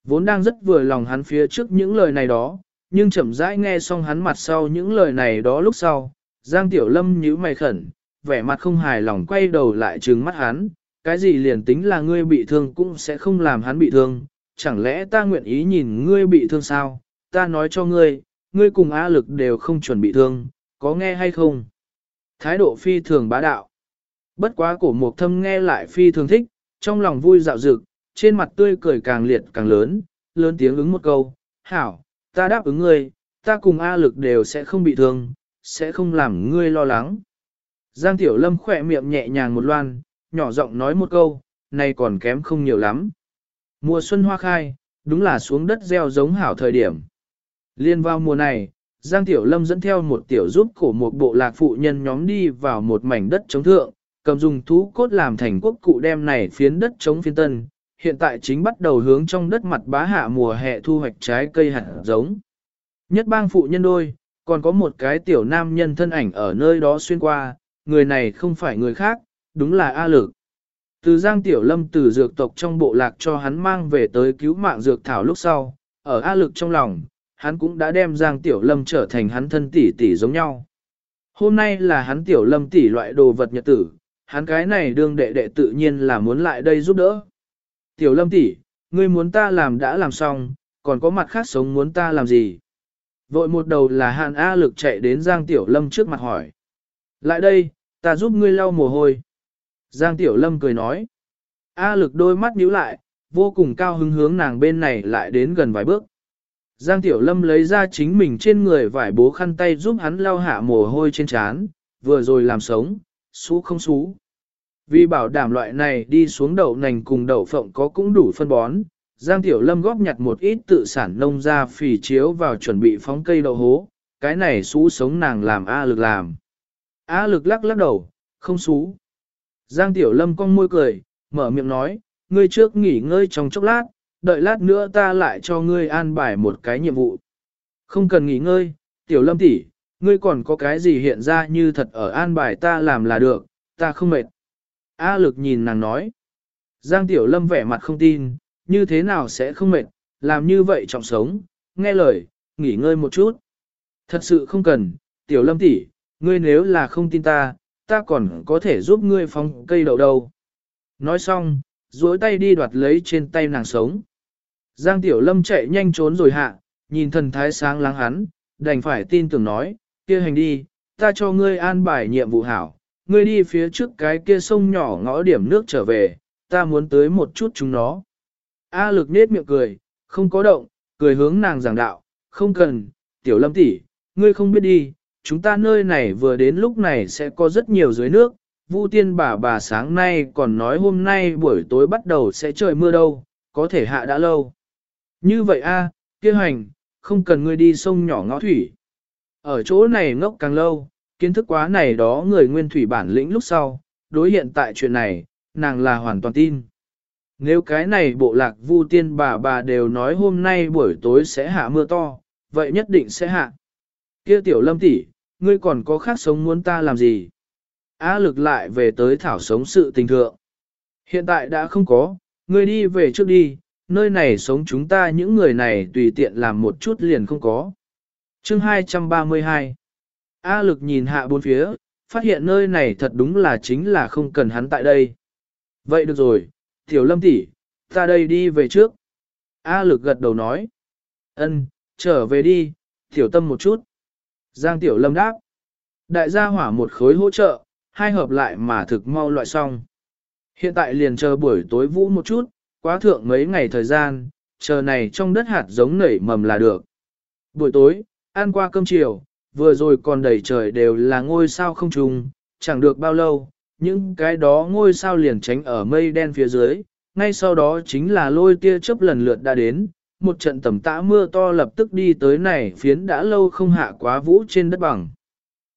Vốn đang rất vừa lòng hắn phía trước những lời này đó, nhưng chậm rãi nghe xong hắn mặt sau những lời này đó lúc sau, Giang Tiểu Lâm nhíu mày khẩn, vẻ mặt không hài lòng quay đầu lại trừng mắt hắn, cái gì liền tính là ngươi bị thương cũng sẽ không làm hắn bị thương, chẳng lẽ ta nguyện ý nhìn ngươi bị thương sao, ta nói cho ngươi, ngươi cùng A lực đều không chuẩn bị thương, có nghe hay không? Thái độ phi thường bá đạo. Bất quá cổ mục thâm nghe lại phi thường thích, trong lòng vui dạo dực, trên mặt tươi cười càng liệt càng lớn, lớn tiếng ứng một câu, hảo, ta đáp ứng ngươi, ta cùng A lực đều sẽ không bị thương, sẽ không làm ngươi lo lắng. Giang Tiểu Lâm khỏe miệng nhẹ nhàng một loan, nhỏ giọng nói một câu, này còn kém không nhiều lắm. Mùa xuân hoa khai, đúng là xuống đất gieo giống hảo thời điểm. Liên vào mùa này, Giang Tiểu Lâm dẫn theo một tiểu giúp cổ một bộ lạc phụ nhân nhóm đi vào một mảnh đất chống thượng, cầm dùng thú cốt làm thành quốc cụ đem này phiến đất chống phiên tân, hiện tại chính bắt đầu hướng trong đất mặt bá hạ mùa hè thu hoạch trái cây hạt giống. Nhất bang phụ nhân đôi, còn có một cái tiểu nam nhân thân ảnh ở nơi đó xuyên qua, người này không phải người khác, đúng là A Lực. Từ Giang Tiểu Lâm từ dược tộc trong bộ lạc cho hắn mang về tới cứu mạng dược thảo lúc sau, ở A Lực trong lòng, hắn cũng đã đem Giang Tiểu Lâm trở thành hắn thân tỷ tỷ giống nhau. Hôm nay là hắn tiểu lâm tỷ loại đồ vật nhật tử, hắn cái này đương đệ đệ tự nhiên là muốn lại đây giúp đỡ. Tiểu lâm tỷ, ngươi muốn ta làm đã làm xong, còn có mặt khác sống muốn ta làm gì? Vội một đầu là hạn A lực chạy đến Giang Tiểu Lâm trước mặt hỏi. Lại đây, ta giúp ngươi lau mồ hôi. Giang Tiểu Lâm cười nói. A lực đôi mắt nhíu lại, vô cùng cao hứng hướng nàng bên này lại đến gần vài bước. Giang Tiểu Lâm lấy ra chính mình trên người vải bố khăn tay giúp hắn lau hạ mồ hôi trên trán, vừa rồi làm sống, xú không xú. Vì bảo đảm loại này đi xuống đậu nành cùng đậu phộng có cũng đủ phân bón, Giang Tiểu Lâm góp nhặt một ít tự sản nông ra phì chiếu vào chuẩn bị phóng cây đậu hố, cái này xú sống nàng làm A lực làm. A lực lắc lắc đầu, không xú. Giang Tiểu Lâm cong môi cười, mở miệng nói, ngươi trước nghỉ ngơi trong chốc lát, đợi lát nữa ta lại cho ngươi an bài một cái nhiệm vụ. Không cần nghỉ ngơi, Tiểu Lâm tỷ, ngươi còn có cái gì hiện ra như thật ở an bài ta làm là được, ta không mệt. A lực nhìn nàng nói. Giang Tiểu Lâm vẻ mặt không tin, như thế nào sẽ không mệt, làm như vậy trọng sống, nghe lời, nghỉ ngơi một chút. Thật sự không cần, Tiểu Lâm tỷ, ngươi nếu là không tin ta, ta còn có thể giúp ngươi phóng cây đậu đâu. Nói xong, duỗi tay đi đoạt lấy trên tay nàng sống. Giang Tiểu Lâm chạy nhanh trốn rồi hạ, nhìn thần thái sáng láng hắn, đành phải tin tưởng nói, kia hành đi, ta cho ngươi an bài nhiệm vụ hảo, ngươi đi phía trước cái kia sông nhỏ ngõ điểm nước trở về, ta muốn tới một chút chúng nó. A lực nết miệng cười, không có động, cười hướng nàng giảng đạo, không cần, tiểu lâm tỷ, ngươi không biết đi, chúng ta nơi này vừa đến lúc này sẽ có rất nhiều dưới nước, Vu tiên bà bà sáng nay còn nói hôm nay buổi tối bắt đầu sẽ trời mưa đâu, có thể hạ đã lâu. Như vậy a, kia hành, không cần ngươi đi sông nhỏ ngõ thủy. Ở chỗ này ngốc càng lâu, kiến thức quá này đó người nguyên thủy bản lĩnh lúc sau, đối hiện tại chuyện này, nàng là hoàn toàn tin. Nếu cái này bộ lạc vu tiên bà bà đều nói hôm nay buổi tối sẽ hạ mưa to, vậy nhất định sẽ hạ. Kia tiểu lâm tỷ, ngươi còn có khác sống muốn ta làm gì? Á lực lại về tới thảo sống sự tình thượng. Hiện tại đã không có, ngươi đi về trước đi, nơi này sống chúng ta những người này tùy tiện làm một chút liền không có. Chương 232 A lực nhìn hạ bốn phía, phát hiện nơi này thật đúng là chính là không cần hắn tại đây. Vậy được rồi, tiểu lâm tỷ, ta đây đi về trước. A lực gật đầu nói. Ân, trở về đi, tiểu tâm một chút. Giang tiểu lâm đáp. Đại gia hỏa một khối hỗ trợ, hai hợp lại mà thực mau loại xong. Hiện tại liền chờ buổi tối vũ một chút, quá thượng mấy ngày thời gian, chờ này trong đất hạt giống nảy mầm là được. Buổi tối, ăn qua cơm chiều, vừa rồi còn đầy trời đều là ngôi sao không trùng, chẳng được bao lâu, những cái đó ngôi sao liền tránh ở mây đen phía dưới, ngay sau đó chính là lôi tia chớp lần lượt đã đến, một trận tầm tã mưa to lập tức đi tới này phiến đã lâu không hạ quá vũ trên đất bằng.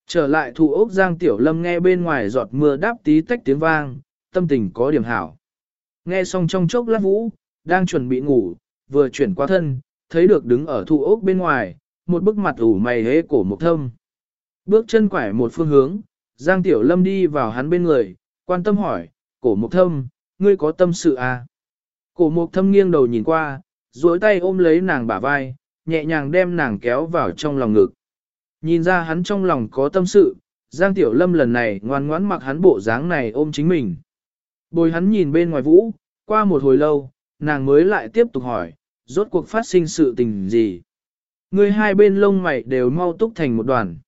Trở lại thủ ốc Giang Tiểu Lâm nghe bên ngoài giọt mưa đáp tí tách tiếng vang, tâm tình có điểm hảo. Nghe xong trong chốc lát vũ, đang chuẩn bị ngủ, vừa chuyển qua thân, thấy được đứng ở thủ ốc bên ngoài, một bức mặt ủ mày hế cổ một thâm. Bước chân quải một phương hướng, Giang Tiểu Lâm đi vào hắn bên người, quan tâm hỏi, cổ mục thâm, ngươi có tâm sự à? Cổ mục thâm nghiêng đầu nhìn qua, duỗi tay ôm lấy nàng bả vai, nhẹ nhàng đem nàng kéo vào trong lòng ngực. Nhìn ra hắn trong lòng có tâm sự, Giang Tiểu Lâm lần này ngoan ngoãn mặc hắn bộ dáng này ôm chính mình. Bồi hắn nhìn bên ngoài vũ, qua một hồi lâu, nàng mới lại tiếp tục hỏi, rốt cuộc phát sinh sự tình gì? Người hai bên lông mày đều mau túc thành một đoàn.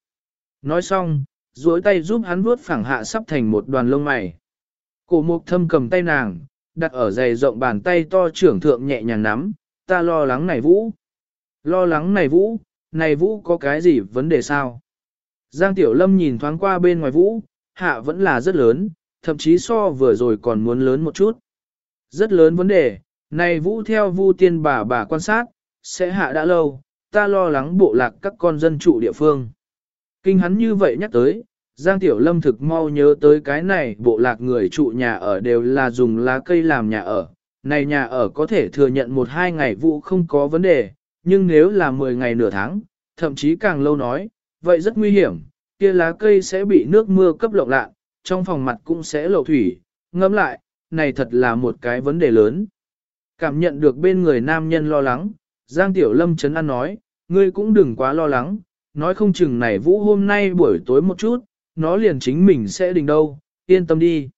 Nói xong, duỗi tay giúp hắn vuốt phẳng hạ sắp thành một đoàn lông mày. Cổ mục thâm cầm tay nàng, đặt ở dày rộng bàn tay to trưởng thượng nhẹ nhàng nắm, ta lo lắng này vũ. Lo lắng này vũ, này vũ có cái gì vấn đề sao? Giang Tiểu Lâm nhìn thoáng qua bên ngoài vũ, hạ vẫn là rất lớn, thậm chí so vừa rồi còn muốn lớn một chút. Rất lớn vấn đề, này vũ theo vu tiên bà bà quan sát, sẽ hạ đã lâu, ta lo lắng bộ lạc các con dân trụ địa phương. Kinh hắn như vậy nhắc tới, Giang Tiểu Lâm thực mau nhớ tới cái này bộ lạc người trụ nhà ở đều là dùng lá cây làm nhà ở. Này nhà ở có thể thừa nhận một hai ngày vụ không có vấn đề, nhưng nếu là 10 ngày nửa tháng, thậm chí càng lâu nói, vậy rất nguy hiểm, kia lá cây sẽ bị nước mưa cấp lộng lạ, trong phòng mặt cũng sẽ lộ thủy, ngẫm lại, này thật là một cái vấn đề lớn. Cảm nhận được bên người nam nhân lo lắng, Giang Tiểu Lâm chấn an nói, ngươi cũng đừng quá lo lắng, nói không chừng này vũ hôm nay buổi tối một chút, nó liền chính mình sẽ đình đâu, yên tâm đi.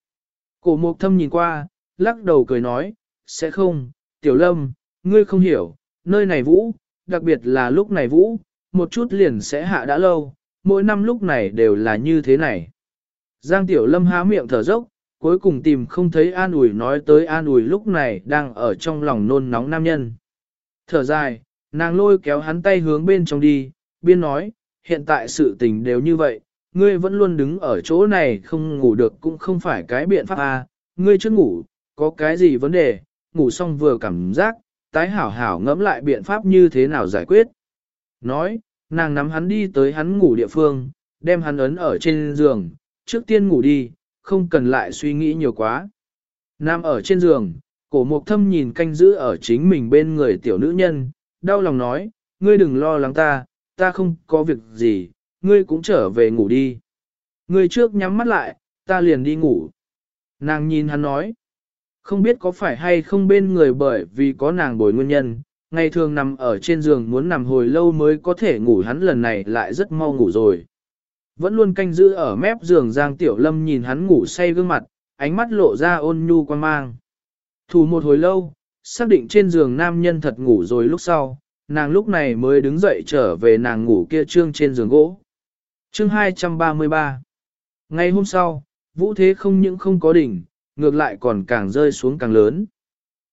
Cổ mục thâm nhìn qua, lắc đầu cười nói, sẽ không, tiểu lâm, ngươi không hiểu, nơi này vũ, đặc biệt là lúc này vũ, một chút liền sẽ hạ đã lâu, mỗi năm lúc này đều là như thế này. Giang tiểu lâm há miệng thở dốc, cuối cùng tìm không thấy an ủi nói tới an ủi lúc này đang ở trong lòng nôn nóng nam nhân. Thở dài, nàng lôi kéo hắn tay hướng bên trong đi, biên nói, hiện tại sự tình đều như vậy, ngươi vẫn luôn đứng ở chỗ này không ngủ được cũng không phải cái biện pháp à, ngươi chưa ngủ, có cái gì vấn đề, ngủ xong vừa cảm giác, tái hảo hảo ngẫm lại biện pháp như thế nào giải quyết. Nói, nàng nắm hắn đi tới hắn ngủ địa phương, đem hắn ấn ở trên giường, trước tiên ngủ đi, không cần lại suy nghĩ nhiều quá. Nam ở trên giường, cổ mục thâm nhìn canh giữ ở chính mình bên người tiểu nữ nhân, đau lòng nói, ngươi đừng lo lắng ta, ta không có việc gì, ngươi cũng trở về ngủ đi. Ngươi trước nhắm mắt lại, ta liền đi ngủ. Nàng nhìn hắn nói, không biết có phải hay không bên người bởi vì có nàng bồi nguyên nhân, ngày thường nằm ở trên giường muốn nằm hồi lâu mới có thể ngủ hắn lần này lại rất mau ngủ rồi. Vẫn luôn canh giữ ở mép giường Giang Tiểu Lâm nhìn hắn ngủ say gương mặt, ánh mắt lộ ra ôn nhu quan mang. Thủ một hồi lâu, xác định trên giường nam nhân thật ngủ rồi lúc sau, nàng lúc này mới đứng dậy trở về nàng ngủ kia trương trên giường gỗ. Chương 233 Ngày hôm sau, vũ thế không những không có đỉnh, ngược lại còn càng rơi xuống càng lớn.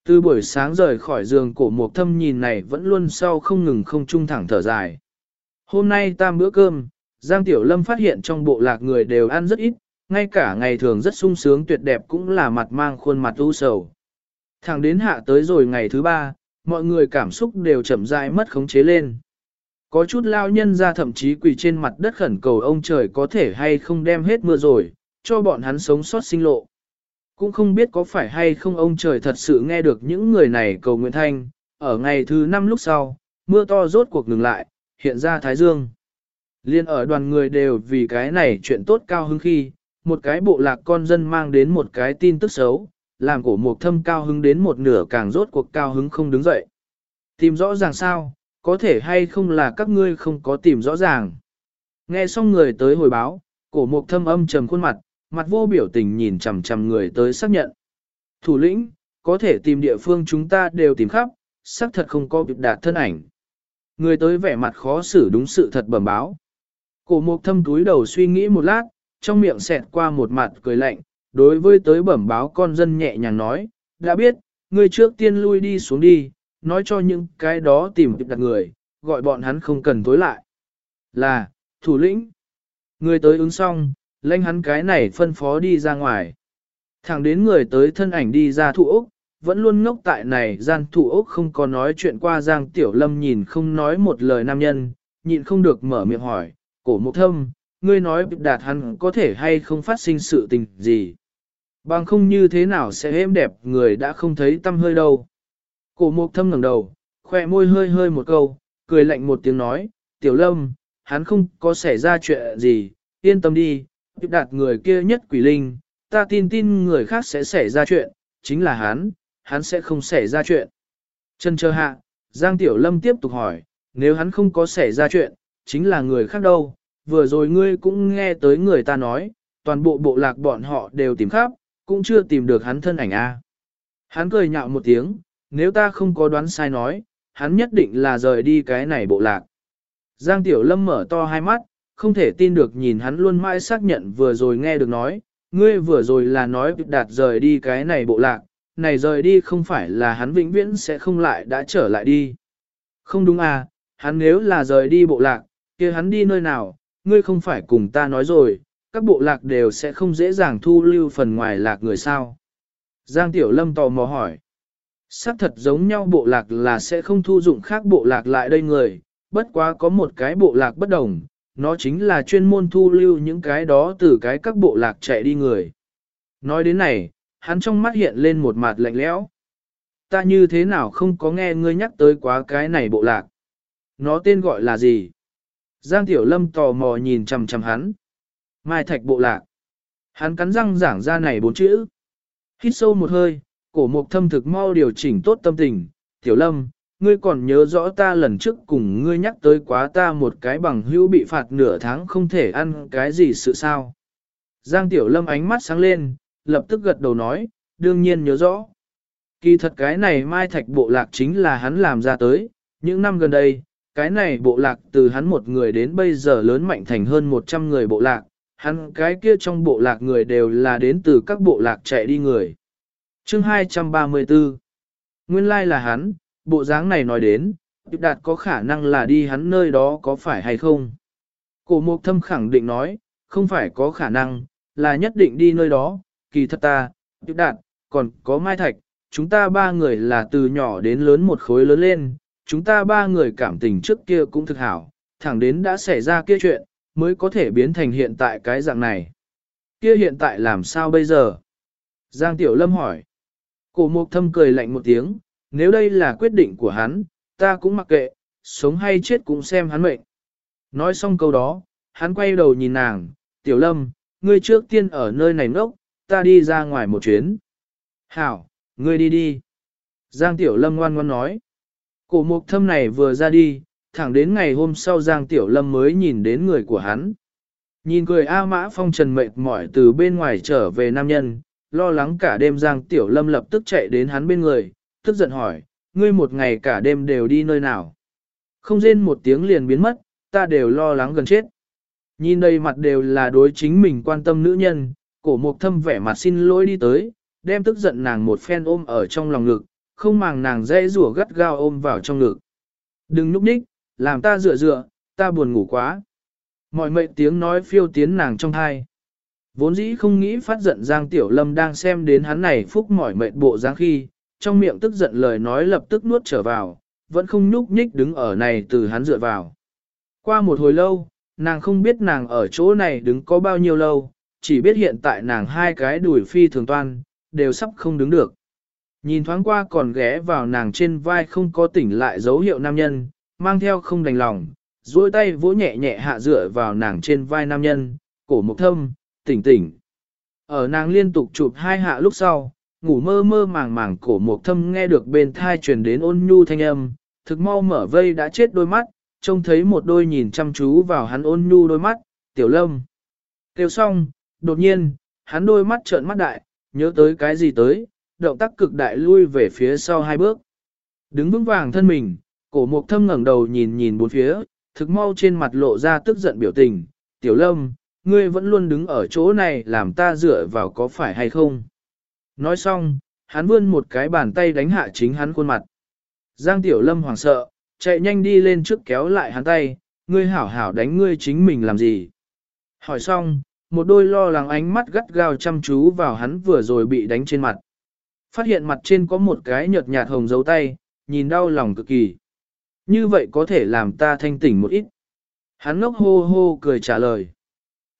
Từ buổi sáng rời khỏi giường cổ mục thâm nhìn này vẫn luôn sau không ngừng không trung thẳng thở dài. Hôm nay tam bữa cơm, Giang Tiểu Lâm phát hiện trong bộ lạc người đều ăn rất ít, ngay cả ngày thường rất sung sướng tuyệt đẹp cũng là mặt mang khuôn mặt u sầu. Thẳng đến hạ tới rồi ngày thứ ba, mọi người cảm xúc đều chậm rãi mất khống chế lên. Có chút lao nhân ra thậm chí quỳ trên mặt đất khẩn cầu ông trời có thể hay không đem hết mưa rồi, cho bọn hắn sống sót sinh lộ. Cũng không biết có phải hay không ông trời thật sự nghe được những người này cầu nguyện thanh, ở ngày thứ năm lúc sau, mưa to rốt cuộc ngừng lại, hiện ra Thái Dương. Liên ở đoàn người đều vì cái này chuyện tốt cao hứng khi, một cái bộ lạc con dân mang đến một cái tin tức xấu, làm cổ mục thâm cao hứng đến một nửa càng rốt cuộc cao hứng không đứng dậy. Tìm rõ ràng sao, có thể hay không là các ngươi không có tìm rõ ràng. Nghe xong người tới hồi báo, cổ mục thâm âm trầm khuôn mặt, mặt vô biểu tình nhìn chằm chằm người tới xác nhận. Thủ lĩnh, có thể tìm địa phương chúng ta đều tìm khắp, xác thật không có việc đạt thân ảnh. Người tới vẻ mặt khó xử đúng sự thật bẩm báo. Cổ mục thâm túi đầu suy nghĩ một lát, trong miệng xẹt qua một mặt cười lạnh, đối với tới bẩm báo con dân nhẹ nhàng nói, đã biết, người trước tiên lui đi xuống đi, nói cho những cái đó tìm đặt người, gọi bọn hắn không cần tối lại. Là, thủ lĩnh. Người tới ứng xong, lãnh hắn cái này phân phó đi ra ngoài. Thẳng đến người tới thân ảnh đi ra thụ ốc, vẫn luôn ngốc tại này gian thụ ốc không có nói chuyện qua Giang Tiểu Lâm nhìn không nói một lời nam nhân, nhịn không được mở miệng hỏi, cổ mục thâm, ngươi nói đạt hắn có thể hay không phát sinh sự tình gì. Bằng không như thế nào sẽ êm đẹp người đã không thấy tâm hơi đâu. Cổ mục thâm ngẩng đầu, khoe môi hơi hơi một câu, cười lạnh một tiếng nói, tiểu lâm, hắn không có xảy ra chuyện gì, yên tâm đi, tiếp đạt người kia nhất quỷ linh, ta tin tin người khác sẽ xảy ra chuyện, chính là hắn, hắn sẽ không xảy ra chuyện. Chân chờ hạ, Giang Tiểu Lâm tiếp tục hỏi, nếu hắn không có xảy ra chuyện, chính là người khác đâu, vừa rồi ngươi cũng nghe tới người ta nói, toàn bộ bộ lạc bọn họ đều tìm khắp, cũng chưa tìm được hắn thân ảnh a. Hắn cười nhạo một tiếng, nếu ta không có đoán sai nói, hắn nhất định là rời đi cái này bộ lạc. Giang Tiểu Lâm mở to hai mắt, không thể tin được nhìn hắn luôn mãi xác nhận vừa rồi nghe được nói, ngươi vừa rồi là nói đạt rời đi cái này bộ lạc, này rời đi không phải là hắn vĩnh viễn sẽ không lại đã trở lại đi. Không đúng à, hắn nếu là rời đi bộ lạc, kia hắn đi nơi nào, ngươi không phải cùng ta nói rồi, các bộ lạc đều sẽ không dễ dàng thu lưu phần ngoài lạc người sao. Giang Tiểu Lâm tò mò hỏi. Sắc thật giống nhau bộ lạc là sẽ không thu dụng khác bộ lạc lại đây người, bất quá có một cái bộ lạc bất đồng, nó chính là chuyên môn thu lưu những cái đó từ cái các bộ lạc chạy đi người. Nói đến này, hắn trong mắt hiện lên một mặt lạnh lẽo. Ta như thế nào không có nghe ngươi nhắc tới quá cái này bộ lạc. Nó tên gọi là gì? Giang Tiểu Lâm tò mò nhìn chằm chằm hắn. Mai Thạch bộ lạc. Hắn cắn răng giảng ra này bốn chữ. Hít sâu một hơi, cổ mục thâm thực mau điều chỉnh tốt tâm tình. Tiểu Lâm, ngươi còn nhớ rõ ta lần trước cùng ngươi nhắc tới quá ta một cái bằng hữu bị phạt nửa tháng không thể ăn cái gì sự sao. Giang Tiểu Lâm ánh mắt sáng lên, lập tức gật đầu nói, đương nhiên nhớ rõ. Kỳ thật cái này Mai Thạch bộ lạc chính là hắn làm ra tới, những năm gần đây, cái này bộ lạc từ hắn một người đến bây giờ lớn mạnh thành hơn 100 người bộ lạc, hắn cái kia trong bộ lạc người đều là đến từ các bộ lạc chạy đi người. Chương 234 Nguyên lai like là hắn, bộ dáng này nói đến, Điệp Đạt có khả năng là đi hắn nơi đó có phải hay không? Cổ Mộc Thâm khẳng định nói, không phải có khả năng, là nhất định đi nơi đó, kỳ thật ta, Điệp Đạt, còn có Mai Thạch, chúng ta ba người là từ nhỏ đến lớn một khối lớn lên, chúng ta ba người cảm tình trước kia cũng thực hảo, thẳng đến đã xảy ra kia chuyện, mới có thể biến thành hiện tại cái dạng này. Kia hiện tại làm sao bây giờ? Giang Tiểu Lâm hỏi. Cổ Mục Thâm cười lạnh một tiếng, nếu đây là quyết định của hắn, ta cũng mặc kệ, sống hay chết cũng xem hắn mệnh. Nói xong câu đó, hắn quay đầu nhìn nàng, Tiểu Lâm, ngươi trước tiên ở nơi này ngốc, ta đi ra ngoài một chuyến. Hảo, ngươi đi đi. Giang Tiểu Lâm ngoan ngoan nói. Cổ mục thâm này vừa ra đi, thẳng đến ngày hôm sau Giang Tiểu Lâm mới nhìn đến người của hắn. Nhìn cười A Mã Phong Trần mệt mỏi từ bên ngoài trở về nam nhân, lo lắng cả đêm Giang Tiểu Lâm lập tức chạy đến hắn bên người, tức giận hỏi, ngươi một ngày cả đêm đều đi nơi nào. Không rên một tiếng liền biến mất, ta đều lo lắng gần chết. Nhìn đây mặt đều là đối chính mình quan tâm nữ nhân, cổ mục thâm vẻ mặt xin lỗi đi tới, đem tức giận nàng một phen ôm ở trong lòng ngực, không màng nàng dễ rủa gắt gao ôm vào trong ngực. Đừng núp đích, làm ta dựa dựa, ta buồn ngủ quá. Mọi mệnh tiếng nói phiêu tiến nàng trong thai. Vốn dĩ không nghĩ phát giận Giang Tiểu Lâm đang xem đến hắn này phúc mỏi mệt bộ dáng khi, trong miệng tức giận lời nói lập tức nuốt trở vào, vẫn không nhúc nhích đứng ở này từ hắn dựa vào. Qua một hồi lâu, nàng không biết nàng ở chỗ này đứng có bao nhiêu lâu, chỉ biết hiện tại nàng hai cái đùi phi thường toan, đều sắp không đứng được. Nhìn thoáng qua còn ghé vào nàng trên vai không có tỉnh lại dấu hiệu nam nhân, mang theo không đành lòng, duỗi tay vỗ nhẹ nhẹ hạ dựa vào nàng trên vai nam nhân, cổ mục thâm, tỉnh tỉnh. Ở nàng liên tục chụp hai hạ lúc sau, ngủ mơ mơ màng màng cổ mục thâm nghe được bên thai truyền đến ôn nhu thanh âm, thực mau mở vây đã chết đôi mắt, trông thấy một đôi nhìn chăm chú vào hắn ôn nhu đôi mắt, tiểu lâm. Kêu xong, đột nhiên, hắn đôi mắt trợn mắt đại, nhớ tới cái gì tới, động tác cực đại lui về phía sau hai bước. Đứng vững vàng thân mình, cổ mục thâm ngẩng đầu nhìn nhìn bốn phía, thực mau trên mặt lộ ra tức giận biểu tình, tiểu lâm, ngươi vẫn luôn đứng ở chỗ này làm ta dựa vào có phải hay không. Nói xong, hắn vươn một cái bàn tay đánh hạ chính hắn khuôn mặt. Giang tiểu lâm hoảng sợ, chạy nhanh đi lên trước kéo lại hắn tay, ngươi hảo hảo đánh ngươi chính mình làm gì. Hỏi xong, một đôi lo lắng ánh mắt gắt gao chăm chú vào hắn vừa rồi bị đánh trên mặt. Phát hiện mặt trên có một cái nhợt nhạt hồng dấu tay, nhìn đau lòng cực kỳ. Như vậy có thể làm ta thanh tỉnh một ít. Hắn ngốc hô hô cười trả lời.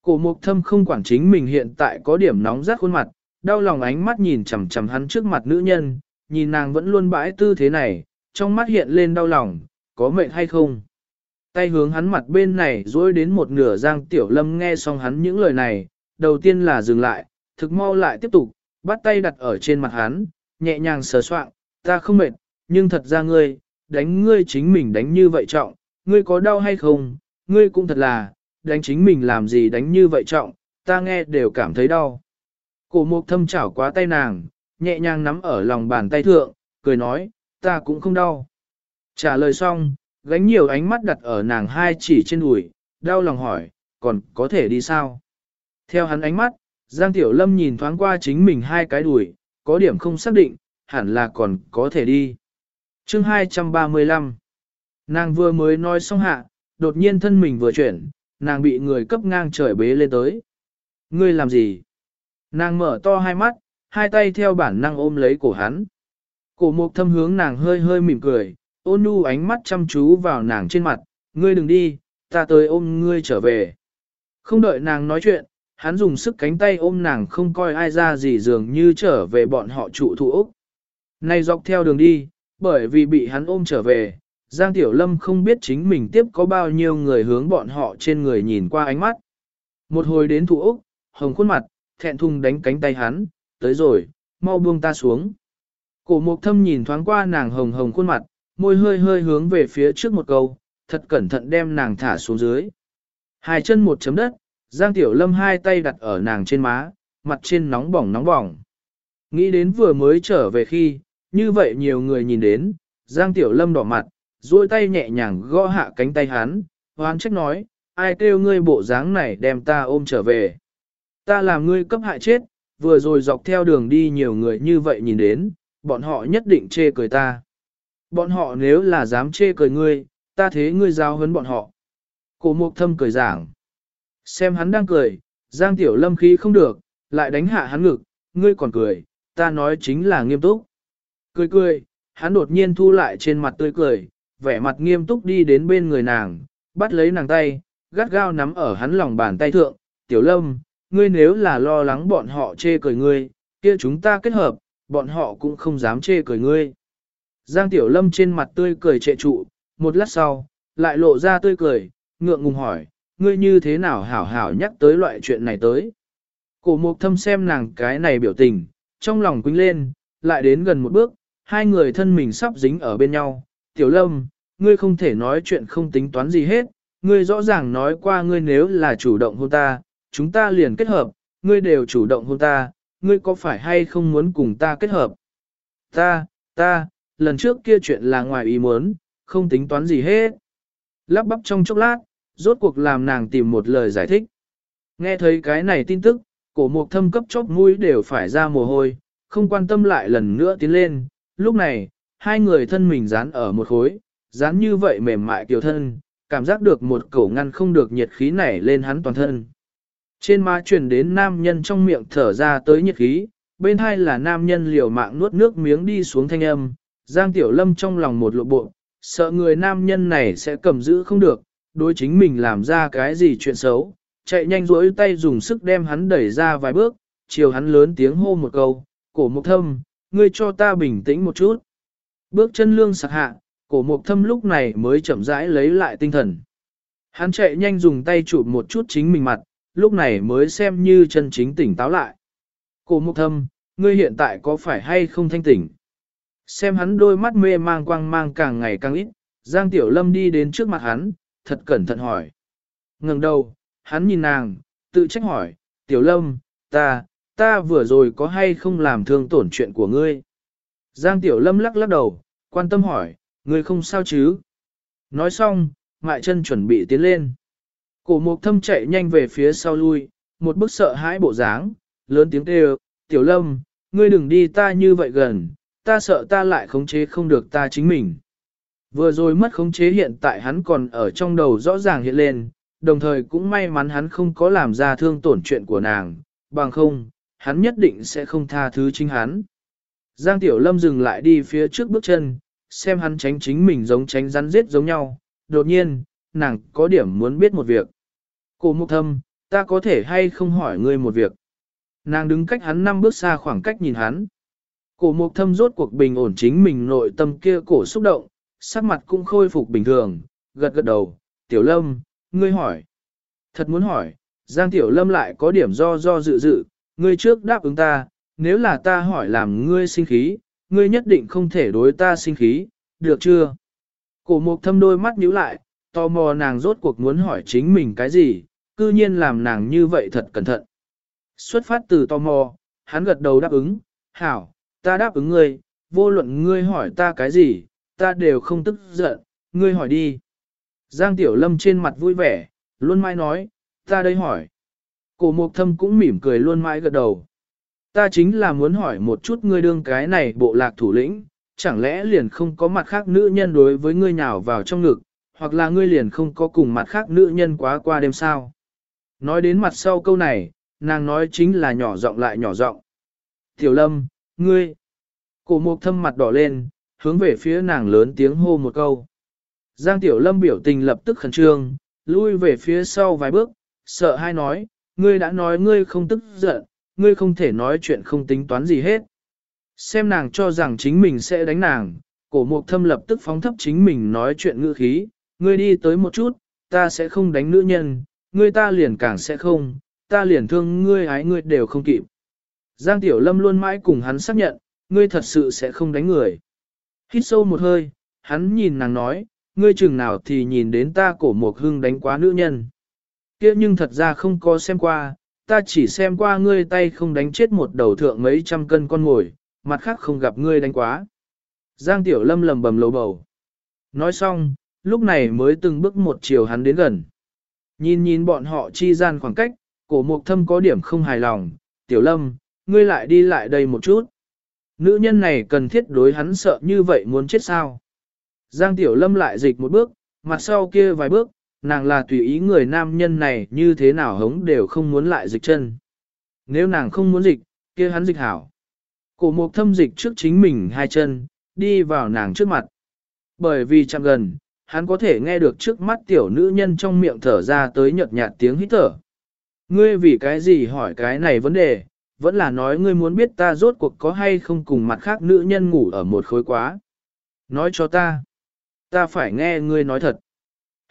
Cổ mục thâm không quản chính mình hiện tại có điểm nóng rát khuôn mặt, đau lòng ánh mắt nhìn chằm chằm hắn trước mặt nữ nhân, nhìn nàng vẫn luôn bãi tư thế này, trong mắt hiện lên đau lòng, có mệnh hay không. Tay hướng hắn mặt bên này dối đến một nửa giang tiểu lâm nghe xong hắn những lời này, đầu tiên là dừng lại, thực mau lại tiếp tục, bắt tay đặt ở trên mặt hắn, nhẹ nhàng sờ soạng, ta không mệt, nhưng thật ra ngươi, đánh ngươi chính mình đánh như vậy trọng, ngươi có đau hay không, ngươi cũng thật là, đánh chính mình làm gì đánh như vậy trọng, ta nghe đều cảm thấy đau. Cổ mục thâm chảo quá tay nàng, nhẹ nhàng nắm ở lòng bàn tay thượng, cười nói, ta cũng không đau. Trả lời xong, gánh nhiều ánh mắt đặt ở nàng hai chỉ trên đùi, đau lòng hỏi, còn có thể đi sao? Theo hắn ánh mắt, Giang Tiểu Lâm nhìn thoáng qua chính mình hai cái đùi, có điểm không xác định, hẳn là còn có thể đi. Chương 235 Nàng vừa mới nói xong hạ, đột nhiên thân mình vừa chuyển, nàng bị người cấp ngang trời bế lên tới. Ngươi làm gì? Nàng mở to hai mắt, hai tay theo bản năng ôm lấy cổ hắn. Cổ mục thâm hướng nàng hơi hơi mỉm cười, ôn nhu ánh mắt chăm chú vào nàng trên mặt, ngươi đừng đi, ta tới ôm ngươi trở về. Không đợi nàng nói chuyện, hắn dùng sức cánh tay ôm nàng không coi ai ra gì dường như trở về bọn họ trụ thủ Úc. Này dọc theo đường đi, bởi vì bị hắn ôm trở về, Giang Tiểu Lâm không biết chính mình tiếp có bao nhiêu người hướng bọn họ trên người nhìn qua ánh mắt. Một hồi đến thủ Úc, hồng khuôn mặt, thẹn thùng đánh cánh tay hắn, tới rồi, mau buông ta xuống. Cổ mục thâm nhìn thoáng qua nàng hồng hồng khuôn mặt, môi hơi hơi hướng về phía trước một câu, thật cẩn thận đem nàng thả xuống dưới. Hai chân một chấm đất, Giang Tiểu Lâm hai tay đặt ở nàng trên má, mặt trên nóng bỏng nóng bỏng. Nghĩ đến vừa mới trở về khi, như vậy nhiều người nhìn đến, Giang Tiểu Lâm đỏ mặt, duỗi tay nhẹ nhàng gõ hạ cánh tay hắn, hoán trách nói, ai kêu ngươi bộ dáng này đem ta ôm trở về. Ta làm ngươi cấp hại chết, vừa rồi dọc theo đường đi nhiều người như vậy nhìn đến, bọn họ nhất định chê cười ta. Bọn họ nếu là dám chê cười ngươi, ta thế ngươi giao hấn bọn họ. Cổ mục thâm cười giảng. Xem hắn đang cười, Giang Tiểu Lâm khí không được, lại đánh hạ hắn ngực, ngươi còn cười, ta nói chính là nghiêm túc. Cười cười, hắn đột nhiên thu lại trên mặt tươi cười, vẻ mặt nghiêm túc đi đến bên người nàng, bắt lấy nàng tay, gắt gao nắm ở hắn lòng bàn tay thượng, Tiểu Lâm, ngươi nếu là lo lắng bọn họ chê cười ngươi, kia chúng ta kết hợp, bọn họ cũng không dám chê cười ngươi. Giang Tiểu Lâm trên mặt tươi cười trệ trụ, một lát sau, lại lộ ra tươi cười, ngượng ngùng hỏi, ngươi như thế nào hảo hảo nhắc tới loại chuyện này tới. Cổ mục thâm xem nàng cái này biểu tình, trong lòng quýnh lên, lại đến gần một bước, hai người thân mình sắp dính ở bên nhau. Tiểu lâm, ngươi không thể nói chuyện không tính toán gì hết, ngươi rõ ràng nói qua ngươi nếu là chủ động hôn ta, chúng ta liền kết hợp, ngươi đều chủ động hôn ta, ngươi có phải hay không muốn cùng ta kết hợp? Ta, ta, lần trước kia chuyện là ngoài ý muốn, không tính toán gì hết. Lắp bắp trong chốc lát, rốt cuộc làm nàng tìm một lời giải thích. Nghe thấy cái này tin tức, cổ mục thâm cấp chóp mũi đều phải ra mồ hôi, không quan tâm lại lần nữa tiến lên. Lúc này, hai người thân mình dán ở một khối, dán như vậy mềm mại kiều thân, cảm giác được một cổ ngăn không được nhiệt khí nảy lên hắn toàn thân. Trên má truyền đến nam nhân trong miệng thở ra tới nhiệt khí, bên hai là nam nhân liều mạng nuốt nước miếng đi xuống thanh âm, Giang Tiểu Lâm trong lòng một lộ bộ, sợ người nam nhân này sẽ cầm giữ không được, đối chính mình làm ra cái gì chuyện xấu, chạy nhanh rỗi tay dùng sức đem hắn đẩy ra vài bước, chiều hắn lớn tiếng hô một câu, cổ mục thâm, ngươi cho ta bình tĩnh một chút. Bước chân lương sạc hạ, cổ mục thâm lúc này mới chậm rãi lấy lại tinh thần. Hắn chạy nhanh dùng tay chụp một chút chính mình mặt, lúc này mới xem như chân chính tỉnh táo lại. Cổ mục thâm, ngươi hiện tại có phải hay không thanh tỉnh? Xem hắn đôi mắt mê mang quang mang càng ngày càng ít, Giang Tiểu Lâm đi đến trước mặt hắn, thật cẩn thận hỏi. ngẩng đầu, hắn nhìn nàng, tự trách hỏi, Tiểu Lâm, ta, ta vừa rồi có hay không làm thương tổn chuyện của ngươi? Giang Tiểu Lâm lắc lắc đầu, quan tâm hỏi, ngươi không sao chứ? Nói xong, mại chân chuẩn bị tiến lên. Cổ mục thâm chạy nhanh về phía sau lui, một bức sợ hãi bộ dáng, lớn tiếng kêu, Tiểu Lâm, ngươi đừng đi ta như vậy gần, ta sợ ta lại khống chế không được ta chính mình. Vừa rồi mất khống chế hiện tại hắn còn ở trong đầu rõ ràng hiện lên, đồng thời cũng may mắn hắn không có làm ra thương tổn chuyện của nàng, bằng không, hắn nhất định sẽ không tha thứ chính hắn. Giang Tiểu Lâm dừng lại đi phía trước bước chân, xem hắn tránh chính mình giống tránh rắn giết giống nhau, đột nhiên, nàng có điểm muốn biết một việc. Cô Mục Thâm, ta có thể hay không hỏi ngươi một việc. Nàng đứng cách hắn năm bước xa khoảng cách nhìn hắn. Cổ Mục Thâm rốt cuộc bình ổn chính mình nội tâm kia cổ xúc động, sắc mặt cũng khôi phục bình thường, gật gật đầu, Tiểu Lâm, ngươi hỏi. Thật muốn hỏi, Giang Tiểu Lâm lại có điểm do do dự dự, ngươi trước đáp ứng ta, nếu là ta hỏi làm ngươi sinh khí, ngươi nhất định không thể đối ta sinh khí, được chưa? Cổ mục thâm đôi mắt nhíu lại, tò mò nàng rốt cuộc muốn hỏi chính mình cái gì, cư nhiên làm nàng như vậy thật cẩn thận. Xuất phát từ tò mò, hắn gật đầu đáp ứng, hảo, ta đáp ứng ngươi, vô luận ngươi hỏi ta cái gì, ta đều không tức giận, ngươi hỏi đi. Giang Tiểu Lâm trên mặt vui vẻ, luôn mãi nói, ta đây hỏi. Cổ mục thâm cũng mỉm cười luôn mãi gật đầu. Ta chính là muốn hỏi một chút ngươi đương cái này bộ lạc thủ lĩnh, chẳng lẽ liền không có mặt khác nữ nhân đối với ngươi nhào vào trong ngực, hoặc là ngươi liền không có cùng mặt khác nữ nhân quá qua đêm sao. Nói đến mặt sau câu này, nàng nói chính là nhỏ giọng lại nhỏ giọng. Tiểu lâm, ngươi. Cổ mục thâm mặt đỏ lên, hướng về phía nàng lớn tiếng hô một câu. Giang Tiểu Lâm biểu tình lập tức khẩn trương, lui về phía sau vài bước, sợ hai nói, ngươi đã nói ngươi không tức giận, ngươi không thể nói chuyện không tính toán gì hết. Xem nàng cho rằng chính mình sẽ đánh nàng, cổ mục thâm lập tức phóng thấp chính mình nói chuyện ngữ khí, ngươi đi tới một chút, ta sẽ không đánh nữ nhân, ngươi ta liền càng sẽ không, ta liền thương ngươi ái ngươi đều không kịp. Giang Tiểu Lâm luôn mãi cùng hắn xác nhận, ngươi thật sự sẽ không đánh người. Hít sâu một hơi, hắn nhìn nàng nói, ngươi chừng nào thì nhìn đến ta cổ mục hưng đánh quá nữ nhân kia nhưng thật ra không có xem qua, ta chỉ xem qua ngươi tay không đánh chết một đầu thượng mấy trăm cân con ngồi, mặt khác không gặp ngươi đánh quá. Giang Tiểu Lâm lầm bầm lầu bầu. Nói xong, lúc này mới từng bước một chiều hắn đến gần. Nhìn nhìn bọn họ chi gian khoảng cách, cổ mục thâm có điểm không hài lòng, Tiểu Lâm, ngươi lại đi lại đây một chút. Nữ nhân này cần thiết đối hắn sợ như vậy muốn chết sao. Giang Tiểu Lâm lại dịch một bước, mặt sau kia vài bước, nàng là tùy ý người nam nhân này như thế nào hống đều không muốn lại dịch chân. Nếu nàng không muốn dịch, kia hắn dịch hảo. Cổ mục thâm dịch trước chính mình hai chân, đi vào nàng trước mặt. Bởi vì chạm gần, hắn có thể nghe được trước mắt tiểu nữ nhân trong miệng thở ra tới nhợt nhạt tiếng hít thở. Ngươi vì cái gì hỏi cái này vấn đề, vẫn là nói ngươi muốn biết ta rốt cuộc có hay không cùng mặt khác nữ nhân ngủ ở một khối quá. Nói cho ta, ta phải nghe ngươi nói thật.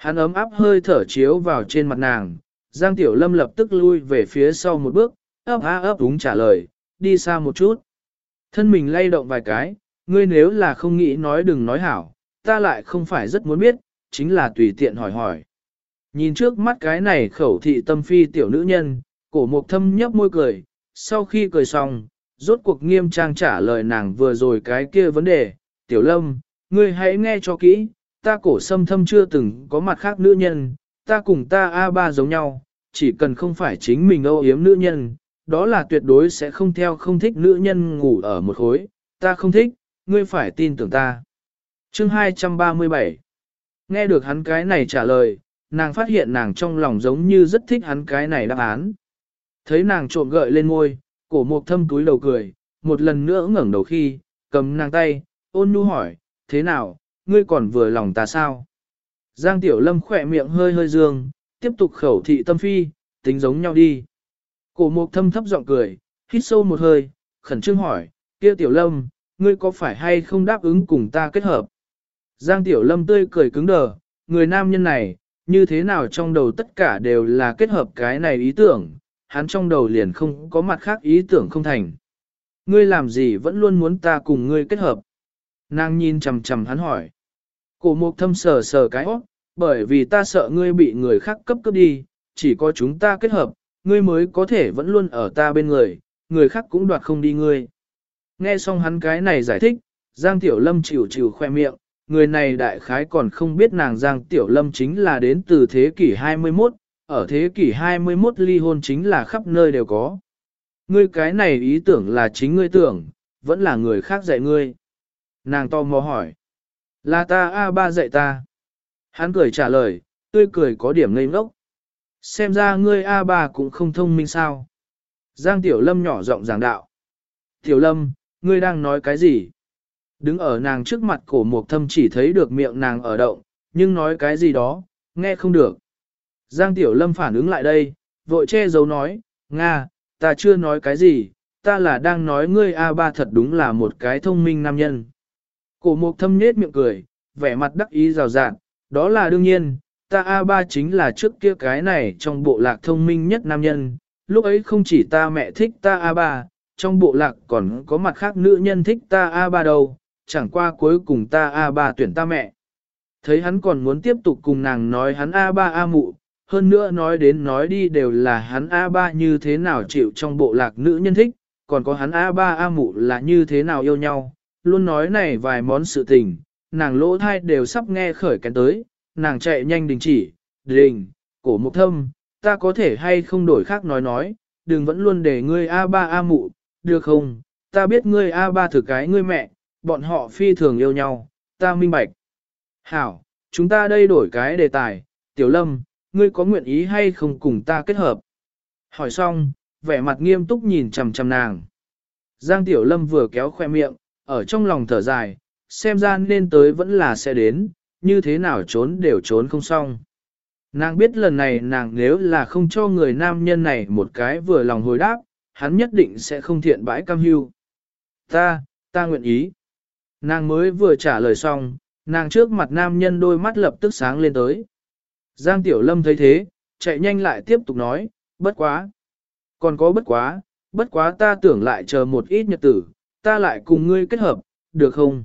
Hắn ấm áp hơi thở chiếu vào trên mặt nàng, Giang Tiểu Lâm lập tức lui về phía sau một bước, ấp á ấp đúng trả lời, đi xa một chút. Thân mình lay động vài cái, ngươi nếu là không nghĩ nói đừng nói hảo, ta lại không phải rất muốn biết, chính là tùy tiện hỏi hỏi. Nhìn trước mắt cái này khẩu thị tâm phi tiểu nữ nhân, cổ mục thâm nhấp môi cười, sau khi cười xong, rốt cuộc nghiêm trang trả lời nàng vừa rồi cái kia vấn đề, tiểu lâm, ngươi hãy nghe cho kỹ, ta cổ sâm thâm chưa từng có mặt khác nữ nhân, ta cùng ta A3 giống nhau, chỉ cần không phải chính mình âu yếm nữ nhân, đó là tuyệt đối sẽ không theo không thích nữ nhân ngủ ở một khối, ta không thích, ngươi phải tin tưởng ta. Chương 237 Nghe được hắn cái này trả lời, nàng phát hiện nàng trong lòng giống như rất thích hắn cái này đáp án. Thấy nàng trộm gợi lên môi, cổ mục thâm túi đầu cười, một lần nữa ngẩng đầu khi, cầm nàng tay, ôn nhu hỏi, thế nào, ngươi còn vừa lòng ta sao? Giang Tiểu Lâm khỏe miệng hơi hơi dương, tiếp tục khẩu thị tâm phi, tính giống nhau đi. Cổ mục thâm thấp giọng cười, hít sâu một hơi, khẩn trương hỏi, kia Tiểu Lâm, ngươi có phải hay không đáp ứng cùng ta kết hợp? Giang Tiểu Lâm tươi cười cứng đờ, người nam nhân này, như thế nào trong đầu tất cả đều là kết hợp cái này ý tưởng, hắn trong đầu liền không có mặt khác ý tưởng không thành. Ngươi làm gì vẫn luôn muốn ta cùng ngươi kết hợp? Nàng nhìn chầm chầm hắn hỏi. Cổ mục thâm sờ sờ cái óc, bởi vì ta sợ ngươi bị người khác cấp cấp đi, chỉ có chúng ta kết hợp, ngươi mới có thể vẫn luôn ở ta bên người, người khác cũng đoạt không đi ngươi. Nghe xong hắn cái này giải thích, Giang Tiểu Lâm chịu chịu khoe miệng, người này đại khái còn không biết nàng Giang Tiểu Lâm chính là đến từ thế kỷ 21, ở thế kỷ 21 ly hôn chính là khắp nơi đều có. Ngươi cái này ý tưởng là chính ngươi tưởng, vẫn là người khác dạy ngươi. Nàng to mò hỏi. Là ta a ba dạy ta. Hắn cười trả lời, tươi cười có điểm ngây ngốc. Xem ra ngươi a ba cũng không thông minh sao. Giang Tiểu Lâm nhỏ giọng giảng đạo. Tiểu Lâm, ngươi đang nói cái gì? Đứng ở nàng trước mặt cổ mục thâm chỉ thấy được miệng nàng ở động, nhưng nói cái gì đó, nghe không được. Giang Tiểu Lâm phản ứng lại đây, vội che giấu nói, Nga, ta chưa nói cái gì, ta là đang nói ngươi a ba thật đúng là một cái thông minh nam nhân. Cổ mục thâm nết miệng cười, vẻ mặt đắc ý rào rạt, đó là đương nhiên, ta A3 chính là trước kia cái này trong bộ lạc thông minh nhất nam nhân, lúc ấy không chỉ ta mẹ thích ta A3, trong bộ lạc còn có mặt khác nữ nhân thích ta A3 đâu, chẳng qua cuối cùng ta A3 tuyển ta mẹ. Thấy hắn còn muốn tiếp tục cùng nàng nói hắn A3 A mụ, hơn nữa nói đến nói đi đều là hắn A3 như thế nào chịu trong bộ lạc nữ nhân thích, còn có hắn A3 A mụ là như thế nào yêu nhau, luôn nói này vài món sự tình, nàng lỗ thai đều sắp nghe khởi kén tới, nàng chạy nhanh đình chỉ, đình, cổ mục thâm, ta có thể hay không đổi khác nói nói, đừng vẫn luôn để ngươi A3 A mụ, được không, ta biết ngươi A3 thử cái ngươi mẹ, bọn họ phi thường yêu nhau, ta minh bạch. Hảo, chúng ta đây đổi cái đề tài, Tiểu Lâm, ngươi có nguyện ý hay không cùng ta kết hợp? Hỏi xong, vẻ mặt nghiêm túc nhìn chằm chằm nàng. Giang Tiểu Lâm vừa kéo khoe miệng, ở trong lòng thở dài, xem ra nên tới vẫn là sẽ đến, như thế nào trốn đều trốn không xong. Nàng biết lần này nàng nếu là không cho người nam nhân này một cái vừa lòng hồi đáp, hắn nhất định sẽ không thiện bãi cam hưu. Ta, ta nguyện ý. Nàng mới vừa trả lời xong, nàng trước mặt nam nhân đôi mắt lập tức sáng lên tới. Giang Tiểu Lâm thấy thế, chạy nhanh lại tiếp tục nói, bất quá. Còn có bất quá, bất quá ta tưởng lại chờ một ít nhật tử, ta lại cùng ngươi kết hợp, được không?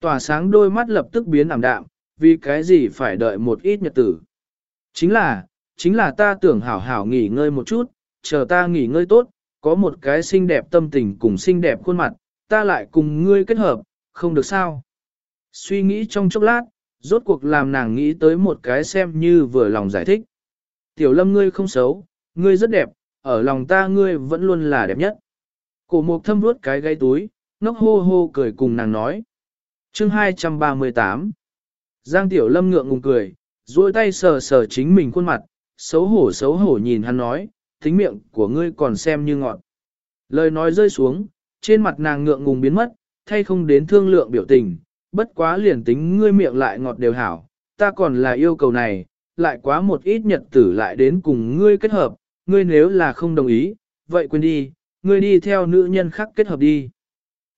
tỏa sáng đôi mắt lập tức biến ảm đạm, vì cái gì phải đợi một ít nhật tử. Chính là, chính là ta tưởng hảo hảo nghỉ ngơi một chút, chờ ta nghỉ ngơi tốt, có một cái xinh đẹp tâm tình cùng xinh đẹp khuôn mặt, ta lại cùng ngươi kết hợp, không được sao. Suy nghĩ trong chốc lát, rốt cuộc làm nàng nghĩ tới một cái xem như vừa lòng giải thích. Tiểu lâm ngươi không xấu, ngươi rất đẹp, ở lòng ta ngươi vẫn luôn là đẹp nhất. Cổ mục thâm vuốt cái gáy túi, ngốc hô hô cười cùng nàng nói. chương 238 Giang Tiểu Lâm ngượng ngùng cười, duỗi tay sờ sờ chính mình khuôn mặt, xấu hổ xấu hổ nhìn hắn nói, tính miệng của ngươi còn xem như ngọn. Lời nói rơi xuống, trên mặt nàng ngượng ngùng biến mất, thay không đến thương lượng biểu tình, bất quá liền tính ngươi miệng lại ngọt đều hảo, ta còn là yêu cầu này, lại quá một ít nhật tử lại đến cùng ngươi kết hợp, ngươi nếu là không đồng ý, vậy quên đi, ngươi đi theo nữ nhân khác kết hợp đi.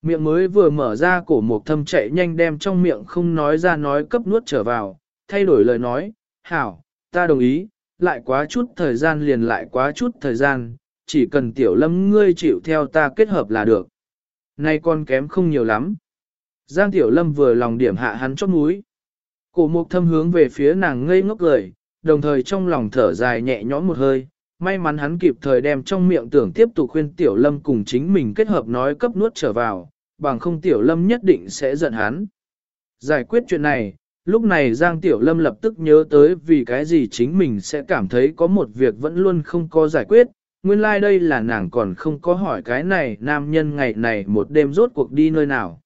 Miệng mới vừa mở ra cổ mục thâm chạy nhanh đem trong miệng không nói ra nói cấp nuốt trở vào, thay đổi lời nói, hảo, ta đồng ý, lại quá chút thời gian liền lại quá chút thời gian, chỉ cần tiểu lâm ngươi chịu theo ta kết hợp là được. Nay con kém không nhiều lắm. Giang tiểu lâm vừa lòng điểm hạ hắn chót mũi. Cổ mục thâm hướng về phía nàng ngây ngốc cười, đồng thời trong lòng thở dài nhẹ nhõm một hơi, may mắn hắn kịp thời đem trong miệng tưởng tiếp tục khuyên tiểu lâm cùng chính mình kết hợp nói cấp nuốt trở vào, bằng không tiểu lâm nhất định sẽ giận hắn. Giải quyết chuyện này, lúc này Giang Tiểu Lâm lập tức nhớ tới vì cái gì chính mình sẽ cảm thấy có một việc vẫn luôn không có giải quyết, nguyên lai like đây là nàng còn không có hỏi cái này nam nhân ngày này một đêm rốt cuộc đi nơi nào.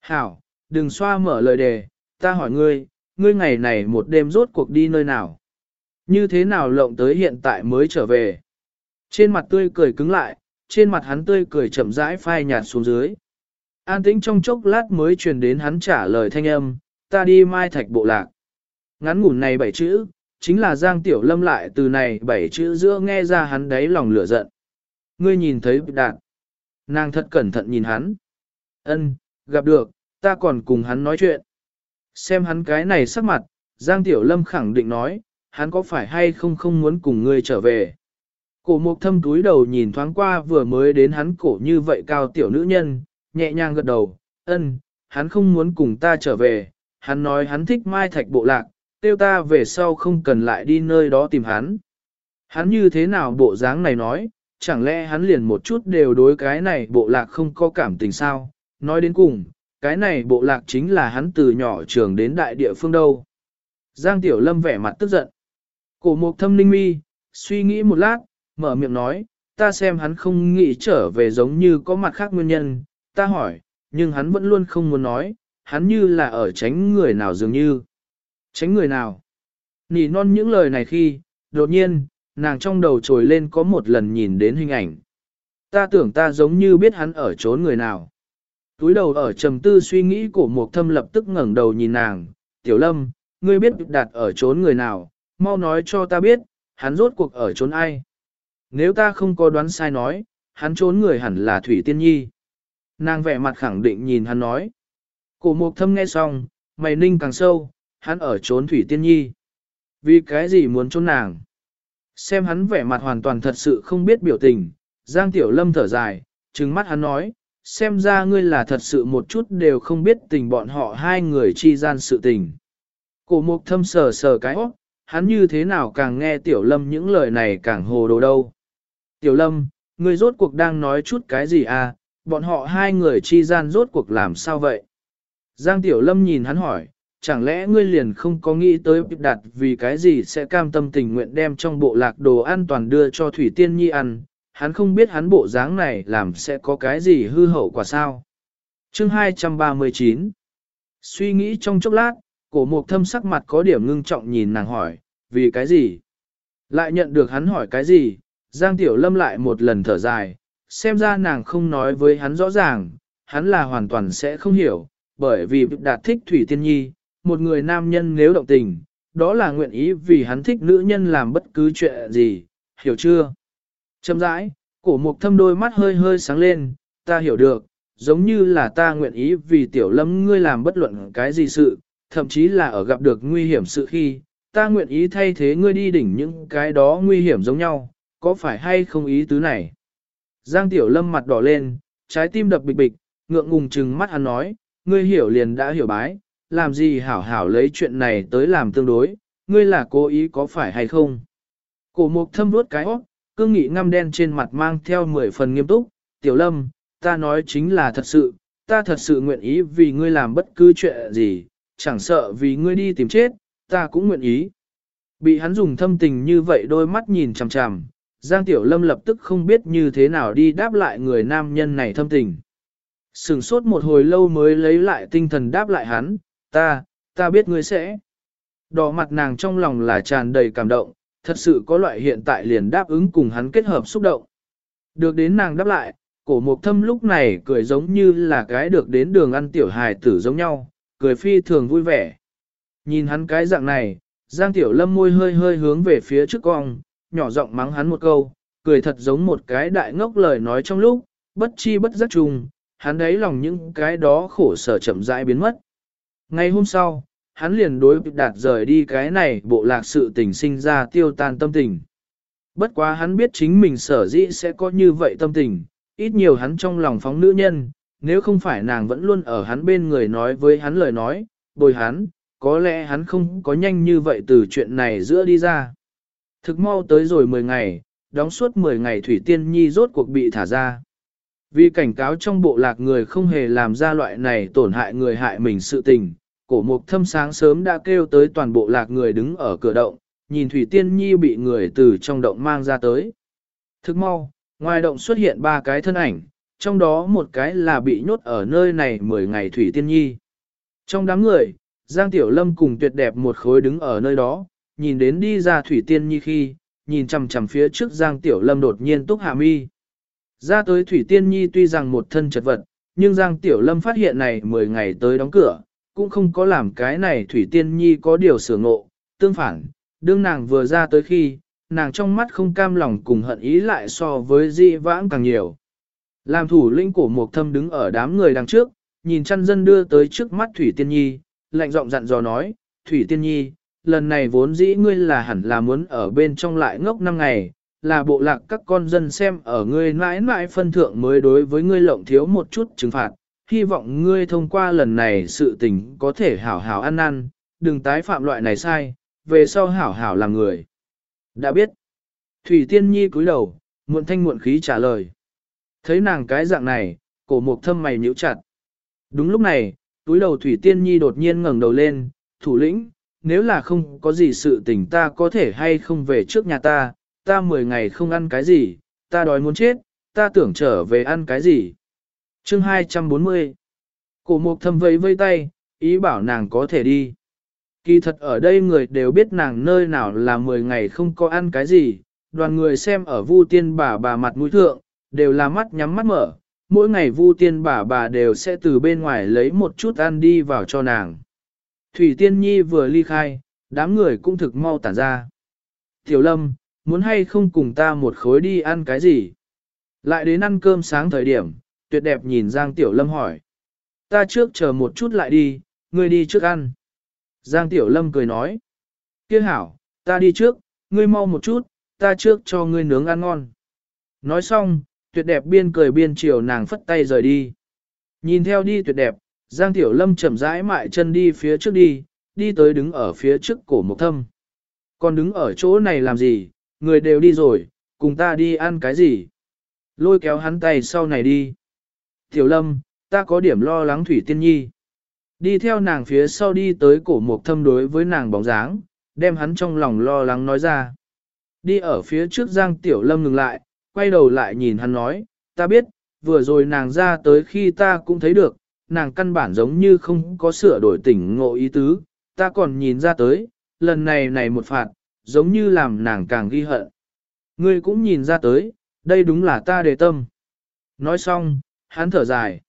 Hảo, đừng xoa mở lời đề, ta hỏi ngươi, ngươi ngày này một đêm rốt cuộc đi nơi nào. Như thế nào lộng tới hiện tại mới trở về. Trên mặt tươi cười cứng lại, trên mặt hắn tươi cười chậm rãi phai nhạt xuống dưới. An tĩnh trong chốc lát mới truyền đến hắn trả lời thanh âm, ta đi mai thạch bộ lạc. Ngắn ngủn này bảy chữ, chính là Giang Tiểu Lâm lại từ này bảy chữ giữa nghe ra hắn đáy lòng lửa giận. Ngươi nhìn thấy đạn. Nàng thật cẩn thận nhìn hắn. Ân, gặp được, ta còn cùng hắn nói chuyện. Xem hắn cái này sắc mặt, Giang Tiểu Lâm khẳng định nói, hắn có phải hay không không muốn cùng ngươi trở về. Cổ mục thâm túi đầu nhìn thoáng qua vừa mới đến hắn cổ như vậy cao tiểu nữ nhân, nhẹ nhàng gật đầu, ân, hắn không muốn cùng ta trở về, hắn nói hắn thích mai thạch bộ lạc, tiêu ta về sau không cần lại đi nơi đó tìm hắn. Hắn như thế nào bộ dáng này nói, chẳng lẽ hắn liền một chút đều đối cái này bộ lạc không có cảm tình sao, nói đến cùng, cái này bộ lạc chính là hắn từ nhỏ trường đến đại địa phương đâu. Giang Tiểu Lâm vẻ mặt tức giận. Cổ mục thâm ninh mi, suy nghĩ một lát, mở miệng nói, ta xem hắn không nghĩ trở về giống như có mặt khác nguyên nhân, ta hỏi, nhưng hắn vẫn luôn không muốn nói, hắn như là ở tránh người nào dường như. Tránh người nào? Nỉ non những lời này khi, đột nhiên, nàng trong đầu trồi lên có một lần nhìn đến hình ảnh. Ta tưởng ta giống như biết hắn ở trốn người nào. Túi đầu ở trầm tư suy nghĩ của một thâm lập tức ngẩng đầu nhìn nàng, tiểu lâm, ngươi biết đặt ở trốn người nào, mau nói cho ta biết, hắn rốt cuộc ở trốn ai. Nếu ta không có đoán sai nói, hắn trốn người hẳn là Thủy Tiên Nhi. Nàng vẻ mặt khẳng định nhìn hắn nói. Cổ mục thâm nghe xong, mày ninh càng sâu, hắn ở trốn Thủy Tiên Nhi. Vì cái gì muốn trốn nàng? Xem hắn vẻ mặt hoàn toàn thật sự không biết biểu tình, Giang Tiểu Lâm thở dài, trừng mắt hắn nói, xem ra ngươi là thật sự một chút đều không biết tình bọn họ hai người chi gian sự tình. Cổ mục thâm sờ sờ cái óc, hắn như thế nào càng nghe Tiểu Lâm những lời này càng hồ đồ đâu. Tiểu Lâm, ngươi rốt cuộc đang nói chút cái gì à, bọn họ hai người chi gian rốt cuộc làm sao vậy? Giang Tiểu Lâm nhìn hắn hỏi, chẳng lẽ ngươi liền không có nghĩ tới đạt vì cái gì sẽ cam tâm tình nguyện đem trong bộ lạc đồ an toàn đưa cho Thủy Tiên Nhi ăn, hắn không biết hắn bộ dáng này làm sẽ có cái gì hư hậu quả sao. Chương 239 Suy nghĩ trong chốc lát, cổ mục thâm sắc mặt có điểm ngưng trọng nhìn nàng hỏi, vì cái gì? Lại nhận được hắn hỏi cái gì? Giang Tiểu Lâm lại một lần thở dài, xem ra nàng không nói với hắn rõ ràng, hắn là hoàn toàn sẽ không hiểu, bởi vì đạt thích Thủy Tiên Nhi, một người nam nhân nếu động tình, đó là nguyện ý vì hắn thích nữ nhân làm bất cứ chuyện gì, hiểu chưa? Châm rãi, cổ mục thâm đôi mắt hơi hơi sáng lên, ta hiểu được, giống như là ta nguyện ý vì tiểu lâm ngươi làm bất luận cái gì sự, thậm chí là ở gặp được nguy hiểm sự khi, ta nguyện ý thay thế ngươi đi đỉnh những cái đó nguy hiểm giống nhau, có phải hay không ý tứ này? Giang tiểu lâm mặt đỏ lên, trái tim đập bịch bịch, ngượng ngùng chừng mắt hắn nói, ngươi hiểu liền đã hiểu bái, làm gì hảo hảo lấy chuyện này tới làm tương đối, ngươi là cố ý có phải hay không? Cổ mục thâm vuốt cái óc, cương nghị ngăm đen trên mặt mang theo mười phần nghiêm túc, tiểu lâm, ta nói chính là thật sự, ta thật sự nguyện ý vì ngươi làm bất cứ chuyện gì, chẳng sợ vì ngươi đi tìm chết, ta cũng nguyện ý. Bị hắn dùng thâm tình như vậy đôi mắt nhìn chằm chằm, Giang Tiểu Lâm lập tức không biết như thế nào đi đáp lại người nam nhân này thâm tình. Sừng sốt một hồi lâu mới lấy lại tinh thần đáp lại hắn, ta, ta biết ngươi sẽ. Đỏ mặt nàng trong lòng là tràn đầy cảm động, thật sự có loại hiện tại liền đáp ứng cùng hắn kết hợp xúc động. Được đến nàng đáp lại, cổ mục thâm lúc này cười giống như là cái được đến đường ăn tiểu hài tử giống nhau, cười phi thường vui vẻ. Nhìn hắn cái dạng này, Giang Tiểu Lâm môi hơi hơi hướng về phía trước cong, nhỏ giọng mắng hắn một câu, cười thật giống một cái đại ngốc lời nói trong lúc, bất chi bất giác trùng, hắn đấy lòng những cái đó khổ sở chậm rãi biến mất. Ngày hôm sau, hắn liền đối đạt rời đi cái này bộ lạc sự tình sinh ra tiêu tan tâm tình. Bất quá hắn biết chính mình sở dĩ sẽ có như vậy tâm tình, ít nhiều hắn trong lòng phóng nữ nhân, nếu không phải nàng vẫn luôn ở hắn bên người nói với hắn lời nói, bồi hắn, có lẽ hắn không có nhanh như vậy từ chuyện này giữa đi ra. Thực mau tới rồi 10 ngày, đóng suốt 10 ngày Thủy Tiên Nhi rốt cuộc bị thả ra. Vì cảnh cáo trong bộ lạc người không hề làm ra loại này tổn hại người hại mình sự tình, cổ mục thâm sáng sớm đã kêu tới toàn bộ lạc người đứng ở cửa động, nhìn Thủy Tiên Nhi bị người từ trong động mang ra tới. Thức mau, ngoài động xuất hiện ba cái thân ảnh, trong đó một cái là bị nhốt ở nơi này 10 ngày Thủy Tiên Nhi. Trong đám người, Giang Tiểu Lâm cùng tuyệt đẹp một khối đứng ở nơi đó, nhìn đến đi ra Thủy Tiên Nhi khi, nhìn chằm chằm phía trước Giang Tiểu Lâm đột nhiên túc hạ mi. Ra tới Thủy Tiên Nhi tuy rằng một thân chật vật, nhưng Giang Tiểu Lâm phát hiện này 10 ngày tới đóng cửa, cũng không có làm cái này Thủy Tiên Nhi có điều sửa ngộ, tương phản, đương nàng vừa ra tới khi, nàng trong mắt không cam lòng cùng hận ý lại so với di vãng càng nhiều. Làm thủ lĩnh cổ mục thâm đứng ở đám người đằng trước, nhìn chăn dân đưa tới trước mắt Thủy Tiên Nhi, lạnh giọng dặn dò nói, Thủy Tiên Nhi, lần này vốn dĩ ngươi là hẳn là muốn ở bên trong lại ngốc năm ngày, là bộ lạc các con dân xem ở ngươi mãi mãi phân thượng mới đối với ngươi lộng thiếu một chút trừng phạt, hy vọng ngươi thông qua lần này sự tình có thể hảo hảo ăn năn, đừng tái phạm loại này sai, về sau hảo hảo làm người. Đã biết. Thủy Tiên Nhi cúi đầu, muộn thanh muộn khí trả lời. Thấy nàng cái dạng này, cổ mục thâm mày nhíu chặt. Đúng lúc này, túi đầu Thủy Tiên Nhi đột nhiên ngẩng đầu lên, thủ lĩnh, nếu là không có gì sự tình ta có thể hay không về trước nhà ta, ta 10 ngày không ăn cái gì, ta đói muốn chết, ta tưởng trở về ăn cái gì. Chương 240 Cổ mục thâm vẫy vây tay, ý bảo nàng có thể đi. Kỳ thật ở đây người đều biết nàng nơi nào là 10 ngày không có ăn cái gì, đoàn người xem ở vu tiên bà bà mặt mũi thượng, đều là mắt nhắm mắt mở, mỗi ngày vu tiên bà bà đều sẽ từ bên ngoài lấy một chút ăn đi vào cho nàng. Thủy Tiên Nhi vừa ly khai, đám người cũng thực mau tản ra. Tiểu Lâm, muốn hay không cùng ta một khối đi ăn cái gì? Lại đến ăn cơm sáng thời điểm, tuyệt đẹp nhìn Giang Tiểu Lâm hỏi. Ta trước chờ một chút lại đi, ngươi đi trước ăn. Giang Tiểu Lâm cười nói. Kia hảo, ta đi trước, ngươi mau một chút, ta trước cho ngươi nướng ăn ngon. Nói xong, tuyệt đẹp biên cười biên chiều nàng phất tay rời đi. Nhìn theo đi tuyệt đẹp, Giang Tiểu Lâm chậm rãi mại chân đi phía trước đi, đi tới đứng ở phía trước cổ mộc thâm. Còn đứng ở chỗ này làm gì, người đều đi rồi, cùng ta đi ăn cái gì. Lôi kéo hắn tay sau này đi. Tiểu Lâm, ta có điểm lo lắng Thủy Tiên Nhi. Đi theo nàng phía sau đi tới cổ mộc thâm đối với nàng bóng dáng, đem hắn trong lòng lo lắng nói ra. Đi ở phía trước Giang Tiểu Lâm ngừng lại, quay đầu lại nhìn hắn nói, ta biết, vừa rồi nàng ra tới khi ta cũng thấy được, nàng căn bản giống như không có sửa đổi tỉnh ngộ ý tứ, ta còn nhìn ra tới, lần này này một phạt, giống như làm nàng càng ghi hận. Ngươi cũng nhìn ra tới, đây đúng là ta đề tâm. Nói xong, hắn thở dài.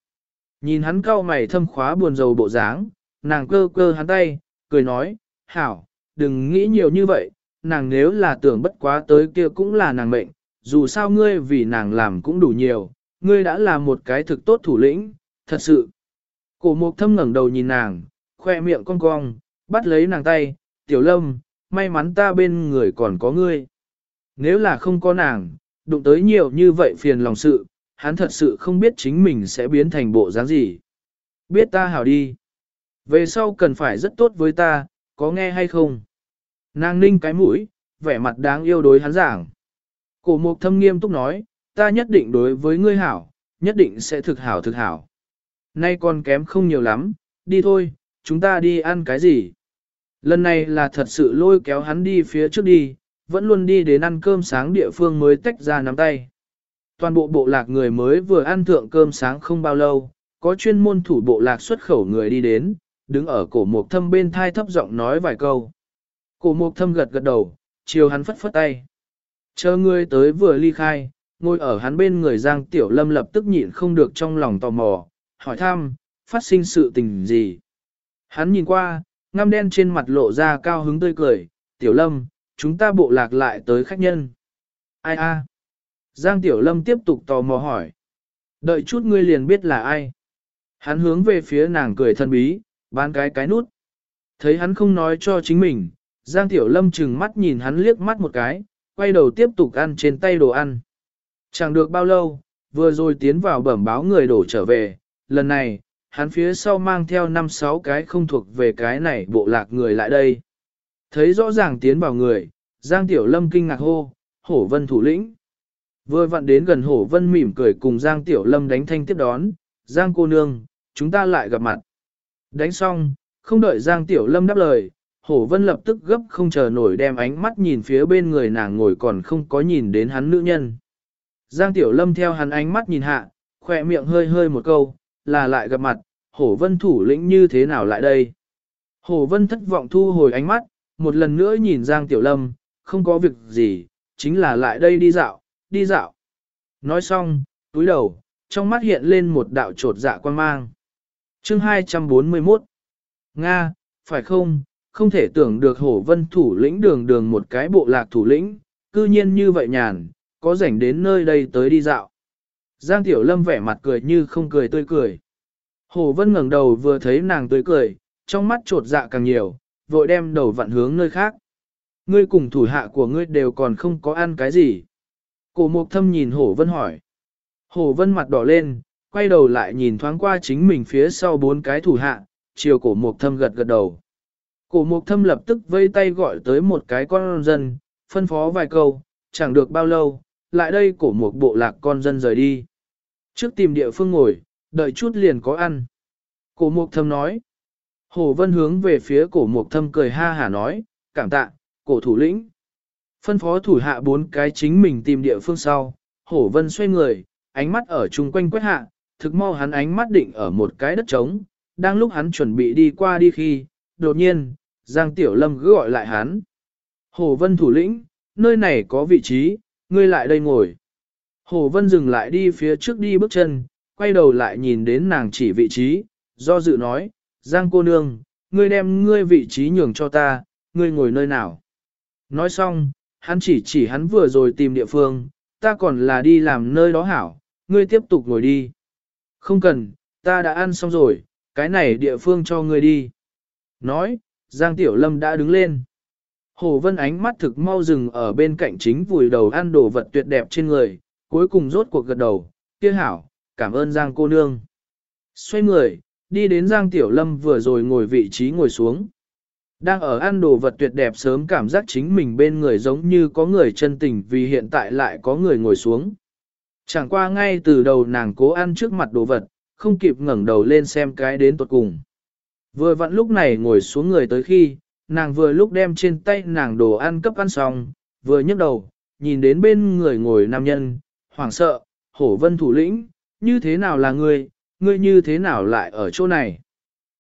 Nhìn hắn cau mày thâm khóa buồn rầu bộ dáng, nàng cơ cơ hắn tay, cười nói, hảo, đừng nghĩ nhiều như vậy, nàng nếu là tưởng bất quá tới kia cũng là nàng mệnh, dù sao ngươi vì nàng làm cũng đủ nhiều, ngươi đã là một cái thực tốt thủ lĩnh, thật sự. Cổ mục thâm ngẩng đầu nhìn nàng, khoe miệng cong cong, bắt lấy nàng tay, tiểu lâm, may mắn ta bên người còn có ngươi. Nếu là không có nàng, đụng tới nhiều như vậy phiền lòng sự, hắn thật sự không biết chính mình sẽ biến thành bộ dáng gì. Biết ta hảo đi. Về sau cần phải rất tốt với ta, có nghe hay không? Nàng ninh cái mũi, vẻ mặt đáng yêu đối hắn giảng. Cổ mục thâm nghiêm túc nói, ta nhất định đối với ngươi hảo, nhất định sẽ thực hảo thực hảo. Nay còn kém không nhiều lắm, đi thôi, chúng ta đi ăn cái gì? Lần này là thật sự lôi kéo hắn đi phía trước đi, vẫn luôn đi đến ăn cơm sáng địa phương mới tách ra nắm tay. Toàn bộ bộ lạc người mới vừa ăn thượng cơm sáng không bao lâu, có chuyên môn thủ bộ lạc xuất khẩu người đi đến, đứng ở cổ mục thâm bên thai thấp giọng nói vài câu. Cổ mục thâm gật gật đầu, chiều hắn phất phất tay. Chờ người tới vừa ly khai, ngồi ở hắn bên người Giang Tiểu Lâm lập tức nhịn không được trong lòng tò mò, hỏi thăm, phát sinh sự tình gì. Hắn nhìn qua, ngăm đen trên mặt lộ ra cao hứng tươi cười, Tiểu Lâm, chúng ta bộ lạc lại tới khách nhân. Ai a? Giang Tiểu Lâm tiếp tục tò mò hỏi. Đợi chút ngươi liền biết là ai. Hắn hướng về phía nàng cười thân bí, bán cái cái nút. Thấy hắn không nói cho chính mình, Giang Tiểu Lâm chừng mắt nhìn hắn liếc mắt một cái, quay đầu tiếp tục ăn trên tay đồ ăn. Chẳng được bao lâu, vừa rồi tiến vào bẩm báo người đổ trở về, lần này, hắn phía sau mang theo năm sáu cái không thuộc về cái này bộ lạc người lại đây. Thấy rõ ràng tiến vào người, Giang Tiểu Lâm kinh ngạc hô, hổ vân thủ lĩnh. Vừa vặn đến gần hổ vân mỉm cười cùng Giang Tiểu Lâm đánh thanh tiếp đón, Giang cô nương, chúng ta lại gặp mặt. Đánh xong, không đợi Giang Tiểu Lâm đáp lời, hổ vân lập tức gấp không chờ nổi đem ánh mắt nhìn phía bên người nàng ngồi còn không có nhìn đến hắn nữ nhân. Giang Tiểu Lâm theo hắn ánh mắt nhìn hạ, khỏe miệng hơi hơi một câu, là lại gặp mặt, hổ vân thủ lĩnh như thế nào lại đây. Hổ vân thất vọng thu hồi ánh mắt, một lần nữa nhìn Giang Tiểu Lâm, không có việc gì, chính là lại đây đi dạo, đi dạo. Nói xong, túi đầu, trong mắt hiện lên một đạo trột dạ quan mang. Chương 241 Nga, phải không, không thể tưởng được hổ vân thủ lĩnh đường đường một cái bộ lạc thủ lĩnh, cư nhiên như vậy nhàn, có rảnh đến nơi đây tới đi dạo. Giang Tiểu Lâm vẻ mặt cười như không cười tươi cười. Hổ vân ngẩng đầu vừa thấy nàng tươi cười, trong mắt trột dạ càng nhiều, vội đem đầu vặn hướng nơi khác. Ngươi cùng thủ hạ của ngươi đều còn không có ăn cái gì. Cổ mục thâm nhìn hổ vân hỏi. Hổ vân mặt đỏ lên, quay đầu lại nhìn thoáng qua chính mình phía sau bốn cái thủ hạ, chiều cổ mục thâm gật gật đầu. Cổ mục thâm lập tức vây tay gọi tới một cái con dân, phân phó vài câu, chẳng được bao lâu, lại đây cổ mục bộ lạc con dân rời đi. Trước tìm địa phương ngồi, đợi chút liền có ăn. Cổ mục thâm nói. Hồ Vân hướng về phía cổ mục thâm cười ha hả nói, cảm tạ, cổ thủ lĩnh. Phân phó thủ hạ bốn cái chính mình tìm địa phương sau, Hổ Vân xoay người, ánh mắt ở chung quanh quét hạ, thực mau hắn ánh mắt định ở một cái đất trống, đang lúc hắn chuẩn bị đi qua đi khi, đột nhiên, Giang Tiểu Lâm cứ gọi lại hắn. Hồ Vân thủ lĩnh, nơi này có vị trí, ngươi lại đây ngồi. Hồ Vân dừng lại đi phía trước đi bước chân, quay đầu lại nhìn đến nàng chỉ vị trí, do dự nói, Giang cô nương, ngươi đem ngươi vị trí nhường cho ta, ngươi ngồi nơi nào. Nói xong, hắn chỉ chỉ hắn vừa rồi tìm địa phương, ta còn là đi làm nơi đó hảo, ngươi tiếp tục ngồi đi. Không cần, ta đã ăn xong rồi, cái này địa phương cho ngươi đi. Nói, Giang Tiểu Lâm đã đứng lên. Hồ Vân ánh mắt thực mau dừng ở bên cạnh chính vùi đầu ăn đồ vật tuyệt đẹp trên người, cuối cùng rốt cuộc gật đầu, kia hảo, cảm ơn Giang cô nương. Xoay người, đi đến Giang Tiểu Lâm vừa rồi ngồi vị trí ngồi xuống. Đang ở ăn đồ vật tuyệt đẹp sớm cảm giác chính mình bên người giống như có người chân tình vì hiện tại lại có người ngồi xuống. Chẳng qua ngay từ đầu nàng cố ăn trước mặt đồ vật, không kịp ngẩng đầu lên xem cái đến tuột cùng. Vừa vặn lúc này ngồi xuống người tới khi, nàng vừa lúc đem trên tay nàng đồ ăn cấp ăn xong, vừa nhấc đầu, nhìn đến bên người ngồi nam nhân, hoảng sợ, hổ vân thủ lĩnh, như thế nào là ngươi, ngươi như thế nào lại ở chỗ này.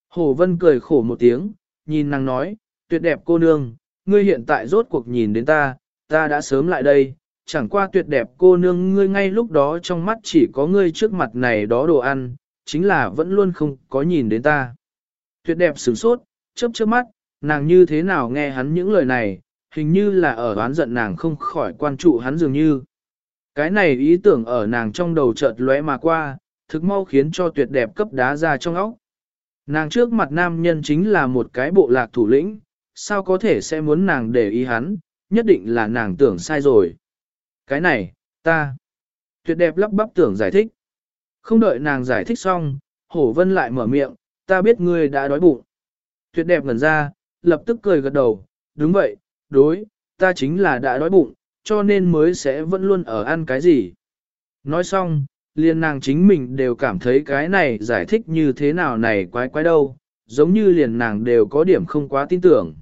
Hổ vân cười khổ một tiếng, nhìn nàng nói, tuyệt đẹp cô nương, ngươi hiện tại rốt cuộc nhìn đến ta, ta đã sớm lại đây, chẳng qua tuyệt đẹp cô nương ngươi ngay lúc đó trong mắt chỉ có ngươi trước mặt này đó đồ ăn, chính là vẫn luôn không có nhìn đến ta. Tuyệt đẹp sửng sốt, chớp chớp mắt, nàng như thế nào nghe hắn những lời này, hình như là ở đoán giận nàng không khỏi quan trụ hắn dường như. Cái này ý tưởng ở nàng trong đầu chợt lóe mà qua, thực mau khiến cho tuyệt đẹp cấp đá ra trong óc. Nàng trước mặt nam nhân chính là một cái bộ lạc thủ lĩnh, sao có thể sẽ muốn nàng để ý hắn, nhất định là nàng tưởng sai rồi. Cái này, ta, tuyệt đẹp lắp bắp tưởng giải thích. Không đợi nàng giải thích xong, hổ vân lại mở miệng, ta biết ngươi đã đói bụng. Tuyệt đẹp ngẩn ra, lập tức cười gật đầu, đúng vậy, đối, ta chính là đã đói bụng, cho nên mới sẽ vẫn luôn ở ăn cái gì. Nói xong, liền nàng chính mình đều cảm thấy cái này giải thích như thế nào này quái quái đâu, giống như liền nàng đều có điểm không quá tin tưởng.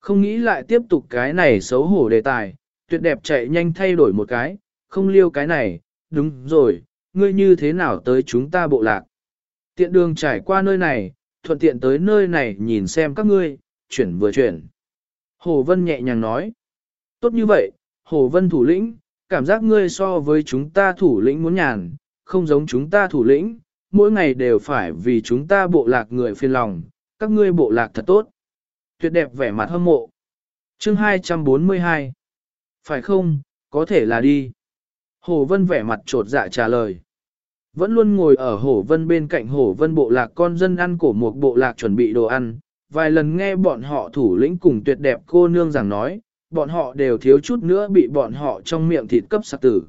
Không nghĩ lại tiếp tục cái này xấu hổ đề tài, tuyệt đẹp chạy nhanh thay đổi một cái, không liêu cái này, đúng rồi, ngươi như thế nào tới chúng ta bộ lạc. Tiện đường trải qua nơi này, thuận tiện tới nơi này nhìn xem các ngươi, chuyển vừa chuyển. Hồ Vân nhẹ nhàng nói, tốt như vậy, Hồ Vân thủ lĩnh, cảm giác ngươi so với chúng ta thủ lĩnh muốn nhàn, không giống chúng ta thủ lĩnh, mỗi ngày đều phải vì chúng ta bộ lạc người phiền lòng, các ngươi bộ lạc thật tốt. Tuyệt đẹp vẻ mặt hâm mộ. Chương 242 Phải không, có thể là đi. Hồ Vân vẻ mặt trột dạ trả lời. Vẫn luôn ngồi ở Hồ Vân bên cạnh Hồ Vân bộ lạc con dân ăn cổ một bộ lạc chuẩn bị đồ ăn. Vài lần nghe bọn họ thủ lĩnh cùng tuyệt đẹp cô nương rằng nói, bọn họ đều thiếu chút nữa bị bọn họ trong miệng thịt cấp sạc tử.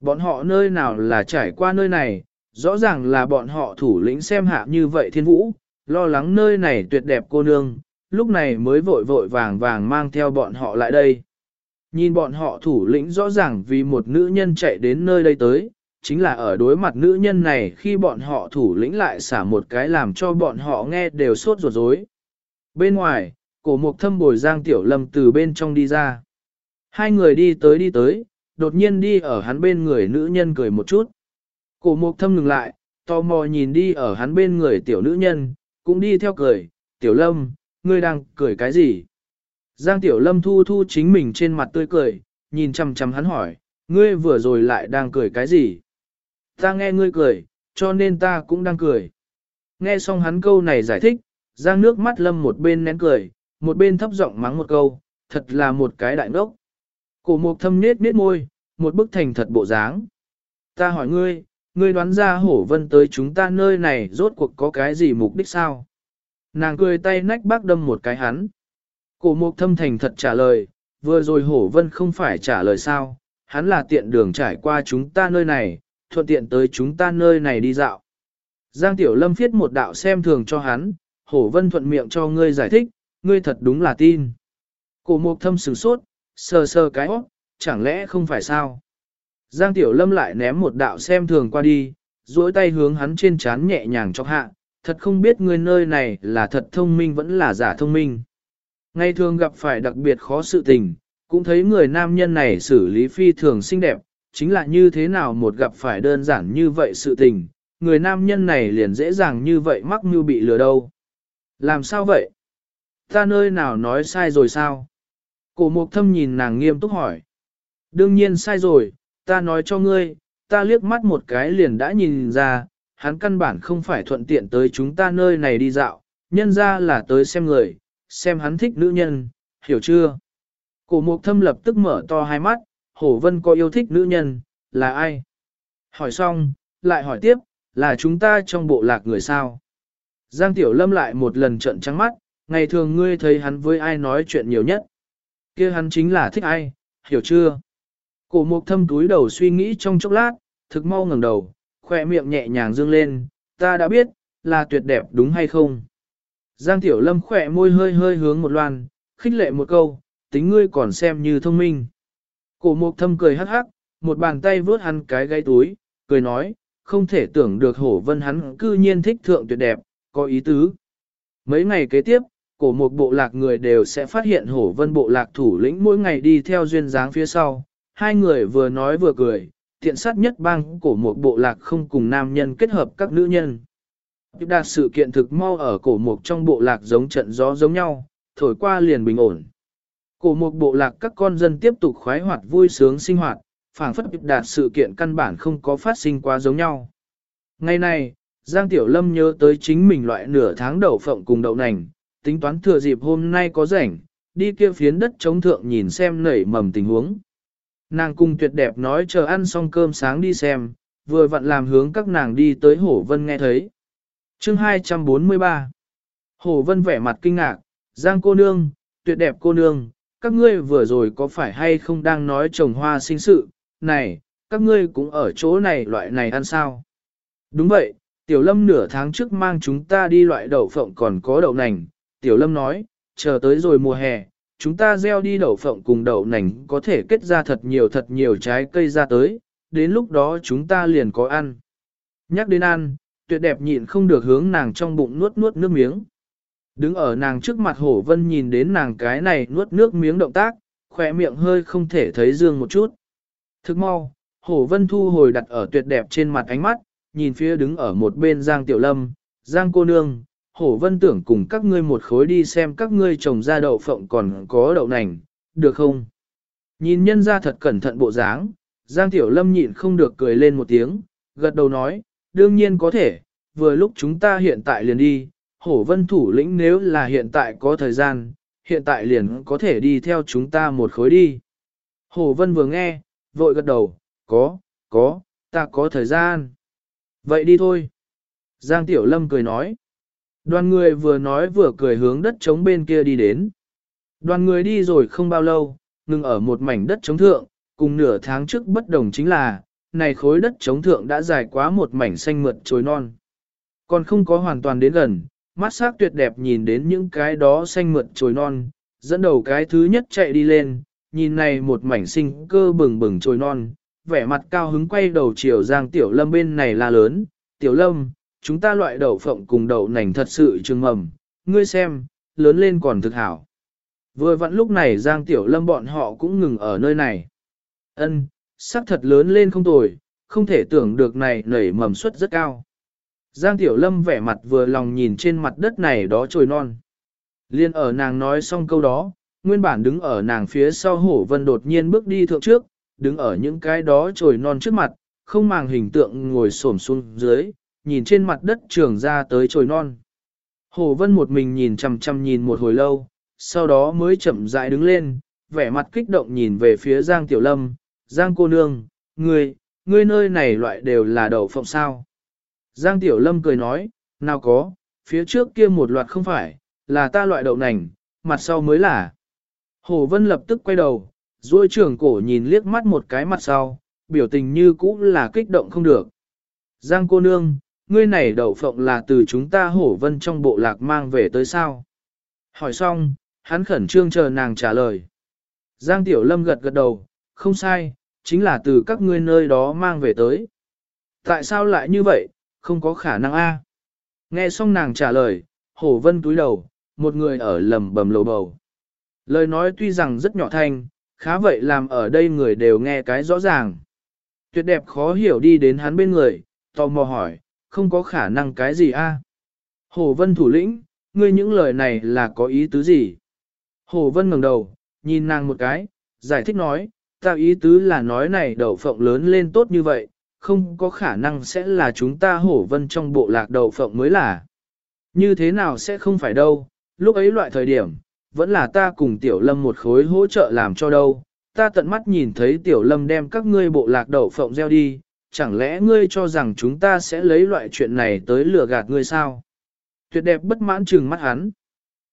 Bọn họ nơi nào là trải qua nơi này, rõ ràng là bọn họ thủ lĩnh xem hạ như vậy thiên vũ, lo lắng nơi này tuyệt đẹp cô nương, lúc này mới vội vội vàng vàng mang theo bọn họ lại đây. Nhìn bọn họ thủ lĩnh rõ ràng vì một nữ nhân chạy đến nơi đây tới, chính là ở đối mặt nữ nhân này khi bọn họ thủ lĩnh lại xả một cái làm cho bọn họ nghe đều sốt ruột rối. Bên ngoài, cổ mục thâm bồi giang tiểu lâm từ bên trong đi ra. Hai người đi tới đi tới, đột nhiên đi ở hắn bên người nữ nhân cười một chút. Cổ mục thâm ngừng lại, tò mò nhìn đi ở hắn bên người tiểu nữ nhân, cũng đi theo cười, tiểu lâm, ngươi đang cười cái gì? Giang tiểu lâm thu thu chính mình trên mặt tươi cười, nhìn chăm chăm hắn hỏi, ngươi vừa rồi lại đang cười cái gì? Ta nghe ngươi cười, cho nên ta cũng đang cười. Nghe xong hắn câu này giải thích, Giang nước mắt lâm một bên nén cười, một bên thấp giọng mắng một câu, thật là một cái đại ngốc. Cổ mục thâm nết nết môi, một bức thành thật bộ dáng. Ta hỏi ngươi, ngươi đoán ra hổ vân tới chúng ta nơi này rốt cuộc có cái gì mục đích sao? Nàng cười tay nách bác đâm một cái hắn. Cổ mục thâm thành thật trả lời, vừa rồi hổ vân không phải trả lời sao, hắn là tiện đường trải qua chúng ta nơi này, thuận tiện tới chúng ta nơi này đi dạo. Giang Tiểu Lâm viết một đạo xem thường cho hắn, hổ vân thuận miệng cho ngươi giải thích, ngươi thật đúng là tin. Cổ mục thâm sửng sốt, sờ sờ cái óc, chẳng lẽ không phải sao? Giang Tiểu Lâm lại ném một đạo xem thường qua đi, duỗi tay hướng hắn trên trán nhẹ nhàng cho hạ, thật không biết người nơi này là thật thông minh vẫn là giả thông minh. Ngày thường gặp phải đặc biệt khó sự tình, cũng thấy người nam nhân này xử lý phi thường xinh đẹp, chính là như thế nào một gặp phải đơn giản như vậy sự tình, người nam nhân này liền dễ dàng như vậy mắc như bị lừa đâu. Làm sao vậy? Ta nơi nào nói sai rồi sao? Cổ mục thâm nhìn nàng nghiêm túc hỏi. Đương nhiên sai rồi, ta nói cho ngươi, ta liếc mắt một cái liền đã nhìn ra, hắn căn bản không phải thuận tiện tới chúng ta nơi này đi dạo, nhân ra là tới xem người, xem hắn thích nữ nhân, hiểu chưa? Cổ mục thâm lập tức mở to hai mắt, hổ vân có yêu thích nữ nhân, là ai? Hỏi xong, lại hỏi tiếp, là chúng ta trong bộ lạc người sao? Giang Tiểu Lâm lại một lần trận trắng mắt, ngày thường ngươi thấy hắn với ai nói chuyện nhiều nhất. kia hắn chính là thích ai, hiểu chưa? Cổ mục thâm túi đầu suy nghĩ trong chốc lát, thực mau ngẩng đầu, khỏe miệng nhẹ nhàng dương lên, ta đã biết, là tuyệt đẹp đúng hay không? Giang Tiểu Lâm khỏe môi hơi hơi hướng một loan, khích lệ một câu, tính ngươi còn xem như thông minh. Cổ mục thâm cười hắc hắc, một bàn tay vướt hắn cái gáy túi, cười nói, không thể tưởng được hổ vân hắn cư nhiên thích thượng tuyệt đẹp, có ý tứ. Mấy ngày kế tiếp, cổ một bộ lạc người đều sẽ phát hiện hổ vân bộ lạc thủ lĩnh mỗi ngày đi theo duyên dáng phía sau. Hai người vừa nói vừa cười, tiện sát nhất bang cổ một bộ lạc không cùng nam nhân kết hợp các nữ nhân. Tiếp đạt sự kiện thực mau ở cổ mục trong bộ lạc giống trận gió giống nhau, thổi qua liền bình ổn. Cổ mục bộ lạc các con dân tiếp tục khoái hoạt vui sướng sinh hoạt, phảng phất đạt sự kiện căn bản không có phát sinh quá giống nhau. Ngày này, Giang Tiểu Lâm nhớ tới chính mình loại nửa tháng đậu phộng cùng đậu nành, tính toán thừa dịp hôm nay có rảnh, đi kia phiến đất chống thượng nhìn xem nảy mầm tình huống. Nàng cùng tuyệt đẹp nói chờ ăn xong cơm sáng đi xem, vừa vặn làm hướng các nàng đi tới Hổ Vân nghe thấy. chương 243 Hổ Vân vẻ mặt kinh ngạc, Giang cô nương, tuyệt đẹp cô nương, các ngươi vừa rồi có phải hay không đang nói trồng hoa sinh sự, này, các ngươi cũng ở chỗ này loại này ăn sao? Đúng vậy, Tiểu Lâm nửa tháng trước mang chúng ta đi loại đậu phộng còn có đậu nành. Tiểu Lâm nói, chờ tới rồi mùa hè, chúng ta gieo đi đậu phộng cùng đậu nành có thể kết ra thật nhiều thật nhiều trái cây ra tới, đến lúc đó chúng ta liền có ăn. Nhắc đến ăn, tuyệt đẹp nhịn không được hướng nàng trong bụng nuốt nuốt nước miếng. Đứng ở nàng trước mặt hổ vân nhìn đến nàng cái này nuốt nước miếng động tác, khỏe miệng hơi không thể thấy dương một chút. Thức mau, hổ vân thu hồi đặt ở tuyệt đẹp trên mặt ánh mắt, nhìn phía đứng ở một bên Giang Tiểu Lâm, Giang cô nương, hổ vân tưởng cùng các ngươi một khối đi xem các ngươi trồng ra đậu phộng còn có đậu nành, được không? Nhìn nhân ra thật cẩn thận bộ dáng, Giang Tiểu Lâm nhịn không được cười lên một tiếng, gật đầu nói, đương nhiên có thể, vừa lúc chúng ta hiện tại liền đi, hổ vân thủ lĩnh nếu là hiện tại có thời gian, hiện tại liền có thể đi theo chúng ta một khối đi. Hổ vân vừa nghe, vội gật đầu, có, có, ta có thời gian. Vậy đi thôi. Giang Tiểu Lâm cười nói. Đoàn người vừa nói vừa cười hướng đất trống bên kia đi đến. Đoàn người đi rồi không bao lâu, ngừng ở một mảnh đất trống thượng, cùng nửa tháng trước bất đồng chính là, này khối đất trống thượng đã dài quá một mảnh xanh mượt trồi non. Còn không có hoàn toàn đến gần, mắt sắc tuyệt đẹp nhìn đến những cái đó xanh mượt trồi non, dẫn đầu cái thứ nhất chạy đi lên, nhìn này một mảnh sinh cơ bừng bừng trồi non, vẻ mặt cao hứng quay đầu chiều Giang Tiểu Lâm bên này là lớn, Tiểu Lâm, chúng ta loại đậu phộng cùng đậu nành thật sự trưng mầm, ngươi xem, lớn lên còn thực hảo. Vừa vặn lúc này Giang Tiểu Lâm bọn họ cũng ngừng ở nơi này. Ân, sắc thật lớn lên không tồi, không thể tưởng được này nảy mầm suất rất cao. Giang Tiểu Lâm vẻ mặt vừa lòng nhìn trên mặt đất này đó trồi non. Liên ở nàng nói xong câu đó, nguyên bản đứng ở nàng phía sau hổ vân đột nhiên bước đi thượng trước, đứng ở những cái đó trồi non trước mặt, không màng hình tượng ngồi xổm xuống dưới, nhìn trên mặt đất trường ra tới trồi non. Hổ vân một mình nhìn chằm chằm nhìn một hồi lâu, sau đó mới chậm rãi đứng lên, vẻ mặt kích động nhìn về phía Giang Tiểu Lâm, Giang cô nương, ngươi, ngươi nơi này loại đều là đậu phộng sao. Giang Tiểu Lâm cười nói, nào có, phía trước kia một loạt không phải, là ta loại đậu nành, mặt sau mới là. Hồ Vân lập tức quay đầu, duỗi trưởng cổ nhìn liếc mắt một cái mặt sau, biểu tình như cũ là kích động không được. Giang cô nương, ngươi này đậu phộng là từ chúng ta hổ vân trong bộ lạc mang về tới sao? Hỏi xong, hắn khẩn trương chờ nàng trả lời. Giang Tiểu Lâm gật gật đầu, không sai, chính là từ các ngươi nơi đó mang về tới. Tại sao lại như vậy, không có khả năng a. Nghe xong nàng trả lời, Hổ Vân túi đầu, một người ở lầm bầm lầu bầu. Lời nói tuy rằng rất nhỏ thanh, khá vậy làm ở đây người đều nghe cái rõ ràng. Tuyệt đẹp khó hiểu đi đến hắn bên người, tò mò hỏi, không có khả năng cái gì a? Hồ Vân thủ lĩnh, ngươi những lời này là có ý tứ gì? Hồ Vân ngẩng đầu, nhìn nàng một cái, giải thích nói, ta ý tứ là nói này đậu phộng lớn lên tốt như vậy, không có khả năng sẽ là chúng ta hổ vân trong bộ lạc đậu phộng mới là. Như thế nào sẽ không phải đâu, lúc ấy loại thời điểm, vẫn là ta cùng tiểu lâm một khối hỗ trợ làm cho đâu. Ta tận mắt nhìn thấy tiểu lâm đem các ngươi bộ lạc đậu phộng gieo đi, chẳng lẽ ngươi cho rằng chúng ta sẽ lấy loại chuyện này tới lừa gạt ngươi sao? Tuyệt đẹp bất mãn trừng mắt hắn.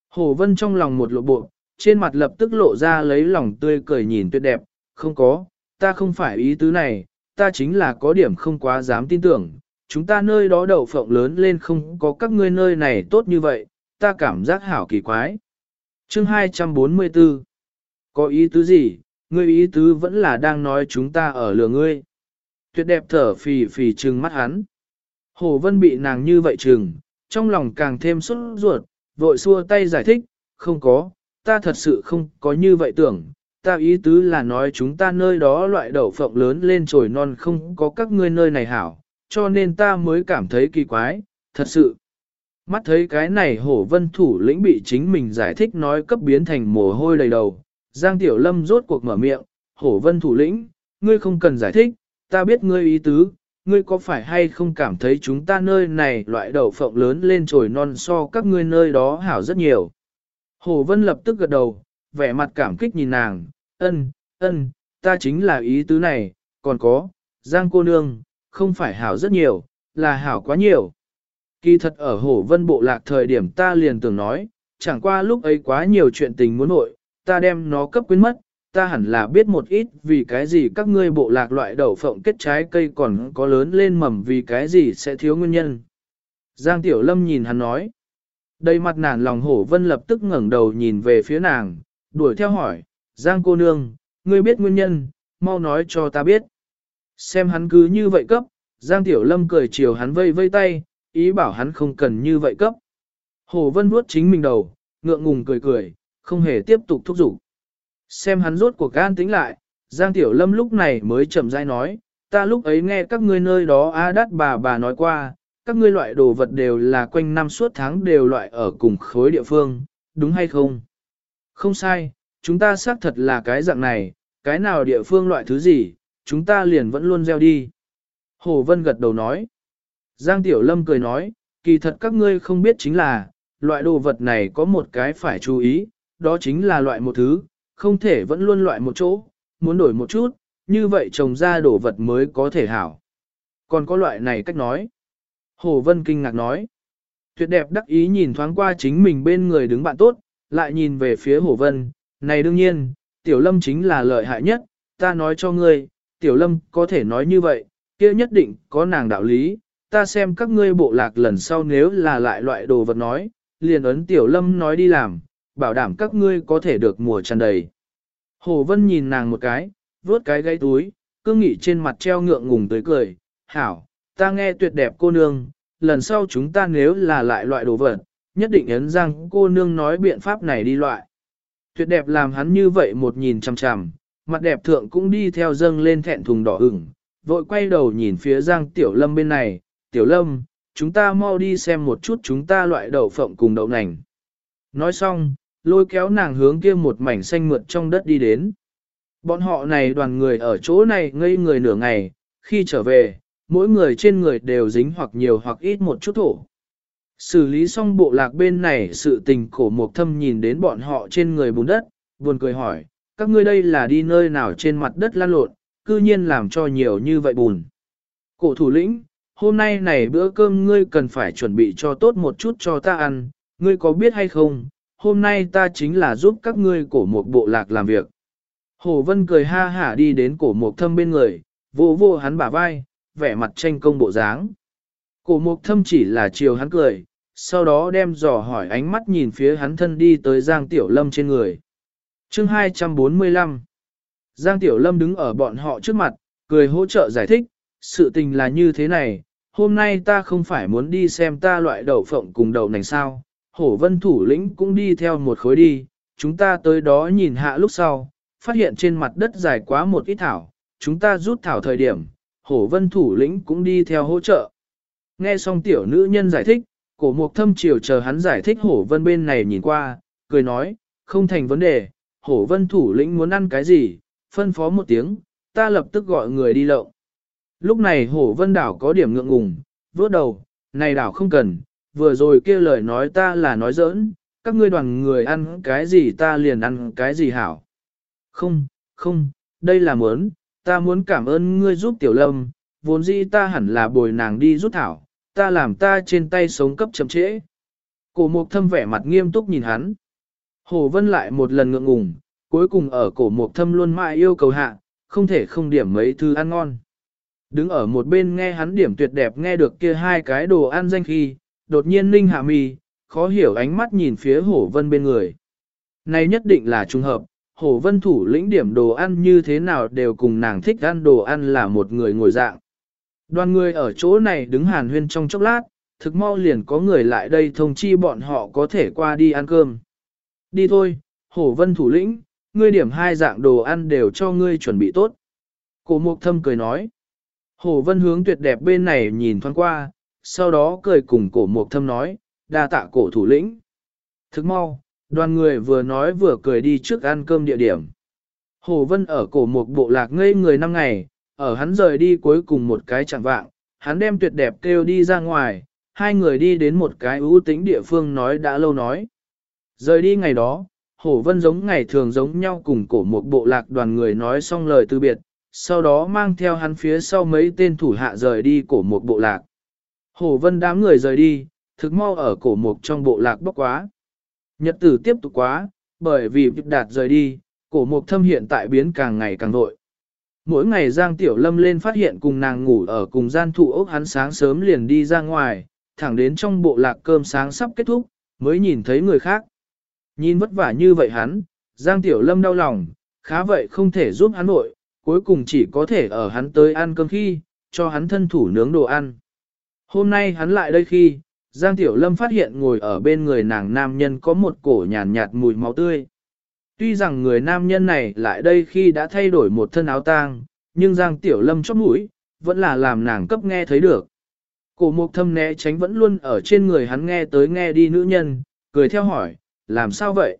Hồ vân trong lòng một lộ bộ, trên mặt lập tức lộ ra lấy lòng tươi cười nhìn tuyệt đẹp, không có, ta không phải ý tứ này, ta chính là có điểm không quá dám tin tưởng, chúng ta nơi đó đậu phộng lớn lên không có các ngươi nơi này tốt như vậy, ta cảm giác hảo kỳ quái. Chương 244 Có ý tứ gì, ngươi ý tứ vẫn là đang nói chúng ta ở lừa ngươi. Tuyệt đẹp thở phì phì trừng mắt hắn. Hồ Vân bị nàng như vậy trừng, trong lòng càng thêm xuất ruột, vội xua tay giải thích, không có, ta thật sự không có như vậy tưởng, ta ý tứ là nói chúng ta nơi đó loại đậu phộng lớn lên trồi non không có các ngươi nơi này hảo, cho nên ta mới cảm thấy kỳ quái, thật sự. Mắt thấy cái này hổ vân thủ lĩnh bị chính mình giải thích nói cấp biến thành mồ hôi đầy đầu, Giang Tiểu Lâm rốt cuộc mở miệng, hổ vân thủ lĩnh, ngươi không cần giải thích, ta biết ngươi ý tứ, ngươi có phải hay không cảm thấy chúng ta nơi này loại đậu phộng lớn lên trồi non so các ngươi nơi đó hảo rất nhiều. Hồ vân lập tức gật đầu, vẻ mặt cảm kích nhìn nàng, ân, ân, ta chính là ý tứ này, còn có, Giang cô nương, không phải hảo rất nhiều, là hảo quá nhiều. Kỳ thật ở hổ vân bộ lạc thời điểm ta liền tưởng nói, chẳng qua lúc ấy quá nhiều chuyện tình muốn nội, ta đem nó cấp quyến mất, ta hẳn là biết một ít vì cái gì các ngươi bộ lạc loại đậu phộng kết trái cây còn có lớn lên mầm vì cái gì sẽ thiếu nguyên nhân. Giang Tiểu Lâm nhìn hắn nói. Đầy mặt nản lòng hổ vân lập tức ngẩng đầu nhìn về phía nàng, đuổi theo hỏi, Giang cô nương, ngươi biết nguyên nhân, mau nói cho ta biết. Xem hắn cứ như vậy cấp, Giang Tiểu Lâm cười chiều hắn vây vây tay, ý bảo hắn không cần như vậy cấp. Hồ vân vuốt chính mình đầu, ngượng ngùng cười cười, không hề tiếp tục thúc giục. Xem hắn rốt cuộc gan tính lại, Giang Tiểu Lâm lúc này mới chậm rãi nói, ta lúc ấy nghe các ngươi nơi đó á đắt bà bà nói qua, các ngươi loại đồ vật đều là quanh năm suốt tháng đều loại ở cùng khối địa phương, đúng hay không? Không sai, chúng ta xác thật là cái dạng này, cái nào địa phương loại thứ gì, chúng ta liền vẫn luôn gieo đi. Hồ Vân gật đầu nói. Giang Tiểu Lâm cười nói, kỳ thật các ngươi không biết chính là, loại đồ vật này có một cái phải chú ý, đó chính là loại một thứ, không thể vẫn luôn loại một chỗ, muốn đổi một chút, như vậy trồng ra đồ vật mới có thể hảo. Còn có loại này cách nói. Hồ Vân kinh ngạc nói. Tuyệt đẹp đắc ý nhìn thoáng qua chính mình bên người đứng bạn tốt, lại nhìn về phía Hồ Vân. Này đương nhiên, Tiểu Lâm chính là lợi hại nhất, ta nói cho ngươi, Tiểu Lâm có thể nói như vậy, kia nhất định có nàng đạo lý, ta xem các ngươi bộ lạc lần sau nếu là lại loại đồ vật nói, liền ấn Tiểu Lâm nói đi làm, bảo đảm các ngươi có thể được mùa tràn đầy. Hồ Vân nhìn nàng một cái, vuốt cái gáy túi, cương nghị trên mặt treo ngượng ngùng tới cười, hảo, ta nghe tuyệt đẹp cô nương, lần sau chúng ta nếu là lại loại đồ vật, nhất định ấn rằng cô nương nói biện pháp này đi loại. Tuyệt đẹp làm hắn như vậy một nhìn chằm chằm, mặt đẹp thượng cũng đi theo dâng lên thẹn thùng đỏ ửng, vội quay đầu nhìn phía Giang Tiểu Lâm bên này, Tiểu Lâm, chúng ta mau đi xem một chút chúng ta loại đậu phộng cùng đậu nành. Nói xong, lôi kéo nàng hướng kia một mảnh xanh mượt trong đất đi đến. Bọn họ này đoàn người ở chỗ này ngây người nửa ngày, khi trở về, mỗi người trên người đều dính hoặc nhiều hoặc ít một chút thổ. Xử lý xong bộ lạc bên này sự tình cổ mục thâm nhìn đến bọn họ trên người bùn đất, buồn cười hỏi, các ngươi đây là đi nơi nào trên mặt đất lan lộn, cư nhiên làm cho nhiều như vậy bùn. Cổ thủ lĩnh, hôm nay này bữa cơm ngươi cần phải chuẩn bị cho tốt một chút cho ta ăn, ngươi có biết hay không, hôm nay ta chính là giúp các ngươi cổ một bộ lạc làm việc. Hồ Vân cười ha hả đi đến cổ mục thâm bên người, vô vô hắn bả vai, vẻ mặt tranh công bộ dáng. Cổ mục thâm chỉ là chiều hắn cười, sau đó đem dò hỏi ánh mắt nhìn phía hắn thân đi tới Giang Tiểu Lâm trên người. chương 245 Giang Tiểu Lâm đứng ở bọn họ trước mặt, cười hỗ trợ giải thích, sự tình là như thế này, hôm nay ta không phải muốn đi xem ta loại đậu phộng cùng đậu nành sao, hổ vân thủ lĩnh cũng đi theo một khối đi, chúng ta tới đó nhìn hạ lúc sau, phát hiện trên mặt đất dài quá một ít thảo, chúng ta rút thảo thời điểm, hổ vân thủ lĩnh cũng đi theo hỗ trợ. Nghe xong tiểu nữ nhân giải thích, cổ mục thâm chiều chờ hắn giải thích hổ vân bên này nhìn qua, cười nói, không thành vấn đề, hổ vân thủ lĩnh muốn ăn cái gì, phân phó một tiếng, ta lập tức gọi người đi lậu. Lúc này hổ vân đảo có điểm ngượng ngùng, vớt đầu, này đảo không cần, vừa rồi kia lời nói ta là nói giỡn, các ngươi đoàn người ăn cái gì ta liền ăn cái gì hảo. Không, không, đây là muốn, ta muốn cảm ơn ngươi giúp tiểu lâm, vốn dĩ ta hẳn là bồi nàng đi rút thảo, ta làm ta trên tay sống cấp chậm trễ. Cổ mục thâm vẻ mặt nghiêm túc nhìn hắn. Hồ Vân lại một lần ngượng ngùng, cuối cùng ở cổ mục thâm luôn mãi yêu cầu hạ, không thể không điểm mấy thứ ăn ngon. Đứng ở một bên nghe hắn điểm tuyệt đẹp nghe được kia hai cái đồ ăn danh khi, đột nhiên ninh hạ mi, khó hiểu ánh mắt nhìn phía hổ vân bên người. Này nhất định là trùng hợp, hổ vân thủ lĩnh điểm đồ ăn như thế nào đều cùng nàng thích ăn đồ ăn là một người ngồi dạng. Đoàn người ở chỗ này đứng hàn huyên trong chốc lát, thực mau liền có người lại đây thông chi bọn họ có thể qua đi ăn cơm. Đi thôi, hổ vân thủ lĩnh, ngươi điểm hai dạng đồ ăn đều cho ngươi chuẩn bị tốt. Cổ mục thâm cười nói. Hổ vân hướng tuyệt đẹp bên này nhìn thoáng qua, sau đó cười cùng cổ mục thâm nói, đa tạ cổ thủ lĩnh. Thức mau, đoàn người vừa nói vừa cười đi trước ăn cơm địa điểm. Hồ Vân ở cổ mục bộ lạc ngây người năm ngày, ở hắn rời đi cuối cùng một cái chẳng vạng, hắn đem tuyệt đẹp kêu đi ra ngoài, hai người đi đến một cái ưu tính địa phương nói đã lâu nói. Rời đi ngày đó, Hổ Vân giống ngày thường giống nhau cùng cổ một bộ lạc đoàn người nói xong lời từ biệt, sau đó mang theo hắn phía sau mấy tên thủ hạ rời đi cổ một bộ lạc. Hổ Vân đám người rời đi, thực mau ở cổ mục trong bộ lạc bốc quá. Nhật tử tiếp tục quá, bởi vì việc đạt rời đi, cổ mục thâm hiện tại biến càng ngày càng vội. Mỗi ngày Giang Tiểu Lâm lên phát hiện cùng nàng ngủ ở cùng gian thụ ốc hắn sáng sớm liền đi ra ngoài, thẳng đến trong bộ lạc cơm sáng sắp kết thúc, mới nhìn thấy người khác. Nhìn vất vả như vậy hắn, Giang Tiểu Lâm đau lòng, khá vậy không thể giúp hắn nội, cuối cùng chỉ có thể ở hắn tới ăn cơm khi, cho hắn thân thủ nướng đồ ăn. Hôm nay hắn lại đây khi, Giang Tiểu Lâm phát hiện ngồi ở bên người nàng nam nhân có một cổ nhàn nhạt, nhạt mùi máu tươi. Tuy rằng người nam nhân này lại đây khi đã thay đổi một thân áo tang, nhưng Giang Tiểu Lâm chóp mũi, vẫn là làm nàng cấp nghe thấy được. Cổ mục thâm né tránh vẫn luôn ở trên người hắn nghe tới nghe đi nữ nhân, cười theo hỏi, làm sao vậy?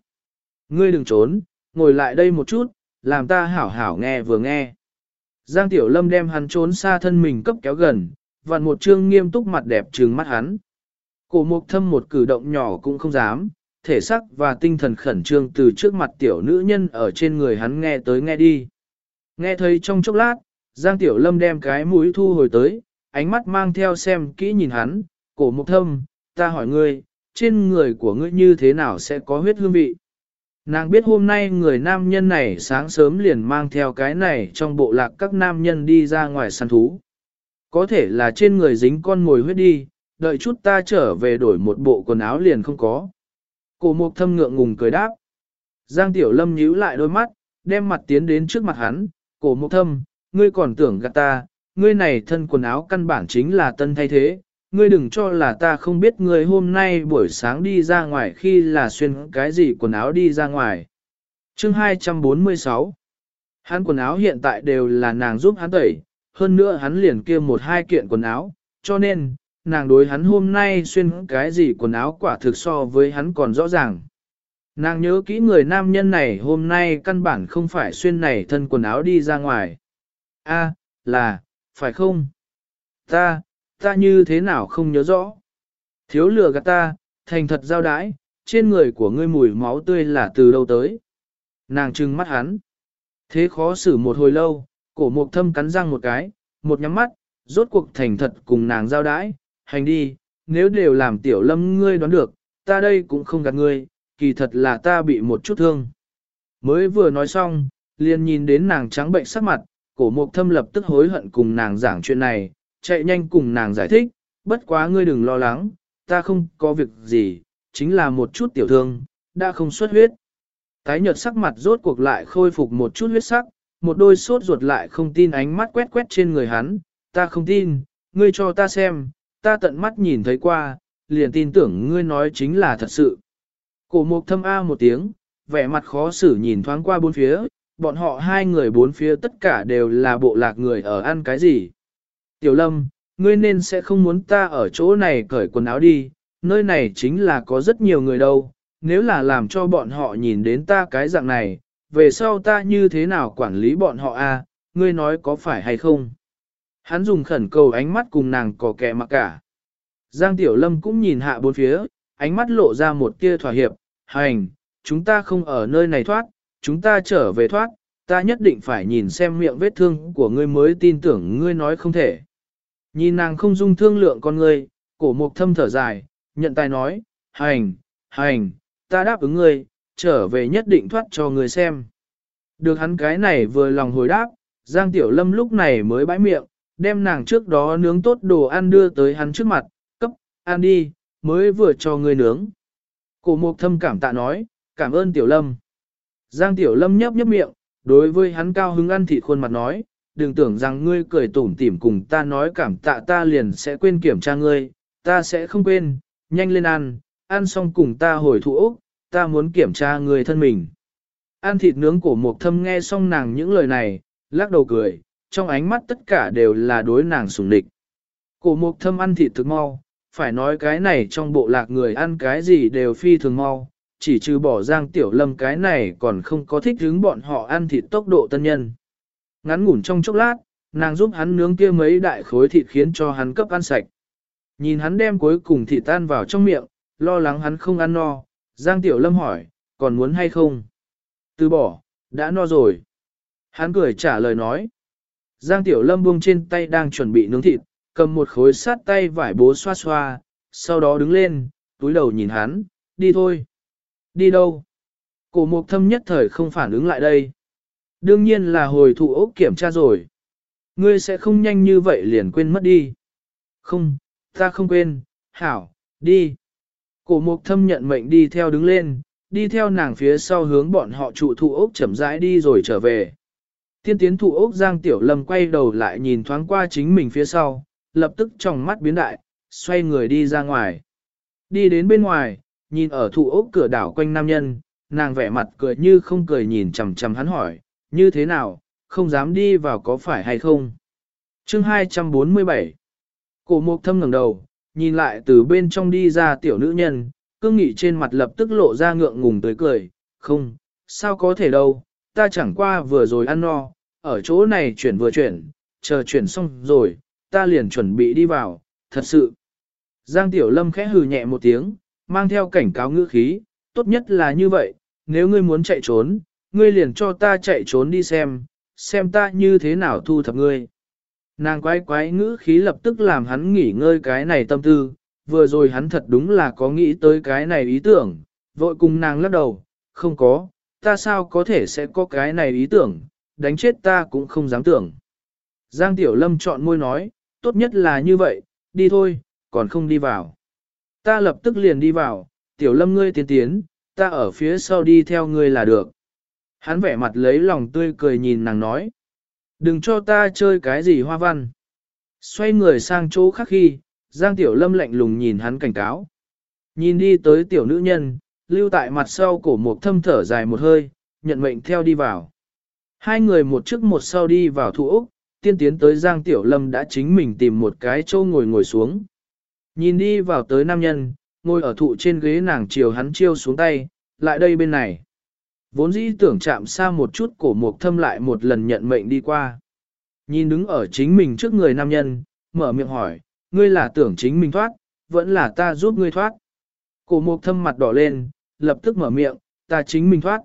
Ngươi đừng trốn, ngồi lại đây một chút, làm ta hảo hảo nghe vừa nghe. Giang Tiểu Lâm đem hắn trốn xa thân mình cấp kéo gần, vặn một trương nghiêm túc mặt đẹp trừng mắt hắn. Cổ mục thâm một cử động nhỏ cũng không dám, thể sắc và tinh thần khẩn trương từ trước mặt tiểu nữ nhân ở trên người hắn nghe tới nghe đi. Nghe thấy trong chốc lát, Giang Tiểu Lâm đem cái mũi thu hồi tới, ánh mắt mang theo xem kỹ nhìn hắn, cổ mục thâm, ta hỏi ngươi, trên người của ngươi như thế nào sẽ có huyết hương vị? Nàng biết hôm nay người nam nhân này sáng sớm liền mang theo cái này trong bộ lạc các nam nhân đi ra ngoài săn thú. Có thể là trên người dính con mồi huyết đi, đợi chút ta trở về đổi một bộ quần áo liền không có. Cổ mục thâm ngượng ngùng cười đáp. Giang Tiểu Lâm nhíu lại đôi mắt, đem mặt tiến đến trước mặt hắn, cổ mục thâm, ngươi còn tưởng gạt ta, ngươi này thân quần áo căn bản chính là tân thay thế, ngươi đừng cho là ta không biết ngươi hôm nay buổi sáng đi ra ngoài khi là xuyên cái gì quần áo đi ra ngoài. Chương 246 Hắn quần áo hiện tại đều là nàng giúp hắn tẩy, hơn nữa hắn liền kia một hai kiện quần áo, cho nên, nàng đối hắn hôm nay xuyên cái gì quần áo quả thực so với hắn còn rõ ràng. Nàng nhớ kỹ người nam nhân này hôm nay căn bản không phải xuyên này thân quần áo đi ra ngoài. A, là, phải không? Ta, ta như thế nào không nhớ rõ? Thiếu lừa gạt ta, thành thật giao đãi, trên người của ngươi mùi máu tươi là từ đâu tới? Nàng trừng mắt hắn. Thế khó xử một hồi lâu, cổ mục thâm cắn răng một cái, một nhắm mắt, rốt cuộc thành thật cùng nàng giao đãi, hành đi, nếu đều làm tiểu lâm ngươi đoán được, ta đây cũng không gạt ngươi, kỳ thật là ta bị một chút thương. Mới vừa nói xong, liền nhìn đến nàng trắng bệnh sắc mặt, cổ mục thâm lập tức hối hận cùng nàng giảng chuyện này, chạy nhanh cùng nàng giải thích, bất quá ngươi đừng lo lắng, ta không có việc gì, chính là một chút tiểu thương, đã không xuất huyết. Tái nhợt sắc mặt rốt cuộc lại khôi phục một chút huyết sắc, một đôi sốt ruột lại không tin ánh mắt quét quét trên người hắn, ta không tin, ngươi cho ta xem, ta tận mắt nhìn thấy qua, liền tin tưởng ngươi nói chính là thật sự. Cổ mục thâm A một tiếng, vẻ mặt khó xử nhìn thoáng qua bốn phía, bọn họ hai người bốn phía tất cả đều là bộ lạc người ở ăn cái gì. Tiểu lâm, ngươi nên sẽ không muốn ta ở chỗ này cởi quần áo đi, nơi này chính là có rất nhiều người đâu, nếu là làm cho bọn họ nhìn đến ta cái dạng này, về sau ta như thế nào quản lý bọn họ a? ngươi nói có phải hay không? Hắn dùng khẩn cầu ánh mắt cùng nàng có kẻ mặc cả. Giang Tiểu Lâm cũng nhìn hạ bốn phía, ánh mắt lộ ra một tia thỏa hiệp, hành, chúng ta không ở nơi này thoát, chúng ta trở về thoát, ta nhất định phải nhìn xem miệng vết thương của ngươi mới tin tưởng ngươi nói không thể. Nhìn nàng không dung thương lượng con ngươi, cổ mục thâm thở dài, nhận tài nói, hành, hành, ta đáp ứng ngươi, trở về nhất định thoát cho ngươi xem. Được hắn cái này vừa lòng hồi đáp, Giang Tiểu Lâm lúc này mới bãi miệng, đem nàng trước đó nướng tốt đồ ăn đưa tới hắn trước mặt, cấp, ăn đi, mới vừa cho ngươi nướng. Cổ mục thâm cảm tạ nói, cảm ơn Tiểu Lâm. Giang Tiểu Lâm nhấp nhấp miệng, đối với hắn cao hứng ăn thịt khuôn mặt nói, đừng tưởng rằng ngươi cười tủm tỉm cùng ta nói cảm tạ ta liền sẽ quên kiểm tra ngươi, ta sẽ không quên, nhanh lên ăn, ăn xong cùng ta hồi thủ Úc, ta muốn kiểm tra ngươi thân mình. Ăn thịt nướng của Mục thâm nghe xong nàng những lời này, lắc đầu cười, trong ánh mắt tất cả đều là đối nàng sùng địch. Cổ mục thâm ăn thịt thực mau, phải nói cái này trong bộ lạc người ăn cái gì đều phi thường mau, chỉ trừ bỏ giang tiểu lâm cái này còn không có thích hứng bọn họ ăn thịt tốc độ tân nhân. Ngắn ngủn trong chốc lát, nàng giúp hắn nướng kia mấy đại khối thịt khiến cho hắn cấp ăn sạch. Nhìn hắn đem cuối cùng thịt tan vào trong miệng, lo lắng hắn không ăn no, Giang Tiểu Lâm hỏi, còn muốn hay không? Từ bỏ, đã no rồi. Hắn cười trả lời nói. Giang Tiểu Lâm buông trên tay đang chuẩn bị nướng thịt, cầm một khối sát tay vải bố xoa xoa, sau đó đứng lên, túi đầu nhìn hắn, đi thôi. Đi đâu? Cổ mục thâm nhất thời không phản ứng lại đây. Đương nhiên là hồi thụ ốc kiểm tra rồi. Ngươi sẽ không nhanh như vậy liền quên mất đi. Không, ta không quên, hảo, đi. Cổ mục thâm nhận mệnh đi theo đứng lên, đi theo nàng phía sau hướng bọn họ trụ thụ ốc chậm rãi đi rồi trở về. Tiên tiến thụ ốc Giang Tiểu Lâm quay đầu lại nhìn thoáng qua chính mình phía sau, lập tức trong mắt biến đại, xoay người đi ra ngoài. Đi đến bên ngoài, nhìn ở thụ ốc cửa đảo quanh nam nhân, nàng vẻ mặt cười như không cười nhìn chằm chằm hắn hỏi, như thế nào, không dám đi vào có phải hay không? Chương 247 Cổ mục thâm ngẩng đầu, nhìn lại từ bên trong đi ra tiểu nữ nhân, cương nghị trên mặt lập tức lộ ra ngượng ngùng tới cười, không, sao có thể đâu, ta chẳng qua vừa rồi ăn no, ở chỗ này chuyển vừa chuyển, chờ chuyển xong rồi, ta liền chuẩn bị đi vào, thật sự. Giang Tiểu Lâm khẽ hừ nhẹ một tiếng, mang theo cảnh cáo ngữ khí, tốt nhất là như vậy, nếu ngươi muốn chạy trốn, ngươi liền cho ta chạy trốn đi xem, xem ta như thế nào thu thập ngươi. Nàng quái quái ngữ khí lập tức làm hắn nghỉ ngơi cái này tâm tư, vừa rồi hắn thật đúng là có nghĩ tới cái này ý tưởng, vội cùng nàng lắc đầu, không có, ta sao có thể sẽ có cái này ý tưởng, đánh chết ta cũng không dám tưởng. Giang Tiểu Lâm chọn môi nói, tốt nhất là như vậy, đi thôi, còn không đi vào. Ta lập tức liền đi vào, Tiểu Lâm ngươi tiến tiến, ta ở phía sau đi theo ngươi là được. Hắn vẻ mặt lấy lòng tươi cười nhìn nàng nói. Đừng cho ta chơi cái gì hoa văn. Xoay người sang chỗ khác khi, Giang Tiểu Lâm lạnh lùng nhìn hắn cảnh cáo. Nhìn đi tới tiểu nữ nhân, lưu tại mặt sau cổ một thâm thở dài một hơi, nhận mệnh theo đi vào. Hai người một trước một sau đi vào thủ Úc, tiên tiến tới Giang Tiểu Lâm đã chính mình tìm một cái châu ngồi ngồi xuống. Nhìn đi vào tới nam nhân, ngồi ở thụ trên ghế nàng chiều hắn chiêu xuống tay, lại đây bên này. Vốn dĩ tưởng chạm xa một chút cổ mục thâm lại một lần nhận mệnh đi qua. Nhìn đứng ở chính mình trước người nam nhân, mở miệng hỏi, ngươi là tưởng chính mình thoát, vẫn là ta giúp ngươi thoát. Cổ mục thâm mặt đỏ lên, lập tức mở miệng, ta chính mình thoát.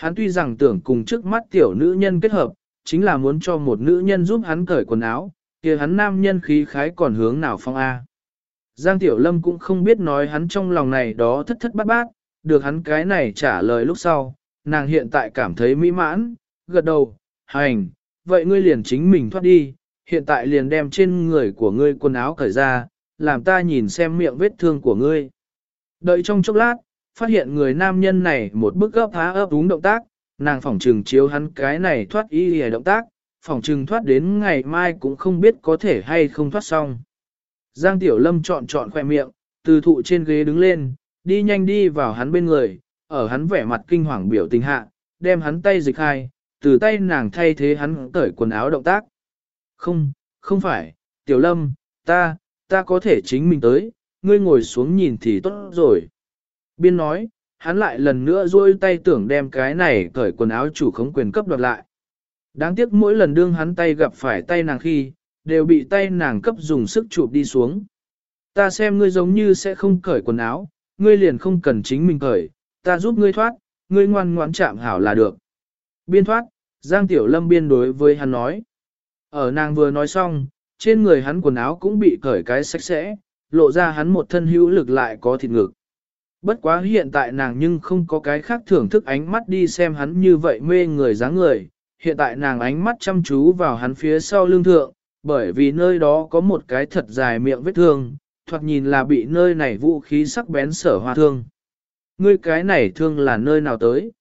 Hắn tuy rằng tưởng cùng trước mắt tiểu nữ nhân kết hợp, chính là muốn cho một nữ nhân giúp hắn cởi quần áo, kia hắn nam nhân khí khái còn hướng nào phong A. Giang Tiểu Lâm cũng không biết nói hắn trong lòng này đó thất thất bát bát, được hắn cái này trả lời lúc sau, nàng hiện tại cảm thấy mỹ mãn, gật đầu, hành, vậy ngươi liền chính mình thoát đi, hiện tại liền đem trên người của ngươi quần áo cởi ra, làm ta nhìn xem miệng vết thương của ngươi. Đợi trong chốc lát, phát hiện người nam nhân này một bức gấp há ấp đúng động tác, nàng phỏng trừng chiếu hắn cái này thoát y hề động tác, phỏng trừng thoát đến ngày mai cũng không biết có thể hay không thoát xong. Giang Tiểu Lâm chọn chọn khoe miệng, từ thụ trên ghế đứng lên, đi nhanh đi vào hắn bên người, ở hắn vẻ mặt kinh hoàng biểu tình hạ, đem hắn tay dịch hai, từ tay nàng thay thế hắn cởi quần áo động tác. Không, không phải, Tiểu Lâm, ta, ta có thể chính mình tới, ngươi ngồi xuống nhìn thì tốt rồi. Biên nói, hắn lại lần nữa duỗi tay tưởng đem cái này cởi quần áo chủ khống quyền cấp đoạt lại. Đáng tiếc mỗi lần đương hắn tay gặp phải tay nàng khi, đều bị tay nàng cấp dùng sức chụp đi xuống. Ta xem ngươi giống như sẽ không cởi quần áo, ngươi liền không cần chính mình cởi, ta giúp ngươi thoát, ngươi ngoan ngoãn chạm hảo là được. Biên thoát, Giang Tiểu Lâm biên đối với hắn nói. Ở nàng vừa nói xong, trên người hắn quần áo cũng bị cởi cái sạch sẽ, lộ ra hắn một thân hữu lực lại có thịt ngực. Bất quá hiện tại nàng nhưng không có cái khác thưởng thức ánh mắt đi xem hắn như vậy mê người dáng người. Hiện tại nàng ánh mắt chăm chú vào hắn phía sau lưng thượng, bởi vì nơi đó có một cái thật dài miệng vết thương, thoạt nhìn là bị nơi này vũ khí sắc bén sở hoa thương. Ngươi cái này thương là nơi nào tới?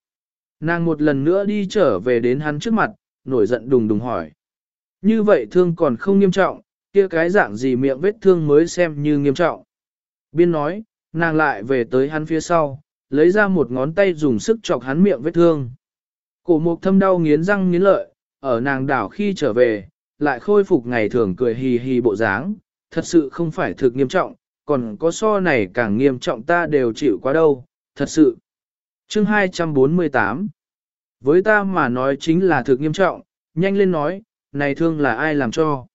Nàng một lần nữa đi trở về đến hắn trước mặt, nổi giận đùng đùng hỏi. Như vậy thương còn không nghiêm trọng, kia cái dạng gì miệng vết thương mới xem như nghiêm trọng. Biên nói, nàng lại về tới hắn phía sau, lấy ra một ngón tay dùng sức chọc hắn miệng vết thương. Cổ mục thâm đau nghiến răng nghiến lợi, ở nàng đảo khi trở về, lại khôi phục ngày thường cười hì hì bộ dáng, thật sự không phải thực nghiêm trọng, còn có so này càng nghiêm trọng ta đều chịu quá đâu, thật sự. Chương 248 Với ta mà nói chính là thực nghiêm trọng, nhanh lên nói, này thương là ai làm cho.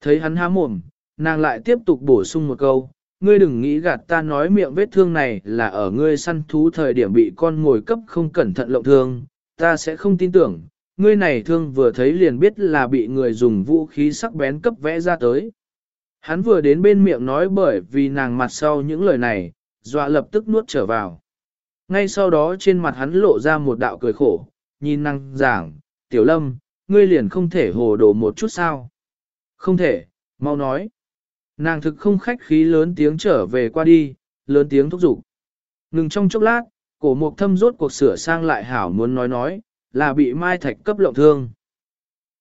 Thấy hắn há mồm, nàng lại tiếp tục bổ sung một câu, ngươi đừng nghĩ gạt ta nói miệng vết thương này là ở ngươi săn thú thời điểm bị con ngồi cấp không cẩn thận lộng thương, ta sẽ không tin tưởng, ngươi này thương vừa thấy liền biết là bị người dùng vũ khí sắc bén cấp vẽ ra tới. Hắn vừa đến bên miệng nói bởi vì nàng mặt sau những lời này, dọa lập tức nuốt trở vào. Ngay sau đó trên mặt hắn lộ ra một đạo cười khổ, nhìn Năng giảng, tiểu lâm, ngươi liền không thể hồ đồ một chút sao. Không thể, mau nói. Nàng thực không khách khí lớn tiếng trở về qua đi, lớn tiếng thúc giục. Ngừng trong chốc lát, cổ mục thâm rốt cuộc sửa sang lại hảo muốn nói nói, là bị mai thạch cấp lộng thương.